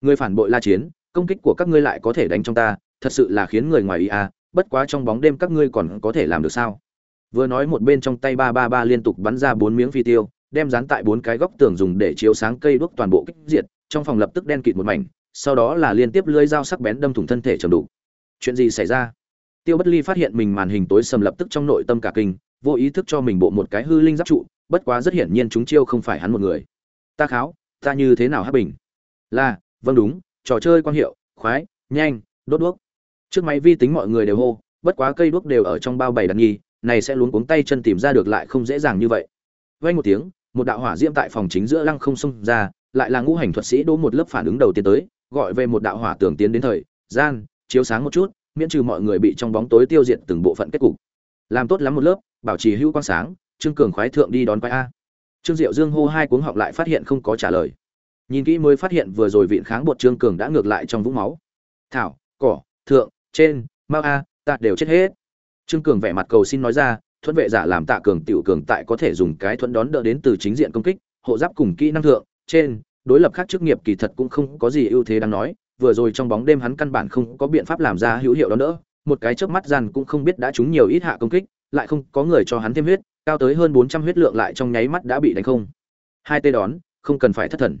Người phản bội la chiến, công kích của các ngươi lại có thể đánh trong ta, thật sự là khiến người ngoài ý à bất quá trong bóng đêm các ngươi còn có thể làm được sao? Vừa nói một bên trong tay ba ba ba liên tục bắn ra bốn miếng phi tiêu, đem dán tại bốn cái góc tường dùng để chiếu sáng cây đuốc toàn bộ kích diệt, trong phòng lập tức đen kịt một mảnh, sau đó là liên tiếp lưỡi dao sắc bén đâm thủng thân thể trầm đủ chuyện gì xảy ra? Tiêu bất ly phát hiện mình màn hình tối sầm lập tức trong nội tâm cả kinh, vô ý thức cho mình bộ một cái hư linh giáp trụ, bất quá rất hiển nhiên chúng chiêu không phải hắn một người. Ta kháo, ta như thế nào hấp bình? Là vâng đúng, trò chơi quan hiệu, khoái, nhanh, đốt đuốc. Trước máy vi tính mọi người đều hô, bất quá cây đuốc đều ở trong bao bày đặt nghi này sẽ luống cuống tay chân tìm ra được lại không dễ dàng như vậy. Vang một tiếng, một đạo hỏa diễm tại phòng chính giữa lăng không xông ra, lại là ngũ hành thuật sĩ đỗ một lớp phản ứng đầu tiên tới, gọi về một đạo hỏa tưởng tiến đến thời, gian, chiếu sáng một chút, miễn trừ mọi người bị trong bóng tối tiêu diệt từng bộ phận kết cục. Làm tốt lắm một lớp, bảo trì hữu quang sáng, trương cường khoái thượng đi đón quái a. Trương diệu dương hô hai cuống họng lại phát hiện không có trả lời. Nhìn kỹ mới phát hiện vừa rồi vịn kháng bột trương cường đã ngược lại trong vũng máu. Thảo, cỏ, thượng, trên mao a, ta đều chết hết trương cường vẻ mặt cầu xin nói ra thuẫn vệ giả làm tạ cường tiểu cường tại có thể dùng cái thuẫn đón đỡ đến từ chính diện công kích, hộ giáp cùng kỹ năng thượng, trên, đối lập khác chức nghiệp kỳ thật cũng không có gì ưu thế đáng nói, vừa rồi trong bóng đêm hắn căn bản không có biện pháp làm ra hữu hiệu đó nữa một cái chớp mắt gian cũng không biết đã trúng nhiều ít hạ công kích, lại không có người cho hắn thêm huyết, cao tới hơn bốn trăm huyết lượng lại trong nháy mắt đã bị đánh không. Hai tê đón, không cần phải thất thần.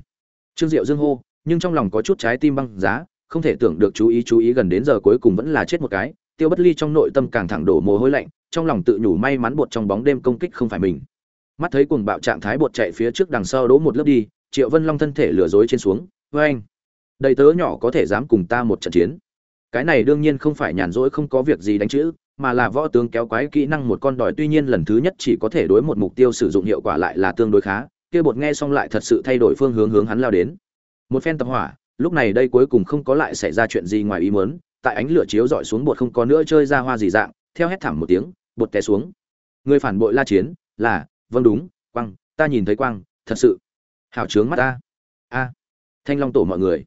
Trương diệu dương hô, nhưng trong lòng có chút trái tim băng giá, không thể tưởng được chú ý chú ý gần đến giờ cuối cùng vẫn là chết một cái tiêu bất ly trong nội tâm càng thẳng đổ mồ hôi lạnh, trong lòng tự nhủ may mắn bột trong bóng đêm công kích không phải mình. Mắt thấy cuồng bạo trạng thái bột chạy phía trước đằng sau đỗ một lớp đi, triệu vân long thân thể lừa dối trên xuống. Với anh đầy tớ nhỏ có thể dám cùng ta một trận chiến. Cái này đương nhiên không phải nhàn rỗi không có việc gì đánh chữ, mà là võ tướng kéo quái kỹ năng một con đòi, tuy nhiên lần thứ nhất chỉ có thể đối một mục tiêu sử dụng hiệu quả lại là tương đối khá, kia bột nghe xong lại thật sự thay đổi phương hướng hướng hắn lao đến. Một phen tập hỏa, lúc này đây cuối cùng không có lại xảy ra chuyện gì ngoài ý muốn tại ánh lửa chiếu dọi xuống bột không có nữa chơi ra hoa gì dạng, theo hét thảm một tiếng, bột té xuống. Người phản bội la chiến, là vâng đúng quang ta nhìn thấy quang thật sự. Hào trướng mắt ta. A. Thanh long tổ mọi người.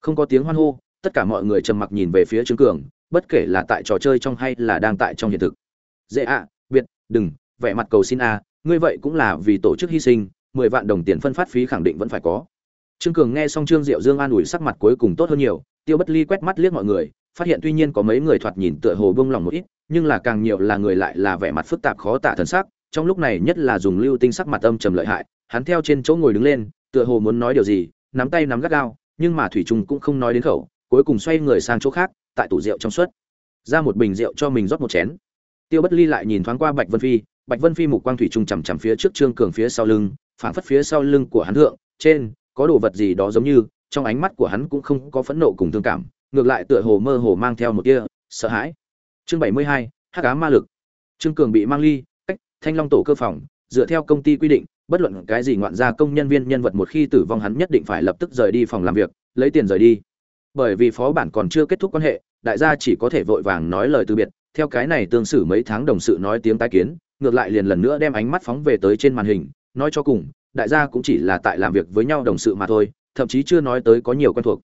Không có tiếng hoan hô, tất cả mọi người trầm mặc nhìn về phía trương cường, bất kể là tại trò chơi trong hay là đang tại trong hiện thực. Dễ ạ, biệt, đừng, vẻ mặt cầu xin a, ngươi vậy cũng là vì tổ chức hy sinh, mười vạn đồng tiền phân phát phí khẳng định vẫn phải có. Trương cường nghe xong trương diệu dương an ủi sắc mặt cuối cùng tốt hơn nhiều, tiêu bất ly quét mắt liếc mọi người phát hiện tuy nhiên có mấy người thoạt nhìn tựa hồ bông lòng một ít, nhưng là càng nhiều là người lại là vẻ mặt phức tạp khó tả thần sắc, trong lúc này nhất là dùng lưu tinh sắc mặt âm trầm lợi hại, hắn theo trên chỗ ngồi đứng lên, tựa hồ muốn nói điều gì, nắm tay nắm gắt gao, nhưng mà thủy trung cũng không nói đến khẩu, cuối cùng xoay người sang chỗ khác, tại tủ rượu trong suốt, ra một bình rượu cho mình rót một chén. Tiêu bất ly lại nhìn thoáng qua bạch vân phi, bạch vân phi mục quang thủy trung chằm chằm phía trước trương cường phía sau lưng, phảng phất phía sau lưng của hắn thượng, trên, có đồ vật gì đó giống như, trong ánh mắt của hắn cũng không có phẫn nộ cùng thương cảm ngược lại tựa hồ mơ hồ mang theo một tia sợ hãi. Chương bảy mươi hai, hắc ám ma lực. Trương cường bị mang ly, cách thanh long tổ cơ phòng, dựa theo công ty quy định, bất luận cái gì ngoạn gia công nhân viên nhân vật một khi tử vong hắn nhất định phải lập tức rời đi phòng làm việc, lấy tiền rời đi. Bởi vì phó bản còn chưa kết thúc quan hệ, đại gia chỉ có thể vội vàng nói lời từ biệt, theo cái này tương xử mấy tháng đồng sự nói tiếng tái kiến, ngược lại liền lần nữa đem ánh mắt phóng về tới trên màn hình, nói cho cùng, đại gia cũng chỉ là tại làm việc với nhau đồng sự mà thôi, thậm chí chưa nói tới có nhiều quen thuộc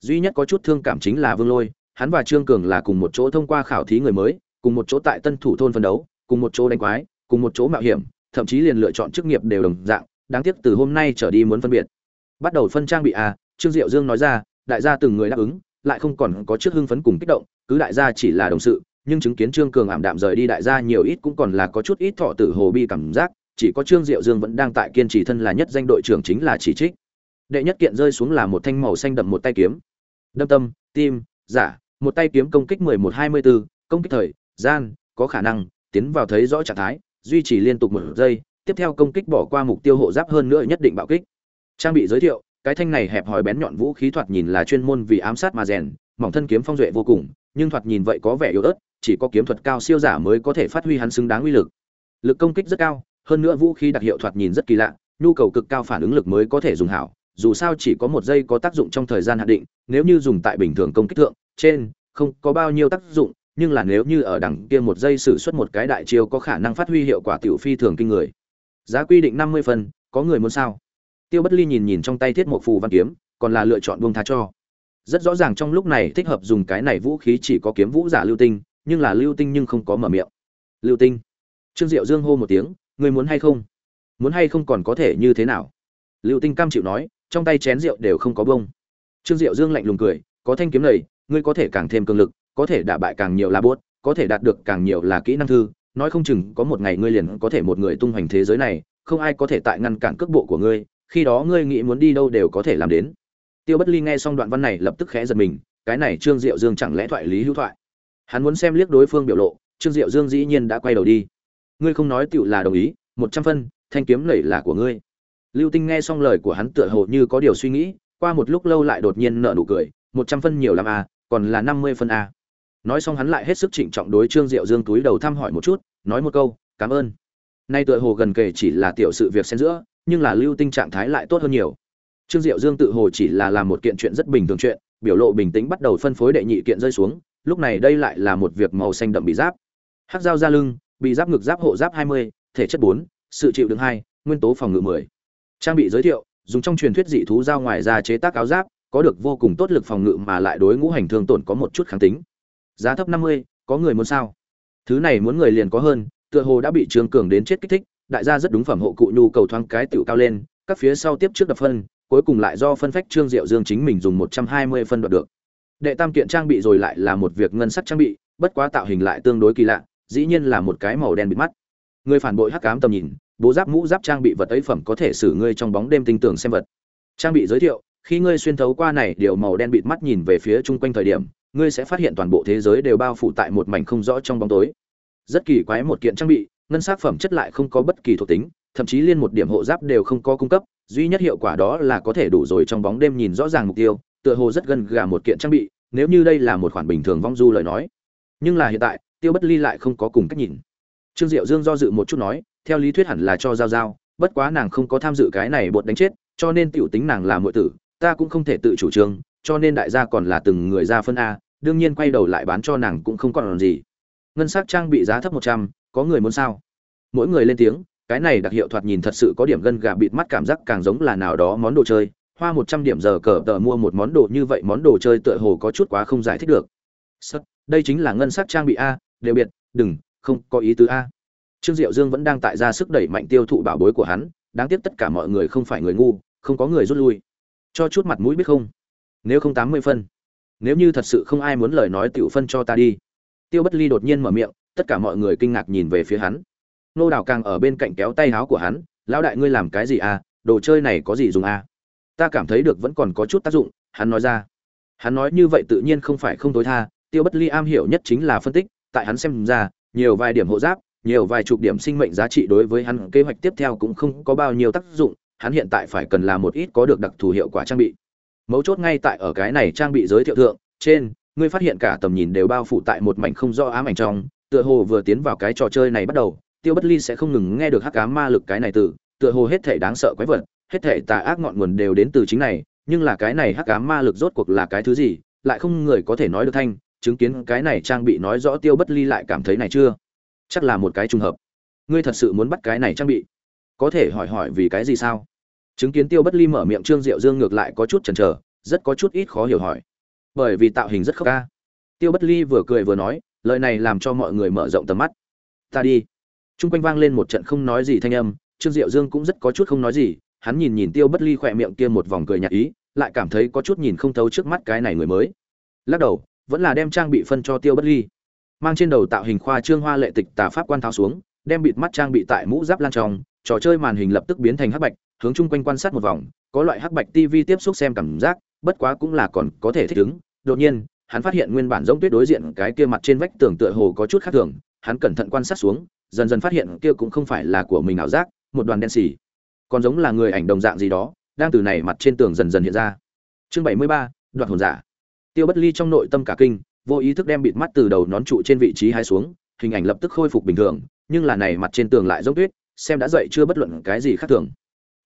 duy nhất có chút thương cảm chính là vương lôi, hắn và trương cường là cùng một chỗ thông qua khảo thí người mới, cùng một chỗ tại tân thủ thôn phân đấu, cùng một chỗ đánh quái, cùng một chỗ mạo hiểm, thậm chí liền lựa chọn chức nghiệp đều đồng dạng, đáng tiếc từ hôm nay trở đi muốn phân biệt. Bắt đầu phân trang bị à trương diệu dương nói ra, đại gia từng người đáp ứng, lại không còn có trước hưng phấn cùng kích động, cứ đại gia chỉ là đồng sự, nhưng chứng kiến trương cường ảm đạm rời đi đại gia nhiều ít cũng còn là có chút ít thọ tử hồ bi cảm giác, chỉ có trương diệu dương vẫn đang tại kiên trì thân là nhất danh đội trưởng chính là chỉ trích. Đệ nhất kiện rơi xuống là một thanh màu xanh đậm một tay kiếm đâm tâm, tim, giả, một tay kiếm công kích mười một hai mươi bốn công kích thời, gian, có khả năng, tiến vào thấy rõ trạng thái, duy trì liên tục một giây, tiếp theo công kích bỏ qua mục tiêu hộ giáp hơn nữa nhất định bạo kích. Trang bị giới thiệu, cái thanh này hẹp hòi bén nhọn vũ khí thoạt nhìn là chuyên môn vì ám sát mà rèn, mỏng thân kiếm phong duệ vô cùng, nhưng thoạt nhìn vậy có vẻ yếu ớt, chỉ có kiếm thuật cao siêu giả mới có thể phát huy hắn xứng đáng uy lực. Lực công kích rất cao, hơn nữa vũ khí đặc hiệu thoạt nhìn rất kỳ lạ, nhu cầu cực cao phản ứng lực mới có thể dùng hảo dù sao chỉ có một giây có tác dụng trong thời gian hạn định, nếu như dùng tại bình thường công kích thượng, trên, không có bao nhiêu tác dụng, nhưng là nếu như ở đằng kia một giây sử xuất một cái đại chiêu có khả năng phát huy hiệu quả tiểu phi thường kinh người. Giá quy định năm mươi phần, có người muốn sao? Tiêu bất ly nhìn nhìn trong tay thiết một phù văn kiếm, còn là lựa chọn buông tha cho. Rất rõ ràng trong lúc này thích hợp dùng cái này vũ khí chỉ có kiếm vũ giả lưu tinh, nhưng là lưu tinh nhưng không có mở miệng. Lưu tinh. Trương diệu dương hô một tiếng người muốn hay không? Muốn hay không còn có thể như thế nào? Lưu tinh cam chịu nói trong tay chén rượu đều không có bông. Trương diệu dương lạnh lùng cười, có thanh kiếm này, ngươi có thể càng thêm cường lực, có thể đả bại càng nhiều là bốt, có thể đạt được càng nhiều là kỹ năng thư. Nói không chừng có một ngày ngươi liền có thể một người tung hoành thế giới này, không ai có thể tại ngăn cản cước bộ của ngươi, khi đó ngươi nghĩ muốn đi đâu đều có thể làm đến. Tiêu bất ly nghe xong đoạn văn này lập tức khẽ giật mình, cái này trương diệu dương chẳng lẽ thoại lý hữu thoại? Hắn muốn xem liếc đối phương biểu lộ, trương diệu dương dĩ nhiên đã quay đầu đi. Ngươi không nói tựu là đồng ý, một trăm phân, thanh kiếm lẩy là của ngươi lưu tinh nghe xong lời của hắn tựa hồ như có điều suy nghĩ qua một lúc lâu lại đột nhiên nở nụ cười một trăm phân nhiều làm a à, còn là năm mươi phân a à. nói xong hắn lại hết sức trịnh trọng đối trương diệu dương túi đầu thăm hỏi một chút nói một câu cảm ơn. Nay tựa hồ gần kề chỉ là tiểu sự việc xen giữa nhưng là lưu tinh trạng thái lại tốt hơn nhiều. Trương diệu dương tự hồ chỉ là làm một kiện chuyện rất bình thường chuyện biểu lộ bình tĩnh bắt đầu phân phối đệ nhị kiện rơi xuống lúc này đây lại là một việc màu xanh đậm bị giáp. Hắc dao ra lưng bị giáp ngực giáp hộ giáp hai mươi thể chất bốn sự chịu đựng hai nguyên tố phòng ngự mười trang bị giới thiệu, dùng trong truyền thuyết dị thú giao ngoài ra chế tác áo giáp, có được vô cùng tốt lực phòng ngự mà lại đối ngũ hành thương tổn có một chút kháng tính. Giá thấp năm mươi, có người muốn sao? Thứ này muốn người liền có hơn, tựa hồ đã bị trương cường đến chết kích thích, đại gia rất đúng phẩm hộ cụ nhu cầu thoáng cái tiểu cao lên, các phía sau tiếp trước đập phân, cuối cùng lại do phân phách trương diệu dương chính mình dùng một trăm hai mươi phân đoạt được. Đệ tam kiện trang bị rồi lại là một việc ngân sắc trang bị, bất quá tạo hình lại tương đối kỳ lạ, dĩ nhiên là một cái màu đen bịt mắt. Người phản bội hắc cám tầm nhìn bố giáp mũ giáp trang bị vật ấy phẩm có thể xử ngươi trong bóng đêm tinh tường xem vật. Trang bị giới thiệu, khi ngươi xuyên thấu qua này điều màu đen bịt mắt nhìn về phía chung quanh thời điểm, ngươi sẽ phát hiện toàn bộ thế giới đều bao phủ tại một mảnh không rõ trong bóng tối. Rất kỳ quái một kiện trang bị, ngân sắc phẩm chất lại không có bất kỳ thuộc tính, thậm chí liên một điểm hộ giáp đều không có cung cấp, duy nhất hiệu quả đó là có thể đủ rồi trong bóng đêm nhìn rõ ràng mục tiêu, tựa hồ rất gần gà một kiện trang bị, nếu như đây là một khoản bình thường vong du lời nói. Nhưng là hiện tại, tiêu bất ly lại không có cùng cách nhìn trương diệu dương do dự một chút nói theo lý thuyết hẳn là cho giao giao bất quá nàng không có tham dự cái này bột đánh chết cho nên tiểu tính nàng là muội tử ta cũng không thể tự chủ trương cho nên đại gia còn là từng người ra phân a đương nhiên quay đầu lại bán cho nàng cũng không còn gì. Ngân sắc trang bị giá thấp một trăm có người muốn sao? Mỗi người lên tiếng cái này đặc hiệu thoạt nhìn thật sự có điểm gân gà bịt mắt cảm giác càng giống là nào đó món đồ chơi hoa một trăm điểm giờ cờ tờ mua một món đồ như vậy món đồ chơi tựa hồ có chút quá không giải thích được. Sắc, đây chính là ngân sắc trang bị a đều biệt đừng không có ý tứ a. Trương diệu dương vẫn đang tại ra sức đẩy mạnh tiêu thụ bảo bối của hắn, đáng tiếc tất cả mọi người không phải người ngu, không có người rút lui. Cho chút mặt mũi biết không? Nếu không tám mươi phân. Nếu như thật sự không ai muốn lời nói tiểu phân cho ta đi. Tiêu bất ly đột nhiên mở miệng, tất cả mọi người kinh ngạc nhìn về phía hắn. Nô đào càng ở bên cạnh kéo tay áo của hắn, lão đại ngươi làm cái gì à? Đồ chơi này có gì dùng à? Ta cảm thấy được vẫn còn có chút tác dụng, hắn nói ra. Hắn nói như vậy tự nhiên không phải không tối tha, tiêu bất ly am hiểu nhất chính là phân tích, tại hắn xem ra nhiều vài điểm hộ giáp, nhiều vài chục điểm sinh mệnh giá trị đối với hắn kế hoạch tiếp theo cũng không có bao nhiêu tác dụng, hắn hiện tại phải cần là một ít có được đặc thù hiệu quả trang bị. Mấu chốt ngay tại ở cái này trang bị giới thiệu thượng, trên, ngươi phát hiện cả tầm nhìn đều bao phủ tại một mảnh không rõ ám ảnh trong, tựa hồ vừa tiến vào cái trò chơi này bắt đầu, tiêu bất ly sẽ không ngừng nghe được hắc ám ma lực cái này từ, tựa hồ hết thể đáng sợ quái vật, hết thể tà ác ngọn nguồn đều đến từ chính này, nhưng là cái này hắc ám ma lực rốt cuộc là cái thứ gì, lại không người có thể nói được thanh chứng kiến cái này trang bị nói rõ tiêu bất ly lại cảm thấy này chưa? Chắc là một cái trùng hợp. Ngươi thật sự muốn bắt cái này trang bị? Có thể hỏi hỏi vì cái gì sao? Chứng kiến tiêu bất ly mở miệng trương diệu dương ngược lại có chút chần chờ, rất có chút ít khó hiểu hỏi. Bởi vì tạo hình rất khóc ca. Tiêu bất ly vừa cười vừa nói, lời này làm cho mọi người mở rộng tầm mắt. Ta đi. T r u n g quanh vang lên một trận không nói gì thanh âm, trương diệu dương cũng rất có chút không nói gì, hắn nhìn nhìn tiêu bất ly khỏe miệng kia một vòng cười nhạt ý, lại cảm thấy có chút nhìn không thấu trước mắt cái này người mới. Lắc đầu vẫn là đem trang bị phân cho tiêu bất ly. Mang trên đầu tạo hình khoa trương hoa lệ tịch tà pháp quan tháo xuống, đem bịt mắt trang bị tại mũ giáp lan trong, trò chơi màn hình lập tức biến thành hắc bạch, hướng chung quanh quan sát một vòng, có loại hắc bạch tv tiếp xúc xem cảm giác, bất quá cũng là còn có thể thích ứng. Đột nhiên, hắn phát hiện nguyên bản giống tuyết đối diện cái kia mặt trên vách tường tựa hồ có chút khác thường, hắn cẩn thận quan sát xuống, dần dần phát hiện kia cũng không phải là của mình ảo giác, một đoàn đen xì. Còn giống là người ảnh đồng dạng gì đó, đang từ này mặt trên tường dần dần hiện ra. Chương bảy mươi ba đoạn hồn giả tiêu bất ly trong nội tâm cả kinh, vô ý thức đem bịt mắt từ đầu nón trụ trên vị trí hai xuống, hình ảnh lập tức khôi phục bình thường, nhưng là này mặt trên tường lại giống tuyết, xem đã dậy chưa bất luận cái gì khác thường.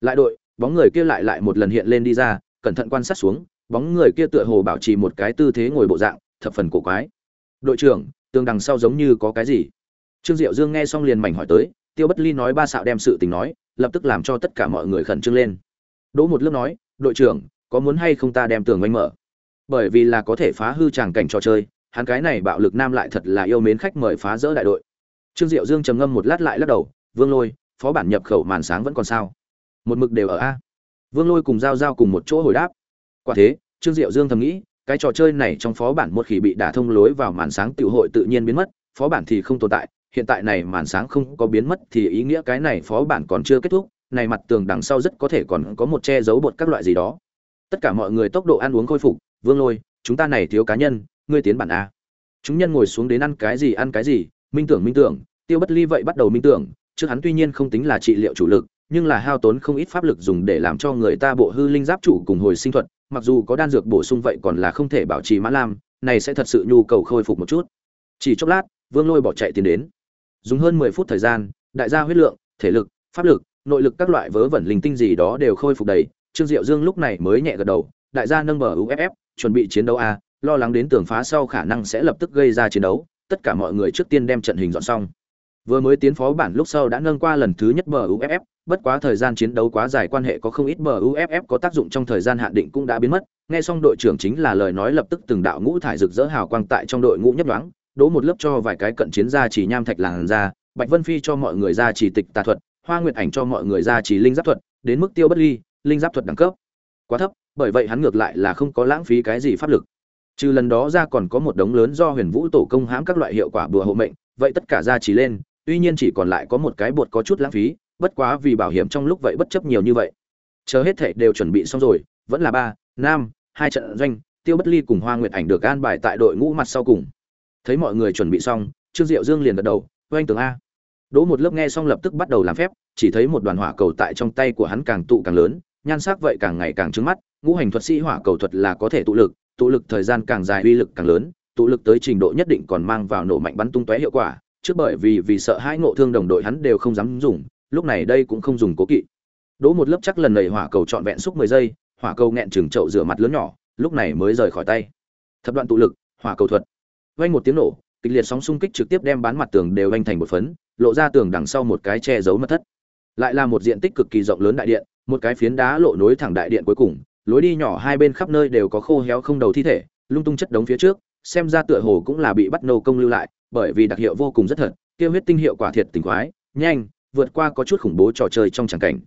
Lại đội, bóng người kia lại lại một lần hiện lên đi ra, cẩn thận quan sát xuống, bóng người kia tựa hồ bảo trì một cái tư thế ngồi bộ dạng, thập phần cổ quái. Đội trưởng, tường đằng sau giống như có cái gì? Trương diệu dương nghe xong liền mảnh hỏi tới, tiêu bất ly nói ba xạo đem sự tình nói, lập tức làm cho tất cả mọi người khẩn trương lên. Đỗ một lớp nói, đội trưởng, có muốn hay không ta đem tường oanh mở? Bởi vì là có thể phá hư tràng cảnh trò chơi, hắn cái này bạo lực nam lại thật là yêu mến khách mời phá rỡ đại đội. Trương diệu dương trầm ngâm một lát lại lắc đầu, vương lôi, phó bản nhập khẩu màn sáng vẫn còn sao? Một mực đều ở a. Vương lôi cùng giao giao cùng một chỗ hồi đáp. Quả thế, trương diệu dương thầm nghĩ, cái trò chơi này trong phó bản một khi bị đả thông lối vào màn sáng tiểu hội tự nhiên biến mất, phó bản thì không tồn tại, hiện tại này màn sáng không có biến mất thì ý nghĩa cái này phó bản còn chưa kết thúc, này mặt tường đằng sau rất có thể còn có một che giấu bột các loại gì đó. Tất cả mọi người tốc độ ăn uống khôi phục vương lôi, chúng ta này thiếu cá nhân, ngươi tiến bản a. Chúng nhân ngồi xuống đến ăn cái gì, ăn cái gì? Minh tưởng minh tưởng. Tiêu bất ly vậy bắt đầu minh tưởng. Trước hắn tuy nhiên không tính là trị liệu chủ lực, nhưng là hao tốn không ít pháp lực dùng để làm cho người ta bộ hư linh giáp chủ cùng hồi sinh thuật. Mặc dù có đan dược bổ sung vậy còn là không thể bảo trì mã lam, này sẽ thật sự nhu cầu khôi phục một chút. Chỉ chốc lát, vương lôi bỏ chạy tiến đến. Dùng hơn mười phút thời gian, đại gia huyết lượng, thể lực, pháp lực, nội lực các loại vớ vẩn linh tinh gì đó đều khôi phục đầy. Trương diệu dương lúc này mới nhẹ gật đầu đại gia nâng bờ uff chuẩn bị chiến đấu a, lo lắng đến tường phá sau khả năng sẽ lập tức gây ra chiến đấu, tất cả mọi người trước tiên đem trận hình dọn xong. Vừa mới tiến phó bản lúc sau đã nâng qua lần thứ nhất bờ uff bất quá thời gian chiến đấu quá dài quan hệ có không ít bờ uff có tác dụng trong thời gian hạn định cũng đã biến mất, nghe xong đội trưởng chính là lời nói lập tức từng đạo ngũ thải rực rỡ hào quang tại trong đội ngũ nhất đoán đố một lớp cho vài cái cận chiến ra chỉ nham thạch làng ra, bạch vân phi cho mọi người ra chỉ tịch tà thuật, hoa nguyệt ảnh cho mọi người ra chỉ linh giáp thuật, đến mức tiêu bất ly, linh giáp thuật đẳng cấp quá thấp, bởi vậy hắn ngược lại là không có lãng phí cái gì pháp lực. Trừ lần đó ra còn có một đống lớn do huyền vũ tổ công hãm các loại hiệu quả bùa hộ mệnh, vậy tất cả ra chỉ lên, tuy nhiên chỉ còn lại có một cái bột có chút lãng phí, bất quá vì bảo hiểm trong lúc vậy bất chấp nhiều như vậy. Chờ hết thệ đều chuẩn bị xong rồi, vẫn là ba nam hai trận doanh, tiêu bất ly cùng hoa nguyệt ảnh được an bài tại đội ngũ mặt sau cùng. Thấy mọi người chuẩn bị xong, trương diệu dương liền gật đầu, oanh tường a. Đỗ một lớp nghe xong lập tức bắt đầu làm phép, chỉ thấy một đoàn hỏa cầu tại trong tay của hắn càng tụ càng lớn nhan sắc vậy càng ngày càng trứng mắt, ngũ hành thuật sĩ hỏa cầu thuật là có thể tụ lực tụ lực thời gian càng dài uy lực càng lớn, tụ lực tới trình độ nhất định còn mang vào nổ mạnh bắn tung tóe hiệu quả, trước bởi vì vì sợ hai ngộ thương đồng đội hắn đều không dám dùng, lúc này đây cũng không dùng cố kỵ. Đỗ một lớp chắc lần này hỏa cầu trọn vẹn xúc mười giây, hỏa cầu nghẹn chừng chậu rửa mặt lớn nhỏ, lúc này mới rời khỏi tay. Thập đoạn tụ lực, hỏa cầu thuật. Vang một tiếng nổ, kịch liệt sóng xung kích trực tiếp đem bán mặt tường đều vanh thành một phấn, lộ ra tường đằng sau một cái che giấu mất thất. Lại là một diện tích cực kỳ rộng lớn đại điện một cái phiến đá lộ nối thẳng đại điện cuối cùng, lối đi nhỏ hai bên khắp nơi đều có khô héo không đầu thi thể, lung tung chất đống phía trước, xem ra tựa hồ cũng là bị bắt nô công lưu lại, bởi vì đặc hiệu vô cùng rất thật tiêu huyết tinh hiệu quả thiệt tình khoái, nhanh, vượt qua có chút khủng bố trò chơi trong tràng cảnh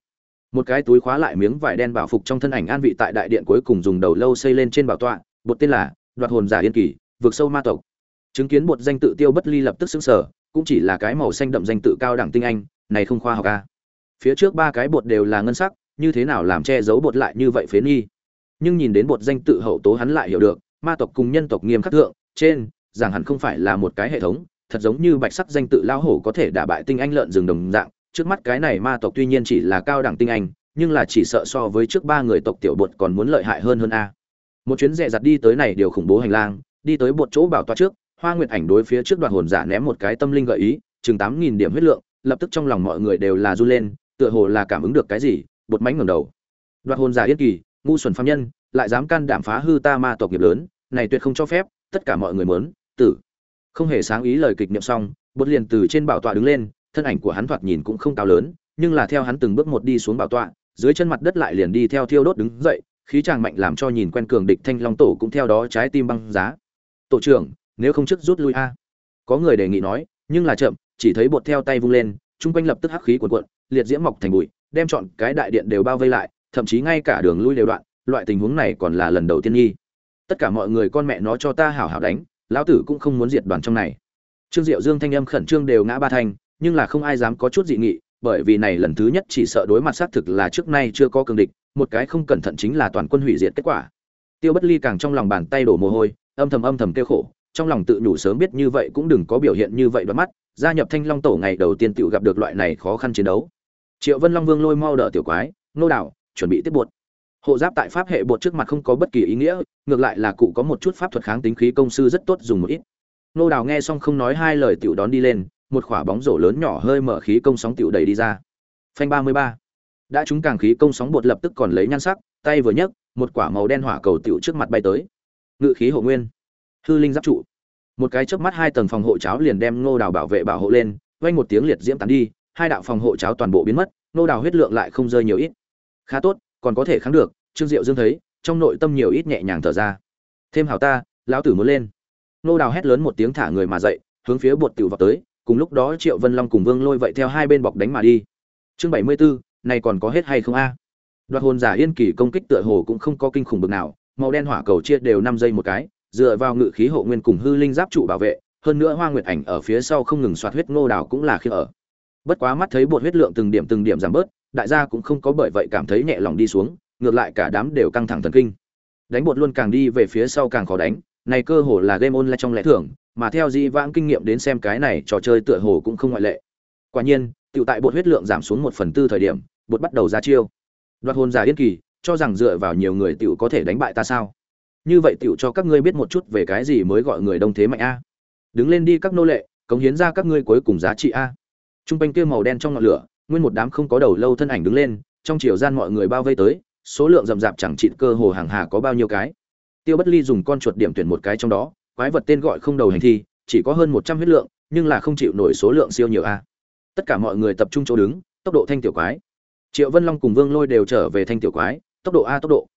một cái túi khóa lại miếng vải đen bảo phục trong thân ảnh an vị tại đại điện cuối cùng dùng đầu lâu xây lên trên bảo tọa, bột tên là đoạt hồn giả yên kỳ, vượt sâu ma tộc chứng kiến bột danh tự tiêu bất ly lập tức xứng sở cũng chỉ là cái màu xanh đậm danh tự cao đẳng tinh anh, này không khoa học a à. phía trước ba cái bột đều là ngân sắc như thế nào làm che giấu bột lại như vậy phế nghi? Nhưng nhìn đến bột danh tự hậu tố hắn lại hiểu được, ma tộc cùng nhân tộc nghiêm khắc thượng, trên, rằng hẳn không phải là một cái hệ thống, thật giống như bạch sắc danh tự lao hổ có thể đả bại tinh anh lợn rừng đồng dạng. Trước mắt cái này ma tộc tuy nhiên chỉ là cao đẳng tinh anh, nhưng là chỉ sợ so với trước ba người tộc tiểu bột còn muốn lợi hại hơn hơn a. Một chuyến rẻ giặt đi tới này điều khủng bố hành lang, đi tới bột chỗ bảo toa trước, hoa nguyệt ảnh đối phía trước đoạt hồn giả ném một cái tâm linh gợi ý, chừng tám nghìn điểm huyết lượng, lập tức trong lòng mọi người đều là run lên, tựa hồ là cảm ứng được cái gì bột mánh ngẩng đầu. Đoạt hồn giả yên kỳ, ngu xuẩn phạm nhân, lại dám can đảm phá hư ta ma tộc nghiệp lớn, này tuyệt không cho phép, tất cả mọi người muốn, tử. Không hề sáng ý lời kịch niệm xong, bột liền từ trên bảo tọa đứng lên, thân ảnh của hắn thoạt nhìn cũng không cao lớn, nhưng là theo hắn từng bước một đi xuống bảo tọa, dưới chân mặt đất lại liền đi theo thiêu đốt đứng dậy, khí tràng mạnh làm cho nhìn quen cường địch thanh long tổ cũng theo đó trái tim băng giá. Tổ trưởng, nếu không trước rút lui a. Có người đề nghị nói, nhưng là chậm, chỉ thấy bột theo tay vung lên, chung quanh lập tức hắc khí cuộn cuộn, liệt diễm mọc thành bụi đem chọn cái đại điện đều bao vây lại, thậm chí ngay cả đường lui đều đoạn, loại tình huống này còn là lần đầu tiên nghi. Tất cả mọi người con mẹ nó cho ta hảo hảo đánh, lão tử cũng không muốn diệt đoàn trong này. Trương diệu dương thanh âm khẩn trương đều ngã ba thanh nhưng là không ai dám có chút dị nghị, bởi vì này lần thứ nhất chỉ sợ đối mặt xác thực là trước nay chưa có cường địch, một cái không cẩn thận chính là toàn quân hủy diệt kết quả. Tiêu bất ly càng trong lòng bàn tay đổ mồ hôi, âm thầm âm thầm kêu khổ, trong lòng tự nhủ sớm biết như vậy cũng đừng có biểu hiện như vậy đoán mắt, gia nhập thanh long tổ ngày đầu tiên tự gặp được loại này khó khăn chiến đấu triệu vân long vương lôi mau đỡ tiểu quái, nô đảo, chuẩn bị tiếp bột. Hộ giáp tại pháp hệ bột trước mặt không có bất kỳ ý nghĩa, ngược lại là cụ có một chút pháp thuật kháng tính khí công sư rất tốt dùng một ít. Nô đào nghe xong không nói hai lời tiểu đón đi lên, một quả bóng rổ lớn nhỏ hơi mở khí công sóng tiểu đầy đi ra. Phanh ba mươi ba. Đã trúng càng khí công sóng bột lập tức còn lấy nhan sắc, tay vừa nhấc, một quả màu đen hỏa cầu tiểu trước mặt bay tới. Ngự khí hộ nguyên. Hư linh giáp trụ. Một cái chớp mắt hai tầng phòng hộ cháo liền đem Ngô đào bảo vệ bảo hộ lên, vang một tiếng liệt diễm tán đi hai đạo phòng hộ cháo toàn bộ biến mất nô đào huyết lượng lại không rơi nhiều ít. Khá tốt còn có thể kháng được trương diệu dương thấy trong nội tâm nhiều ít nhẹ nhàng thở ra. Thêm hảo ta lão tử muốn lên. Nô đào hét lớn một tiếng thả người mà dậy hướng phía bột tiểu vào tới cùng lúc đó triệu vân long cùng vương lôi vậy theo hai bên bọc đánh mà đi. Chương bảy mươi 74, này còn có hết hay không a? Đoạt hồn giả yên kỳ công kích tựa hồ cũng không có kinh khủng bực nào màu đen hỏa cầu chia đều năm giây một cái dựa vào ngự khí hộ nguyên cùng hư linh giáp trụ bảo vệ hơn nữa hoa nguyệt ảnh ở phía sau không ngừng soạt huyết ngô đào cũng là khi ở bất quá mắt thấy bột huyết lượng từng điểm từng điểm giảm bớt, đại gia cũng không có bởi vậy cảm thấy nhẹ lòng đi xuống, ngược lại cả đám đều căng thẳng thần kinh. Đánh bột luôn càng đi về phía sau càng khó đánh, này cơ hồ là game online trong lẽ thường, mà theo di vãng kinh nghiệm đến xem cái này trò chơi tựa hồ cũng không ngoại lệ. Quả nhiên, tiểu tại bột huyết lượng giảm xuống một phần tư thời điểm, bột bắt đầu ra chiêu. Đoạt hồn giả yên kỳ, cho rằng dựa vào nhiều người tiểu có thể đánh bại ta sao? Như vậy tiểu cho các ngươi biết một chút về cái gì mới gọi người đông thế mạnh a? Đứng lên đi các nô lệ, cống hiến ra các ngươi cuối cùng giá trị a trung quanh kia màu đen trong ngọn lửa, nguyên một đám không có đầu lâu thân ảnh đứng lên, trong chiều gian mọi người bao vây tới, số lượng rậm rạp chẳng chịt cơ hồ hàng hà có bao nhiêu cái. Tiêu bất ly dùng con chuột điểm tuyển một cái trong đó, quái vật tên gọi không đầu hành thi, chỉ có hơn một trăm huyết lượng, nhưng là không chịu nổi số lượng siêu nhiều a. Tất cả mọi người tập trung chỗ đứng, tốc độ thanh tiểu quái. Triệu vân long cùng vương lôi đều trở về thanh tiểu quái, tốc độ a tốc độ.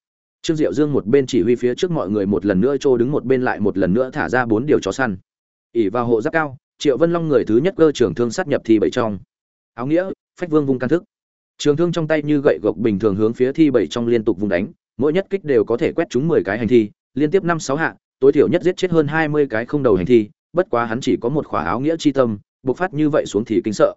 Trương diệu dương một bên chỉ huy phía trước mọi người một lần nữa trô đứng một bên lại một lần nữa thả ra bốn điều chó săn. Ỉ vào hộ giáp cao triệu vân long người thứ nhất cơ trường thương sát nhập thi bảy trong. Áo nghĩa, phách vương vung can thức. Trường thương trong tay như gậy gộc bình thường hướng phía thi bảy trong liên tục vùng đánh, mỗi nhất kích đều có thể quét trúng mười cái hành thi, liên tiếp năm sáu hạ, tối thiểu nhất giết chết hơn hai mươi cái không đầu hành thi, bất quá hắn chỉ có một khỏa áo nghĩa chi tâm, bộc phát như vậy xuống thì kinh sợ.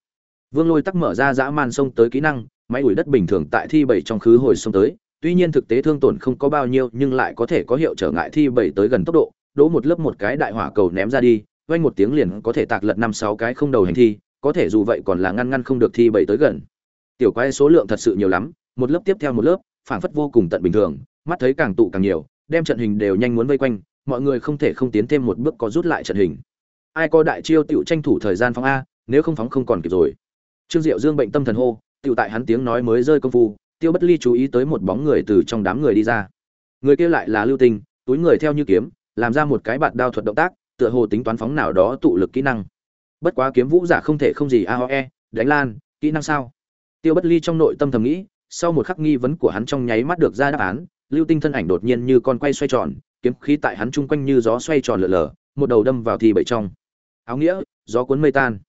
Vương lôi tắc mở ra dã man sông tới kỹ năng, máy ủi đất bình thường tại thi bảy trong khứ hồi sông tới, tuy nhiên thực tế thương tổn không có bao nhiêu nhưng lại có thể có hiệu trở ngại thi bảy tới gần tốc độ, đỗ một lớp một cái đại hỏa cầu ném ra đi vang một tiếng liền có thể tạc lật năm sáu cái không đầu hành thi, có thể dù vậy còn là ngăn ngăn không được thi bảy tới gần. Tiểu quái số lượng thật sự nhiều lắm, một lớp tiếp theo một lớp, phảng phất vô cùng tận bình thường, mắt thấy càng tụ càng nhiều, đem trận hình đều nhanh muốn vây quanh, mọi người không thể không tiến thêm một bước có rút lại trận hình. Ai có đại chiêu tiểu tranh thủ thời gian phóng a, nếu không phóng không còn kịp rồi. Trương diệu dương bệnh tâm thần hô, tiểu tại hắn tiếng nói mới rơi công phu, tiêu bất ly chú ý tới một bóng người từ trong đám người đi ra. Người kia lại là lưu tinh, túi người theo như kiếm, làm ra một cái bạt đao thuật động tác tựa hồ tính toán phóng nào đó tụ lực kỹ năng. Bất quá kiếm vũ giả không thể không gì aoe đánh lan, kỹ năng sao? Tiêu bất ly trong nội tâm thầm nghĩ, sau một khắc nghi vấn của hắn trong nháy mắt được ra đáp án, lưu tinh thân ảnh đột nhiên như con quay xoay tròn, kiếm khí tại hắn chung quanh như gió xoay tròn lượn lờ một đầu đâm vào thi bảy trong. Áo nghĩa, gió cuốn mây tan.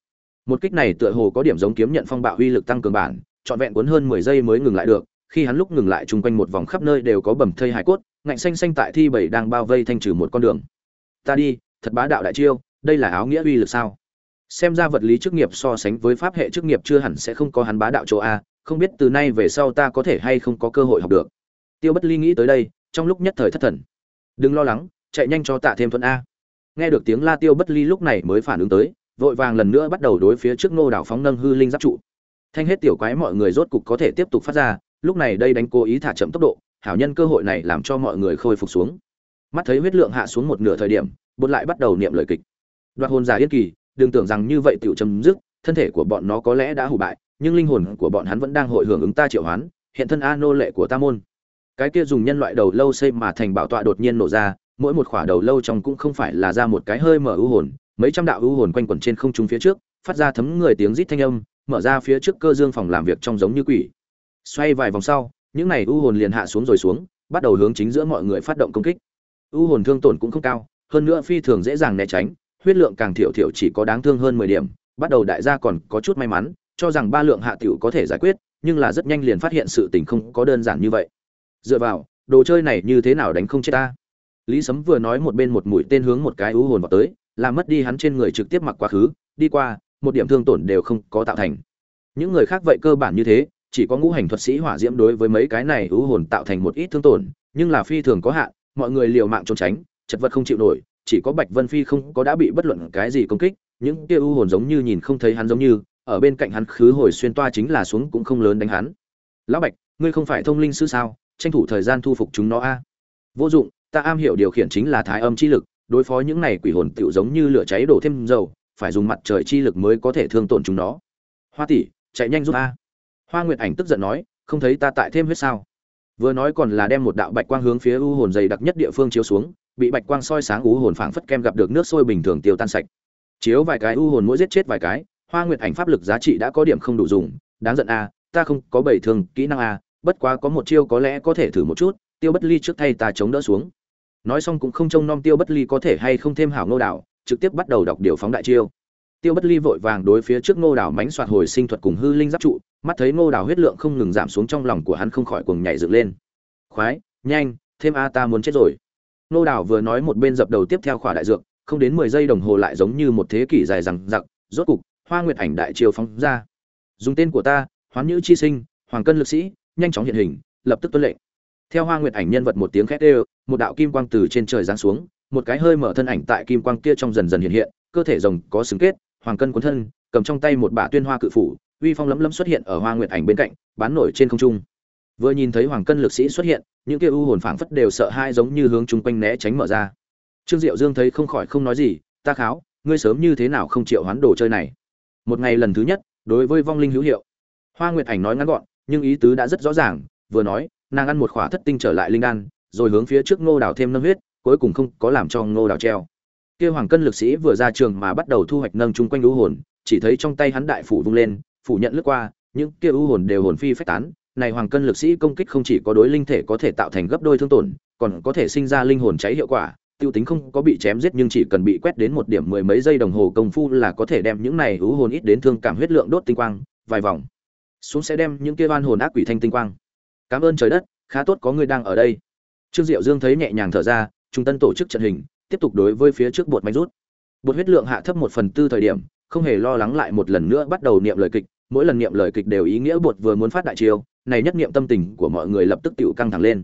Một kích này tựa hồ có điểm giống kiếm nhận phong bạo uy lực tăng cường bản, trọn vẹn cuốn hơn mười giây mới ngừng lại được, khi hắn lúc ngừng lại chung quanh một vòng khắp nơi đều có bầm thây hải cốt, ngạnh xanh xanh tại thi bảy đang bao vây thanh trừ một con đường. Ta đi thật bá đạo đại chiêu, đây là áo nghĩa uy lực sao? Xem ra vật lý chức nghiệp so sánh với pháp hệ chức nghiệp chưa hẳn sẽ không có hắn bá đạo chỗ a, không biết từ nay về sau ta có thể hay không có cơ hội học được. Tiêu bất ly nghĩ tới đây, trong lúc nhất thời thất thần. Đừng lo lắng, chạy nhanh cho tạ thêm thuận a. Nghe được tiếng la tiêu bất ly lúc này mới phản ứng tới, vội vàng lần nữa bắt đầu đối phía trước ngô đảo phóng nâng hư linh giáp trụ. Thanh hết tiểu quái mọi người rốt cục có thể tiếp tục phát ra, lúc này đây đánh cố ý thả chậm tốc độ, hảo nhân cơ hội này làm cho mọi người khôi phục xuống mắt thấy huyết lượng hạ xuống một nửa thời điểm, bột lại bắt đầu niệm lời kịch. Đoạt hồn giả yên kỳ, đừng tưởng rằng như vậy tiểu chấm dứt, thân thể của bọn nó có lẽ đã hủ bại, nhưng linh hồn của bọn hắn vẫn đang hội hưởng ứng ta triệu hoán, hiện thân a nô lệ của ta môn. Cái kia dùng nhân loại đầu lâu xây mà thành bảo tọa đột nhiên nổ ra, mỗi một khỏa đầu lâu trong cũng không phải là ra một cái hơi mở ưu hồn, mấy trăm đạo ưu hồn quanh quẩn trên không trung phía trước, phát ra thấm người tiếng rít thanh âm, mở ra phía trước cơ dương phòng làm việc trong giống như quỷ. Xoay vài vòng sau, những này ưu hồn liền hạ xuống rồi xuống, bắt đầu hướng chính giữa mọi người phát động công kích. U hồn thương tổn cũng không cao, hơn nữa phi thường dễ dàng né tránh, huyết lượng càng thiểu thiểu chỉ có đáng thương hơn mười điểm. Bắt đầu đại gia còn có chút may mắn, cho rằng ba lượng hạ tiểu có thể giải quyết, nhưng là rất nhanh liền phát hiện sự tình không có đơn giản như vậy. Dựa vào, đồ chơi này như thế nào đánh không chết ta? Lý sấm vừa nói một bên một mũi tên hướng một cái ưu hồn vào tới, làm mất đi hắn trên người trực tiếp mặc quá khứ, đi qua, một điểm thương tổn đều không có tạo thành. Những người khác vậy cơ bản như thế, chỉ có ngũ hành thuật sĩ hỏa diễm đối với mấy cái này ưu hồn tạo thành một ít thương tổn, nhưng là phi thường có hạn mọi người liều mạng trốn tránh, chật vật không chịu nổi, chỉ có bạch vân phi không có đã bị bất luận cái gì công kích, những kia u hồn giống như nhìn không thấy hắn giống như, ở bên cạnh hắn khứ hồi xuyên toa chính là xuống cũng không lớn đánh hắn. Lão bạch, ngươi không phải thông linh sư sao? Tranh thủ thời gian thu phục chúng nó a. Vô dụng, ta am hiểu điều khiển chính là thái âm chi lực, đối phó những này quỷ hồn tựu giống như lửa cháy đổ thêm dầu, phải dùng mặt trời chi lực mới có thể thương tổn chúng nó. Hoa tỷ, chạy nhanh giúp a hoa nguyệt ảnh tức giận nói, không thấy ta tại thêm huyết sao? Vừa nói còn là đem một đạo bạch quang hướng phía u hồn dày đặc nhất địa phương chiếu xuống, bị bạch quang soi sáng u hồn phảng phất kem gặp được nước sôi bình thường tiêu tan sạch. Chiếu vài cái u hồn mỗi giết chết vài cái, hoa nguyệt ảnh pháp lực giá trị đã có điểm không đủ dùng, đáng giận a, ta không có bảy thường kỹ năng a, bất quá có một chiêu có lẽ có thể thử một chút, tiêu bất ly trước thay ta chống đỡ xuống. Nói xong cũng không trông nom tiêu bất ly có thể hay không thêm hảo ngô đảo, trực tiếp bắt đầu đọc điều phóng đại chiêu tiêu bất ly vội vàng đối phía trước Ngô đảo mánh soạt hồi sinh thuật cùng hư linh giáp trụ, mắt thấy Ngô đảo huyết lượng không ngừng giảm xuống trong lòng của hắn không khỏi cuồng nhảy dựng lên. Khoái, nhanh, thêm a ta muốn chết rồi. Ngô đảo vừa nói một bên dập đầu tiếp theo khỏa đại dược, không đến mười giây đồng hồ lại giống như một thế kỷ dài rằng giặc rốt cục, hoa nguyệt ảnh đại triều phóng ra. Dùng tên của ta, hoán nhữ chi sinh, hoàng cân lực sĩ, nhanh chóng hiện hình, lập tức tuân lệnh. Theo hoa nguyệt ảnh nhân vật một tiếng khét đều, một đạo kim quang từ trên trời giáng xuống, một cái hơi mở thân ảnh tại kim quang kia trong dần dần hiện hiện, cơ thể rồng có xứng kết hoàng cân cuốn thân, cầm trong tay một bả tuyên hoa cự phủ, uy phong lấm lấm xuất hiện ở hoa nguyệt ảnh bên cạnh, bán nổi trên không trung. Vừa nhìn thấy hoàng cân lực sĩ xuất hiện, những kia u hồn phảng phất đều sợ hai giống như hướng chung quanh né tránh mở ra. Trương diệu dương thấy không khỏi không nói gì, ta kháo, ngươi sớm như thế nào không chịu hoán đồ chơi này? Một ngày lần thứ nhất, đối với vong linh hữu hiệu. Hoa nguyệt ảnh nói ngắn gọn, nhưng ý tứ đã rất rõ ràng, vừa nói, nàng ăn một khỏa thất tinh trở lại linh đan, rồi hướng phía trước ngô đào thêm nâng huyết, cuối cùng không có làm cho ngô đào treo kia hoàng cân lực sĩ vừa ra trường mà bắt đầu thu hoạch nâng chung quanh u hồn, chỉ thấy trong tay hắn đại phủ vung lên, phủ nhận lướt qua, những kia u hồn đều hồn phi phách tán. Này hoàng cân lực sĩ công kích không chỉ có đối linh thể có thể tạo thành gấp đôi thương tổn, còn có thể sinh ra linh hồn cháy hiệu quả, tiêu tính không có bị chém giết nhưng chỉ cần bị quét đến một điểm mười mấy giây đồng hồ công phu là có thể đem những này u hồn ít đến thương cảm huyết lượng đốt tinh quang, vài vòng. Xuống sẽ đem những kia oan hồn ác quỷ thanh tinh quang. Cảm ơn trời đất, khá tốt có người đang ở đây. Trương diệu dương thấy nhẹ nhàng thở ra, trung tân tổ chức trận hình tiếp tục đối với phía trước bột mạch rút. Bột huyết lượng hạ thấp một phần tư thời điểm, không hề lo lắng lại một lần nữa bắt đầu niệm lời kịch, mỗi lần niệm lời kịch đều ý nghĩa bột vừa muốn phát đại chiêu, này nhất niệm tâm tình của mọi người lập tức tựu căng thẳng lên.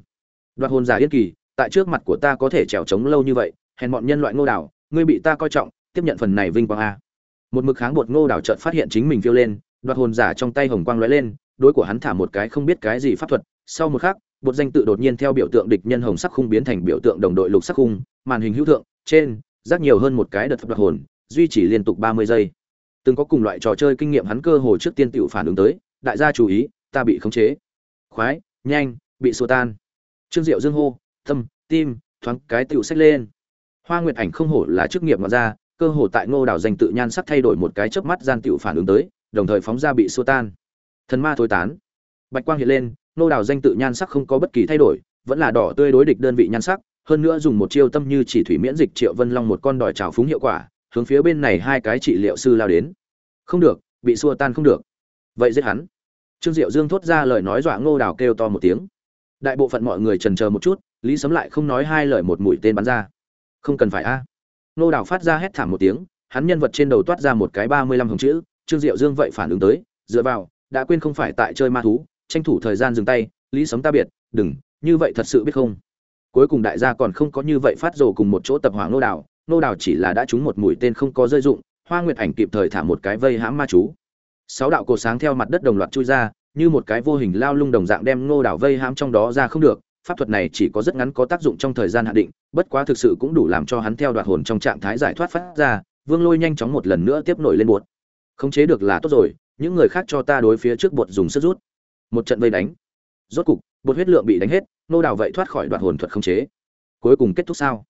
Đoạt hồn giả yên kỳ, tại trước mặt của ta có thể trèo trống lâu như vậy, hèn bọn nhân loại ngô đảo, ngươi bị ta coi trọng, tiếp nhận phần này vinh quang a. Một mực kháng bột ngô đảo chợt phát hiện chính mình phiêu lên, đoạt hồn giả trong tay hồng quang lóe lên, đối của hắn thả một cái không biết cái gì pháp thuật, sau một khắc bột danh tự đột nhiên theo biểu tượng địch nhân hồng sắc khung biến thành biểu tượng đồng đội lục sắc khung, màn hình hữu thượng, trên, rác nhiều hơn một cái đợt đoạt hồn, duy trì liên tục ba mươi giây. Từng có cùng loại trò chơi kinh nghiệm hắn cơ hồ trước tiên tiểu phản ứng tới, đại gia chú ý, ta bị khống chế. Khoái, nhanh, bị xua tan. Trương diệu dương hô tâm tim, thoáng cái tựu sách lên. Hoa nguyệt ảnh không hổ là chức nghiệp mà ra cơ hồ tại ngô đảo danh tự nhan sắc thay đổi một cái chớp mắt gian tựu phản ứng tới, đồng thời phóng ra bị xua tan. Thần ma thối tán. Bạch quang hiện lên Nô Đào danh tự nhan sắc không có bất kỳ thay đổi, vẫn là đỏ tươi đối địch đơn vị nhan sắc, hơn nữa dùng một chiêu tâm như chỉ thủy miễn dịch triệu vân long một con đòi trào phúng hiệu quả, hướng phía bên này hai cái trị liệu sư lao đến. Không được, bị xua tan không được. Vậy giết hắn. Trương diệu dương thốt ra lời nói dọa ngô đào kêu to một tiếng. Đại bộ phận mọi người trần chờ một chút, lý sấm lại không nói hai lời một mũi tên bắn ra. Không cần phải a. À. ngô đào phát ra hét thảm một tiếng, hắn nhân vật trên đầu toát ra một cái ba mươi lăm hồng chữ, trương diệu dương vậy phản ứng tới, dựa vào, đã quên không phải tại chơi ma thú tranh thủ thời gian dừng tay, lý sấm ta biệt, đừng, như vậy thật sự biết không? Cuối cùng đại gia còn không có như vậy phát rồ cùng một chỗ tập hỏa ngô đào ngô đào chỉ là đã trúng một mũi tên không có rơi dụng, hoa nguyệt ảnh kịp thời thả một cái vây hãm ma chú. Sáu đạo cột sáng theo mặt đất đồng loạt chui ra, như một cái vô hình lao lung đồng dạng đem ngô đảo vây hãm trong đó ra không được. Pháp thuật này chỉ có rất ngắn có tác dụng trong thời gian hạn định, bất quá thực sự cũng đủ làm cho hắn theo đoạt hồn trong trạng thái giải thoát phát ra, vương lôi nhanh chóng một lần nữa tiếp nổi lên bột khống chế được là tốt rồi, những người khác cho ta đối phía trước bột dùng sức rút một trận vây đánh. Rốt cục, bột huyết lượng bị đánh hết, nô đào vậy thoát khỏi đoạt hồn thuật không chế. Cuối cùng kết thúc sao?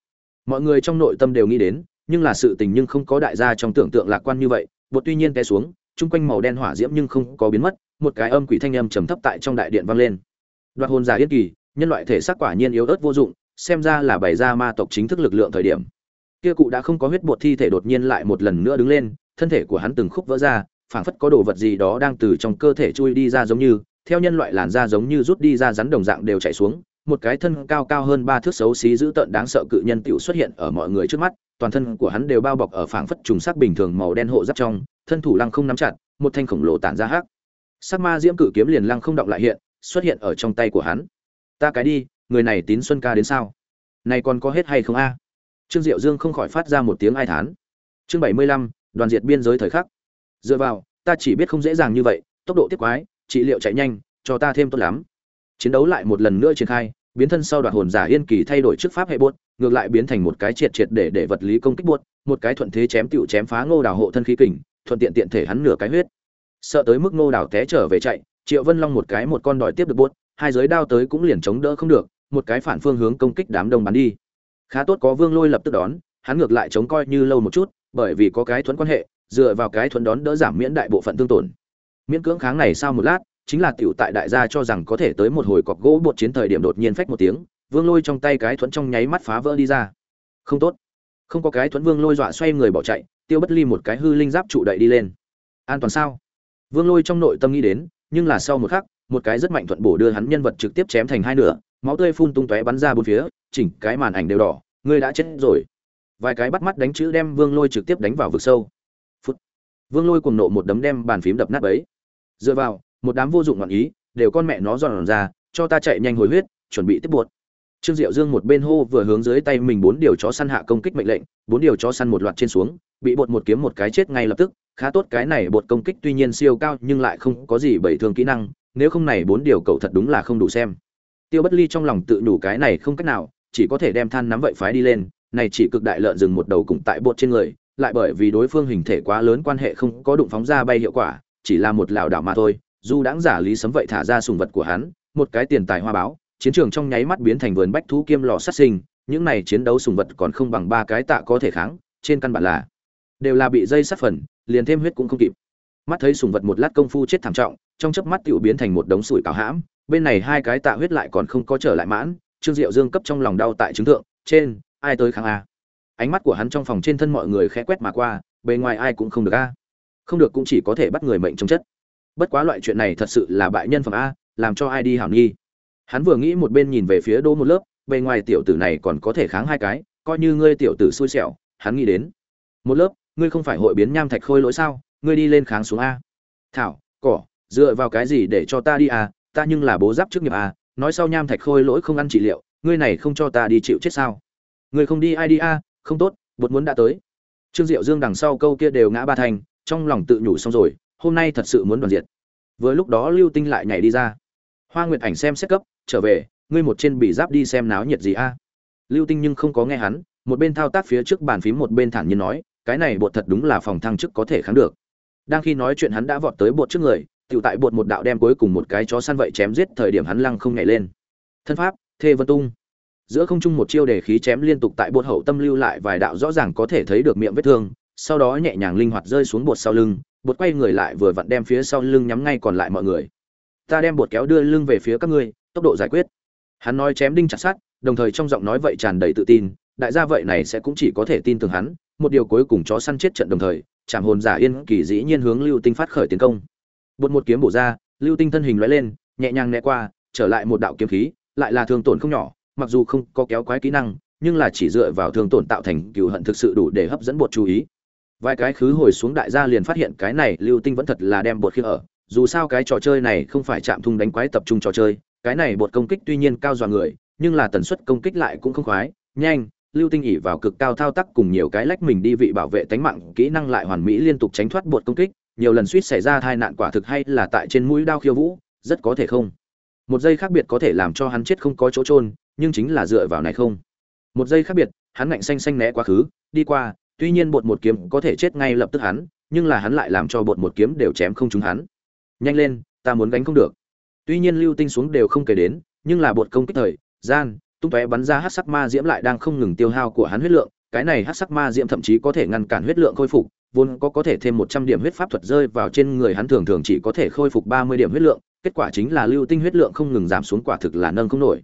Mọi người trong nội tâm đều nghĩ đến, nhưng là sự tình nhưng không có đại gia trong tưởng tượng lạc quan như vậy. Bột tuy nhiên té xuống, chung quanh màu đen hỏa diễm nhưng không có biến mất, một cái âm quỷ thanh âm trầm thấp tại trong đại điện vang lên. Đoạt hồn giả yên kỳ, nhân loại thể xác quả nhiên yếu ớt vô dụng, xem ra là bày ra ma tộc chính thức lực lượng thời điểm. Kia cụ đã không có huyết bột thi thể đột nhiên lại một lần nữa đứng lên, thân thể của hắn từng khúc vỡ ra, phảng phất có đồ vật gì đó đang từ trong cơ thể chui đi ra giống như theo nhân loại làn da giống như rút đi ra rắn đồng dạng đều chạy xuống, một cái thân cao cao hơn ba thước xấu xí dữ tợn đáng sợ cự nhân tiểu xuất hiện ở mọi người trước mắt, toàn thân của hắn đều bao bọc ở phảng phất trùng sắc bình thường màu đen hộ giáp trong, thân thủ lăng không nắm chặt, một thanh khổng lồ tản ra hắc. Sắc ma diễm cự kiếm liền lăng không động lại hiện, xuất hiện ở trong tay của hắn. Ta cái đi, người này tín xuân ca đến sao? Này còn có hết hay không a? Trương diệu dương không khỏi phát ra một tiếng ai thán. Chương bảy mươi lăm, đoàn diệt biên giới thời khắc. Dựa vào, ta chỉ biết không dễ dàng như vậy, tốc độ tiếp quái trị liệu chạy nhanh, cho ta thêm tốt lắm. Chiến đấu lại một lần nữa triển khai, biến thân sau đoạt hồn giả yên kỳ thay đổi trước pháp hệ buốt, ngược lại biến thành một cái triệt triệt để để vật lý công kích buốt, một cái thuận thế chém tựu chém phá ngô đào hộ thân khí kình, thuận tiện tiện thể hắn nửa cái huyết. Sợ tới mức ngô đào té trở về chạy, triệu vân long một cái một con đòi tiếp được buốt, hai giới đao tới cũng liền chống đỡ không được, một cái phản phương hướng công kích đám đông bắn đi. Khá tốt có vương lôi lập tức đón, hắn ngược lại chống coi như lâu một chút, bởi vì có cái thuẫn quan hệ, dựa vào cái thuẫn đón đỡ giảm miễn đại bộ phận tương tổn miễn cưỡng kháng này sau một lát, chính là tiểu tại đại gia cho rằng có thể tới một hồi cọc gỗ bột chiến thời điểm đột nhiên phách một tiếng, vương lôi trong tay cái thuẫn trong nháy mắt phá vỡ đi ra. Không tốt. Không có cái thuẫn vương lôi dọa xoay người bỏ chạy, tiêu bất ly một cái hư linh giáp trụ đậy đi lên. An toàn sao? Vương lôi trong nội tâm nghĩ đến, nhưng là sau một khắc, một cái rất mạnh thuận bổ đưa hắn nhân vật trực tiếp chém thành hai nửa, máu tươi phun tung tóe bắn ra bốn phía, chỉnh cái màn ảnh đều đỏ, ngươi đã chết rồi. Vài cái bắt mắt đánh chữ đem vương lôi trực tiếp đánh vào vực sâu. Phút. Vương lôi cùng nộ một đấm đem bàn phím đập nát ấy dựa vào, một đám vô dụng ngọn ý, đều con mẹ nó dọn ra, cho ta chạy nhanh hồi huyết, chuẩn bị tiếp buộc. Trương diệu dương một bên hô vừa hướng dưới tay mình bốn điều chó săn hạ công kích mệnh lệnh, bốn điều chó săn một loạt trên xuống, bị bột một kiếm một cái chết ngay lập tức, khá tốt cái này bột công kích tuy nhiên siêu cao nhưng lại không có gì bảy thương kỹ năng, nếu không này bốn điều cậu thật đúng là không đủ xem. Tiêu bất ly trong lòng tự đủ cái này không cách nào, chỉ có thể đem than nắm vậy phái đi lên, này chỉ cực đại lợn dừng một đầu cùng tại bột trên người, lại bởi vì đối phương hình thể quá lớn quan hệ không có đụng phóng ra bay hiệu quả chỉ là một lảo đảo mà thôi, dù đãng giả lý sấm vậy thả ra sùng vật của hắn, một cái tiền tài hoa báo, chiến trường trong nháy mắt biến thành vườn bách thú kiêm lò sát sinh, những này chiến đấu sùng vật còn không bằng ba cái tạ có thể kháng, trên căn bản là đều là bị dây sát phần, liền thêm huyết cũng không kịp. Mắt thấy sùng vật một lát công phu chết thảm trọng, trong chớp mắt tiểu biến thành một đống sủi cảo hãm, bên này hai cái tạ huyết lại còn không có trở lại mãn, trương diệu dương cấp trong lòng đau tại chứng thượng, trên, ai tới kháng a? Ánh mắt của hắn trong phòng trên thân mọi người khẽ quét mà qua, bề ngoài ai cũng không được a không được cũng chỉ có thể bắt người mệnh trong chất. Bất quá loại chuyện này thật sự là bại nhân phẩm a, làm cho ai đi hảo nghi. Hắn vừa nghĩ một bên nhìn về phía đỗ một lớp, bề ngoài tiểu tử này còn có thể kháng hai cái, coi như ngươi tiểu tử xui xẻo, hắn nghĩ đến. Một lớp, ngươi không phải hội biến nham thạch khôi lỗi sao, ngươi đi lên kháng xuống a. Thảo, cỏ, dựa vào cái gì để cho ta đi a, ta nhưng là bố giáp trước nghiệp a, nói sau nham thạch khôi lỗi không ăn trị liệu, ngươi này không cho ta đi chịu chết sao? Ngươi không đi ai đi a, không tốt bột muốn đã tới. Trương diệu dương đằng sau câu kia đều ngã ba thành trong lòng tự nhủ xong rồi, hôm nay thật sự muốn đoàn diệt. Vừa lúc đó lưu tinh lại nhảy đi ra. Hoa nguyệt ảnh xem xét cấp, trở về, ngươi một trên bị giáp đi xem náo nhiệt gì a? Lưu tinh nhưng không có nghe hắn, một bên thao tác phía trước bàn phím một bên thản nhiên nói, cái này bột thật đúng là phòng thăng chức có thể kháng được. Đang khi nói chuyện hắn đã vọt tới bột trước người tự tại bột một đạo đem cuối cùng một cái chó săn vậy chém giết thời điểm hắn lăng không nhảy lên. Thân pháp, thê vân tung. Giữa không trung một chiêu đề khí chém liên tục tại bột hậu tâm lưu lại vài đạo rõ ràng có thể thấy được miệng vết thương sau đó nhẹ nhàng linh hoạt rơi xuống bột sau lưng, bột quay người lại vừa vặn đem phía sau lưng nhắm ngay còn lại mọi người. Ta đem bột kéo đưa lưng về phía các ngươi, tốc độ giải quyết. Hắn nói chém đinh chặt sát đồng thời trong giọng nói vậy tràn đầy tự tin, đại gia vậy này sẽ cũng chỉ có thể tin tưởng hắn, một điều cuối cùng chó săn chết trận đồng thời, chạm hồn giả yên kỳ dĩ nhiên hướng lưu tinh phát khởi tiến công. Bột một kiếm bổ ra, lưu tinh thân hình lóe lên, nhẹ nhàng né qua, trở lại một đạo kiếm khí, lại là thương tổn không nhỏ, mặc dù không có kéo quái kỹ năng, nhưng là chỉ dựa vào thương tổn tạo thành cừu hận thực sự đủ để hấp dẫn bột chú ý vài cái khứ hồi xuống đại gia liền phát hiện cái này lưu tinh vẫn thật là đem bột khi ở. Dù sao cái trò chơi này không phải chạm thung đánh quái tập trung trò chơi, cái này bột công kích tuy nhiên cao dọa người, nhưng là tần suất công kích lại cũng không khoái. Nhanh, lưu tinh ỉ vào cực cao thao tác cùng nhiều cái lách mình đi vị bảo vệ tánh mạng, kỹ năng lại hoàn mỹ liên tục tránh thoát bột công kích. Nhiều lần suýt xảy ra tai nạn quả thực hay là tại trên mũi đao khiêu vũ, rất có thể không. Một giây khác biệt có thể làm cho hắn chết không có chỗ trôn nhưng chính là dựa vào này không. Một giây khác biệt, hắn ngạnh xanh xanh né quá khứ, đi qua tuy nhiên bột một kiếm có thể chết ngay lập tức hắn, nhưng là hắn lại làm cho bột một kiếm đều chém không trúng hắn. Nhanh lên, ta muốn gánh không được. Tuy nhiên lưu tinh xuống đều không kể đến, nhưng là bột công kích thời, gian, tung tóe bắn ra hát sắc ma diễm lại đang không ngừng tiêu hao của hắn huyết lượng, cái này hát sắc ma diễm thậm chí có thể ngăn cản huyết lượng khôi phục, vốn có có thể thêm một trăm điểm huyết pháp thuật rơi vào trên người hắn thường thường chỉ có thể khôi phục ba mươi điểm huyết lượng, kết quả chính là lưu tinh huyết lượng không ngừng giảm xuống quả thực là nâng không nổi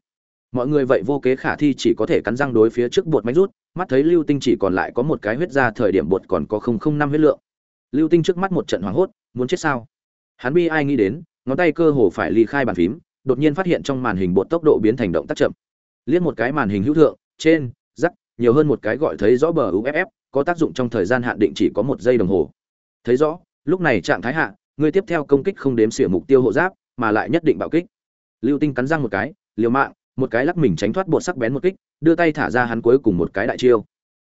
mọi người vậy vô kế khả thi chỉ có thể cắn răng đối phía trước bột máy rút, mắt thấy lưu tinh chỉ còn lại có một cái huyết ra thời điểm bột còn có không không năm huyết lượng. Lưu tinh trước mắt một trận hoảng hốt, muốn chết sao? Hắn bi ai nghĩ đến, ngón tay cơ hồ phải ly khai bàn phím, đột nhiên phát hiện trong màn hình bột tốc độ biến thành động tác chậm. Liên một cái màn hình hữu thượng, trên, rắc, nhiều hơn một cái gọi thấy rõ bờ uff có tác dụng trong thời gian hạn định chỉ có một giây đồng hồ. Thấy rõ, lúc này trạng thái hạ, người tiếp theo công kích không đếm xỉa mục tiêu hộ giáp, mà lại nhất định bạo kích. Lưu tinh cắn răng một cái, liều mạng một cái lắc mình tránh thoát bột sắc bén một kích, đưa tay thả ra hắn cuối cùng một cái đại chiêu.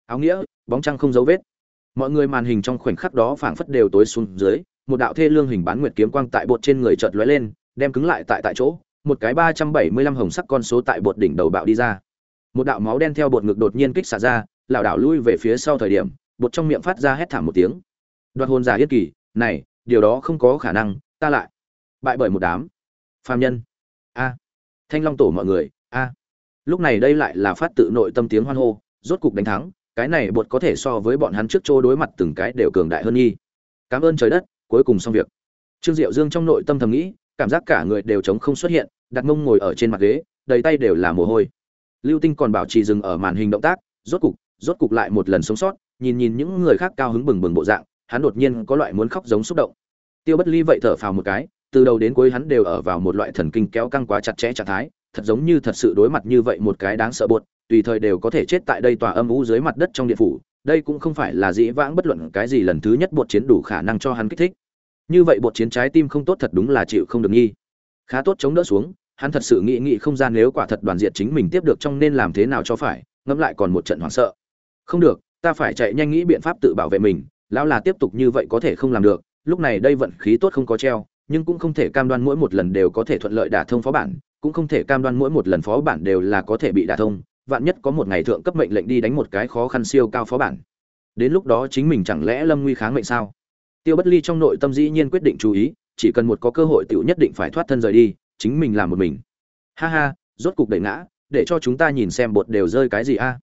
Áo nghĩa, bóng trăng không dấu vết. Mọi người màn hình trong khoảnh khắc đó phảng phất đều tối xuống dưới, một đạo thê lương hình bán nguyệt kiếm quang tại bột trên người chợt lóe lên, đem cứng lại tại tại chỗ, một cái ba trăm bảy mươi lăm hồng sắc con số tại bột đỉnh đầu bạo đi ra. Một đạo máu đen theo bột ngực đột nhiên kích xả ra, lảo đảo lui về phía sau thời điểm, bột trong miệng phát ra hét thảm một tiếng. Đoạt hồn giả yết kỳ, này, điều đó không có khả năng, ta lại. Bại bởi một đám. Phàm nhân. A. Thanh long tổ mọi người a. Lúc này đây lại là phát tự nội tâm tiếng hoan hô, rốt cục đánh thắng, cái này bột có thể so với bọn hắn trước chỗ đối mặt từng cái đều cường đại hơn nghi. Cảm ơn trời đất, cuối cùng xong việc. Trương diệu dương trong nội tâm thầm nghĩ, cảm giác cả người đều chống không xuất hiện, đặt mông ngồi ở trên mặt ghế, đầy tay đều là mồ hôi. Lưu tinh còn bảo trì dừng ở màn hình động tác, rốt cục rốt cục lại một lần sống sót, nhìn nhìn những người khác cao hứng bừng bừng bộ dạng, hắn đột nhiên có loại muốn khóc giống xúc động. Tiêu bất ly vậy thở phào một cái, từ đầu đến cuối hắn đều ở vào một loại thần kinh kéo căng quá chặt chẽ trạng thái thật giống như thật sự đối mặt như vậy một cái đáng sợ buột tùy thời đều có thể chết tại đây tòa âm u dưới mặt đất trong điện phủ. Đây cũng không phải là dĩ vãng bất luận cái gì lần thứ nhất buột chiến đủ khả năng cho hắn kích thích. Như vậy buột chiến trái tim không tốt thật đúng là chịu không được nghi. Khá tốt chống đỡ xuống, hắn thật sự nghĩ nghĩ không gian nếu quả thật đoàn diện chính mình tiếp được trong nên làm thế nào cho phải, ngẫm lại còn một trận hoảng sợ. Không được, ta phải chạy nhanh nghĩ biện pháp tự bảo vệ mình, lão là tiếp tục như vậy có thể không làm được, lúc này đây vận khí tốt không có treo, nhưng cũng không thể cam đoan mỗi một lần đều có thể thuận lợi đả thông phó bản cũng không thể cam đoan mỗi một lần phó bản đều là có thể bị đả thông, vạn nhất có một ngày thượng cấp mệnh lệnh đi đánh một cái khó khăn siêu cao phó bản. Đến lúc đó chính mình chẳng lẽ lâm nguy kháng mệnh sao? Tiêu bất ly trong nội tâm dĩ nhiên quyết định chú ý, chỉ cần một có cơ hội tựu nhất định phải thoát thân rời đi, chính mình làm một mình. Ha ha, rốt cục đẩy ngã, để cho chúng ta nhìn xem bột đều rơi cái gì a.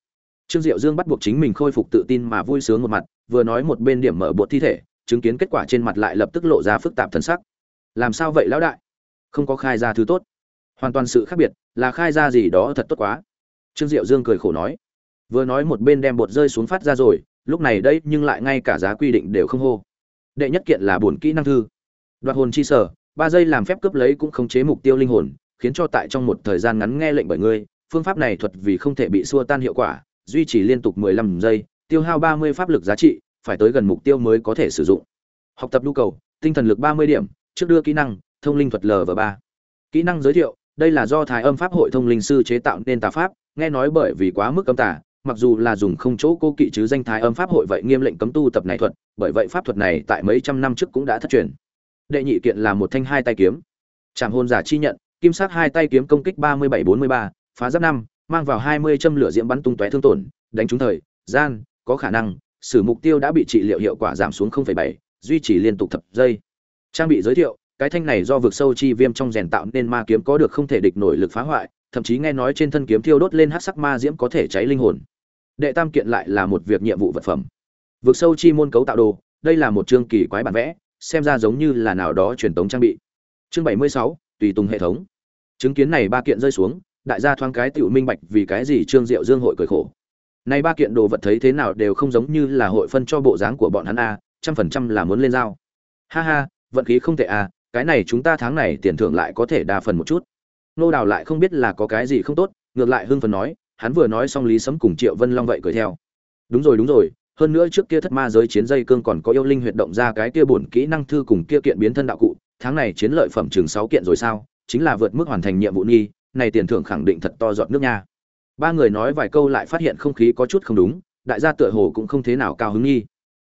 Trương diệu dương bắt buộc chính mình khôi phục tự tin mà vui sướng một mặt, vừa nói một bên điểm mở bột thi thể, chứng kiến kết quả trên mặt lại lập tức lộ ra phức tạp thần sắc. Làm sao vậy lão đại? Không có khai ra thứ tốt hoàn toàn sự khác biệt, là khai ra gì đó thật tốt quá. Trương diệu dương cười khổ nói, vừa nói một bên đem bột rơi xuống phát ra rồi, lúc này đây nhưng lại ngay cả giá quy định đều không hô. Đệ nhất kiện là bổn kỹ năng thư. Đoạt hồn chi sở, ba giây làm phép cướp lấy cũng không chế mục tiêu linh hồn, khiến cho tại trong một thời gian ngắn nghe lệnh bởi ngươi, phương pháp này thuật vì không thể bị xua tan hiệu quả, duy trì liên tục 15 giây, tiêu hao 30 pháp lực giá trị, phải tới gần mục tiêu mới có thể sử dụng. Học tập nhu cầu, tinh thần lực 30 điểm, trước đưa kỹ năng, thông linh thuật l và ba. Kỹ năng giới thiệu đây là do thái âm pháp hội thông linh sư chế tạo nên tà pháp nghe nói bởi vì quá mức âm tà mặc dù là dùng không chỗ cô kỵ chứ danh thái âm pháp hội vậy nghiêm lệnh cấm tu tập này thuật bởi vậy pháp thuật này tại mấy trăm năm trước cũng đã thất truyền. Đệ nhị kiện là một thanh hai tay kiếm. Trảm hôn giả chi nhận kim sát hai tay kiếm công kích ba mươi bảy bốn mươi ba phá giáp năm mang vào hai mươi châm lửa diễm bắn tung tóe thương tổn đánh trúng thời gian có khả năng sử mục tiêu đã bị trị liệu hiệu quả giảm xuống 0,7, duy trì liên tục thập giây. Trang bị giới thiệu cái thanh này do vực sâu chi viêm trong rèn tạo nên ma kiếm có được không thể địch nổi lực phá hoại thậm chí nghe nói trên thân kiếm thiêu đốt lên hắc sắc ma diễm có thể cháy linh hồn. Đệ tam kiện lại là một việc nhiệm vụ vật phẩm. Vực sâu chi môn cấu tạo đồ đây là một chương kỳ quái bản vẽ xem ra giống như là nào đó truyền tống trang bị. Chương 76, tùy tùng hệ thống. Chứng kiến này ba kiện rơi xuống đại gia thoáng cái tiểu minh bạch vì cái gì trương diệu dương hội cười khổ. Này ba kiện đồ vật thấy thế nào đều không giống như là hội phân cho bộ dáng của bọn hắn a trăm phần trăm là muốn lên dao. ha ha vận khí không tệ a cái này chúng ta tháng này tiền thưởng lại có thể đa phần một chút. Nô đào lại không biết là có cái gì không tốt, ngược lại hưng phần nói, hắn vừa nói xong lý sấm cùng triệu vân long vậy cười theo. Đúng rồi đúng rồi, hơn nữa trước kia thất ma giới chiến dây cương còn có yêu linh huyệt động ra cái kia bổn kỹ năng thư cùng kia kiện biến thân đạo cụ, tháng này chiến lợi phẩm chừng sáu kiện rồi sao, chính là vượt mức hoàn thành nhiệm vụ nghi, này tiền thưởng khẳng định thật to giọt nước nha. Ba người nói vài câu lại phát hiện không khí có chút không đúng, đại gia tựa hồ cũng không thế nào cao hứng nghi.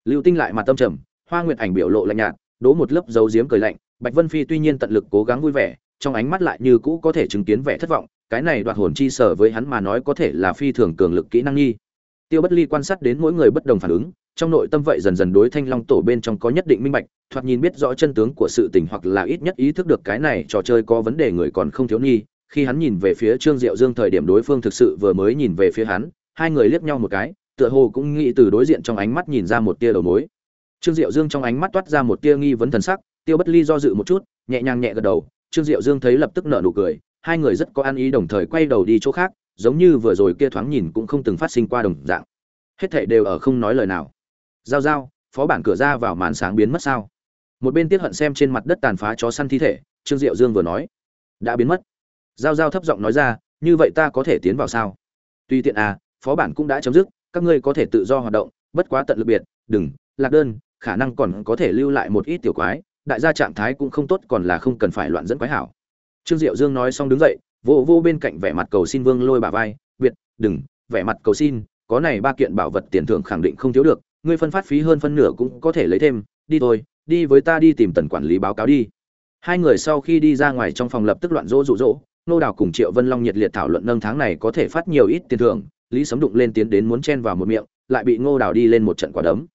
Lưu tinh lại mặt tâm trầm, hoa nguyệt ảnh biểu lộ lạnh nhạt đố một lớp dấu diếm cười lạnh bạch vân phi tuy nhiên tận lực cố gắng vui vẻ, trong ánh mắt lại như cũ có thể chứng kiến vẻ thất vọng, cái này đoạt hồn chi sở với hắn mà nói có thể là phi thường cường lực kỹ năng nghi. Tiêu bất ly quan sát đến mỗi người bất đồng phản ứng, trong nội tâm vậy dần dần đối thanh long tổ bên trong có nhất định minh bạch, thoạt nhìn biết rõ chân tướng của sự tình hoặc là ít nhất ý thức được cái này trò chơi có vấn đề người còn không thiếu nghi. Khi hắn nhìn về phía trương diệu dương thời điểm đối phương thực sự vừa mới nhìn về phía hắn, hai người liếc nhau một cái, tựa hồ cũng nghĩ từ đối diện trong ánh mắt nhìn ra một tia đầu mối. Trương diệu dương trong ánh mắt toát ra một tia nghi vấn thần sắc tiêu bất ly do dự một chút, nhẹ nhàng nhẹ gật đầu, trương diệu dương thấy lập tức nở nụ cười, hai người rất có ăn ý đồng thời quay đầu đi chỗ khác, giống như vừa rồi kia thoáng nhìn cũng không từng phát sinh qua đồng dạng. Hết thảy đều ở không nói lời nào. Giao giao, phó bản cửa ra vào màn sáng biến mất sao? Một bên tiếc hận xem trên mặt đất tàn phá chó săn thi thể, trương diệu dương vừa nói. Đã biến mất. Giao giao thấp giọng nói ra, như vậy ta có thể tiến vào sao? Tuy tiện à phó bản cũng đã chấm dứt, các ngươi có thể tự do hoạt động, bất quá tận lực biệt, đừng, lạc đơn, khả năng còn có thể lưu lại một ít tiểu quái đại gia trạng thái cũng không tốt còn là không cần phải loạn dẫn quái hảo. Trương diệu dương nói xong đứng dậy, vô vô bên cạnh vẻ mặt cầu xin vương lôi bà vai, biệt, đừng, vẻ mặt cầu xin, có này ba kiện bảo vật tiền thưởng khẳng định không thiếu được, ngươi phân phát phí hơn phân nửa cũng có thể lấy thêm, đi thôi, đi với ta đi tìm tần quản lý báo cáo đi. Hai người sau khi đi ra ngoài trong phòng lập tức loạn rỗ rụ rỗ, nô đào cùng triệu vân long nhiệt liệt thảo luận nâng tháng này có thể phát nhiều ít tiền thưởng, lý sấm đụng lên tiến đến muốn chen vào một miệng, lại bị ngô đào đi lên một trận quả đấm.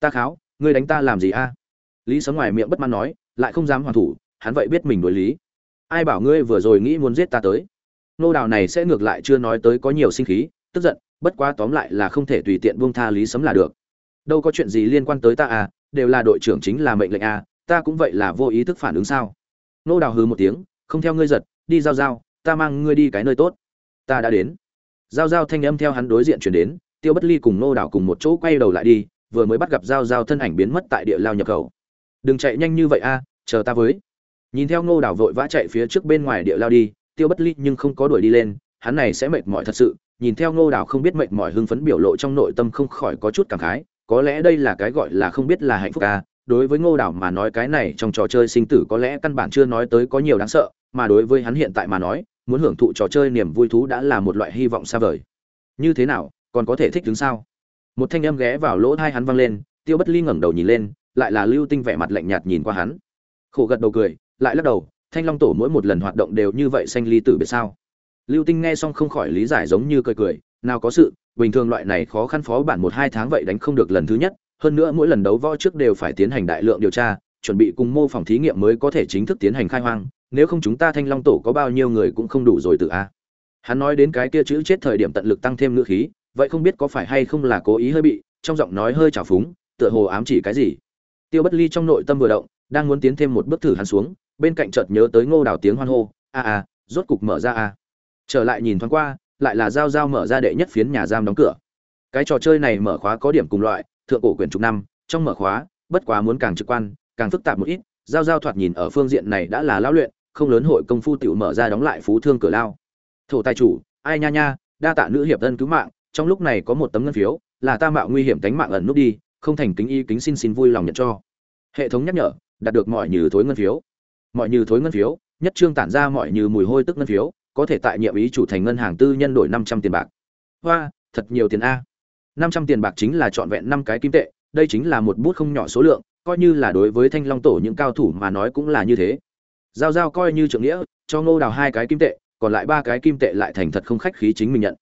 Ta kháo, ngươi đánh ta làm gì a? Lý sấm ngoài miệng bất mãn nói, lại không dám hoàn thủ, hắn vậy biết mình đối lý. Ai bảo ngươi vừa rồi nghĩ muốn giết ta tới? Nô đào này sẽ ngược lại chưa nói tới có nhiều sinh khí, tức giận, bất quá tóm lại là không thể tùy tiện buông tha lý sấm là được. Đâu có chuyện gì liên quan tới ta à đều là đội trưởng chính là mệnh lệnh à ta cũng vậy là vô ý thức phản ứng sao? Nô đào hừ một tiếng, không theo ngươi giật, đi giao giao, ta mang ngươi đi cái nơi tốt. Ta đã đến. Giao giao thanh âm theo hắn đối diện chuyển đến, tiêu bất ly cùng nô đào cùng một chỗ quay đầu lại đi, vừa mới bắt gặp giao giao thân ảnh biến mất tại địa lao nhập khẩu đừng chạy nhanh như vậy a, chờ ta với. Nhìn theo Ngô đào vội vã chạy phía trước bên ngoài địa lao đi, tiêu bất ly nhưng không có đuổi đi lên, hắn này sẽ mệt mỏi thật sự. Nhìn theo Ngô đào không biết mệt mỏi hưng phấn biểu lộ trong nội tâm không khỏi có chút cảm khái, có lẽ đây là cái gọi là không biết là hạnh phúc a. Đối với ngô đảo mà nói cái này trong trò chơi sinh tử có lẽ căn bản chưa nói tới có nhiều đáng sợ, mà đối với hắn hiện tại mà nói, muốn hưởng thụ trò chơi niềm vui thú đã là một loại hy vọng xa vời. Như thế nào, còn có thể thích đứng sao? Một thanh âm ghé vào lỗ thai hắn vang lên, tiêu bất ly ngẩng đầu nhìn lên lại là lưu tinh vẻ mặt lạnh nhạt nhìn qua hắn. Khổ gật đầu cười, lại lắc đầu, thanh long tổ mỗi một lần hoạt động đều như vậy xanh ly tử biệt sao? Lưu tinh nghe xong không khỏi lý giải giống như cười cười, nào có sự, bình thường loại này khó khăn phó bản một hai tháng vậy đánh không được lần thứ nhất, hơn nữa mỗi lần đấu võ trước đều phải tiến hành đại lượng điều tra, chuẩn bị cùng mô phỏng thí nghiệm mới có thể chính thức tiến hành khai hoang, nếu không chúng ta thanh long tổ có bao nhiêu người cũng không đủ rồi tự a. Hắn nói đến cái kia chữ chết thời điểm tận lực tăng thêm ngữ khí, vậy không biết có phải hay không là cố ý hơi bị, trong giọng nói hơi trào phúng, tựa hồ ám chỉ cái gì tiêu bất ly trong nội tâm vừa động, đang muốn tiến thêm một bước thử hắn xuống, bên cạnh chợt nhớ tới ngô đào tiếng hoan hô, a a, rốt cục mở ra a. Trở lại nhìn thoáng qua, lại là giao giao mở ra đệ nhất phiến nhà giam đóng cửa. Cái trò chơi này mở khóa có điểm cùng loại, thượng cổ quyển chục năm, trong mở khóa, bất quá muốn càng trực quan, càng phức tạp một ít, giao giao thoạt nhìn ở phương diện này đã là lão luyện, không lớn hội công phu tiểu mở ra đóng lại phú thương cửa lao. Thổ tài chủ, ai nha nha, đa tạ nữ hiệp thân cứu mạng, trong lúc này có một tấm ngân phiếu, là ta mạo nguy hiểm tánh mạng ẩn nút đi không thành kính y kính xin xin vui lòng nhận cho. Hệ thống nhắc nhở, đạt được mọi như thối ngân phiếu. Mọi như thối ngân phiếu, nhất trương tản ra mọi như mùi hôi tức ngân phiếu, có thể tại nhiệm ý chủ thành ngân hàng tư nhân đổi năm trăm tiền bạc. Hoa, thật nhiều tiền a. Năm trăm tiền bạc chính là trọn vẹn năm cái kim tệ, đây chính là một bút không nhỏ số lượng, coi như là đối với thanh long tổ những cao thủ mà nói cũng là như thế. Giao giao coi như trưởng nghĩa, cho ngô đào hai cái kim tệ, còn lại ba cái kim tệ lại thành thật không khách khí chính mình nhận.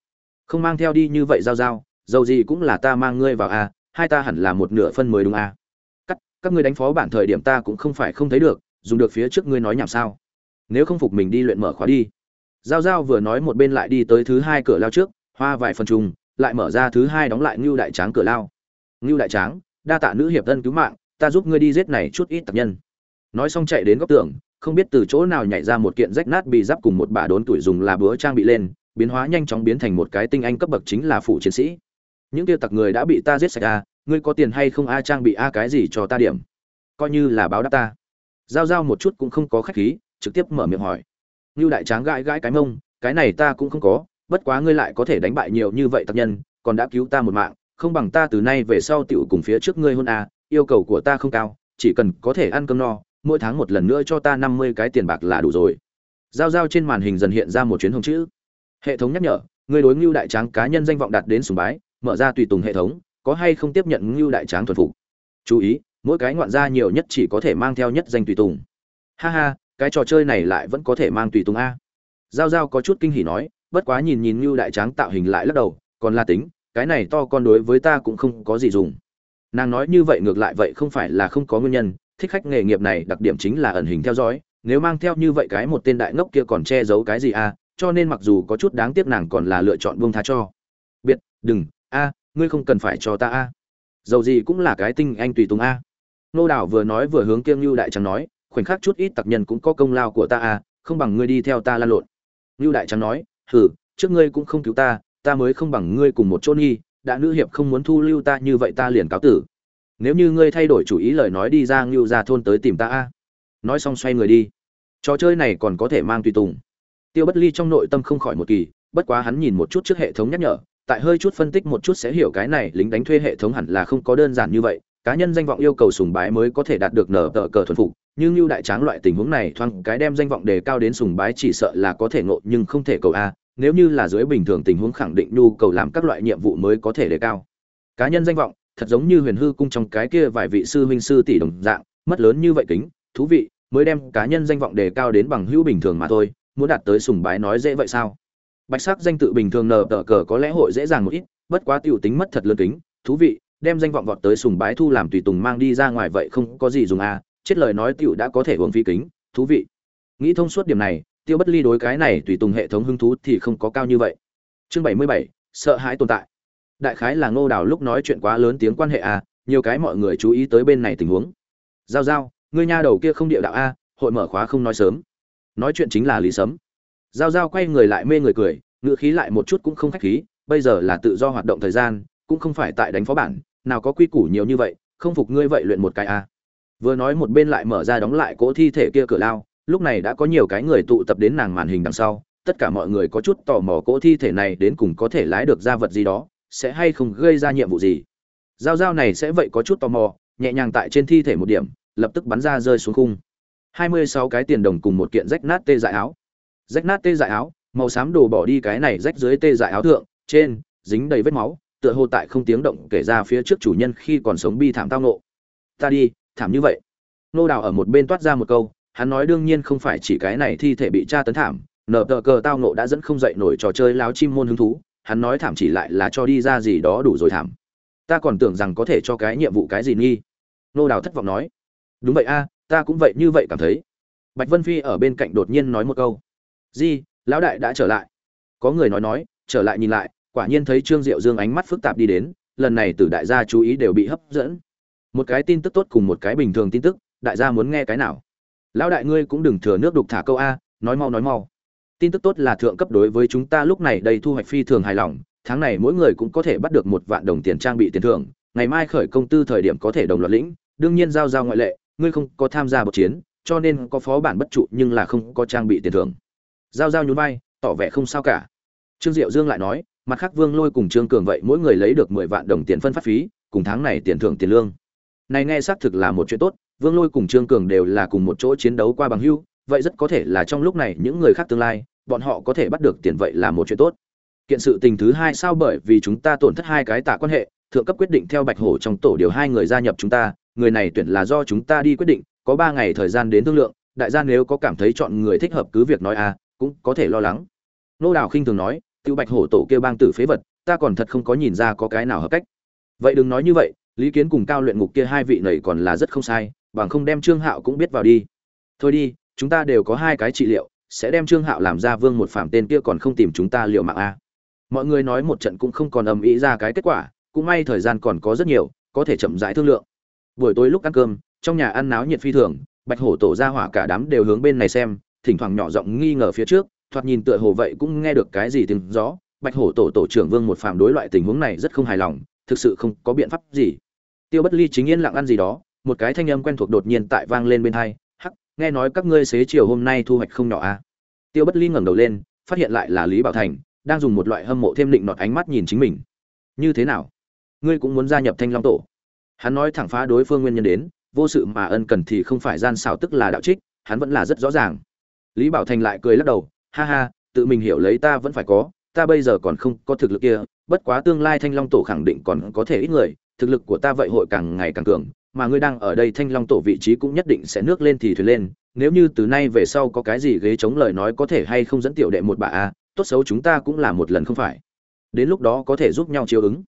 Không mang theo đi như vậy giao giao, dầu gì cũng là ta mang ngươi vào a hai ta hẳn là một nửa phân mới đúng à? cắt các ngươi đánh phó bản thời điểm ta cũng không phải không thấy được, dùng được phía trước ngươi nói nhảm sao? Nếu không phục mình đi luyện mở khóa đi. Giao giao vừa nói một bên lại đi tới thứ hai cửa lao trước, hoa vài phần trùng, lại mở ra thứ hai đóng lại ngưu đại tráng cửa lao. Ngưu đại tráng, đa tạ nữ hiệp thân cứu mạng, ta giúp ngươi đi giết này chút ít tập nhân. Nói xong chạy đến góc tường, không biết từ chỗ nào nhảy ra một kiện rách nát bị giáp cùng một bà đốn tuổi dùng là búa trang bị lên, biến hóa nhanh chóng biến thành một cái tinh anh cấp bậc chính là phụ chiến sĩ những tiêu tặc người đã bị ta giết sạch a ngươi có tiền hay không a trang bị a cái gì cho ta điểm coi như là báo đáp ta giao giao một chút cũng không có khách khí trực tiếp mở miệng hỏi như đại tráng gãi gãi cái mông, cái này ta cũng không có, bất quá ngươi lại có thể đánh bại nhiều như vậy tặc nhân, còn đã cứu ta một mạng, không bằng ta từ nay về sau tiểu cùng phía trước ngươi hôn à, yêu cầu của ta không cao, chỉ cần có thể ăn cơm no, mỗi tháng một lần nữa cho ta 50 cái tiền bạc là đủ rồi. Giao giao trên màn hình dần hiện ra một chuyến hồng chữ. Hệ thống nhắc nhở, ngươi đối ngưu đại tráng cá nhân danh vọng đạt đến sùng bái, mở ra tùy tùng hệ thống, có hay không tiếp nhận ngưu đại tráng thuần phục. Chú ý, mỗi cái ngoạn gia nhiều nhất chỉ có thể mang theo nhất danh tùy tùng. Ha ha, cái trò chơi này lại vẫn có thể mang tùy tùng a giao giao có chút kinh hỉ nói bất quá nhìn nhìn ngưu đại tráng tạo hình lại lắc đầu còn là tính cái này to con đối với ta cũng không có gì dùng nàng nói như vậy ngược lại vậy không phải là không có nguyên nhân thích khách nghề nghiệp này đặc điểm chính là ẩn hình theo dõi nếu mang theo như vậy cái một tên đại ngốc kia còn che giấu cái gì a cho nên mặc dù có chút đáng tiếc nàng còn là lựa chọn buông tha cho biệt đừng a, ngươi không cần phải cho ta a. Dầu gì cũng là cái tinh anh tùy tùng a. Nô đảo vừa nói vừa hướng kiêng lưu đại trắng nói, khoảnh khắc chút ít tặc nhân cũng có công lao của ta a, không bằng ngươi đi theo ta lan lộn. Lưu đại trắng nói, hừ, trước ngươi cũng không cứu ta ta mới không bằng ngươi cùng một chỗ nghi, đã nữ hiệp không muốn thu lưu ta như vậy ta liền cáo tử. Nếu như ngươi thay đổi chủ ý lời nói đi ra ngưu ra thôn tới tìm ta a. Nói xong xoay người đi. Trò chơi này còn có thể mang tùy tùng. Tiêu bất ly trong nội tâm không khỏi một kỳ, bất quá hắn nhìn một chút trước hệ thống nhắc nhở tại hơi chút phân tích một chút sẽ hiểu cái này lính đánh thuê hệ thống hẳn là không có đơn giản như vậy. Cá nhân danh vọng yêu cầu sùng bái mới có thể đạt được nở tờ cờ thuần phục, nhưng như đại tráng loại tình huống này thoang cái đem danh vọng đề cao đến sùng bái chỉ sợ là có thể ngộ nhưng không thể cầu a, nếu như là dưới bình thường tình huống khẳng định nhu cầu làm các loại nhiệm vụ mới có thể đề cao. Cá nhân danh vọng, thật giống như huyền hư cung trong cái kia vài vị sư huynh sư tỷ đồng dạng, mất lớn như vậy kính, thú vị, mới đem cá nhân danh vọng đề cao đến bằng hữu bình thường mà thôi, muốn đạt tới sùng bái nói dễ vậy sao? Bạch sắc danh tự bình thường nở tờ cờ có lẽ hội dễ dàng một ít, bất quá tiểu tính mất thật lớn kính, thú vị, đem danh vọng vọt tới sùng bái thu làm tùy tùng mang đi ra ngoài vậy không có gì dùng à chết lời nói tiểu đã có thể uống phi kính, thú vị. Nghĩ thông suốt điểm này, tiêu bất ly đối cái này tùy tùng hệ thống hứng thú thì không có cao như vậy. Chương bảy mươi bảy, sợ hãi tồn tại. Đại khái là ngô đào lúc nói chuyện quá lớn tiếng quan hệ à nhiều cái mọi người chú ý tới bên này tình huống. Giao giao, ngươi nha đầu kia không địa đạo a hội mở khóa không nói sớm. Nói chuyện chính là lý sấm giao giao quay người lại mê người cười, ngữ khí lại một chút cũng không khách khí, bây giờ là tự do hoạt động thời gian, cũng không phải tại đánh phó bản, nào có quy củ nhiều như vậy, không phục ngươi vậy luyện một cái a vừa nói một bên lại mở ra đóng lại cỗ thi thể kia cửa lao, lúc này đã có nhiều cái người tụ tập đến nàng màn hình đằng sau, tất cả mọi người có chút tò mò cỗ thi thể này đến cùng có thể lái được ra vật gì đó, sẽ hay không gây ra nhiệm vụ gì. Giao giao này sẽ vậy có chút tò mò, nhẹ nhàng tại trên thi thể một điểm, lập tức bắn ra rơi xuống khung. Hai mươi sáu cái tiền đồng cùng một kiện rách nát tê dại áo rách nát tê dại áo, màu xám đồ bỏ đi cái này rách dưới tê dại áo thượng, trên, dính đầy vết máu, tựa hồ tại không tiếng động kể ra phía trước chủ nhân khi còn sống bi thảm tao nộ ta đi, thảm như vậy. Nô đào ở một bên toát ra một câu, hắn nói đương nhiên không phải chỉ cái này thi thể bị tra tấn thảm nở tờ cờ tao nộ đã dẫn không dậy nổi trò chơi láo chim môn hứng thú, hắn nói thảm chỉ lại là cho đi ra gì đó đủ rồi thảm. Ta còn tưởng rằng có thể cho cái nhiệm vụ cái gì nghi. Nô đào thất vọng nói. Đúng vậy a, ta cũng vậy như vậy cảm thấy. Bạch vân phi ở bên cạnh đột nhiên nói một câu di, lão đại đã trở lại. Có người nói nói, trở lại nhìn lại, quả nhiên thấy trương diệu dương ánh mắt phức tạp đi đến, lần này từ đại gia chú ý đều bị hấp dẫn. Một cái tin tức tốt cùng một cái bình thường tin tức, đại gia muốn nghe cái nào? Lão đại ngươi cũng đừng thừa nước đục thả câu a, nói mau nói mau. Tin tức tốt là thượng cấp đối với chúng ta lúc này đây thu hoạch phi thường hài lòng, tháng này mỗi người cũng có thể bắt được một vạn đồng tiền trang bị tiền thưởng, ngày mai khởi công tư thời điểm có thể đồng loạt lĩnh, đương nhiên giao giao ngoại lệ, ngươi không có tham gia một chiến, cho nên có phó bản bất trụ nhưng là không có trang bị tiền thưởng giao giao nhún vai, tỏ vẻ không sao cả. Trương diệu dương lại nói, mặt khác vương lôi cùng trương cường vậy mỗi người lấy được mười vạn đồng tiền phân phát phí, cùng tháng này tiền thưởng tiền lương. Này nghe xác thực là một chuyện tốt, vương lôi cùng trương cường đều là cùng một chỗ chiến đấu qua bằng hưu, vậy rất có thể là trong lúc này những người khác tương lai, bọn họ có thể bắt được tiền vậy là một chuyện tốt. Kiện sự tình thứ hai sao bởi vì chúng ta tổn thất hai cái tạ quan hệ, thượng cấp quyết định theo bạch hổ trong tổ điều hai người gia nhập chúng ta, người này tuyển là do chúng ta đi quyết định, có ba ngày thời gian đến thương lượng, đại gia nếu có cảm thấy chọn người thích hợp cứ việc nói a cũng có thể lo lắng. Nô đào khinh thường nói tiêu bạch hổ tổ kêu bang tử phế vật, ta còn thật không có nhìn ra có cái nào hợp cách. Vậy đừng nói như vậy, lý kiến cùng cao luyện ngục kia hai vị này còn là rất không sai, bằng không đem trương hạo cũng biết vào đi. Thôi đi, chúng ta đều có hai cái trị liệu, sẽ đem trương hạo làm ra vương một phạm tên kia còn không tìm chúng ta liệu mạng a mọi người nói một trận cũng không còn ầm ĩ ra cái kết quả, cũng may thời gian còn có rất nhiều, có thể chậm rãi thương lượng. Buổi tối lúc ăn cơm, trong nhà ăn náo nhiệt phi thường, bạch hổ tổ ra hỏa cả đám đều hướng bên này xem thỉnh thoảng nhỏ giọng nghi ngờ phía trước, thoạt nhìn tựa hồ vậy cũng nghe được cái gì tiếng gió. Bạch hổ tổ tổ trưởng vương một phàm đối loại tình huống này rất không hài lòng, thực sự không có biện pháp gì. Tiêu bất ly chính yên lặng ăn gì đó, một cái thanh âm quen thuộc đột nhiên tại vang lên bên tai hắc, nghe nói các ngươi xế chiều hôm nay thu hoạch không nhỏ à? Tiêu bất ly ngẩng đầu lên, phát hiện lại là lý bảo thành, đang dùng một loại hâm mộ thêm định nọt ánh mắt nhìn chính mình. Như thế nào? Ngươi cũng muốn gia nhập thanh long tổ? Hắn nói thẳng phá đối phương nguyên nhân đến, vô sự mà ân cần thì không phải gian xảo tức là đạo trích, hắn vẫn là rất rõ ràng lý bảo thành lại cười lắc đầu, ha ha, tự mình hiểu lấy ta vẫn phải có, ta bây giờ còn không có thực lực kia, bất quá tương lai thanh long tổ khẳng định còn có thể ít người, thực lực của ta vậy hội càng ngày càng cường, mà ngươi đang ở đây thanh long tổ vị trí cũng nhất định sẽ nước lên thì thuyền lên, nếu như từ nay về sau có cái gì ghế chống lời nói có thể hay không dẫn tiểu đệ một bà a, tốt xấu chúng ta cũng là một lần không phải. Đến lúc đó có thể giúp nhau chiếu ứng.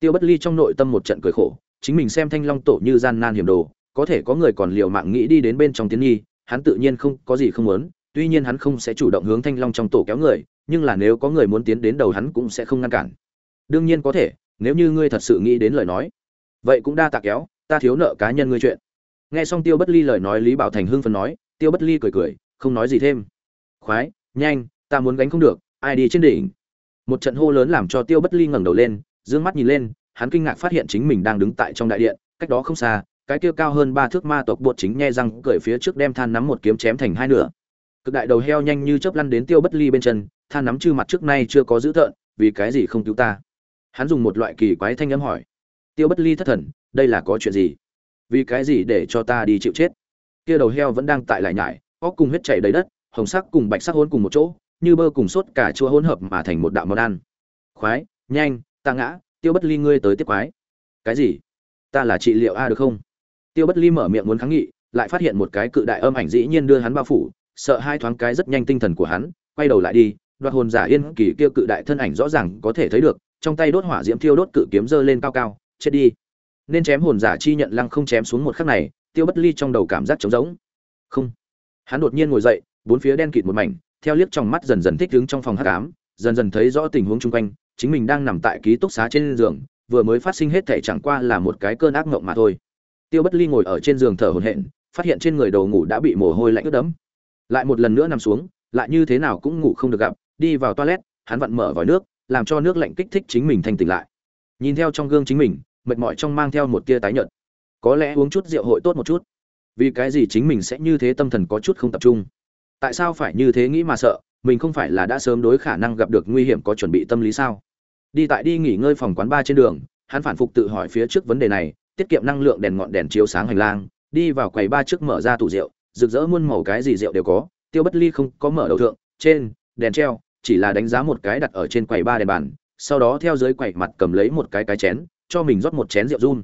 Tiêu bất ly trong nội tâm một trận cười khổ, chính mình xem thanh long tổ như gian nan hiểm đồ, có thể có người còn liều mạng nghĩ đi đến bên trong tiến nhi, hắn tự nhiên không có gì không muốn tuy nhiên hắn không sẽ chủ động hướng thanh long trong tổ kéo người, nhưng là nếu có người muốn tiến đến đầu hắn cũng sẽ không ngăn cản. Đương nhiên có thể, nếu như ngươi thật sự nghĩ đến lời nói. Vậy cũng đa tạ kéo, ta thiếu nợ cá nhân ngươi chuyện. Nghe xong tiêu bất ly lời nói lý bảo thành hưng phấn nói, tiêu bất ly cười cười, không nói gì thêm. Khoái, nhanh, ta muốn gánh không được, ai đi trên đỉnh. Một trận hô lớn làm cho tiêu bất ly ngẩng đầu lên d ư ơ n g mắt nhìn lên, hắn kinh ngạc phát hiện chính mình đang đứng tại trong đại điện, cách đó không xa, cái kia cao hơn ba thước ma tộc bột chính nhe răng cười phía trước đem than nắm một kiếm chém thành hai nửa cực đại đầu heo nhanh như chớp lăn đến tiêu bất ly bên chân than nắm chư mặt trước nay chưa có dữ tợn, vì cái gì không cứu ta? Hắn dùng một loại kỳ quái thanh âm hỏi. Tiêu bất ly thất thần, đây là có chuyện gì? Vì cái gì để cho ta đi chịu chết? Kia đầu heo vẫn đang tại lại nhải, óc cùng huyết chảy đầy đất, hồng sắc cùng bạch sắc hôn cùng một chỗ, như bơ cùng sốt cả chua hỗn hợp mà thành một đạo món ăn khoái, nhanh, ta ngã, tiêu bất ly ngươi tới tiếp quái. Cái gì? Ta là trị liệu a được không? Tiêu bất ly mở miệng muốn kháng nghị, lại phát hiện một cái cự đại âm ảnh dĩ nhiên đưa hắn bao phủ sợ hai thoáng cái rất nhanh tinh thần của hắn, quay đầu lại đi, đoạt hồn giả yên kỳ kia cự đại thân ảnh rõ ràng có thể thấy được, trong tay đốt hỏa diễm thiêu đốt cự kiếm dơ lên cao cao, chết đi. Nên chém hồn giả chi nhận lăng không chém xuống một khắc này, tiêu bất ly trong đầu cảm giác trống rỗng. Không. Hắn đột nhiên ngồi dậy, bốn phía đen kịt một mảnh, theo liếc trong mắt dần dần thích đứng trong phòng hát cám dần dần thấy rõ tình huống chung quanh, chính mình đang nằm tại ký túc xá trên giường, vừa mới phát sinh hết thể chẳng qua là một cái cơn ác mộng mà thôi. Tiêu bất ly ngồi ở trên giường thở hổn hển, phát hiện trên người đầu ngủ đã bị mồ hôi lạnh ướt đẫm lại một lần nữa nằm xuống, lại như thế nào cũng ngủ không được gặp, đi vào toilet, hắn vặn mở vòi nước, làm cho nước lạnh kích thích chính mình thanh tỉnh lại. Nhìn theo trong gương chính mình, mệt mỏi trong mang theo một tia tái nhợt. Có lẽ uống chút rượu hội tốt một chút. Vì cái gì chính mình sẽ như thế tâm thần có chút không tập trung? Tại sao phải như thế nghĩ mà sợ, mình không phải là đã sớm đối khả năng gặp được nguy hiểm có chuẩn bị tâm lý sao? Đi tại đi nghỉ ngơi phòng quán ba trên đường, hắn phản phục tự hỏi phía trước vấn đề này, tiết kiệm năng lượng đèn ngọn đèn chiếu sáng hành lang, đi vào quầy ba trước mở ra tủ rượu rực rỡ muôn màu cái gì rượu đều có, tiêu bất ly không có mở đầu thượng, trên, đèn treo, chỉ là đánh giá một cái đặt ở trên quầy ba đèn bàn, sau đó theo dưới quầy mặt cầm lấy một cái cái chén, cho mình rót một chén rượu run.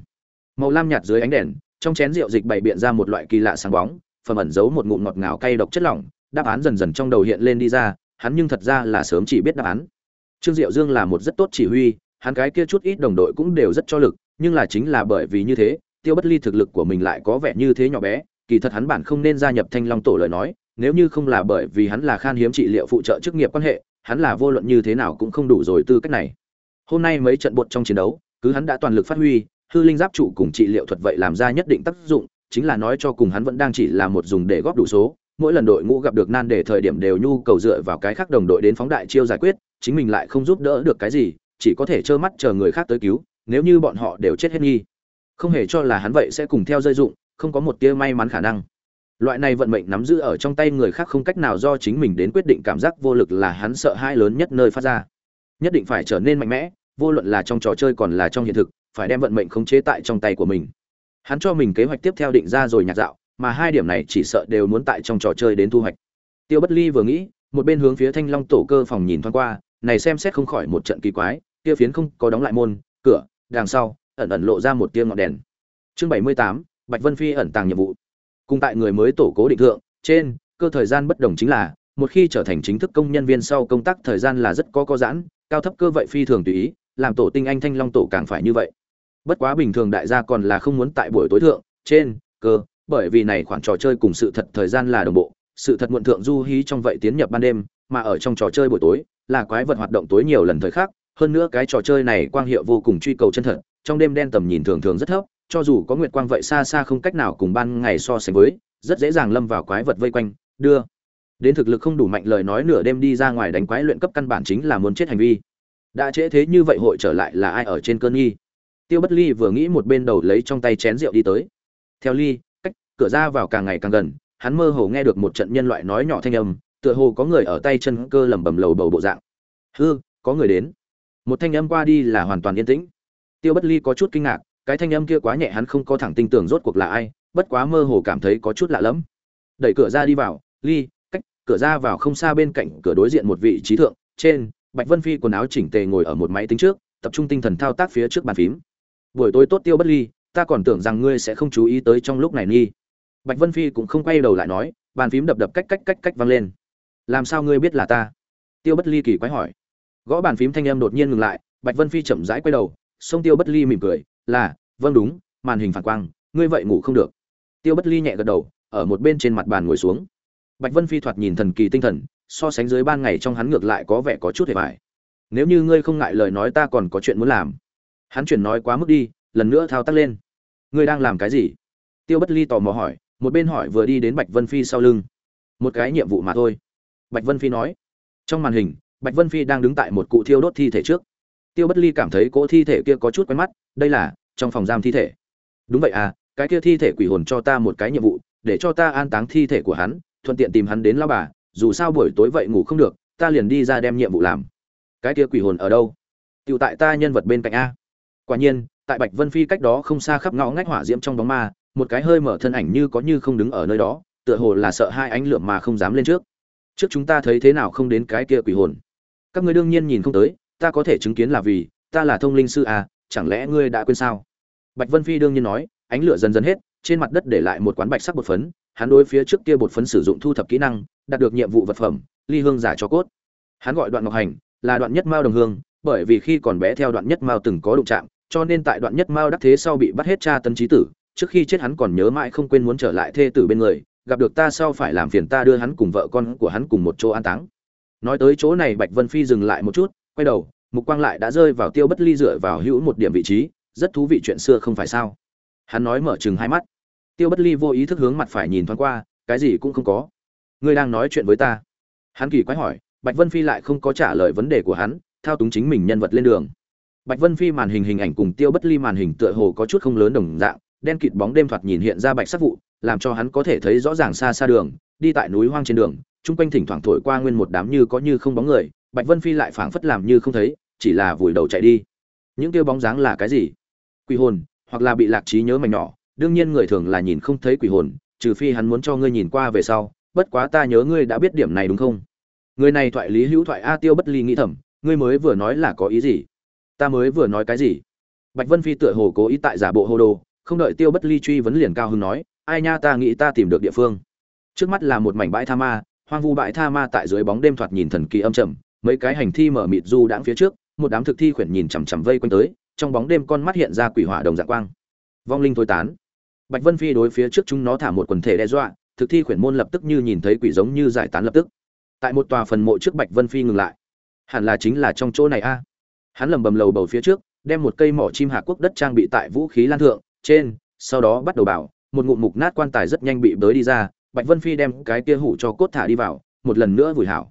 Màu lam nhạt dưới ánh đèn, trong chén rượu dịch bày biện ra một loại kỳ lạ sáng bóng phẩm ẩn giấu một ngụm ngọt ngào cay độc chất lỏng, đáp án dần dần trong đầu hiện lên đi ra, hắn nhưng thật ra là sớm chỉ biết đáp án. Trương diệu dương là một rất tốt chỉ huy, hắn cái kia chút ít đồng đội cũng đều rất cho lực, nhưng là chính là bởi vì như thế, tiêu bất ly thực lực của mình lại có vẻ như thế nhỏ bé kỳ thật hắn bản không nên gia nhập thanh long tổ lời nói, nếu như không là bởi vì hắn là khan hiếm trị liệu phụ trợ chức nghiệp quan hệ, hắn là vô luận như thế nào cũng không đủ rồi tư cách này. Hôm nay mấy trận bột trong chiến đấu, cứ hắn đã toàn lực phát huy, hư linh giáp trụ cùng trị liệu thuật vậy làm ra nhất định tác dụng, chính là nói cho cùng hắn vẫn đang chỉ là một dùng để góp đủ số, mỗi lần đội ngũ gặp được nan đề thời điểm đều nhu cầu dựa vào cái khác đồng đội đến phóng đại chiêu giải quyết, chính mình lại không giúp đỡ được cái gì, chỉ có thể trơ mắt chờ người khác tới cứu, nếu như bọn họ đều chết hết nghi. Không hề cho là hắn vậy sẽ cùng theo dây dụng không có một tia may mắn khả năng. Loại này vận mệnh nắm giữ ở trong tay người khác không cách nào do chính mình đến quyết định cảm giác vô lực là hắn sợ hãi lớn nhất nơi phát ra. Nhất định phải trở nên mạnh mẽ, vô luận là trong trò chơi còn là trong hiện thực, phải đem vận mệnh khống chế tại trong tay của mình. Hắn cho mình kế hoạch tiếp theo định ra rồi nhạc dạo, mà hai điểm này chỉ sợ đều muốn tại trong trò chơi đến thu hoạch. Tiêu bất ly vừa nghĩ, một bên hướng phía thanh long tổ cơ phòng nhìn thoáng qua, này xem xét không khỏi một trận kỳ quái, kia phiến không có đóng lại môn, cửa, đằng sau, ẩn ẩn lộ ra một tia ngọn đèn. Chương bảy mươi tám bạch vân phi ẩn tàng nhiệm vụ. Cùng tại người mới tổ cố định thượng, trên, cơ thời gian bất đồng chính là, một khi trở thành chính thức công nhân viên sau công tác thời gian là rất có có giãn, cao thấp cơ vậy phi thường tùy ý, làm tổ tinh anh thanh long tổ càng phải như vậy. Bất quá bình thường đại gia còn là không muốn tại buổi tối thượng, trên, cơ, bởi vì này khoản trò chơi cùng sự thật thời gian là đồng bộ, sự thật muộn thượng du hí trong vậy tiến nhập ban đêm, mà ở trong trò chơi buổi tối, là quái vật hoạt động tối nhiều lần thời khác hơn nữa cái trò chơi này quang hiệu vô cùng truy cầu chân thật, trong đêm đen tầm nhìn thường thường rất thấp cho dù có nguyệt quang vậy xa xa không cách nào cùng ban ngày so sánh với, rất dễ dàng lâm vào quái vật vây quanh, đưa. Đến thực lực không đủ mạnh lời nói nửa đêm đi ra ngoài đánh quái luyện cấp căn bản chính là muốn chết hành vi. Đã trễ thế như vậy hội trở lại là ai ở trên cơn nghi? Tiêu bất ly vừa nghĩ một bên đầu lấy trong tay chén rượu đi tới. Theo ly, cách cửa ra vào càng ngày càng gần, hắn mơ hồ nghe được một trận nhân loại nói nhỏ thanh âm, tựa hồ có người ở tay chân cơ lẩm bẩm lầu bầu bộ dạng. Hư, có người đến. Một thanh âm qua đi là hoàn toàn yên tĩnh. Tiêu bất ly có chút kinh ngạc cái thanh âm kia quá nhẹ hắn không có thẳng tin tưởng rốt cuộc là ai, bất quá mơ hồ cảm thấy có chút lạ lẫm. Đẩy cửa ra đi vào, ly, cách cửa ra vào không xa bên cạnh cửa đối diện một vị trí thượng, trên, bạch vân phi quần áo chỉnh tề ngồi ở một máy tính trước, tập trung tinh thần thao tác phía trước bàn phím. Buổi tối tốt tiêu bất ly, ta còn tưởng rằng ngươi sẽ không chú ý tới trong lúc này nghi bạch vân phi cũng không quay đầu lại nói, bàn phím đập đập cách cách cách cách vang lên. Làm sao ngươi biết là ta? Tiêu bất ly kỳ quái hỏi. Gõ bàn phím thanh âm đột nhiên ngừng lại, bạch vân phi chậm rãi quay đầu, sông tiêu bất ly mỉm cười là vâng đúng, màn hình phản quang, ngươi vậy ngủ không được. Tiêu bất ly nhẹ gật đầu, ở một bên trên mặt bàn ngồi xuống. Bạch vân phi thoạt nhìn thần kỳ tinh thần, so sánh dưới ban ngày trong hắn ngược lại có vẻ có chút hề vải nếu như ngươi không ngại lời nói ta còn có chuyện muốn làm. Hắn chuyển nói quá mức đi, lần nữa thao tác lên. Ngươi đang làm cái gì? Tiêu bất ly tò mò hỏi, một bên hỏi vừa đi đến bạch vân phi sau lưng. Một cái nhiệm vụ mà thôi. Bạch vân phi nói. Trong màn hình, bạch vân phi đang đứng tại một cụ thiêu đốt thi thể trước tiêu bất ly cảm thấy cỗ thi thể kia có chút quen mắt, đây là, trong phòng giam thi thể. Đúng vậy à cái kia thi thể quỷ hồn cho ta một cái nhiệm vụ, để cho ta an táng thi thể của hắn, thuận tiện tìm hắn đến lao bà, dù sao buổi tối vậy ngủ không được, ta liền đi ra đem nhiệm vụ làm. Cái kia quỷ hồn ở đâu? Tựu tại ta nhân vật bên cạnh a. Quả nhiên, tại bạch vân phi cách đó không xa khắp ngõ ngách hỏa diễm trong bóng ma, một cái hơi mở thân ảnh như có như không đứng ở nơi đó, tựa hồ là sợ hai ánh lượm mà không dám lên trước. Trước chúng ta thấy thế nào không đến cái kia quỷ hồn? Các ngươi đương nhiên nhìn không tới ta có thể chứng kiến là vì, ta là thông linh sư à chẳng lẽ ngươi đã quên sao? Bạch vân phi đương nhiên nói, ánh lửa dần dần hết, trên mặt đất để lại một quán bạch sắc bột phấn, hắn đối phía trước kia bột phấn sử dụng thu thập kỹ năng, đạt được nhiệm vụ vật phẩm, ly hương giả cho cốt. Hắn gọi đoạn ngọc hành, là đoạn nhất mao đồng hương, bởi vì khi còn bé theo đoạn nhất mao từng có đụng chạm, cho nên tại đoạn nhất mao đắc thế sau bị bắt hết cha tân trí tử, trước khi chết hắn còn nhớ mãi không quên muốn trở lại thê tử bên người, gặp được ta sau phải làm phiền ta đưa hắn cùng vợ con của hắn cùng một chỗ an táng. Nói tới chỗ này bạch vân phi dừng lại một chút quay đầu, mục quang lại đã rơi vào tiêu bất ly dựa vào hữu một điểm vị trí, rất thú vị chuyện xưa không phải sao? Hắn nói mở chừng hai mắt. Tiêu bất ly vô ý thức hướng mặt phải nhìn thoáng qua, cái gì cũng không có. Ngươi đang nói chuyện với ta. Hắn kỳ quái hỏi, bạch vân phi lại không có trả lời vấn đề của hắn, thao túng chính mình nhân vật lên đường. Bạch vân phi màn hình hình ảnh cùng tiêu bất ly màn hình tựa hồ có chút không lớn đồng dạng, đen kịt bóng đêm thoạt nhìn hiện ra bạch sắc vụ, làm cho hắn có thể thấy rõ ràng xa xa đường, đi tại núi hoang trên đường, chung quanh thỉnh thoảng thổi qua nguyên một đám như có như không bóng người bạch vân phi lại phảng phất làm như không thấy, chỉ là vùi đầu chạy đi. Những kêu bóng dáng là cái gì? Quỷ hồn, hoặc là bị lạc trí nhớ mảnh nhỏ. Đương nhiên người thường là nhìn không thấy quỷ hồn, trừ phi hắn muốn cho ngươi nhìn qua về sau. Bất quá ta nhớ ngươi đã biết điểm này đúng không? Người này thoại lý hữu thoại a tiêu bất ly nghĩ thầm, ngươi mới vừa nói là có ý gì? Ta mới vừa nói cái gì? Bạch vân phi tựa hồ cố ý tại giả bộ hô đồ, không đợi tiêu bất ly truy vấn liền cao hưng nói, ai nha, ta nghĩ ta tìm được địa phương. Trước mắt là một mảnh bãi tha ma, hoang vu bãi tha ma tại dưới bóng đêm thoạt nhìn thần kỳ âm trầm mấy cái hành thi mở mịt du đãng phía trước, một đám thực thi khuyển nhìn chằm chằm vây quanh tới, trong bóng đêm con mắt hiện ra quỷ hỏa đồng dạng quang. Vong linh thôi tán. Bạch vân phi đối phía trước chúng nó thả một quần thể đe dọa, thực thi khuyển môn lập tức như nhìn thấy quỷ giống như giải tán lập tức. Tại một tòa phần mộ trước bạch vân phi ngừng lại. Hẳn là chính là trong chỗ này a. Hắn lầm bầm lầu bầu phía trước, đem một cây mỏ chim hạ quốc đất trang bị tại vũ khí lan thượng, trên, sau đó bắt đầu bảo, một ngụm mục nát quan tài rất nhanh bị bới đi ra, bạch vân phi đem cái kia hủ cho cốt thả đi vào, một lần nữa vùi hảo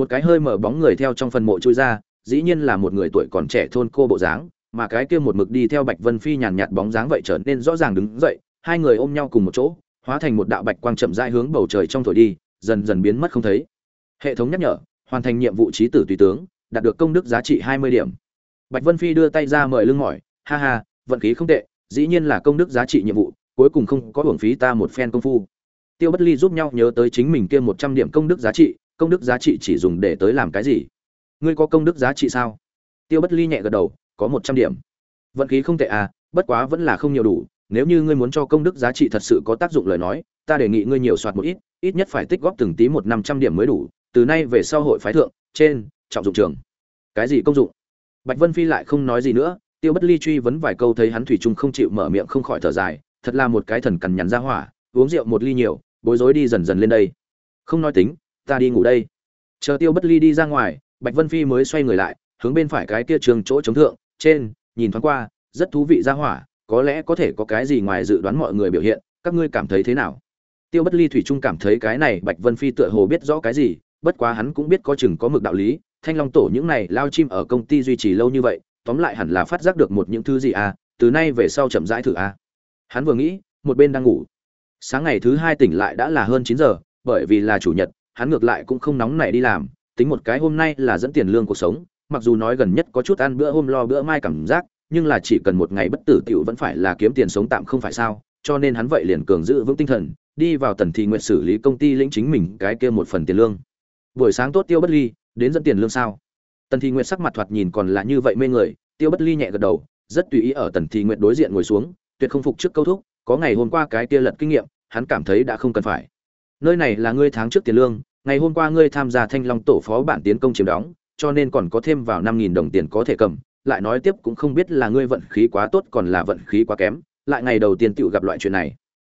một cái hơi mở bóng người theo trong phần mộ trôi ra, dĩ nhiên là một người tuổi còn trẻ thôn cô bộ dáng, mà cái kia một mực đi theo bạch vân phi nhàn nhạt bóng dáng vậy trở nên rõ ràng đứng dậy, hai người ôm nhau cùng một chỗ, hóa thành một đạo bạch quang chậm rãi hướng bầu trời trong thổi đi, dần dần biến mất không thấy. Hệ thống nhắc nhở, hoàn thành nhiệm vụ trí tử tùy tướng, đạt được công đức giá trị hai mươi điểm. Bạch vân phi đưa tay ra mời lưng mỏi, ha ha, vận khí không tệ, dĩ nhiên là công đức giá trị nhiệm vụ, cuối cùng không có hưởng phí ta một phen công phu. Tiêu bất ly giúp nhau nhớ tới chính mình kia một trăm điểm công đức giá trị công đức giá trị chỉ dùng để tới làm cái gì? Ngươi có công đức giá trị sao? Tiêu bất ly nhẹ gật đầu, có một trăm điểm. Vận khí không tệ à bất quá vẫn là không nhiều đủ. Nếu như ngươi muốn cho công đức giá trị thật sự có tác dụng lời nói, ta đề nghị ngươi nhiều soạt một ít ít nhất phải tích góp từng tí một năm trăm điểm mới đủ. Từ nay về sau hội phái thượng, trên, trọng dụng trường. Cái gì công dụng? Bạch vân phi lại không nói gì nữa. Tiêu bất ly truy vấn vài câu thấy hắn thủy chung không chịu mở miệng không khỏi thở dài. Thật là một cái thần cằn nhằn ra hỏa, uống rượu một ly nhiều, bối rối đi dần dần lên đây. Không nói tính ta đi ngủ đây. Chờ tiêu bất ly đi ra ngoài, bạch vân phi mới xoay người lại, hướng bên phải cái kia trường chỗ chống thượng, trên, nhìn thoáng qua, rất thú vị ra hỏa, có lẽ có thể có cái gì ngoài dự đoán mọi người biểu hiện, các ngươi cảm thấy thế nào? Tiêu bất ly thủy trung cảm thấy cái này bạch vân phi tựa hồ biết rõ cái gì, bất quá hắn cũng biết có chừng có mực đạo lý, thanh long tổ những này lao chim ở công ty duy trì lâu như vậy, tóm lại hẳn là phát giác được một những thứ gì à từ nay về sau chậm rãi thử à. Hắn vừa nghĩ, một bên đang ngủ. Sáng ngày thứ hai tỉnh lại đã là hơn chín giờ, bởi vì là chủ nhật hắn ngược lại cũng không nóng nảy đi làm, tính một cái hôm nay là dẫn tiền lương cuộc sống, mặc dù nói gần nhất có chút ăn bữa hôm lo bữa mai cảm giác, nhưng là chỉ cần một ngày bất tử tiểu vẫn phải là kiếm tiền sống tạm không phải sao, cho nên hắn vậy liền cường giữ vững tinh thần, đi vào tần thị nguyện xử lý công ty lĩnh chính mình cái kia một phần tiền lương. Buổi sáng tốt tiêu bất ly, đến dẫn tiền lương sao? Tần thị nguyện sắc mặt thoạt nhìn còn là như vậy mê người, tiêu bất ly nhẹ gật đầu, rất tùy ý ở tần thị nguyện đối diện ngồi xuống, tuyệt không phục trước câu thúc, có ngày hôm qua cái kia lật kinh nghiệm, hắn cảm thấy đã không cần phải nơi này là ngươi tháng trước tiền lương, ngày hôm qua ngươi tham gia thanh long tổ phó bản tiến công chiếm đóng, cho nên còn có thêm vào năm nghìn đồng tiền có thể cầm. Lại nói tiếp cũng không biết là ngươi vận khí quá tốt còn là vận khí quá kém, lại ngày đầu tiên tự gặp loại chuyện này.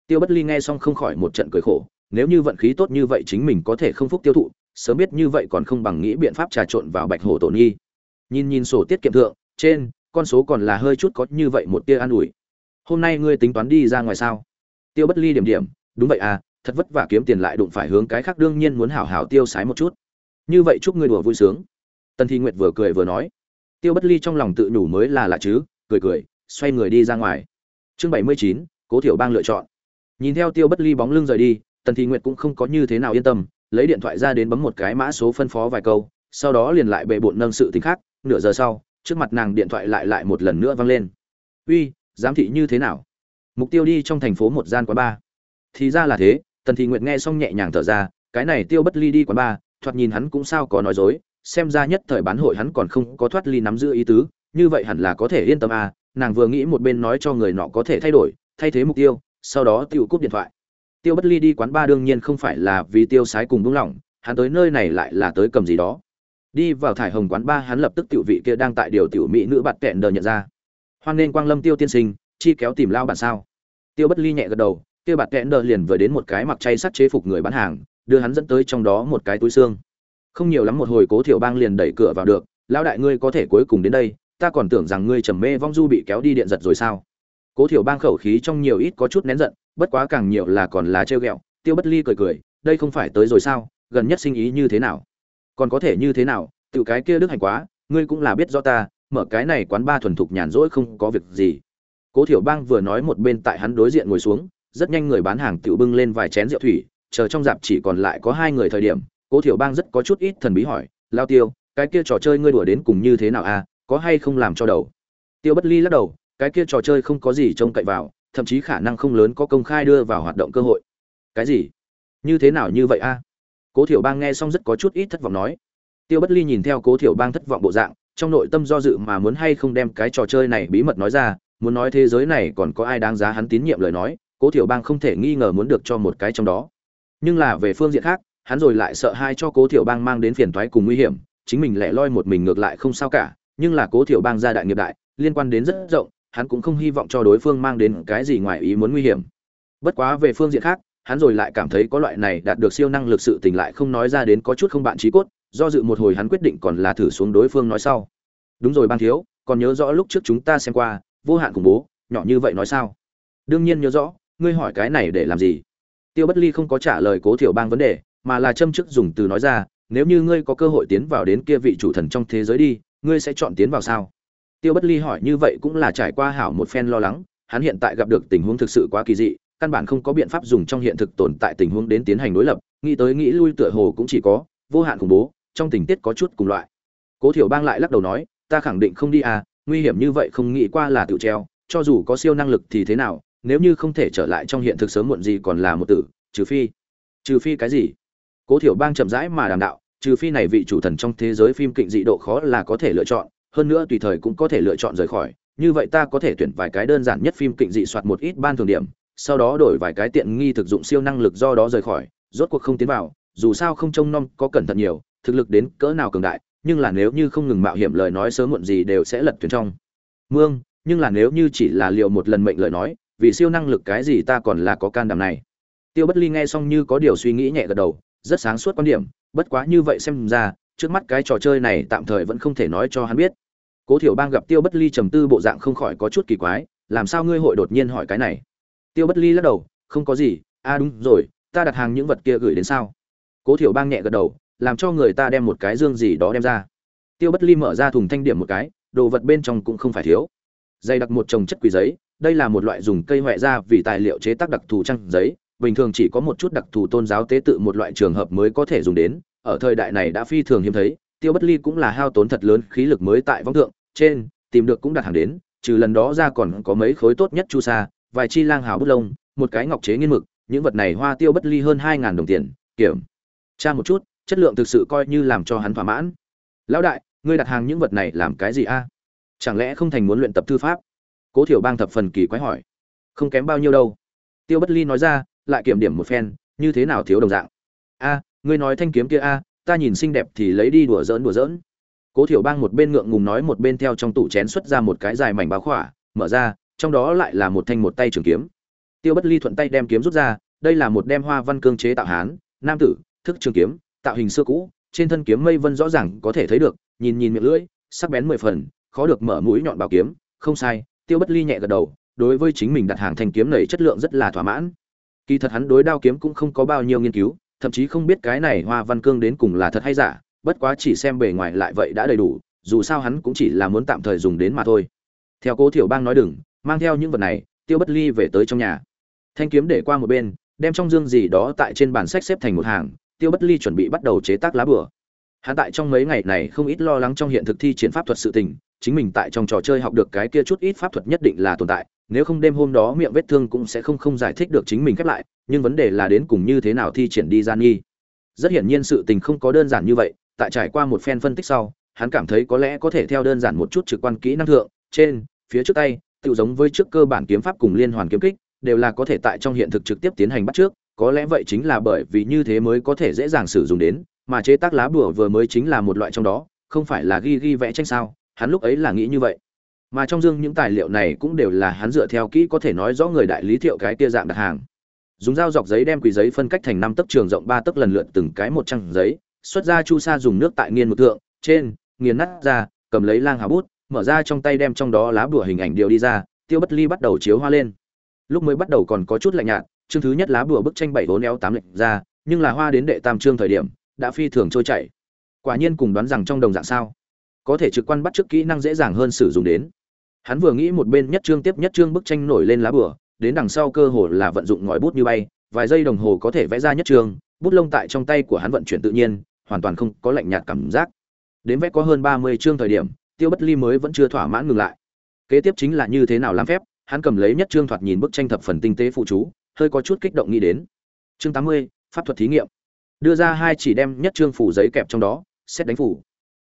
Tiêu bất ly nghe xong không khỏi một trận cười khổ, nếu như vận khí tốt như vậy chính mình có thể không phúc tiêu thụ, sớm biết như vậy còn không bằng nghĩ biện pháp trà trộn vào bạch hổ tổ nghi nhìn nhìn sổ tiết kiệm thượng, trên, con số còn là hơi chút có như vậy một tia an ủi. Hôm nay ngươi tính toán đi ra ngoài sao? Tiêu bất ly điểm điểm, đúng vậy à thật vất vả kiếm tiền lại đụng phải hướng cái khác đương nhiên muốn hảo hảo tiêu sái một chút. Như vậy chúc ngươi đùa vui sướng. Tần thi nguyệt vừa cười vừa nói. Tiêu bất ly trong lòng tự nhủ mới là lạ chứ, cười cười, xoay người đi ra ngoài. Chương bảy mươi chín, cố thiểu bang lựa chọn. Nhìn theo tiêu bất ly bóng lưng rời đi, tần thi nguyệt cũng không có như thế nào yên tâm, lấy điện thoại ra đến bấm một cái mã số phân phó vài câu, sau đó liền lại bệ bộn nâng sự tính khác, nửa giờ sau, trước mặt nàng điện thoại lại lại một lần nữa vang lên. Uy, giám thị như thế nào? Mục tiêu đi trong thành phố một gian quán bar. Thì ra là thế tần thị nguyệt nghe xong nhẹ nhàng thở ra, cái này tiêu bất ly đi quán ba, thoạt nhìn hắn cũng sao có nói dối, xem ra nhất thời bán hội hắn còn không có thoát ly nắm giữ ý tứ, như vậy hẳn là có thể yên tâm à nàng vừa nghĩ một bên nói cho người nọ có thể thay đổi, thay thế mục tiêu, sau đó tiêu cúp điện thoại. Tiêu bất ly đi quán ba đương nhiên không phải là vì tiêu sái cùng đúng lòng, hắn tới nơi này lại là tới cầm gì đó. Đi vào thải hồng quán ba hắn lập tức tiểu vị kia đang tại điều tiểu mỹ nữ bạt kẹn đờ nhận ra. Hoan nên quang lâm tiêu tiên sinh, chi kéo tìm lao bản sao? Tiêu bất ly nhẹ gật đầu kia bạt Kẽn đờ liền vừa đến một cái mặc chay sắt chế phục người bán hàng, đưa hắn dẫn tới trong đó một cái túi xương. Không nhiều lắm một hồi cố thiểu bang liền đẩy cửa vào được, lão đại ngươi có thể cuối cùng đến đây, ta còn tưởng rằng ngươi trầm mê vong du bị kéo đi điện giật rồi sao? Cố thiểu bang khẩu khí trong nhiều ít có chút nén giận, bất quá càng nhiều là còn là trêu ghẹo, tiêu bất ly cười cười, đây không phải tới rồi sao, gần nhất sinh ý như thế nào? Còn có thể như thế nào tự cái kia đức hành quá, ngươi cũng là biết rõ ta, mở cái này quán ba thuần thục nhàn rỗi không có việc gì. Cố thiểu bang vừa nói một bên tại hắn đối diện ngồi xuống rất nhanh người bán hàng tự bưng lên vài chén rượu thủy, chờ trong dạp chỉ còn lại có hai người thời điểm, cố thiểu bang rất có chút ít thần bí hỏi, lao tiêu, cái kia trò chơi ngươi đùa đến cùng như thế nào à có hay không làm cho đầu? Tiêu bất ly lắc đầu, cái kia trò chơi không có gì trông cậy vào, thậm chí khả năng không lớn có công khai đưa vào hoạt động cơ hội. Cái gì? Như thế nào như vậy a à? cố thiểu bang nghe xong rất có chút ít thất vọng nói. Tiêu bất ly nhìn theo cố thiểu bang thất vọng bộ dạng, trong nội tâm do dự mà muốn hay không đem cái trò chơi này bí mật nói ra, muốn nói thế giới này còn có ai đáng giá hắn tín nhiệm lời nói cố thiểu bang không thể nghi ngờ muốn được cho một cái trong đó. Nhưng là về phương diện khác, hắn rồi lại sợ hai cho cố thiểu bang mang đến phiền toái cùng nguy hiểm, chính mình lẻ loi một mình ngược lại không sao cả, nhưng là cố thiểu bang gia đại nghiệp đại, liên quan đến rất rộng, hắn cũng không hy vọng cho đối phương mang đến cái gì ngoài ý muốn nguy hiểm. Bất quá về phương diện khác, hắn rồi lại cảm thấy có loại này đạt được siêu năng lực sự tình lại không nói ra đến có chút không bạn trí cốt, do dự một hồi hắn quyết định còn là thử xuống đối phương nói sau. Đúng rồi ban thiếu, còn nhớ rõ lúc trước chúng ta xem qua, vô hạn khủng bố, nhỏ như vậy nói sao? Đương nhiên nhớ rõ ngươi hỏi cái này để làm gì? Tiêu bất ly không có trả lời cố thiểu bang vấn đề, mà là châm chức dùng từ nói ra, nếu như ngươi có cơ hội tiến vào đến kia vị chủ thần trong thế giới đi, ngươi sẽ chọn tiến vào sao? Tiêu bất ly hỏi như vậy cũng là trải qua hảo một phen lo lắng, hắn hiện tại gặp được tình huống thực sự quá kỳ dị, căn bản không có biện pháp dùng trong hiện thực tồn tại tình huống đến tiến hành đối lập, nghĩ tới nghĩ lui tựa hồ cũng chỉ có vô hạn khủng bố, trong tình tiết có chút cùng loại. Cố thiểu bang lại lắc đầu nói, ta khẳng định không đi à nguy hiểm như vậy không nghĩ qua là tự treo, cho dù có siêu năng lực thì thế nào nếu như không thể trở lại trong hiện thực sớm muộn gì còn là một tử, trừ phi trừ phi cái gì? Cố thiểu bang chậm rãi mà đàm đạo, trừ phi này vị chủ thần trong thế giới phim kịnh dị độ khó là có thể lựa chọn, hơn nữa tùy thời cũng có thể lựa chọn rời khỏi, như vậy ta có thể tuyển vài cái đơn giản nhất phim kịnh dị soạt một ít ban thường điểm, sau đó đổi vài cái tiện nghi thực dụng siêu năng lực do đó rời khỏi, rốt cuộc không tiến vào, dù sao không trông nom có cẩn thận nhiều, thực lực đến cỡ nào cường đại, nhưng là nếu như không ngừng mạo hiểm lời nói sớm muộn gì đều sẽ lật thuyền trong. Mương, nhưng là nếu như chỉ là liệu một lần mệnh lời nói vì siêu năng lực cái gì ta còn là có can đảm này? Tiêu bất ly nghe xong như có điều suy nghĩ nhẹ gật đầu, rất sáng suốt quan điểm, bất quá như vậy xem ra, trước mắt cái trò chơi này tạm thời vẫn không thể nói cho hắn biết. Cố thiểu bang gặp tiêu bất ly trầm tư bộ dạng không khỏi có chút kỳ quái, làm sao ngươi hội đột nhiên hỏi cái này? Tiêu bất ly lắc đầu, không có gì a à đúng rồi, ta đặt hàng những vật kia gửi đến sao? Cố thiểu bang nhẹ gật đầu, làm cho người ta đem một cái dương gì đó đem ra. Tiêu bất ly mở ra thùng thanh điểm một cái, đồ vật bên trong cũng không phải thiếu. Dày đặc một chồng chất quỷ giấy đây là một loại dùng cây hoẹ ra vì tài liệu chế tác đặc thù trang giấy, bình thường chỉ có một chút đặc thù tôn giáo tế tự một loại trường hợp mới có thể dùng đến. Ở thời đại này đã phi thường hiếm thấy, tiêu bất ly cũng là hao tốn thật lớn khí lực mới tại võng thượng, trên, tìm được cũng đặt hàng đến, trừ lần đó ra còn có mấy khối tốt nhất chu sa, vài chi lang hào bút lông, một cái ngọc chế nghiên mực, những vật này hoa tiêu bất ly hơn hai ngàn đồng tiền, kiểm tra một chút, chất lượng thực sự coi như làm cho hắn thỏa mãn. Lão đại, ngươi đặt hàng những vật này làm cái gì a? Chẳng lẽ không thành muốn luyện tập thư pháp? Cố thiểu bang thập phần kỳ quái hỏi. Không kém bao nhiêu đâu. Tiêu bất ly nói ra, lại kiểm điểm một phen, như thế nào thiếu đồng dạng? A, ngươi nói thanh kiếm kia a, ta nhìn xinh đẹp thì lấy đi đùa giỡn đùa giỡn. Cố thiểu bang một bên ngượng ngùng nói một bên theo trong tủ chén xuất ra một cái dài mảnh báo khỏa, mở ra, trong đó lại là một thanh một tay trường kiếm. Tiêu bất ly thuận tay đem kiếm rút ra, đây là một đem hoa văn cương chế tạo hán, nam tử, thức trường kiếm, tạo hình xưa cũ, trên thân kiếm mây vân rõ ràng có thể thấy được, nhìn nhìn miệng lưỡi, sắc bén mười phần, khó được mở mũi nhọn bảo kiếm, không sai tiêu bất ly nhẹ gật đầu, đối với chính mình đặt hàng thanh kiếm này chất lượng rất là thỏa mãn. Kỳ thật hắn đối đao kiếm cũng không có bao nhiêu nghiên cứu, thậm chí không biết cái này hoa văn cương đến cùng là thật hay giả, bất quá chỉ xem bề ngoài lại vậy đã đầy đủ, dù sao hắn cũng chỉ là muốn tạm thời dùng đến mà thôi. Theo cố thiểu bang nói đừng, mang theo những vật này, tiêu bất ly về tới trong nhà. Thanh kiếm để qua một bên, đem trong dương gì đó tại trên bàn sách xếp thành một hàng, tiêu bất ly chuẩn bị bắt đầu chế tác lá bừa. hắn tại trong mấy ngày này không ít lo lắng trong hiện thực thi triển pháp thuật sự tình chính mình tại trong trò chơi học được cái kia chút ít pháp thuật nhất định là tồn tại, nếu không đêm hôm đó miệng vết thương cũng sẽ không không giải thích được chính mình khép lại, nhưng vấn đề là đến cùng như thế nào thi triển đi gian nghi. Rất hiển nhiên sự tình không có đơn giản như vậy, tại trải qua một phen phân tích sau, hắn cảm thấy có lẽ có thể theo đơn giản một chút trực quan kỹ năng thượng, trên, phía trước tay tự giống với trước cơ bản kiếm pháp cùng liên hoàn kiếm kích, đều là có thể tại trong hiện thực trực tiếp tiến hành bắt trước, có lẽ vậy chính là bởi vì như thế mới có thể dễ dàng sử dụng đến, mà chế tác lá bùa vừa mới chính là một loại trong đó, không phải là ghi ghi vẽ tranh sao? Hắn lúc ấy là nghĩ như vậy. Mà trong dương những tài liệu này cũng đều là hắn dựa theo kỹ có thể nói rõ người đại lý thiệu cái kia dạng đặt hàng. Dùng dao dọc giấy đem quỳ giấy phân cách thành năm tấc trường rộng ba tấc lần lượt từng cái một trang giấy, xuất ra chu sa dùng nước tại nghiên một thượng, trên, nghiền nát ra, cầm lấy lang hào bút, mở ra trong tay đem trong đó lá bùa hình ảnh điều đi ra, tiêu bất ly bắt đầu chiếu hoa lên. Lúc mới bắt đầu còn có chút lạnh nhạt, chương thứ nhất lá bùa bức tranh bảy vốn éo tám lệnh ra, nhưng là hoa đến đệ tam chương thời điểm, đã phi thường trôi chảy. Quả nhiên cùng đoán rằng trong đồng dạng sao có thể trực quan bắt trước kỹ năng dễ dàng hơn sử dụng đến. Hắn vừa nghĩ một bên nhất chương tiếp nhất chương bức tranh nổi lên lá bùa, đến đằng sau cơ hồ là vận dụng ngòi bút như bay, vài giây đồng hồ có thể vẽ ra nhất chương bút lông tại trong tay của hắn vận chuyển tự nhiên, hoàn toàn không có lạnh nhạt cảm giác. Đến vẽ có hơn ba mươi chương thời điểm, tiêu bất ly mới vẫn chưa thỏa mãn ngừng lại. Kế tiếp chính là như thế nào làm phép, hắn cầm lấy nhất chương thoạt nhìn bức tranh thập phần tinh tế phụ chú, hơi có chút kích động nghĩ đến. Chương tám mươi, pháp thuật thí nghiệm. Đưa ra hai chỉ đem nhất chương phủ giấy kẹp trong đó, xét đánh phủ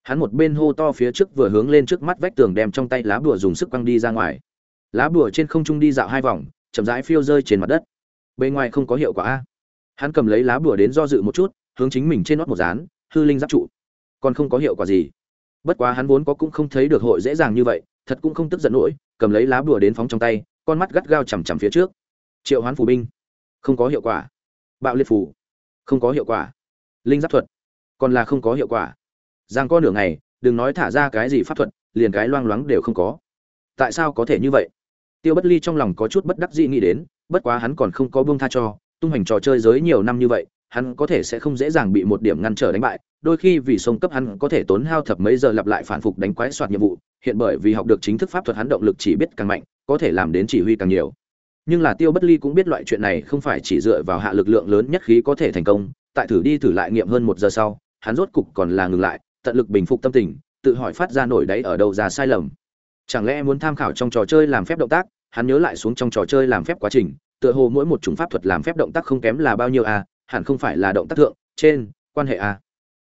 hắn một bên hô to phía trước vừa hướng lên trước mắt vách tường đem trong tay lá bùa dùng sức quăng đi ra ngoài. Lá bùa trên không trung đi dạo hai vòng, chậm rãi phiêu rơi trên mặt đất. Bên ngoài không có hiệu quả. A hắn cầm lấy lá bùa đến do dự một chút, hướng chính mình trên nót một dán, hư linh giáp trụ. Còn không có hiệu quả gì. Bất quá hắn vốn có cũng không thấy được hội dễ dàng như vậy, thật cũng không tức giận nổi, cầm lấy lá bùa đến phóng trong tay, con mắt gắt gao chằm chằm phía trước. Triệu hoán phù binh. Không có hiệu quả. Bạo liệt phù không có hiệu quả. Linh giáp thuật. Còn là không có hiệu quả giang có nửa ngày, đừng nói thả ra cái gì pháp thuật, liền cái loang loáng đều không có. Tại sao có thể như vậy? Tiêu bất ly trong lòng có chút bất đắc dĩ nghĩ đến, bất quá hắn còn không có buông tha cho, tung hành trò chơi giới nhiều năm như vậy, hắn có thể sẽ không dễ dàng bị một điểm ngăn trở đánh bại, đôi khi vì sông cấp hắn có thể tốn hao thập mấy giờ lặp lại phản phục đánh quái soạt nhiệm vụ, hiện bởi vì học được chính thức pháp thuật hắn động lực chỉ biết càng mạnh, có thể làm đến chỉ huy càng nhiều. Nhưng là tiêu bất ly cũng biết loại chuyện này không phải chỉ dựa vào hạ lực lượng lớn nhất khí có thể thành công, tại thử đi thử lại nghiệm hơn một giờ sau, hắn rốt cục còn là ngừng lại tận lực bình phục tâm tình, tự hỏi phát ra nổi đáy ở đâu ra sai lầm. Chẳng lẽ muốn tham khảo trong trò chơi làm phép động tác, hắn nhớ lại xuống trong trò chơi làm phép quá trình, tựa hồ mỗi một chủng pháp thuật làm phép động tác không kém là bao nhiêu a hẳn không phải là động tác thượng, trên, quan hệ a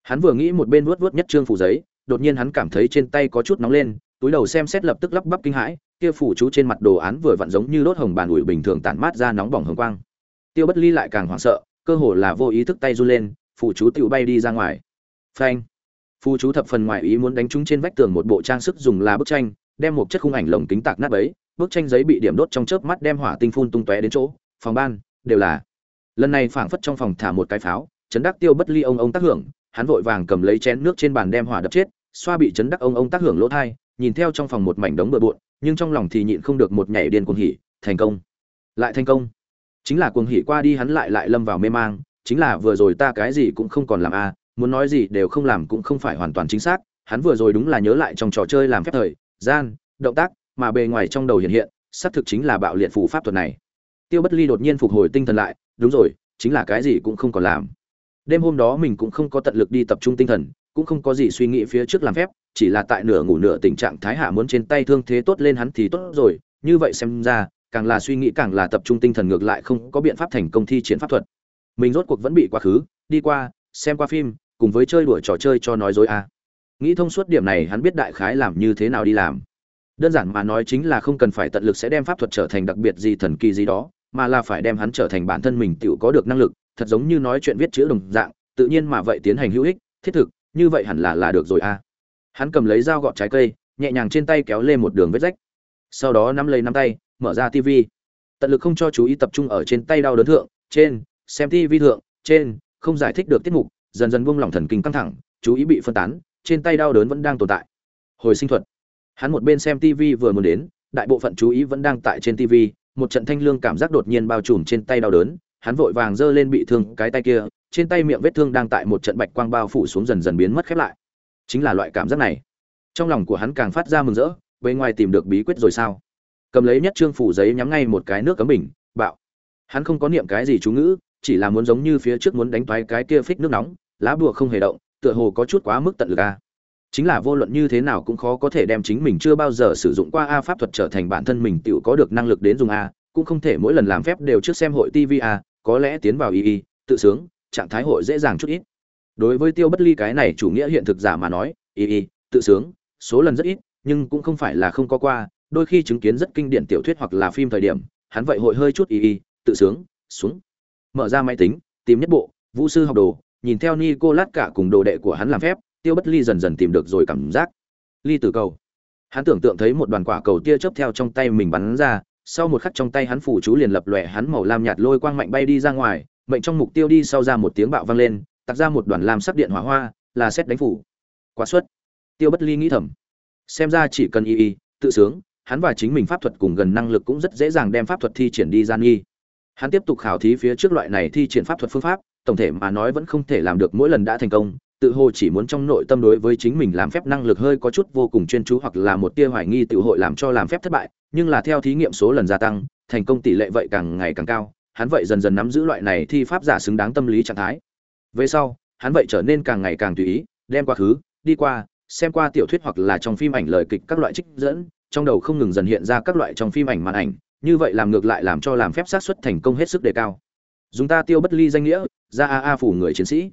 hắn vừa nghĩ một bên vuốt vuốt nhất trương phủ giấy, đột nhiên hắn cảm thấy trên tay có chút nóng lên, túi đầu xem xét lập tức lắp bắp kinh hãi, kia phủ chú trên mặt đồ án vừa vặn giống như đốt hồng bàn ủi bình thường tản mát ra nóng bỏng hồng quang. Tiêu bất ly lại càng hoảng sợ, cơ hồ là vô ý thức tay run lên, phủ chú tự bay đi ra ngoài. Phanh. Phu chú thập phần ngoài ý muốn đánh trúng trên vách tường một bộ trang sức dùng là bức tranh, đem một chất khung ảnh lồng kính tạc nát ấy bức tranh giấy bị điểm đốt trong chớp mắt đem hỏa tinh phun tung tóe đến chỗ, phòng ban, đều là. Lần này phảng phất trong phòng thả một cái pháo chấn đắc tiêu bất ly ông ông tác hưởng, hắn vội vàng cầm lấy chén nước trên bàn đem hỏa đập chết, xoa bị chấn đắc ông ông tác hưởng lỗ thai, nhìn theo trong phòng một mảnh đống bừa bộn, nhưng trong lòng thì nhịn không được một nhảy điên cuồng hỉ, thành công! Lại thành công! Chính là cuồng hỉ qua đi hắn lại lại lâm vào mê mang, chính là vừa rồi ta cái gì cũng không còn làm a muốn nói gì đều không làm cũng không phải hoàn toàn chính xác, hắn vừa rồi đúng là nhớ lại trong trò chơi làm phép thời, gian, động tác, mà bề ngoài trong đầu hiện hiện, xác thực chính là bạo liệt phù pháp thuật này. Tiêu bất ly đột nhiên phục hồi tinh thần lại, đúng rồi, chính là cái gì cũng không còn làm. Đêm hôm đó mình cũng không có tận lực đi tập trung tinh thần, cũng không có gì suy nghĩ phía trước làm phép, chỉ là tại nửa ngủ nửa tình trạng thái hạ muốn trên tay thương thế tốt lên hắn thì tốt rồi, như vậy xem ra, càng là suy nghĩ càng là tập trung tinh thần ngược lại không có biện pháp thành công thi triển pháp thuật. Mình rốt cuộc vẫn bị quá khứ, đi qua, xem qua phim cùng với chơi đùa trò chơi cho nói dối à. nghĩ thông suốt điểm này, hắn biết đại khái làm như thế nào đi làm. Đơn giản mà nói chính là không cần phải tận lực sẽ đem pháp thuật trở thành đặc biệt gì thần kỳ gì đó, mà là phải đem hắn trở thành bản thân mình tự có được năng lực, thật giống như nói chuyện viết chữ đồng dạng, tự nhiên mà vậy tiến hành hữu ích, thiết thực, như vậy hẳn là là được rồi a hắn cầm lấy dao gọt trái cây, nhẹ nhàng trên tay kéo lên một đường vết rách. Sau đó nắm lấy nắm tay, mở ra tv tận lực không cho chú ý tập trung ở trên tay đau đớn thượng, trên, xem tv thượng, trên, không giải thích được tiết mục dần dần buông lỏng thần kinh căng thẳng, chú ý bị phân tán, trên tay đau đớn vẫn đang tồn tại. Hồi sinh thuật. Hắn một bên xem tv vừa muốn đến, đại bộ phận chú ý vẫn đang tại trên tv một trận thanh lương cảm giác đột nhiên bao trùm trên tay đau đớn, hắn vội vàng giơ lên bị thương cái tay kia, trên tay miệng vết thương đang tại một trận bạch quang bao phủ xuống dần dần biến mất khép lại. Chính là loại cảm giác này. Trong lòng của hắn càng phát ra mừng rỡ, bên ngoài tìm được bí quyết rồi sao? Cầm lấy nhất trương phủ giấy nhắm ngay một cái nước cấm bình, bạo. Hắn không có niệm cái gì chú ngữ, chỉ là muốn giống như phía trước muốn đánh toái cái kia phích nước nóng lá bùa không hề động, tựa hồ có chút quá mức tận lực a. Chính là vô luận như thế nào cũng khó có thể đem chính mình chưa bao giờ sử dụng qua a pháp thuật trở thành bản thân mình tự có được năng lực đến dùng a, cũng không thể mỗi lần làm phép đều trước xem hội tv a, có lẽ tiến vào y y, tự sướng, trạng thái hội dễ dàng chút ít. Đối với tiêu bất ly cái này chủ nghĩa hiện thực giả mà nói, y y, tự sướng, số lần rất ít, nhưng cũng không phải là không có qua, đôi khi chứng kiến rất kinh điển tiểu thuyết hoặc là phim thời điểm, hắn vậy hội hơi chút y y, tự sướng, xuống. Mở ra máy tính, tìm nhất bộ, vũ sư học đồ nhìn theo nicolas cả cùng đồ đệ của hắn làm phép, tiêu bất ly dần dần tìm được rồi cảm giác. Ly từ cầu. Hắn tưởng tượng thấy một đoàn quả cầu tia chớp theo trong tay mình bắn ra, sau một khắc trong tay hắn phủ chú liền lập lòe hắn màu lam nhạt lôi quang mạnh bay đi ra ngoài, mệnh trong mục tiêu đi sau ra một tiếng bạo vang lên, tạc ra một đoàn lam sắc điện hỏa hoa, là xét đánh phủ. Quá suất tiêu bất ly nghĩ thầm. Xem ra chỉ cần y y, tự sướng, hắn và chính mình pháp thuật cùng gần năng lực cũng rất dễ dàng đem pháp thuật thi triển đi gian nghi. Hắn tiếp tục khảo thí phía trước loại này thi triển pháp thuật phương pháp tổng thể mà nói vẫn không thể làm được mỗi lần đã thành công, tự hồ chỉ muốn trong nội tâm đối với chính mình làm phép năng lực hơi có chút vô cùng chuyên chú hoặc là một tia hoài nghi tự hội làm cho làm phép thất bại, nhưng là theo thí nghiệm số lần gia tăng, thành công tỷ lệ vậy càng ngày càng cao, hắn vậy dần dần nắm giữ loại này thi pháp giả xứng đáng tâm lý trạng thái. Về sau, hắn vậy trở nên càng ngày càng tùy ý, đem quá khứ, đi qua, xem qua tiểu thuyết hoặc là trong phim ảnh lời kịch các loại trích dẫn, trong đầu không ngừng dần hiện ra các loại trong phim ảnh màn ảnh, như vậy làm ngược lại làm cho làm phép xác suất thành công hết sức đề cao dùng ta tiêu bất ly danh nghĩa, ra a a phủ người chiến sĩ.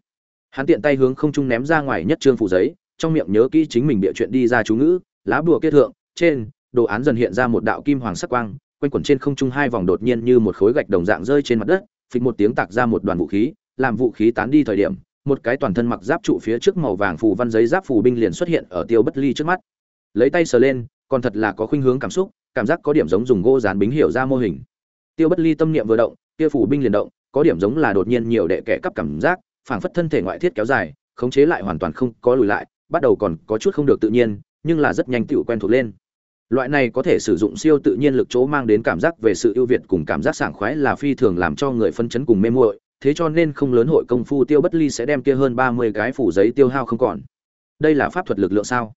Hắn tiện tay hướng không trung ném ra ngoài nhất trương phủ giấy, trong miệng nhớ kỹ chính mình bịa chuyện đi ra chú ngữ, lá bùa kết thượng, trên, đồ án dần hiện ra một đạo kim hoàng sắc quang, quanh quẩn trên không trung hai vòng đột nhiên như một khối gạch đồng dạng rơi trên mặt đất, phịch một tiếng tạc ra một đoàn vũ khí, làm vũ khí tán đi thời điểm, một cái toàn thân mặc giáp trụ phía trước màu vàng phù văn giấy giáp phù binh liền xuất hiện ở tiêu bất ly trước mắt. Lấy tay sờ lên, còn thật là có khuynh hướng cảm xúc, cảm giác có điểm giống dùng gỗ dán bính hiểu ra mô hình. Tiêu bất ly tâm niệm vừa động, kia phù binh liền động có điểm giống là đột nhiên nhiều đệ kẻ cắp cảm giác, phảng phất thân thể ngoại thiết kéo dài, khống chế lại hoàn toàn không có lùi lại, bắt đầu còn có chút không được tự nhiên, nhưng là rất nhanh tựu quen thuộc lên. Loại này có thể sử dụng siêu tự nhiên lực chỗ mang đến cảm giác về sự ưu việt cùng cảm giác sảng khoái là phi thường làm cho người phân chấn cùng mê muội, thế cho nên không lớn hội công phu tiêu bất ly sẽ đem kia hơn ba mươi cái phủ giấy tiêu hao không còn. Đây là pháp thuật lực lượng sao?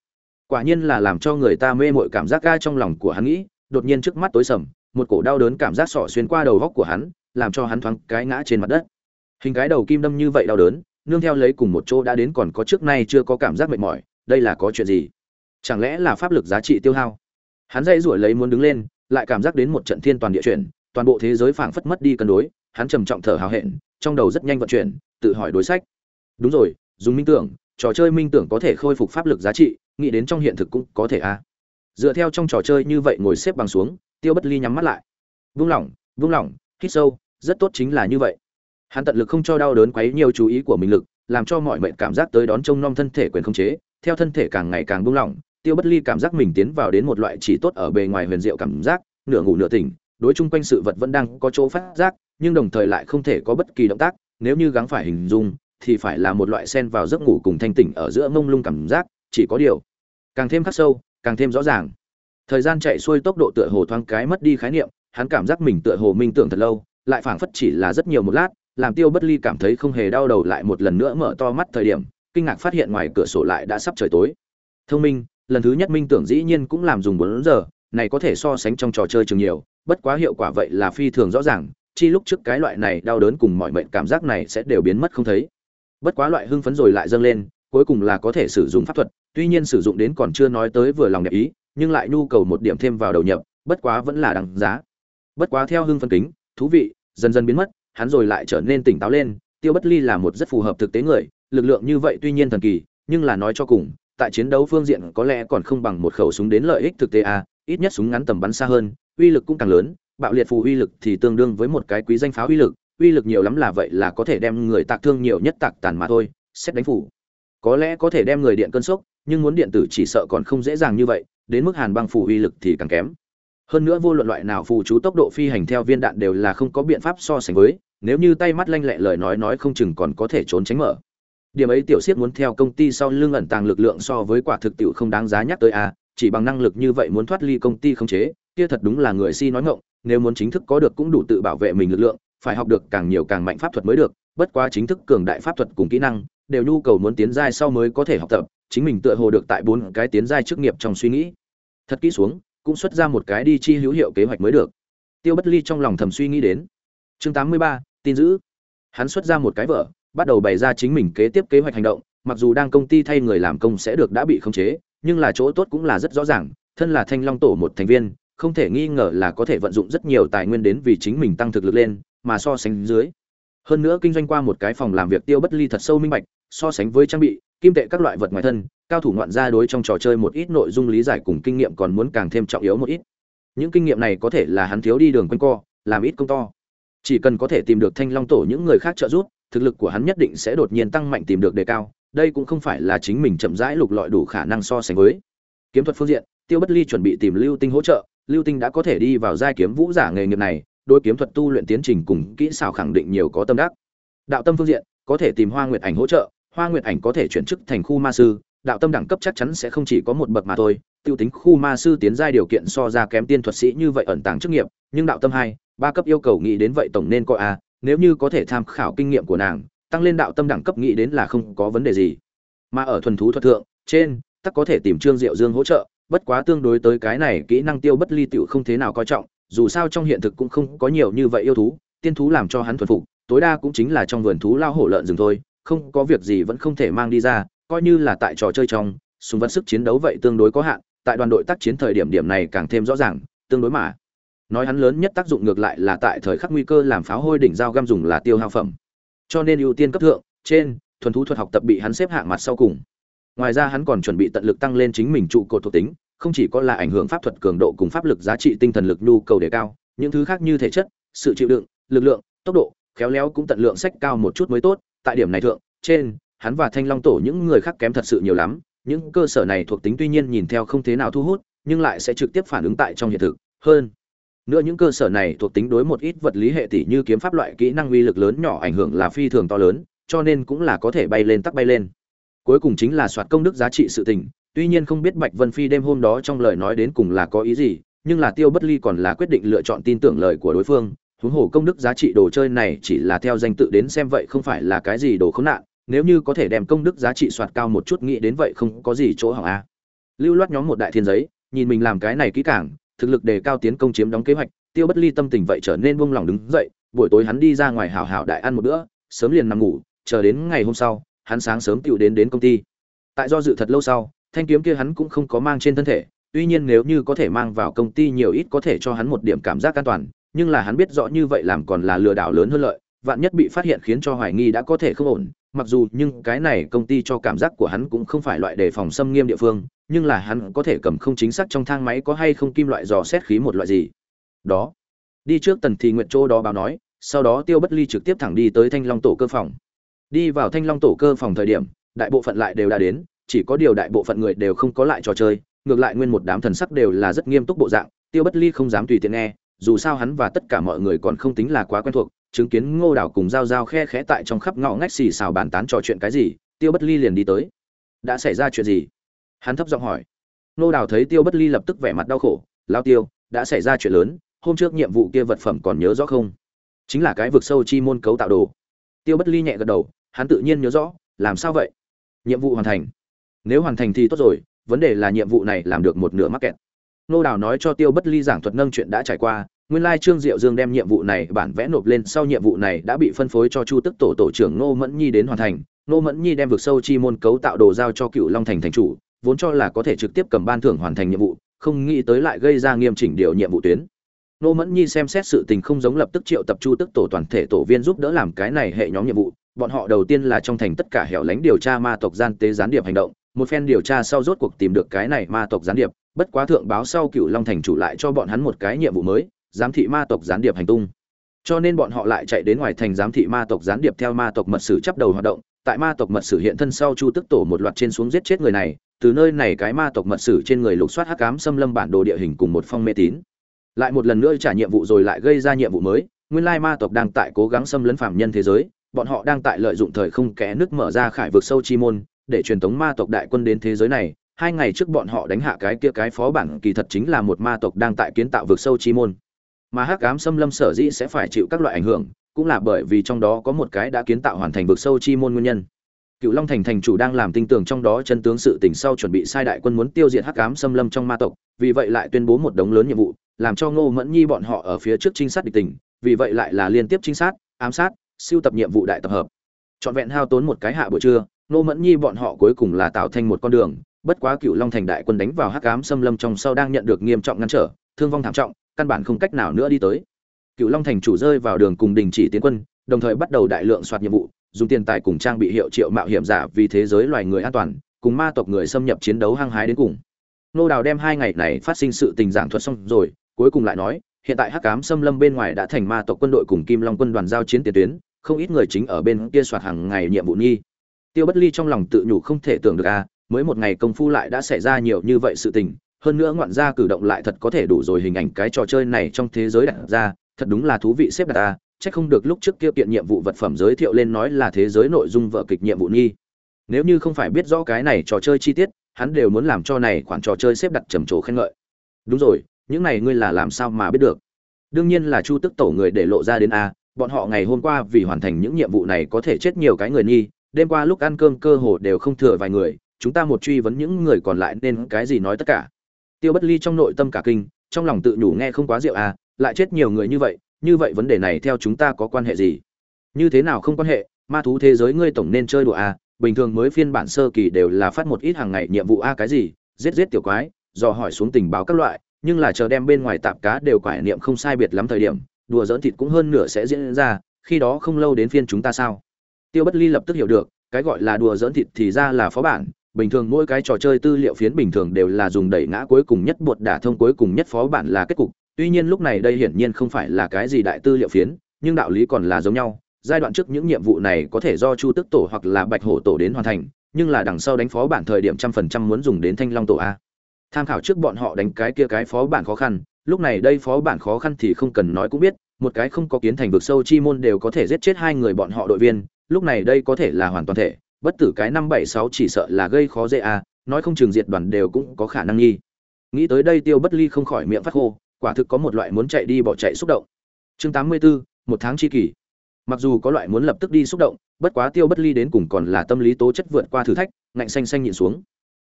Quả nhiên là làm cho người ta mê muội cảm giác ga trong lòng của hắn nghĩ, đột nhiên trước mắt tối sầm, một cổ đau đớn cảm giác sỏ xuyên qua đầu góc của hắn làm cho hắn thoáng cái ngã trên mặt đất. Hình cái đầu kim đâm như vậy đau đớn, nương theo lấy cùng một chỗ đã đến còn có trước nay chưa có cảm giác mệt mỏi, đây là có chuyện gì? Chẳng lẽ là pháp lực giá trị tiêu hao? Hắn dây rủi lấy muốn đứng lên, lại cảm giác đến một trận thiên toàn địa chuyển, toàn bộ thế giới phảng phất mất đi cân đối, hắn trầm trọng thở hào hẹn, trong đầu rất nhanh vận chuyển, tự hỏi đối sách. Đúng rồi, dùng minh tưởng, trò chơi minh tưởng có thể khôi phục pháp lực giá trị, nghĩ đến trong hiện thực cũng có thể a. À. dựa theo trong trò chơi như vậy ngồi xếp bằng xuống, tiêu bất ly nhắm mắt lại. Vung lỏng vung lỏng, hít sâu rất tốt chính là như vậy. Hắn tận lực không cho đau đớn quấy nhiều chú ý của mình lực, làm cho mọi mệnh cảm giác tới đón trông nom thân thể quyền không chế, theo thân thể càng ngày càng buông lỏng, tiêu bất ly cảm giác mình tiến vào đến một loại chỉ tốt ở bề ngoài huyền diệu cảm giác, nửa ngủ nửa tỉnh, đối chung quanh sự vật vẫn đang có chỗ phát giác, nhưng đồng thời lại không thể có bất kỳ động tác, nếu như gắng phải hình dung, thì phải là một loại sen vào giấc ngủ cùng thanh tỉnh ở giữa mông lung cảm giác, chỉ có điều càng thêm khắc sâu, càng thêm rõ ràng. Thời gian chạy xuôi tốc độ tựa hồ thoáng cái mất đi khái niệm, hắn cảm giác mình tựa hồ minh tưởng thật lâu lại phảng phất chỉ là rất nhiều một lát, làm tiêu bất ly cảm thấy không hề đau đầu lại một lần nữa mở to mắt thời điểm, kinh ngạc phát hiện ngoài cửa sổ lại đã sắp trời tối. Thông minh, lần thứ nhất minh tưởng dĩ nhiên cũng làm dùng bốn giờ, này có thể so sánh trong trò chơi trường nhiều, bất quá hiệu quả vậy là phi thường rõ ràng, chi lúc trước cái loại này đau đớn cùng mọi mệnh cảm giác này sẽ đều biến mất không thấy. Bất quá loại hưng phấn rồi lại dâng lên, cuối cùng là có thể sử dụng pháp thuật, tuy nhiên sử dụng đến còn chưa nói tới vừa lòng đẹp ý, nhưng lại nhu cầu một điểm thêm vào đầu nhập, bất quá vẫn là đằng giá. Bất quá theo hưng phấn kính thú vị, dần dần biến mất, hắn rồi lại trở nên tỉnh táo lên, tiêu bất ly là một rất phù hợp thực tế người, lực lượng như vậy tuy nhiên thần kỳ, nhưng là nói cho cùng, tại chiến đấu phương diện có lẽ còn không bằng một khẩu súng đến lợi ích thực tế a ít nhất súng ngắn tầm bắn xa hơn, uy lực cũng càng lớn, bạo liệt phù uy lực thì tương đương với một cái quý danh pháo uy lực uy lực nhiều lắm là vậy là có thể đem người tạc thương nhiều nhất tạc tàn mà thôi, xét đánh phủ. Có lẽ có thể đem người điện cơn sốc, nhưng muốn điện tử chỉ sợ còn không dễ dàng như vậy, đến mức hàn băng phủ uy lực thì càng kém hơn nữa vô luận loại nào phù chú tốc độ phi hành theo viên đạn đều là không có biện pháp so sánh với, nếu như tay mắt lanh lẹ lời nói nói không chừng còn có thể trốn tránh mở. Điểm ấy tiểu siết muốn theo công ty sau lưng ẩn tàng lực lượng so với quả thực tiệu không đáng giá nhắc tới a chỉ bằng năng lực như vậy muốn thoát ly công ty không chế, kia thật đúng là người si nói ngọng, nếu muốn chính thức có được cũng đủ tự bảo vệ mình lực lượng, phải học được càng nhiều càng mạnh pháp thuật mới được, bất quá chính thức cường đại pháp thuật cùng kỹ năng, đều nhu cầu muốn tiến giai sau mới có thể học tập, chính mình tựa hồ được tại bốn cái tiến giai chức nghiệp trong suy nghĩ. Thật kỹ xuống cũng xuất ra một cái đi chi hữu hiệu kế hoạch mới được. Tiêu bất ly trong lòng thầm suy nghĩ đến. Chương 83, tin giữ hắn xuất ra một cái vở bắt đầu bày ra chính mình kế tiếp kế hoạch hành động mặc dù đang công ty thay người làm công sẽ được đã bị khống chế nhưng là chỗ tốt cũng là rất rõ ràng thân là thanh long tổ một thành viên không thể nghi ngờ là có thể vận dụng rất nhiều tài nguyên đến vì chính mình tăng thực lực lên mà so sánh dưới. Hơn nữa kinh doanh qua một cái phòng làm việc tiêu bất ly thật sâu minh bạch so sánh với trang bị kim tệ các loại vật ngoài thân, cao thủ ngoạn gia đối trong trò chơi một ít nội dung lý giải cùng kinh nghiệm còn muốn càng thêm trọng yếu một ít. Những kinh nghiệm này có thể là hắn thiếu đi đường quanh co, làm ít công to. Chỉ cần có thể tìm được thanh long tổ những người khác trợ giúp, thực lực của hắn nhất định sẽ đột nhiên tăng mạnh tìm được đề cao, đây cũng không phải là chính mình chậm rãi lục lọi đủ khả năng so sánh với. Kiếm thuật phương diện, tiêu bất ly chuẩn bị tìm lưu tinh hỗ trợ, lưu tinh đã có thể đi vào giai kiếm vũ giả nghề nghiệp này đôi kiếm thuật tu luyện tiến trình cùng kỹ xảo khẳng định nhiều có tâm đắc. Đạo tâm phương diện, có thể tìm hoa nguyệt ảnh hỗ trợ hoa nguyệt ảnh có thể chuyển chức thành khu ma sư, đạo tâm đẳng cấp chắc chắn sẽ không chỉ có một bậc mà thôi. Tiêu tính khu ma sư tiến ra điều kiện so ra kém tiên thuật sĩ như vậy ẩn tàng chức nghiệp, nhưng đạo tâm hai, ba cấp yêu cầu nghĩ đến vậy tổng nên có a, nếu như có thể tham khảo kinh nghiệm của nàng, tăng lên đạo tâm đẳng cấp nghĩ đến là không có vấn đề gì. Mà ở thuần thú thuật thượng, trên, tắc có thể tìm trương diệu dương hỗ trợ, bất quá tương đối tới cái này kỹ năng tiêu bất ly tiểu không thế nào coi trọng, dù sao trong hiện thực cũng không có nhiều như vậy yêu thú, tiên thú làm cho hắn thuần phục, tối đa cũng chính là trong vườn thú lao hổ lợn rừng thôi không có việc gì vẫn không thể mang đi ra, coi như là tại trò chơi trong, súng vẫn sức chiến đấu vậy tương đối có hạn, tại đoàn đội tác chiến thời điểm điểm này càng thêm rõ ràng, tương đối mà. Nói hắn lớn nhất tác dụng ngược lại là tại thời khắc nguy cơ làm pháo hôi đỉnh dao găm dùng là tiêu hao phẩm. Cho nên ưu tiên cấp thượng, trên, thuần thú thuật học tập bị hắn xếp hạng mặt sau cùng. Ngoài ra hắn còn chuẩn bị tận lực tăng lên chính mình trụ cột thuộc tính, không chỉ có là ảnh hưởng pháp thuật cường độ cùng pháp lực giá trị tinh thần lực nhu cầu đề cao, những thứ khác như thể chất, sự chịu đựng, lực lượng, tốc độ, khéo léo cũng tận lượng sách cao một chút mới tốt tại điểm này thượng, trên, hắn và thanh long tổ những người khác kém thật sự nhiều lắm. Những cơ sở này thuộc tính tuy nhiên nhìn theo không thế nào thu hút, nhưng lại sẽ trực tiếp phản ứng tại trong hiện thực. Hơn nữa những cơ sở này thuộc tính đối một ít vật lý hệ tỷ như kiếm pháp loại kỹ năng uy lực lớn nhỏ ảnh hưởng là phi thường to lớn, cho nên cũng là có thể bay lên tắc bay lên. Cuối cùng chính là soạt công đức giá trị sự tình. Tuy nhiên không biết bạch vân phi đêm hôm đó trong lời nói đến cùng là có ý gì, nhưng là tiêu bất ly còn là quyết định lựa chọn tin tưởng lời của đối phương huống hồ công đức giá trị đồ chơi này chỉ là theo danh tự đến xem vậy không phải là cái gì đồ khốn nạn, nếu như có thể đem công đức giá trị soạt cao một chút nghĩ đến vậy không có gì chỗ hỏng a. Lưu loát nhóm một đại thiên giấy, nhìn mình làm cái này kỹ càng, thực lực đề cao tiến công chiếm đóng kế hoạch, tiêu bất ly tâm tình vậy trở nên buông lòng đứng dậy, buổi tối hắn đi ra ngoài hảo hảo đại ăn một bữa, sớm liền nằm ngủ, chờ đến ngày hôm sau, hắn sáng sớm tựu đến đến công ty. Tại do dự thật lâu sau, thanh kiếm kia hắn cũng không có mang trên thân thể, tuy nhiên nếu như có thể mang vào công ty nhiều ít có thể cho hắn một điểm cảm giác an toàn nhưng là hắn biết rõ như vậy làm còn là lừa đảo lớn hơn lợi, vạn nhất bị phát hiện khiến cho hoài nghi đã có thể không ổn, mặc dù nhưng cái này công ty cho cảm giác của hắn cũng không phải loại đề phòng xâm nghiêm địa phương, nhưng là hắn có thể cầm không chính xác trong thang máy có hay không kim loại dò xét khí một loại gì. Đó. Đi trước tần thì nguyện chỗ đó báo nói, sau đó tiêu bất ly trực tiếp thẳng đi tới thanh long tổ cơ phòng. Đi vào thanh long tổ cơ phòng thời điểm, đại bộ phận lại đều đã đến, chỉ có điều đại bộ phận người đều không có lại trò chơi, ngược lại nguyên một đám thần sắc đều là rất nghiêm túc bộ dạng, tiêu bất ly không dám tùy tiện nghe dù sao hắn và tất cả mọi người còn không tính là quá quen thuộc, chứng kiến ngô đảo cùng g i khe khẽ tại trong khắp ngõ ngách xì xào bàn tán trò chuyện cái gì, tiêu bất ly liền đi tới. Đã xảy ra chuyện gì? Hắn thấp giọng hỏi. Ngô đảo thấy tiêu bất ly lập tức vẻ mặt đau khổ, lao tiêu, đã xảy ra chuyện lớn, hôm trước nhiệm vụ kia vật phẩm còn nhớ rõ không? Chính là cái vực sâu chi môn cấu tạo đồ. Tiêu bất ly nhẹ gật đầu, hắn tự nhiên nhớ rõ, làm sao vậy? Nhiệm vụ hoàn thành. Nếu hoàn thành thì tốt rồi, vấn đề là nhiệm vụ này làm được một nửa mắc kẹt nô đào nói cho tiêu bất ly giảng thuật nâng chuyện đã trải qua, nguyên lai trương diệu dương đem nhiệm vụ này bản vẽ nộp lên, sau nhiệm vụ này đã bị phân phối cho chu tức tổ tổ trưởng nô mẫn nhi đến hoàn thành. Nô mẫn nhi đem vực sâu chi môn cấu tạo đồ giao cho cựu long thành thành chủ, vốn cho là có thể trực tiếp cầm ban thưởng hoàn thành nhiệm vụ, không nghĩ tới lại gây ra nghiêm chỉnh điều nhiệm vụ tuyến. Nô mẫn nhi xem xét sự tình không giống lập tức triệu tập chu tức tổ toàn thể tổ viên giúp đỡ làm cái này hệ nhóm nhiệm vụ, bọn họ đầu tiên là trong thành tất cả hẻo lánh điều tra ma tộc gian tế gián điệp hành động một phen điều tra sau rốt cuộc tìm được cái này ma tộc gián điệp, bất quá thượng báo sau cựu long thành chủ lại cho bọn hắn một cái nhiệm vụ mới, giám thị ma tộc gián điệp hành tung. Cho nên bọn họ lại chạy đến ngoài thành giám thị ma tộc gián điệp theo ma tộc mật sử chấp đầu hoạt động, tại ma tộc mật sử hiện thân sau chu tức tổ một loạt trên xuống giết chết người này, từ nơi này cái ma tộc mật sử trên người lục soát hắc ám xâm lâm bản đồ địa hình cùng một phong mê tín. Lại một lần nữa trả nhiệm vụ rồi lại gây ra nhiệm vụ mới, nguyên lai ma tộc đang tại cố gắng xâm lấn phạm nhân thế giới, bọn họ đang tại lợi dụng thời không kẽ nước mở ra khải vực sâu chi môn để truyền thống ma tộc đại quân đến thế giới này, hai ngày trước bọn họ đánh hạ cái kia cái phó bản kỳ thật chính là một ma tộc đang tại kiến tạo vực sâu chi môn. Mà hắc ám xâm lâm sở dĩ sẽ phải chịu các loại ảnh hưởng, cũng là bởi vì trong đó có một cái đã kiến tạo hoàn thành vực sâu chi môn nguyên nhân. Cựu long thành thành chủ đang làm tinh tường trong đó chân tướng sự tình sau chuẩn bị sai đại quân muốn tiêu diệt hắc ám xâm lâm trong ma tộc, vì vậy lại tuyên bố một đống lớn nhiệm vụ, làm cho ngô mẫn nhi bọn họ ở phía trước trinh sát địch tình vì vậy lại là liên tiếp trinh sát, ám sát, siêu tập nhiệm vụ đại tập hợp. Trọn vẹn hao tốn một cái hạ buổi trưa nô mẫn nhi bọn họ cuối cùng là tạo thành một con đường, bất quá cựu long thành đại quân đánh vào hắc ám xâm lâm trong sau đang nhận được nghiêm trọng ngăn trở, thương vong thảm trọng, căn bản không cách nào nữa đi tới. Cựu long thành chủ rơi vào đường cùng đình chỉ tiến quân, đồng thời bắt đầu đại lượng soạt nhiệm vụ, dùng tiền tài cùng trang bị hiệu triệu mạo hiểm giả vì thế giới loài người an toàn, cùng ma tộc người xâm nhập chiến đấu hăng hái đến cùng. Nô đào đem hai ngày này phát sinh sự tình giảng thuật xong rồi, cuối cùng lại nói, hiện tại hắc cám xâm lâm bên ngoài đã thành ma tộc quân đội cùng kim long quân đoàn giao chiến tiền tuyến, không ít người chính ở bên kia soạt hàng ngày nhiệm vụ nghi tiêu bất ly trong lòng tự nhủ không thể tưởng được a mới một ngày công phu lại đã xảy ra nhiều như vậy sự tình, hơn nữa ngoạn gia cử động lại thật có thể đủ rồi hình ảnh cái trò chơi này trong thế giới đặt ra, thật đúng là thú vị xếp đặt ta chắc không được lúc trước kia kiện nhiệm vụ vật phẩm giới thiệu lên nói là thế giới nội dung vợ kịch nhiệm vụ nghi. Nếu như không phải biết rõ cái này trò chơi chi tiết, hắn đều muốn làm cho này khoản trò chơi xếp đặt trầm trồ khen ngợi. Đúng rồi, những này ngươi là làm sao mà biết được? Đương nhiên là chu tức tổ người để lộ ra đến a bọn họ ngày hôm qua vì hoàn thành những nhiệm vụ này có thể chết nhiều cái người nghi đêm qua lúc ăn cơm cơ hồ đều không thừa vài người, chúng ta một truy vấn những người còn lại nên cái gì nói tất cả. Tiêu bất ly trong nội tâm cả kinh, trong lòng tự nhủ nghe không quá rượu à lại chết nhiều người như vậy như vậy vấn đề này theo chúng ta có quan hệ gì? Như thế nào không quan hệ, ma thú thế giới ngươi tổng nên chơi đùa à bình thường mới phiên bản sơ kỳ đều là phát một ít hàng ngày nhiệm vụ a à cái gì, giết giết tiểu quái, dò hỏi xuống tình báo các loại, nhưng là chờ đem bên ngoài tạp cá đều quải niệm không sai biệt lắm thời điểm, đùa giỡn thịt cũng hơn nửa sẽ diễn ra, khi đó không lâu đến phiên chúng ta sao? Tiêu bất ly lập tức hiểu được, cái gọi là đùa dỡn thịt thì ra là phó bản, bình thường mỗi cái trò chơi tư liệu phiến bình thường đều là dùng đẩy ngã cuối cùng nhất bột đả thông cuối cùng nhất phó bản là kết cục. Tuy nhiên lúc này đây hiển nhiên không phải là cái gì đại tư liệu phiến, nhưng đạo lý còn là giống nhau. Giai đoạn trước những nhiệm vụ này có thể do chu tức tổ hoặc là bạch hổ tổ đến hoàn thành, nhưng là đằng sau đánh phó bản thời điểm trăm phần trăm muốn dùng đến thanh long tổ a. Tham khảo trước bọn họ đánh cái kia cái phó bản khó khăn, lúc này đây phó bản khó khăn thì không cần nói cũng biết, một cái không có kiến thành vực sâu chi môn đều có thể giết chết hai người bọn họ đội viên lúc này đây có thể là hoàn toàn thể bất tử cái năm bảy sáu chỉ sợ là gây khó dễ à nói không chừng diệt đoàn đều cũng có khả năng nghi. Nghĩ tới đây tiêu bất ly không khỏi miệng phát khô quả thực có một loại muốn chạy đi bỏ chạy xúc động. Chương tám mươi 84, một tháng chi kỷ. Mặc dù có loại muốn lập tức đi xúc động bất quá tiêu bất ly đến cùng còn là tâm lý tố chất vượt qua thử thách ngạnh xanh xanh nhịn xuống.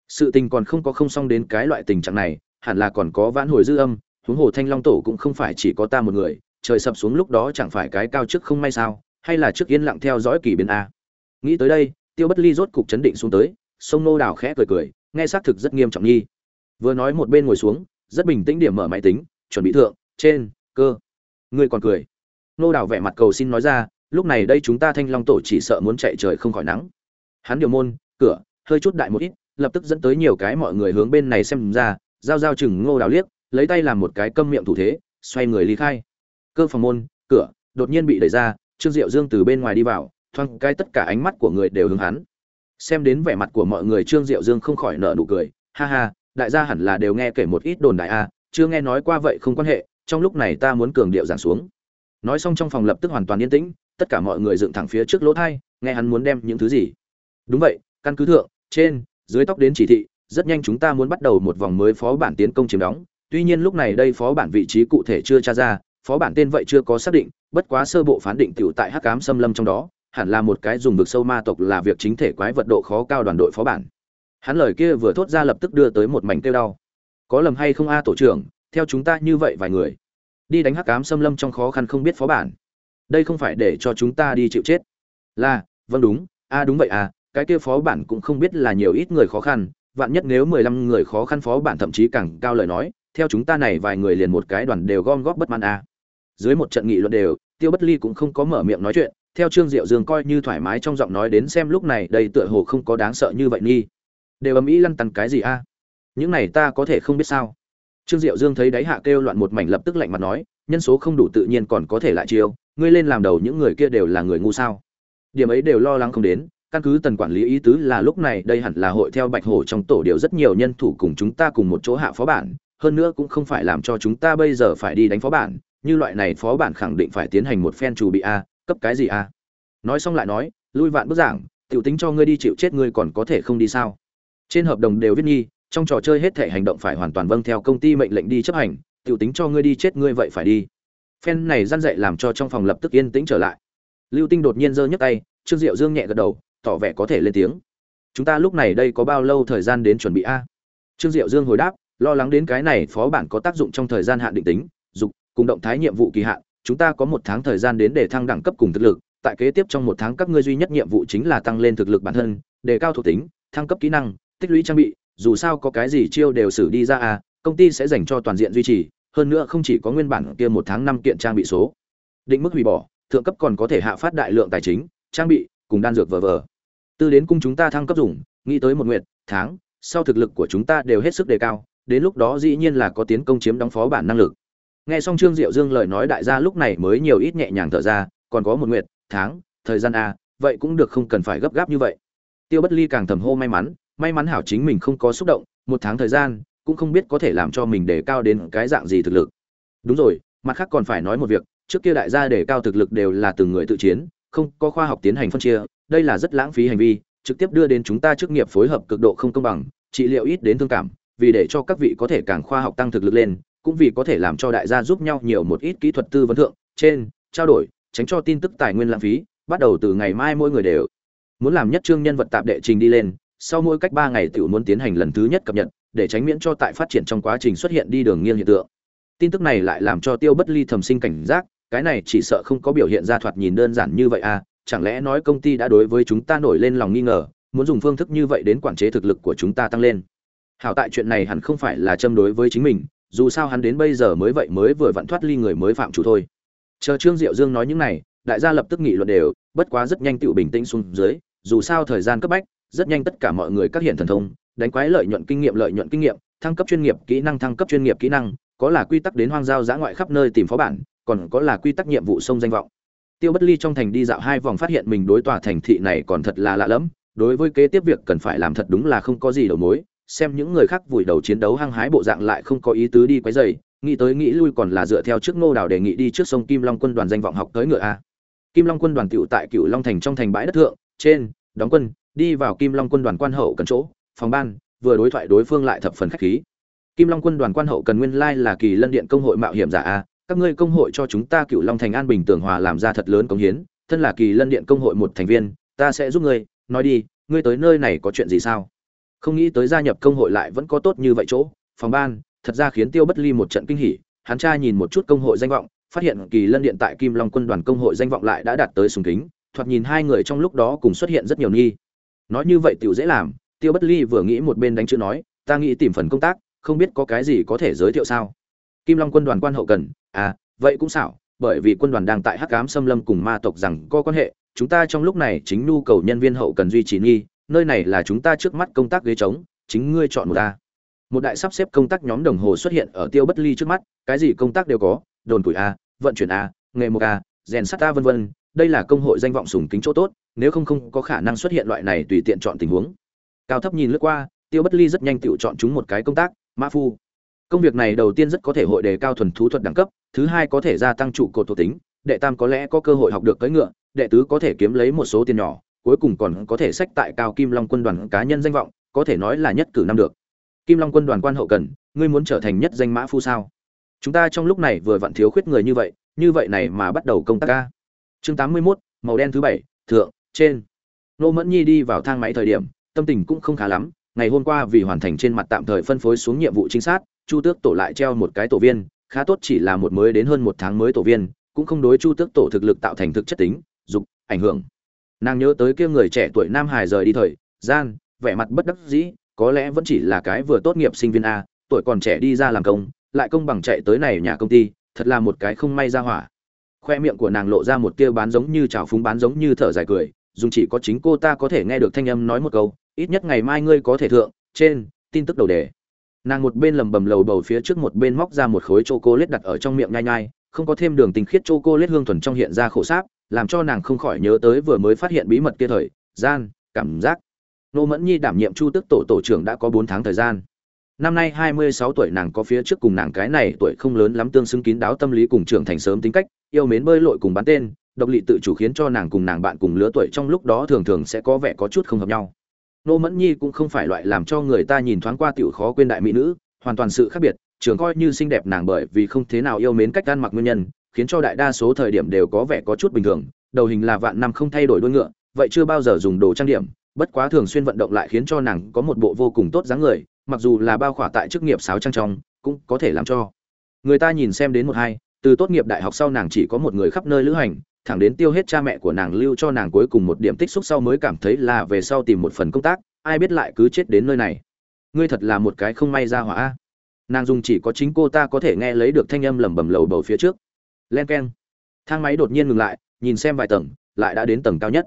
Sự tình còn không có không xong đến cái loại tình trạng này hẳn là còn có vãn hồi dư âm huống hồ thanh long tổ cũng không phải chỉ có ta một người trời sập xuống lúc đó chẳng phải cái cao trước không may sao hay là trước yên lặng theo dõi kỳ biến a? Nghĩ tới đây, tiêu bất ly rốt cục chấn định xuống tới, sông nô đào khẽ cười cười, nghe xác thực rất nghiêm trọng nhi vừa nói một bên ngồi xuống, rất bình tĩnh điểm mở máy tính, chuẩn bị thượng, trên, cơ. Ngươi còn cười. Nô đào vẻ mặt cầu xin nói ra, lúc này đây chúng ta thanh long tổ chỉ sợ muốn chạy trời không khỏi nắng. Hắn điều môn, cửa, hơi chút đại một ít, lập tức dẫn tới nhiều cái mọi người hướng bên này xem ra, giao giao chừng ngô đào liếc, lấy tay làm một cái câm miệng thủ thế, xoay người ly khai. Cơ phòng môn, cửa, đột nhiên bị đẩy ra trương diệu dương từ bên ngoài đi vào, thoáng cái tất cả ánh mắt của người đều hướng hắn. Xem đến vẻ mặt của mọi người, trương diệu dương không khỏi nở nụ cười. Ha ha, đại gia hẳn là đều nghe kể một ít đồn đại a, chưa nghe nói qua vậy không quan hệ, trong lúc này ta muốn cường điệu giảng xuống. Nói xong trong phòng lập tức hoàn toàn yên tĩnh, tất cả mọi người dựng thẳng phía trước lỗ thai, nghe hắn muốn đem những thứ gì. Đúng vậy, căn cứ thượng, trên, dưới tóc đến chỉ thị, rất nhanh chúng ta muốn bắt đầu một vòng mới phó bản tiến công chiếm đóng. Tuy nhiên lúc này đây phó bản vị trí cụ thể chưa tra ra phó bản tên vậy chưa có xác định, bất quá sơ bộ phán định tiểu tại hắc cám xâm lâm trong đó, hẳn là một cái dùng vực sâu ma tộc là việc chính thể quái vật độ khó cao đoàn đội phó bản. Hắn lời kia vừa thốt ra lập tức đưa tới một mảnh tiêu đau. Có lầm hay không a tổ trưởng, theo chúng ta như vậy vài người, đi đánh hắc cám xâm lâm trong khó khăn không biết phó bản. Đây không phải để cho chúng ta đi chịu chết. Là vâng đúng, a đúng vậy à cái kia phó bản cũng không biết là nhiều ít người khó khăn, vạn nhất nếu mười lăm người khó khăn phó bản thậm chí càng cao lời nói, theo chúng ta này vài người liền một cái đoàn đều gom góp bất mãn a dưới một trận nghị luận đều, tiêu bất ly cũng không có mở miệng nói chuyện, theo trương diệu dương coi như thoải mái trong giọng nói đến xem lúc này đây tựa hồ không có đáng sợ như vậy nghi. Đều ầm ĩ lăn tăn cái gì a? Những này ta có thể không biết sao? Trương diệu dương thấy đáy hạ kêu loạn một mảnh lập tức lạnh mặt nói, nhân số không đủ tự nhiên còn có thể lại chiêu, ngươi lên làm đầu những người kia đều là người ngu sao? Điểm ấy đều lo lắng không đến, căn cứ tần quản lý ý tứ là lúc này đây hẳn là hội theo bạch hổ trong tổ điều rất nhiều nhân thủ cùng chúng ta cùng một chỗ hạ phó bản, hơn nữa cũng không phải làm cho chúng ta bây giờ phải đi đánh phó bản như loại này phó bản khẳng định phải tiến hành một phen chủ bị a, cấp cái gì a? Nói xong lại nói, lui vạn bức giảng, tiểu tính cho ngươi đi chịu chết ngươi còn có thể không đi sao? Trên hợp đồng đều viết nghi, trong trò chơi hết thể hành động phải hoàn toàn vâng theo công ty mệnh lệnh đi chấp hành, tiểu tính cho ngươi đi chết ngươi vậy phải đi. Phen này răn dậy làm cho trong phòng lập tức yên tĩnh trở lại. Lưu tinh đột nhiên giơ nhấc tay, trương diệu dương nhẹ gật đầu, tỏ vẻ có thể lên tiếng. Chúng ta lúc này đây có bao lâu thời gian đến chuẩn bị a? Trương diệu dương hồi đáp, lo lắng đến cái này phó bản có tác dụng trong thời gian hạn định tính, dục cùng động thái nhiệm vụ kỳ hạn, chúng ta có một tháng thời gian đến để thăng đẳng cấp cùng thực lực, tại kế tiếp trong một tháng các ngươi duy nhất nhiệm vụ chính là tăng lên thực lực bản thân, đề cao thuộc tính, thăng cấp kỹ năng, tích lũy trang bị, dù sao có cái gì chiêu đều xử đi ra à công ty sẽ dành cho toàn diện duy trì, hơn nữa không chỉ có nguyên bản kia một tháng năm kiện trang bị số. Định mức hủy bỏ, thượng cấp còn có thể hạ phát đại lượng tài chính, trang bị, cùng đan dược vờ vờ. Tư đến cung chúng ta thăng cấp dùng, nghĩ tới một nguyện, tháng, sau thực lực của chúng ta đều hết sức đề cao, đến lúc đó dĩ nhiên là có tiến công chiếm đóng phó bản năng lực nghe xong trương diệu dương lời nói đại gia lúc này mới nhiều ít nhẹ nhàng thở ra, còn có một nguyệt, tháng, thời gian a, vậy cũng được không cần phải gấp gáp như vậy. Tiêu bất ly càng thầm hô may mắn may mắn hảo chính mình không có xúc động, một tháng thời gian, cũng không biết có thể làm cho mình đề cao đến cái dạng gì thực lực. Đúng rồi, mặt khác còn phải nói một việc, trước kia đại gia đề cao thực lực đều là từng người tự chiến, không có khoa học tiến hành phân chia, đây là rất lãng phí hành vi, trực tiếp đưa đến chúng ta chức nghiệp phối hợp cực độ không công bằng, trị liệu ít đến thương cảm, vì để cho các vị có thể càng khoa học tăng thực lực lên cũng vì có thể làm cho đại gia giúp nhau nhiều một ít kỹ thuật tư vấn thượng, trên, trao đổi, tránh cho tin tức tài nguyên lãng phí, bắt đầu từ ngày mai mỗi người đều. Muốn làm nhất trương nhân vật tạm đệ trình đi lên, sau mỗi cách ba ngày tiểu muốn tiến hành lần thứ nhất cập nhật, để tránh miễn cho tại phát triển trong quá trình xuất hiện đi đường nghiêng hiện tượng. Tin tức này lại làm cho tiêu bất ly thầm sinh cảnh giác, cái này chỉ sợ không có biểu hiện ra thoạt nhìn đơn giản như vậy à chẳng lẽ nói công ty đã đối với chúng ta nổi lên lòng nghi ngờ, muốn dùng phương thức như vậy đến quản chế thực lực của chúng ta tăng lên. Hảo tại chuyện này hẳn không phải là châm đối với chính mình dù sao hắn đến bây giờ mới vậy mới vừa vặn thoát ly người mới phạm chủ thôi. Chờ trương diệu dương nói những này, đại gia lập tức nghị luận đều, bất quá rất nhanh tựu bình tĩnh xuống dưới, dù sao thời gian cấp bách, rất nhanh tất cả mọi người các hiện thần thông, đánh quái lợi nhuận kinh nghiệm, lợi nhuận kinh nghiệm, thăng cấp chuyên nghiệp, kỹ năng thăng cấp chuyên nghiệp kỹ năng, có là quy tắc đến hoang giao giã ngoại khắp nơi tìm phó bản, còn có là quy tắc nhiệm vụ sông danh vọng. Tiêu bất ly trong thành đi dạo hai vòng phát hiện mình đối tòa thành thị này còn thật là lạ lẫm, đối với kế tiếp việc cần phải làm thật đúng là không có gì đầu mối xem những người khác vùi đầu chiến đấu hăng hái bộ dạng lại không có ý tứ đi quấy rầy, nghĩ tới nghĩ lui còn là dựa theo trước ngô đào đề nghị đi trước sông kim long quân đoàn danh vọng học tới ngựa a. Kim long quân đoàn tựu tại cựu long thành trong thành bãi đất thượng, trên, đóng quân, đi vào kim long quân đoàn quan hậu cần chỗ, phòng ban, vừa đối thoại đối phương lại thập phần khách khí. Kim long quân đoàn quan hậu cần nguyên lai là kỳ lân điện công hội mạo hiểm giả a, các ngươi công hội cho chúng ta cựu long thành an bình tường hòa làm ra thật lớn cống hiến, thân là kỳ lân điện công hội một thành viên, ta sẽ giúp ngươi, nói đi, ngươi tới nơi này có chuyện gì sao? Không nghĩ tới gia nhập công hội lại vẫn có tốt như vậy chỗ. Phòng ban, thật ra khiến tiêu bất ly một trận kinh hỉ, hắn tra nhìn một chút công hội danh vọng, phát hiện kỳ lân điện tại kim long quân đoàn công hội danh vọng lại đã đạt tới sùng kính, thoạt nhìn hai người trong lúc đó cùng xuất hiện rất nhiều nghi. Nói như vậy tiểu dễ làm, tiêu bất ly vừa nghĩ một bên đánh chữ nói, ta nghĩ tìm phần công tác, không biết có cái gì có thể giới thiệu sao? Kim long quân đoàn quan hậu cần à vậy cũng xảo, bởi vì quân đoàn đang tại hắc cám xâm lâm cùng ma tộc rằng có quan hệ, chúng ta trong lúc này chính nhu cầu nhân viên hậu cần duy trì nghi nơi này là chúng ta trước mắt công tác ghế trống, chính ngươi chọn một ta. Một đại sắp xếp công tác nhóm đồng hồ xuất hiện ở tiêu bất ly trước mắt, cái gì công tác đều có, đồn tuổi a, vận chuyển a, nghề một a, rèn sắt a vân vân, đây là công hội danh vọng sùng kính chỗ tốt, nếu không không có khả năng xuất hiện loại này tùy tiện chọn tình huống. Cao thấp nhìn lướt qua, tiêu bất ly rất nhanh tự chọn chúng một cái công tác, mã phu. Công việc này đầu tiên rất có thể hội đề cao thuần thú thuật đẳng cấp, thứ hai có thể gia tăng trụ cột thuộc tính, đệ tam có lẽ có cơ hội học được cưỡi ngựa, đệ tứ có thể kiếm lấy một số tiền nhỏ cuối cùng còn có thể sách tại cao kim long quân đoàn cá nhân danh vọng có thể nói là nhất cử năm được. Kim long quân đoàn quan hậu cần ngươi muốn trở thành nhất danh mã phu sao? Chúng ta trong lúc này vừa vặn thiếu khuyết người như vậy như vậy này mà bắt đầu công tác ca. Chương tám mươi 81, màu đen thứ bảy thượng trên. Nô mẫn nhi đi vào thang máy thời điểm tâm tình cũng không khá lắm ngày hôm qua vì hoàn thành trên mặt tạm thời phân phối xuống nhiệm vụ chính xác chu tước tổ lại treo một cái tổ viên khá tốt chỉ là một mới đến hơn một tháng mới tổ viên cũng không đối chu tước tổ thực lực tạo thành thực chất tính dục ảnh hưởng nàng nhớ tới kia người trẻ tuổi nam hải rời đi thời, gian, vẻ mặt bất đắc dĩ, có lẽ vẫn chỉ là cái vừa tốt nghiệp sinh viên a, tuổi còn trẻ đi ra làm công, lại công bằng chạy tới này nhà công ty, thật là một cái không may ra hỏa. Khoe miệng của nàng lộ ra một tia bán giống như trào phúng bán giống như thở dài cười, dùng chỉ có chính cô ta có thể nghe được thanh âm nói một câu, ít nhất ngày mai ngươi có thể thượng, trên, tin tức đầu đề. Nàng một bên lầm bầm lầu bầu phía trước một bên móc ra một khối chô cô lết đặt ở trong miệng nhai nhai, không có thêm đường tinh khiết chô cô lết hương thuần trong hiện ra khổ sáp làm cho nàng không khỏi nhớ tới vừa mới phát hiện bí mật kia thời, gian, cảm giác. Nô mẫn nhi đảm nhiệm chu tức tổ tổ trưởng đã có bốn tháng thời gian. Năm nay hai mươi sáu tuổi nàng có phía trước cùng nàng cái này tuổi không lớn lắm tương xứng kín đáo tâm lý cùng trưởng thành sớm tính cách, yêu mến bơi lội cùng bán tên, độc lị tự chủ khiến cho nàng cùng nàng bạn cùng lứa tuổi trong lúc đó thường thường sẽ có vẻ có chút không hợp nhau. Nô mẫn nhi cũng không phải loại làm cho người ta nhìn thoáng qua tiểu khó quên đại mỹ nữ, hoàn toàn sự khác biệt, trường coi như xinh đẹp nàng bởi vì không thế nào yêu mến cách ăn mặc nguyên nhân khiến cho đại đa số thời điểm đều có vẻ có chút bình thường, đầu hình là vạn năm không thay đổi đuôi ngựa, vậy chưa bao giờ dùng đồ trang điểm, bất quá thường xuyên vận động lại khiến cho nàng có một bộ vô cùng tốt dáng người, mặc dù là bao khỏa tại chức nghiệp sáo trang trong, cũng có thể làm cho. Người ta nhìn xem đến một hai, từ tốt nghiệp đại học sau nàng chỉ có một người khắp nơi lữ hành, thẳng đến tiêu hết cha mẹ của nàng lưu cho nàng cuối cùng một điểm tích xúc sau mới cảm thấy là về sau tìm một phần công tác, ai biết lại cứ chết đến nơi này. Ngươi thật là một cái không may ra hỏa nàng dùng chỉ có chính cô ta có thể nghe lấy được thanh âm lẩm bẩm lầu bầu phía trước len keng. Thang máy đột nhiên ngừng lại nhìn xem vài tầng lại đã đến tầng cao nhất.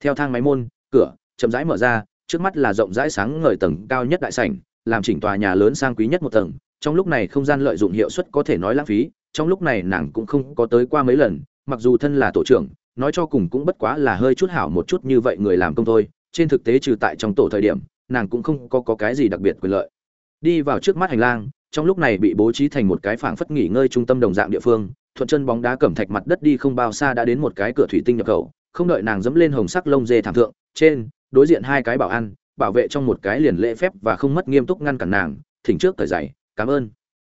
Theo thang máy môn cửa chậm rãi mở ra trước mắt là rộng rãi sáng ngời tầng cao nhất đại sảnh làm chỉnh tòa nhà lớn sang quý nhất một tầng. Trong lúc này không gian lợi dụng hiệu suất có thể nói lãng phí trong lúc này nàng cũng không có tới qua mấy lần mặc dù thân là tổ trưởng nói cho cùng cũng bất quá là hơi chút hảo một chút như vậy người làm công thôi. Trên thực tế trừ tại trong tổ thời điểm nàng cũng không có, có cái gì đặc biệt quyền lợi. Đi vào trước mắt hành lang trong lúc này bị bố trí thành một cái phảng phất nghỉ ngơi trung tâm đồng dạng địa phương thuận chân bóng đá cẩm thạch mặt đất đi không bao xa đã đến một cái cửa thủy tinh nhập khẩu, không đợi nàng dẫm lên hồng sắc lông dê thảm thượng, trên, đối diện hai cái bảo an, bảo vệ trong một cái liền lễ phép và không mất nghiêm túc ngăn cản nàng, thỉnh trước thời giày cảm ơn.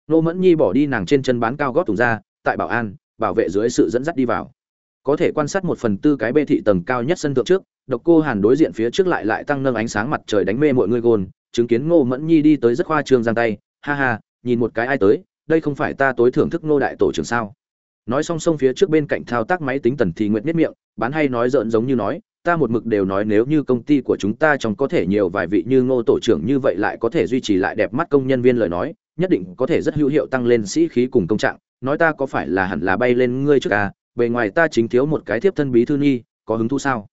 Nô mẫn nhi bỏ đi nàng trên chân bán cao gót tùng ra, tại bảo an, bảo vệ dưới sự dẫn dắt đi vào. Có thể quan sát một phần tư cái bê thị tầng cao nhất sân thượng trước, độc cô hàn đối diện phía trước lại lại tăng nâng ánh sáng mặt trời đánh mê mọi người gôn chứng kiến ngô mẫn nhi đi tới rất khoa trương giang tay, ha ha, nhìn một cái ai tới, đây không phải ta tối thưởng thức ngô đại tổ trưởng sao? Nói song song phía trước bên cạnh thao tác máy tính tần thì nguyện nhất miệng, bán hay nói giỡn giống như nói, ta một mực đều nói nếu như công ty của chúng ta trong có thể nhiều vài vị như ngô tổ trưởng như vậy lại có thể duy trì lại đẹp mắt công nhân viên lời nói, nhất định có thể rất hữu hiệu tăng lên sĩ khí cùng công trạng. Nói ta có phải là hẳn là bay lên ngươi trước à? Bề ngoài ta chính thiếu một cái thiếp thân bí thư nhi, có hứng thú sao?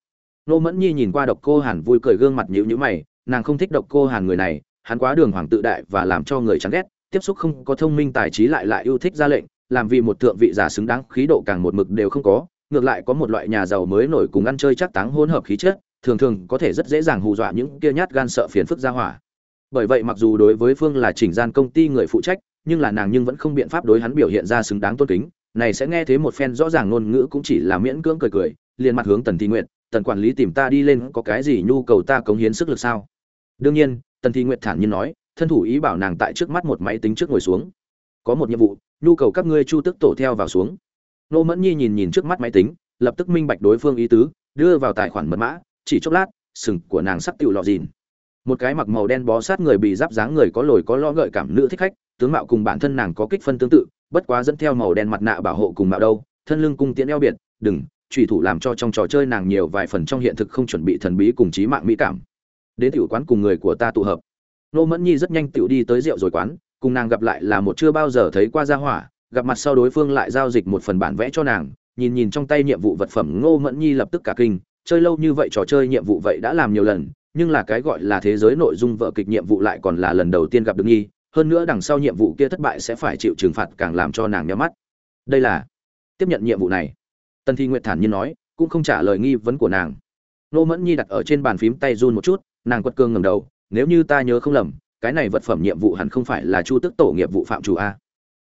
Nô mẫn nhi nhìn qua độc cô hàn vui cười gương mặt nhữ nhữ mày, nàng không thích độc cô hàn người này, hắn quá đường hoàng tự đại và làm cho người chán ghét, tiếp xúc không có thông minh tài trí lại lại yêu thích ra lệnh làm vì một thượng vị giả xứng đáng, khí độ càng một mực đều không có, ngược lại có một loại nhà giàu mới nổi cùng ăn chơi chắc táng hỗn hợp khí chất, thường thường có thể rất dễ dàng hù dọa những kia nhát gan sợ phiền phức ra hỏa. Bởi vậy mặc dù đối với phương là chỉnh gian công ty người phụ trách, nhưng là nàng nhưng vẫn không biện pháp đối hắn biểu hiện ra xứng đáng tôn kính. Này sẽ nghe thấy một phen rõ ràng ngôn ngữ cũng chỉ là miễn cưỡng cười cười, liền mặt hướng tần thi nguyện tần quản lý tìm ta đi lên có cái gì nhu cầu ta cống hiến sức lực sao? Đương nhiên, tần thi nguyện thản nhiên nói, thân thủ ý bảo nàng tại trước mắt một máy tính trước ngồi xuống. Có một nhiệm vụ nhu cầu các ngươi chu tức tổ theo vào xuống. Nô mẫn nhi nhìn nhìn trước mắt máy tính, lập tức minh bạch đối phương ý tứ, đưa vào tài khoản mật mã, chỉ chốc lát, sừng của nàng sắp tựu lọ dìn. Một cái mặc màu đen bó sát người bị giáp dáng người có lồi có lo gợi cảm nữ thích khách, tướng mạo cùng bản thân nàng có kích phân tương tự, bất quá dẫn theo màu đen mặt nạ bảo hộ cùng mạo đâu, thân lưng cung tiễn eo biệt, đừng, trùy thủ làm cho trong trò chơi nàng nhiều vài phần trong hiện thực không chuẩn bị thần bí cùng trí mạng mỹ cảm. Đến tiểu quán cùng người của ta tụ hợp. Nô mẫn nhi rất nhanh tiểu đi tới rượu rồi quán cùng nàng gặp lại là một chưa bao giờ thấy qua gia hỏa, gặp mặt sau đối phương lại giao dịch một phần bản vẽ cho nàng, nhìn nhìn trong tay nhiệm vụ vật phẩm ngô mẫn nhi lập tức cả kinh, chơi lâu như vậy trò chơi nhiệm vụ vậy đã làm nhiều lần, nhưng là cái gọi là thế giới nội dung vợ kịch nhiệm vụ lại còn là lần đầu tiên gặp được nhi, hơn nữa đằng sau nhiệm vụ kia thất bại sẽ phải chịu trừng phạt càng làm cho nàng nhắm mắt. Đây là tiếp nhận nhiệm vụ này. Tần thi nguyệt thản nhiên nói, cũng không trả lời nghi vấn của nàng. Nô mẫn nhi đặt ở trên bàn phím tay run một chút, nàng quật cương ngầm đầu, nếu như ta nhớ không lầm cái này vật phẩm nhiệm vụ hẳn không phải là chu tức tổ nghiệp vụ phạm chủ a.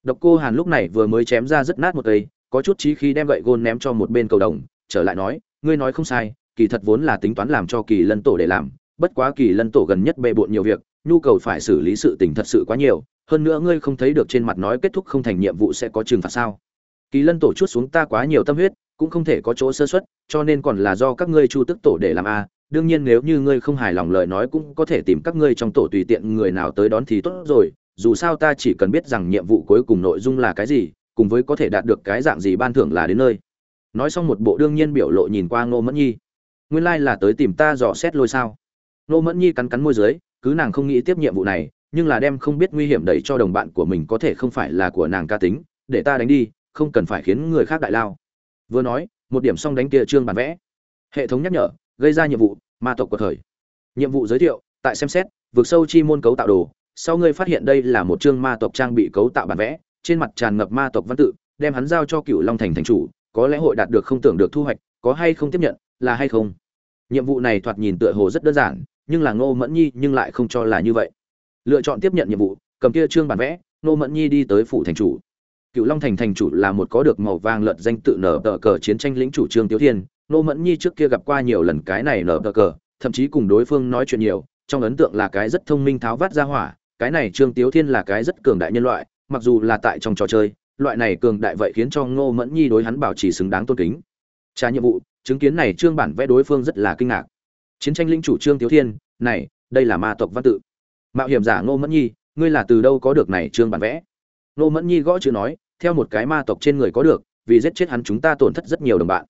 Độc cô hàn lúc này vừa mới chém ra rất nát một cây, có chút trí khí đem gậy gôn ném cho một bên cầu đồng, trở lại nói, ngươi nói không sai, kỳ thật vốn là tính toán làm cho kỳ lân tổ để làm, bất quá kỳ lân tổ gần nhất bề bộn nhiều việc, nhu cầu phải xử lý sự tình thật sự quá nhiều, hơn nữa ngươi không thấy được trên mặt nói kết thúc không thành nhiệm vụ sẽ có trừng phạt sao? Kỳ lân tổ chút xuống ta quá nhiều tâm huyết, cũng không thể có chỗ sơ xuất cho nên còn là do các ngươi chu tức tổ để làm a đương nhiên nếu như ngươi không hài lòng lời nói cũng có thể tìm các ngươi trong tổ tùy tiện người nào tới đón thì tốt rồi, dù sao ta chỉ cần biết rằng nhiệm vụ cuối cùng nội dung là cái gì, cùng với có thể đạt được cái dạng gì ban thưởng là đến nơi. Nói xong một bộ đương nhiên biểu lộ nhìn qua ngô mẫn nhi. Nguyên lai、like、là tới tìm ta dò xét lôi sao. Ngô mẫn nhi cắn cắn môi d ư ớ i cứ nàng không nghĩ tiếp nhiệm vụ này, nhưng là đem không biết nguy hiểm đẩy cho đồng bạn của mình có thể không phải là của nàng ca tính, để ta đánh đi, không cần phải khiến người khác đại lao. Vừa nói, một điểm xong đánh kia trương bản vẽ. Hệ thống nhắc nhở, gây ra nhiệm vụ ma tộc của thời. Nhiệm vụ giới thiệu, tại xem xét, vượt sâu chi môn cấu tạo đồ, sau ngươi phát hiện đây là một chương ma tộc trang bị cấu tạo bản vẽ, trên mặt tràn ngập ma tộc văn tự, đem hắn giao cho cựu long thành thành chủ, có lẽ hội đạt được không tưởng được thu hoạch, có hay không tiếp nhận, là hay không? Nhiệm vụ này thoạt nhìn tựa hồ rất đơn giản, nhưng là ngô mẫn nhi nhưng lại không cho là như vậy. Lựa chọn tiếp nhận nhiệm vụ, cầm kia trương bản vẽ, ngô mẫn nhi đi tới phủ thành chủ. Cựu long thành thành chủ là một có được màu vàng lợn danh tự nở tờ cờ chiến tranh lĩnh chủ trương tiếu thiên Nô mẫn nhi trước kia gặp qua nhiều lần cái này nở tờ cờ, thậm chí cùng đối phương nói chuyện nhiều, trong ấn tượng là cái rất thông minh tháo vát ra hỏa, cái này trương tiếu thiên là cái rất cường đại nhân loại, mặc dù là tại trong trò chơi, loại này cường đại vậy khiến cho ngô mẫn nhi đối hắn bảo trì xứng đáng tôn kính. Trả nhiệm vụ, chứng kiến này trương bản vẽ đối phương rất là kinh ngạc. Chiến tranh linh chủ trương tiếu thiên, này, đây là ma tộc văn tự. Mạo hiểm giả ngô mẫn nhi, ngươi là từ đâu có được này trương bản vẽ? Ngô mẫn nhi gõ chữ nói, theo một cái ma tộc trên người có được, vì giết chết hắn chúng ta tổn thất rất nhiều đồng bạn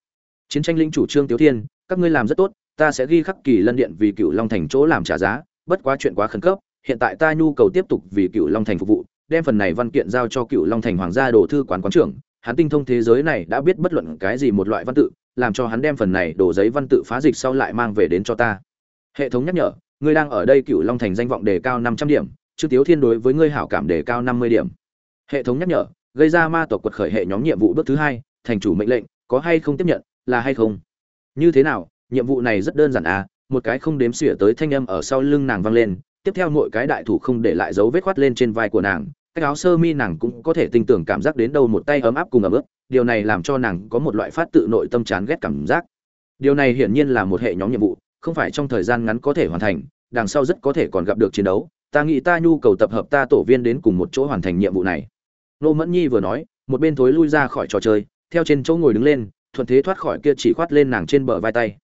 chiến tranh linh chủ trương Tiểu thiên, các ngươi làm rất tốt, ta sẽ ghi khắc kỳ lân điện vì cựu long thành chỗ làm trả giá, bất quá chuyện quá khẩn cấp, hiện tại ta nhu cầu tiếp tục vì cựu long thành phục vụ, đem phần này văn kiện giao cho cựu long thành hoàng gia đồ thư quán quán trưởng, hắn tinh thông thế giới này đã biết bất luận cái gì một loại văn tự, làm cho hắn đem phần này đổ giấy văn tự phá dịch sau lại mang về đến cho ta. Hệ thống nhắc nhở, ngươi đang ở đây cựu long thành danh vọng đề cao năm trăm điểm, trương tiếu thiên đối với ngươi hảo cảm đề cao năm mươi điểm. Hệ thống nhắc nhở, gây ra ma tộc quật khởi hệ nhóm nhiệm vụ bước thứ hai, thành chủ mệnh lệnh, có hay không tiếp nhận là hay không? Như thế nào? Nhiệm vụ này rất đơn giản à? Một cái không đếm xỉa tới thanh âm ở sau lưng nàng vang lên, tiếp theo mỗi cái đại thủ không để lại dấu vết khoát lên trên vai của nàng cái áo sơ mi nàng cũng có thể tinh tưởng cảm giác đến đâu một tay ấm áp cùng ấm ướt, điều này làm cho nàng có một loại phát tự nội tâm chán ghét cảm giác. Điều này hiển nhiên là một hệ nhóm nhiệm vụ, không phải trong thời gian ngắn có thể hoàn thành, đằng sau rất có thể còn gặp được chiến đấu. Ta nghĩ ta nhu cầu tập hợp ta tổ viên đến cùng một chỗ hoàn thành nhiệm vụ này. Nô mẫn nhi vừa nói, một bên thối lui ra khỏi trò chơi, theo trên chỗ ngồi đứng lên thuận thế thoát khỏi kia chỉ khoát lên nàng trên bờ vai tay.